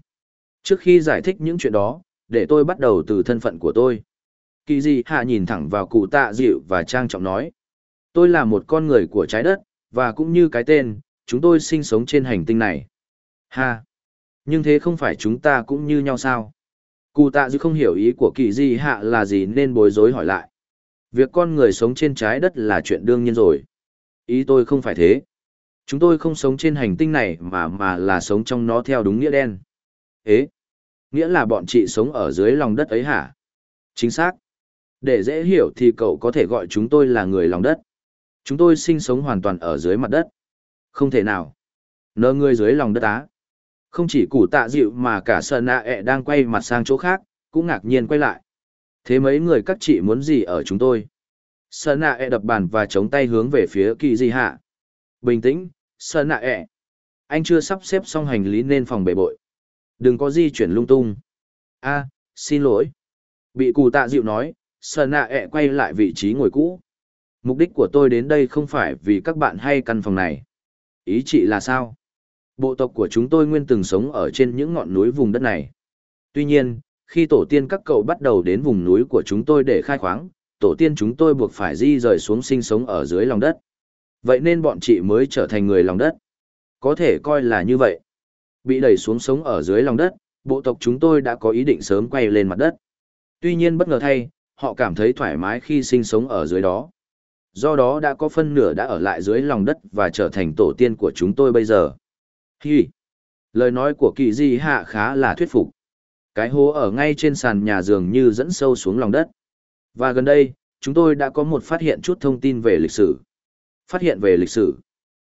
Trước khi giải thích những chuyện đó, để tôi bắt đầu từ thân phận của tôi. Kỳ gì hạ nhìn thẳng vào cụ tạ dịu và trang trọng nói. Tôi là một con người của trái đất, và cũng như cái tên, chúng tôi sinh sống trên hành tinh này. Ha! Nhưng thế không phải chúng ta cũng như nhau sao? Cụ tạ dư không hiểu ý của kỳ di hạ là gì nên bối rối hỏi lại. Việc con người sống trên trái đất là chuyện đương nhiên rồi. Ý tôi không phải thế. Chúng tôi không sống trên hành tinh này mà mà là sống trong nó theo đúng nghĩa đen. Ế! Nghĩa là bọn chị sống ở dưới lòng đất ấy hả? Chính xác. Để dễ hiểu thì cậu có thể gọi chúng tôi là người lòng đất. Chúng tôi sinh sống hoàn toàn ở dưới mặt đất. Không thể nào. Nơ ngươi dưới lòng đất á. Không chỉ củ tạ dịu mà cả sơn nạ ẹ đang quay mặt sang chỗ khác, cũng ngạc nhiên quay lại. Thế mấy người các chị muốn gì ở chúng tôi? Sơn nạ ẹ đập bàn và chống tay hướng về phía kỳ di hạ. Bình tĩnh, sơn nạ ẹ. Anh chưa sắp xếp xong hành lý nên phòng bể bội. Đừng có di chuyển lung tung. a xin lỗi. Bị cù tạ dịu nói, sơn nạ ẹ quay lại vị trí ngồi cũ. Mục đích của tôi đến đây không phải vì các bạn hay căn phòng này. Ý chị là sao? Bộ tộc của chúng tôi nguyên từng sống ở trên những ngọn núi vùng đất này. Tuy nhiên, khi tổ tiên các cậu bắt đầu đến vùng núi của chúng tôi để khai khoáng, tổ tiên chúng tôi buộc phải di rời xuống sinh sống ở dưới lòng đất. Vậy nên bọn chị mới trở thành người lòng đất. Có thể coi là như vậy. Bị đẩy xuống sống ở dưới lòng đất, bộ tộc chúng tôi đã có ý định sớm quay lên mặt đất. Tuy nhiên bất ngờ thay, họ cảm thấy thoải mái khi sinh sống ở dưới đó. Do đó đã có phân nửa đã ở lại dưới lòng đất và trở thành tổ tiên của chúng tôi bây giờ. Hi! Lời nói của kỳ di hạ khá là thuyết phục. Cái hố ở ngay trên sàn nhà dường như dẫn sâu xuống lòng đất. Và gần đây, chúng tôi đã có một phát hiện chút thông tin về lịch sử. Phát hiện về lịch sử?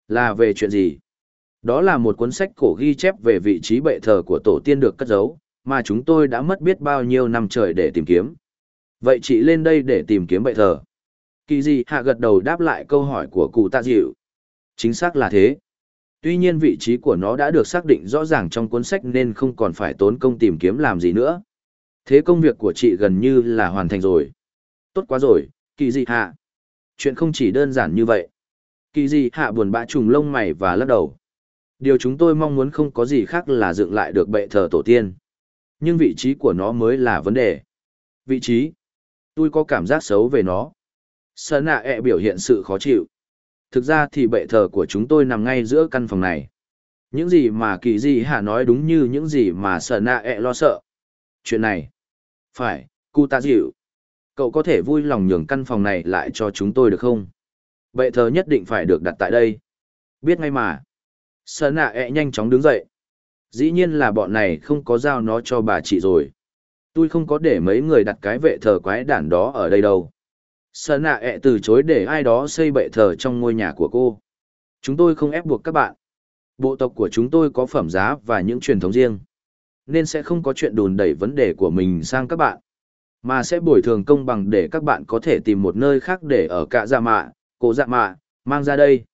Là về chuyện gì? Đó là một cuốn sách cổ ghi chép về vị trí bệ thờ của tổ tiên được cất giấu, mà chúng tôi đã mất biết bao nhiêu năm trời để tìm kiếm. Vậy chị lên đây để tìm kiếm bệ thờ. Kỳ gì hạ gật đầu đáp lại câu hỏi của cụ tạ dịu. Chính xác là thế. Tuy nhiên vị trí của nó đã được xác định rõ ràng trong cuốn sách nên không còn phải tốn công tìm kiếm làm gì nữa. Thế công việc của chị gần như là hoàn thành rồi. Tốt quá rồi, kỳ gì hạ. Chuyện không chỉ đơn giản như vậy. Kỳ gì hạ buồn bã trùng lông mày và lắc đầu. Điều chúng tôi mong muốn không có gì khác là dựng lại được bệ thờ tổ tiên. Nhưng vị trí của nó mới là vấn đề. Vị trí? Tôi có cảm giác xấu về nó. Sơn nạ ẹ e biểu hiện sự khó chịu. Thực ra thì bệ thờ của chúng tôi nằm ngay giữa căn phòng này. Những gì mà kỳ di hạ nói đúng như những gì mà Sơn nạ ẹ e lo sợ. Chuyện này. Phải, cụ ta dịu. Cậu có thể vui lòng nhường căn phòng này lại cho chúng tôi được không? Bệ thờ nhất định phải được đặt tại đây. Biết ngay mà. Sơn nạ ẹ e nhanh chóng đứng dậy. Dĩ nhiên là bọn này không có giao nó cho bà chị rồi. Tôi không có để mấy người đặt cái vệ thờ quái đản đó ở đây đâu. Sợ nạ ẹ từ chối để ai đó xây bệ thờ trong ngôi nhà của cô. Chúng tôi không ép buộc các bạn. Bộ tộc của chúng tôi có phẩm giá và những truyền thống riêng. Nên sẽ không có chuyện đùn đẩy vấn đề của mình sang các bạn. Mà sẽ bồi thường công bằng để các bạn có thể tìm một nơi khác để ở cả dạ mạ, cổ dạ mạ, mang ra đây.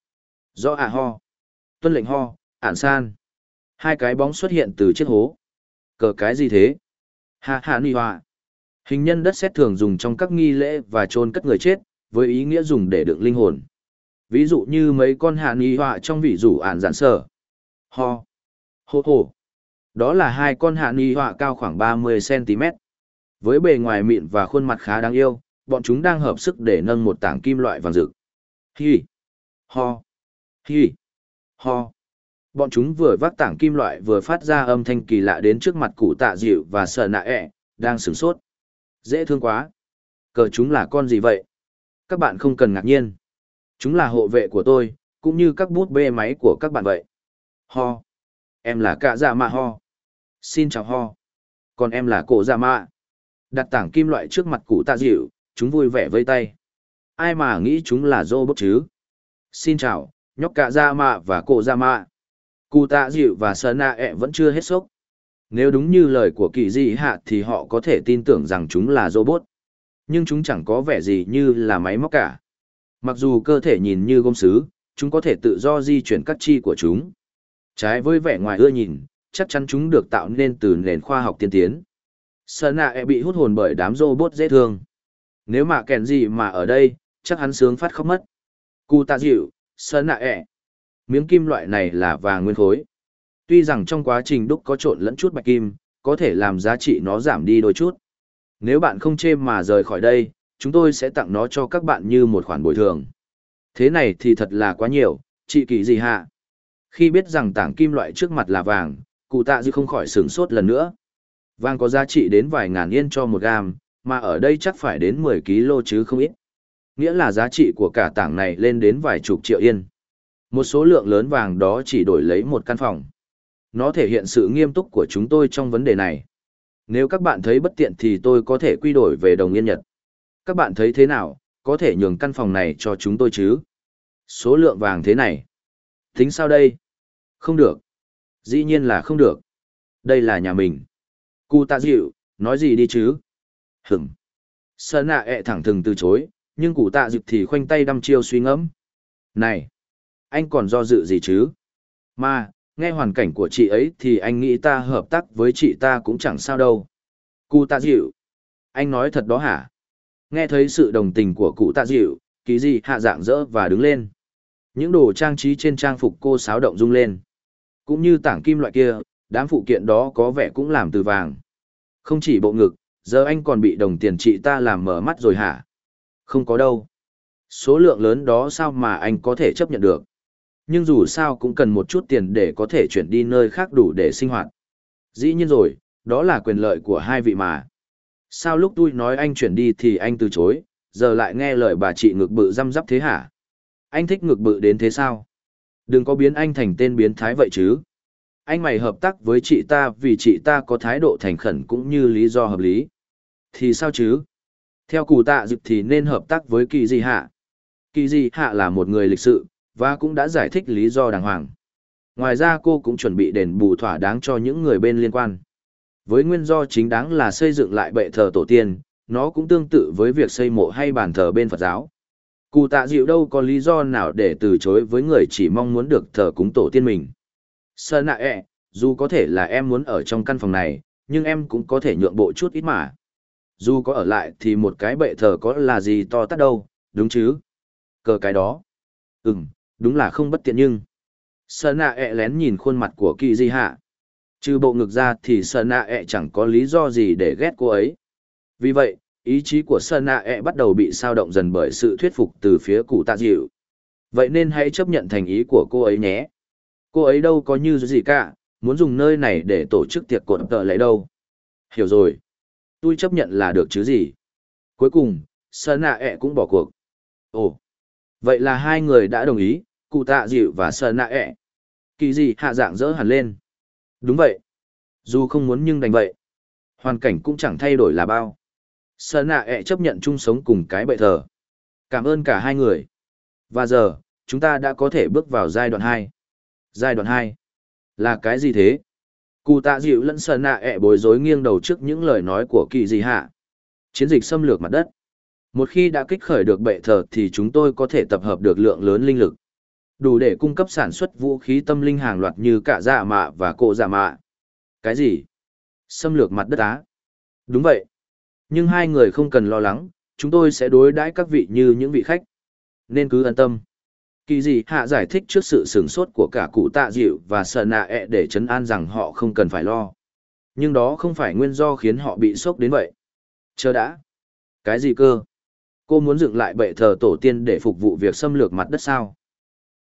Do ạ ho. Tuân lệnh ho, ản san. Hai cái bóng xuất hiện từ chiếc hố. Cờ cái gì thế? Ha ha ni hoa. Hình nhân đất xét thường dùng trong các nghi lễ và chôn cất người chết, với ý nghĩa dùng để đựng linh hồn. Ví dụ như mấy con hạ nghi họa trong vị rủ ản giản sở. Ho. Hô hô. Đó là hai con hạ nghi họa cao khoảng 30cm. Với bề ngoài mịn và khuôn mặt khá đáng yêu, bọn chúng đang hợp sức để nâng một tảng kim loại vàng rực. Hi. Ho. Hi. Ho. Bọn chúng vừa vác tảng kim loại vừa phát ra âm thanh kỳ lạ đến trước mặt cụ tạ dịu và sợ nạ ẹ, đang sửng sốt. Dễ thương quá. Cờ chúng là con gì vậy? Các bạn không cần ngạc nhiên. Chúng là hộ vệ của tôi, cũng như các bút bê máy của các bạn vậy. Ho. Em là cả dạ mạ ho. Xin chào ho. Còn em là cổ dạ mạ. Đặt tảng kim loại trước mặt cụ tạ dịu, chúng vui vẻ vây tay. Ai mà nghĩ chúng là robot chứ? Xin chào, nhóc cả dạ mạ và cổ dạ mạ. Cụ tạ dịu và sơn nạ ẹ vẫn chưa hết sốc. Nếu đúng như lời của kỳ dị hạ thì họ có thể tin tưởng rằng chúng là robot. Nhưng chúng chẳng có vẻ gì như là máy móc cả. Mặc dù cơ thể nhìn như gôm sứ, chúng có thể tự do di chuyển các chi của chúng. Trái với vẻ ngoài ưa nhìn, chắc chắn chúng được tạo nên từ nền khoa học tiên tiến. Sơn nạ e bị hút hồn bởi đám robot dễ thương. Nếu mà kèn gì mà ở đây, chắc hắn sướng phát khóc mất. Cụ tạ dịu, Sơn nạ e. Miếng kim loại này là vàng nguyên khối. Tuy rằng trong quá trình đúc có trộn lẫn chút bạch kim, có thể làm giá trị nó giảm đi đôi chút. Nếu bạn không chê mà rời khỏi đây, chúng tôi sẽ tặng nó cho các bạn như một khoản bồi thường. Thế này thì thật là quá nhiều, chị kỳ gì hạ? Khi biết rằng tảng kim loại trước mặt là vàng, cụ tạ dư không khỏi sửng sốt lần nữa. Vàng có giá trị đến vài ngàn yên cho một gam, mà ở đây chắc phải đến 10 kg chứ không ít. Nghĩa là giá trị của cả tảng này lên đến vài chục triệu yên. Một số lượng lớn vàng đó chỉ đổi lấy một căn phòng. Nó thể hiện sự nghiêm túc của chúng tôi trong vấn đề này. Nếu các bạn thấy bất tiện thì tôi có thể quy đổi về đồng yên Nhật. Các bạn thấy thế nào, có thể nhường căn phòng này cho chúng tôi chứ? Số lượng vàng thế này. Tính sao đây? Không được. Dĩ nhiên là không được. Đây là nhà mình. Cụ tạ dịu, nói gì đi chứ? Hửng. Sơn nạ ẹ thẳng thừng từ chối, nhưng cụ tạ dịu thì khoanh tay đăm chiêu suy ngẫm. Này! Anh còn do dự gì chứ? Mà, nghe hoàn cảnh của chị ấy thì anh nghĩ ta hợp tác với chị ta cũng chẳng sao đâu. Cụ tạ dịu. Anh nói thật đó hả? Nghe thấy sự đồng tình của cụ tạ dịu, Kỳ Dị hạ dạng dỡ và đứng lên. Những đồ trang trí trên trang phục cô sáo động rung lên. Cũng như tảng kim loại kia, đám phụ kiện đó có vẻ cũng làm từ vàng. Không chỉ bộ ngực, giờ anh còn bị đồng tiền chị ta làm mở mắt rồi hả? Không có đâu. Số lượng lớn đó sao mà anh có thể chấp nhận được? Nhưng dù sao cũng cần một chút tiền để có thể chuyển đi nơi khác đủ để sinh hoạt. Dĩ nhiên rồi, đó là quyền lợi của hai vị mà. Sao lúc tôi nói anh chuyển đi thì anh từ chối, giờ lại nghe lời bà chị ngực bự răm rắp thế hả? Anh thích ngực bự đến thế sao? Đừng có biến anh thành tên biến thái vậy chứ. Anh mày hợp tác với chị ta vì chị ta có thái độ thành khẩn cũng như lý do hợp lý. Thì sao chứ? Theo cụ tạ dịp thì nên hợp tác với kỳ gì hạ. Kỳ gì hạ là một người lịch sự, và cũng đã giải thích lý do đàng hoàng. Ngoài ra cô cũng chuẩn bị đền bù thỏa đáng cho những người bên liên quan. Với nguyên do chính đáng là xây dựng lại bệ thờ tổ tiên, nó cũng tương tự với việc xây mộ hay bàn thờ bên Phật giáo. Cụ tạ dịu đâu có lý do nào để từ chối với người chỉ mong muốn được thờ cúng tổ tiên mình. Sơ nạ ẹ, dù có thể là em muốn ở trong căn phòng này, nhưng em cũng có thể nhượng bộ chút ít mà. Dù có ở lại thì một cái bệ thờ có là gì to tát đâu, đúng chứ? Cờ cái đó. Ừm, đúng là không bất tiện nhưng. sợ nạ ẹ lén nhìn khuôn mặt của kỳ di hạ. Trừ bộ ngực ra thì sợ nạ ẹ chẳng có lý do gì để ghét cô ấy. Vì vậy, ý chí của sợ nạ ẹ bắt đầu bị sao động dần bởi sự thuyết phục từ phía cụ tạ dịu. Vậy nên hãy chấp nhận thành ý của cô ấy nhé. Cô ấy đâu có như gì cả, muốn dùng nơi này để tổ chức tiệc cột tợ lấy đâu. Hiểu rồi. Tôi chấp nhận là được chứ gì. Cuối cùng, sợ nạ ẹ cũng bỏ cuộc. Ồ, vậy là hai người đã đồng ý, cụ tạ dịu và Sơn nạ ẹ. Kỳ gì hạ dạng dỡ hẳn lên. Đúng vậy. Dù không muốn nhưng đành vậy. Hoàn cảnh cũng chẳng thay đổi là bao. Sơn nạ ẹ chấp nhận chung sống cùng cái bệ thờ. Cảm ơn cả hai người. Và giờ, chúng ta đã có thể bước vào giai đoạn hai. Giai đoạn hai Là cái gì thế? Cụ tạ dịu lẫn sơn nạ ẹ bối rối nghiêng đầu trước những lời nói của kỳ gì hạ. Chiến dịch xâm lược mặt đất. Một khi đã kích khởi được bệ thờ thì chúng tôi có thể tập hợp được lượng lớn linh lực. Đủ để cung cấp sản xuất vũ khí tâm linh hàng loạt như cả dạ mạ và cộ dạ mạ. Cái gì? Xâm lược mặt đất á? Đúng vậy. Nhưng hai người không cần lo lắng, chúng tôi sẽ đối đãi các vị như những vị khách. Nên cứ an tâm. Kỳ gì hạ giải thích trước sự sửng sốt của cả cụ tạ dịu và sợ nạ ẹ để chấn an rằng họ không cần phải lo. Nhưng đó không phải nguyên do khiến họ bị sốc đến vậy. Chờ đã. Cái gì cơ? Cô muốn dựng lại bệ thờ tổ tiên để phục vụ việc xâm lược mặt đất sao?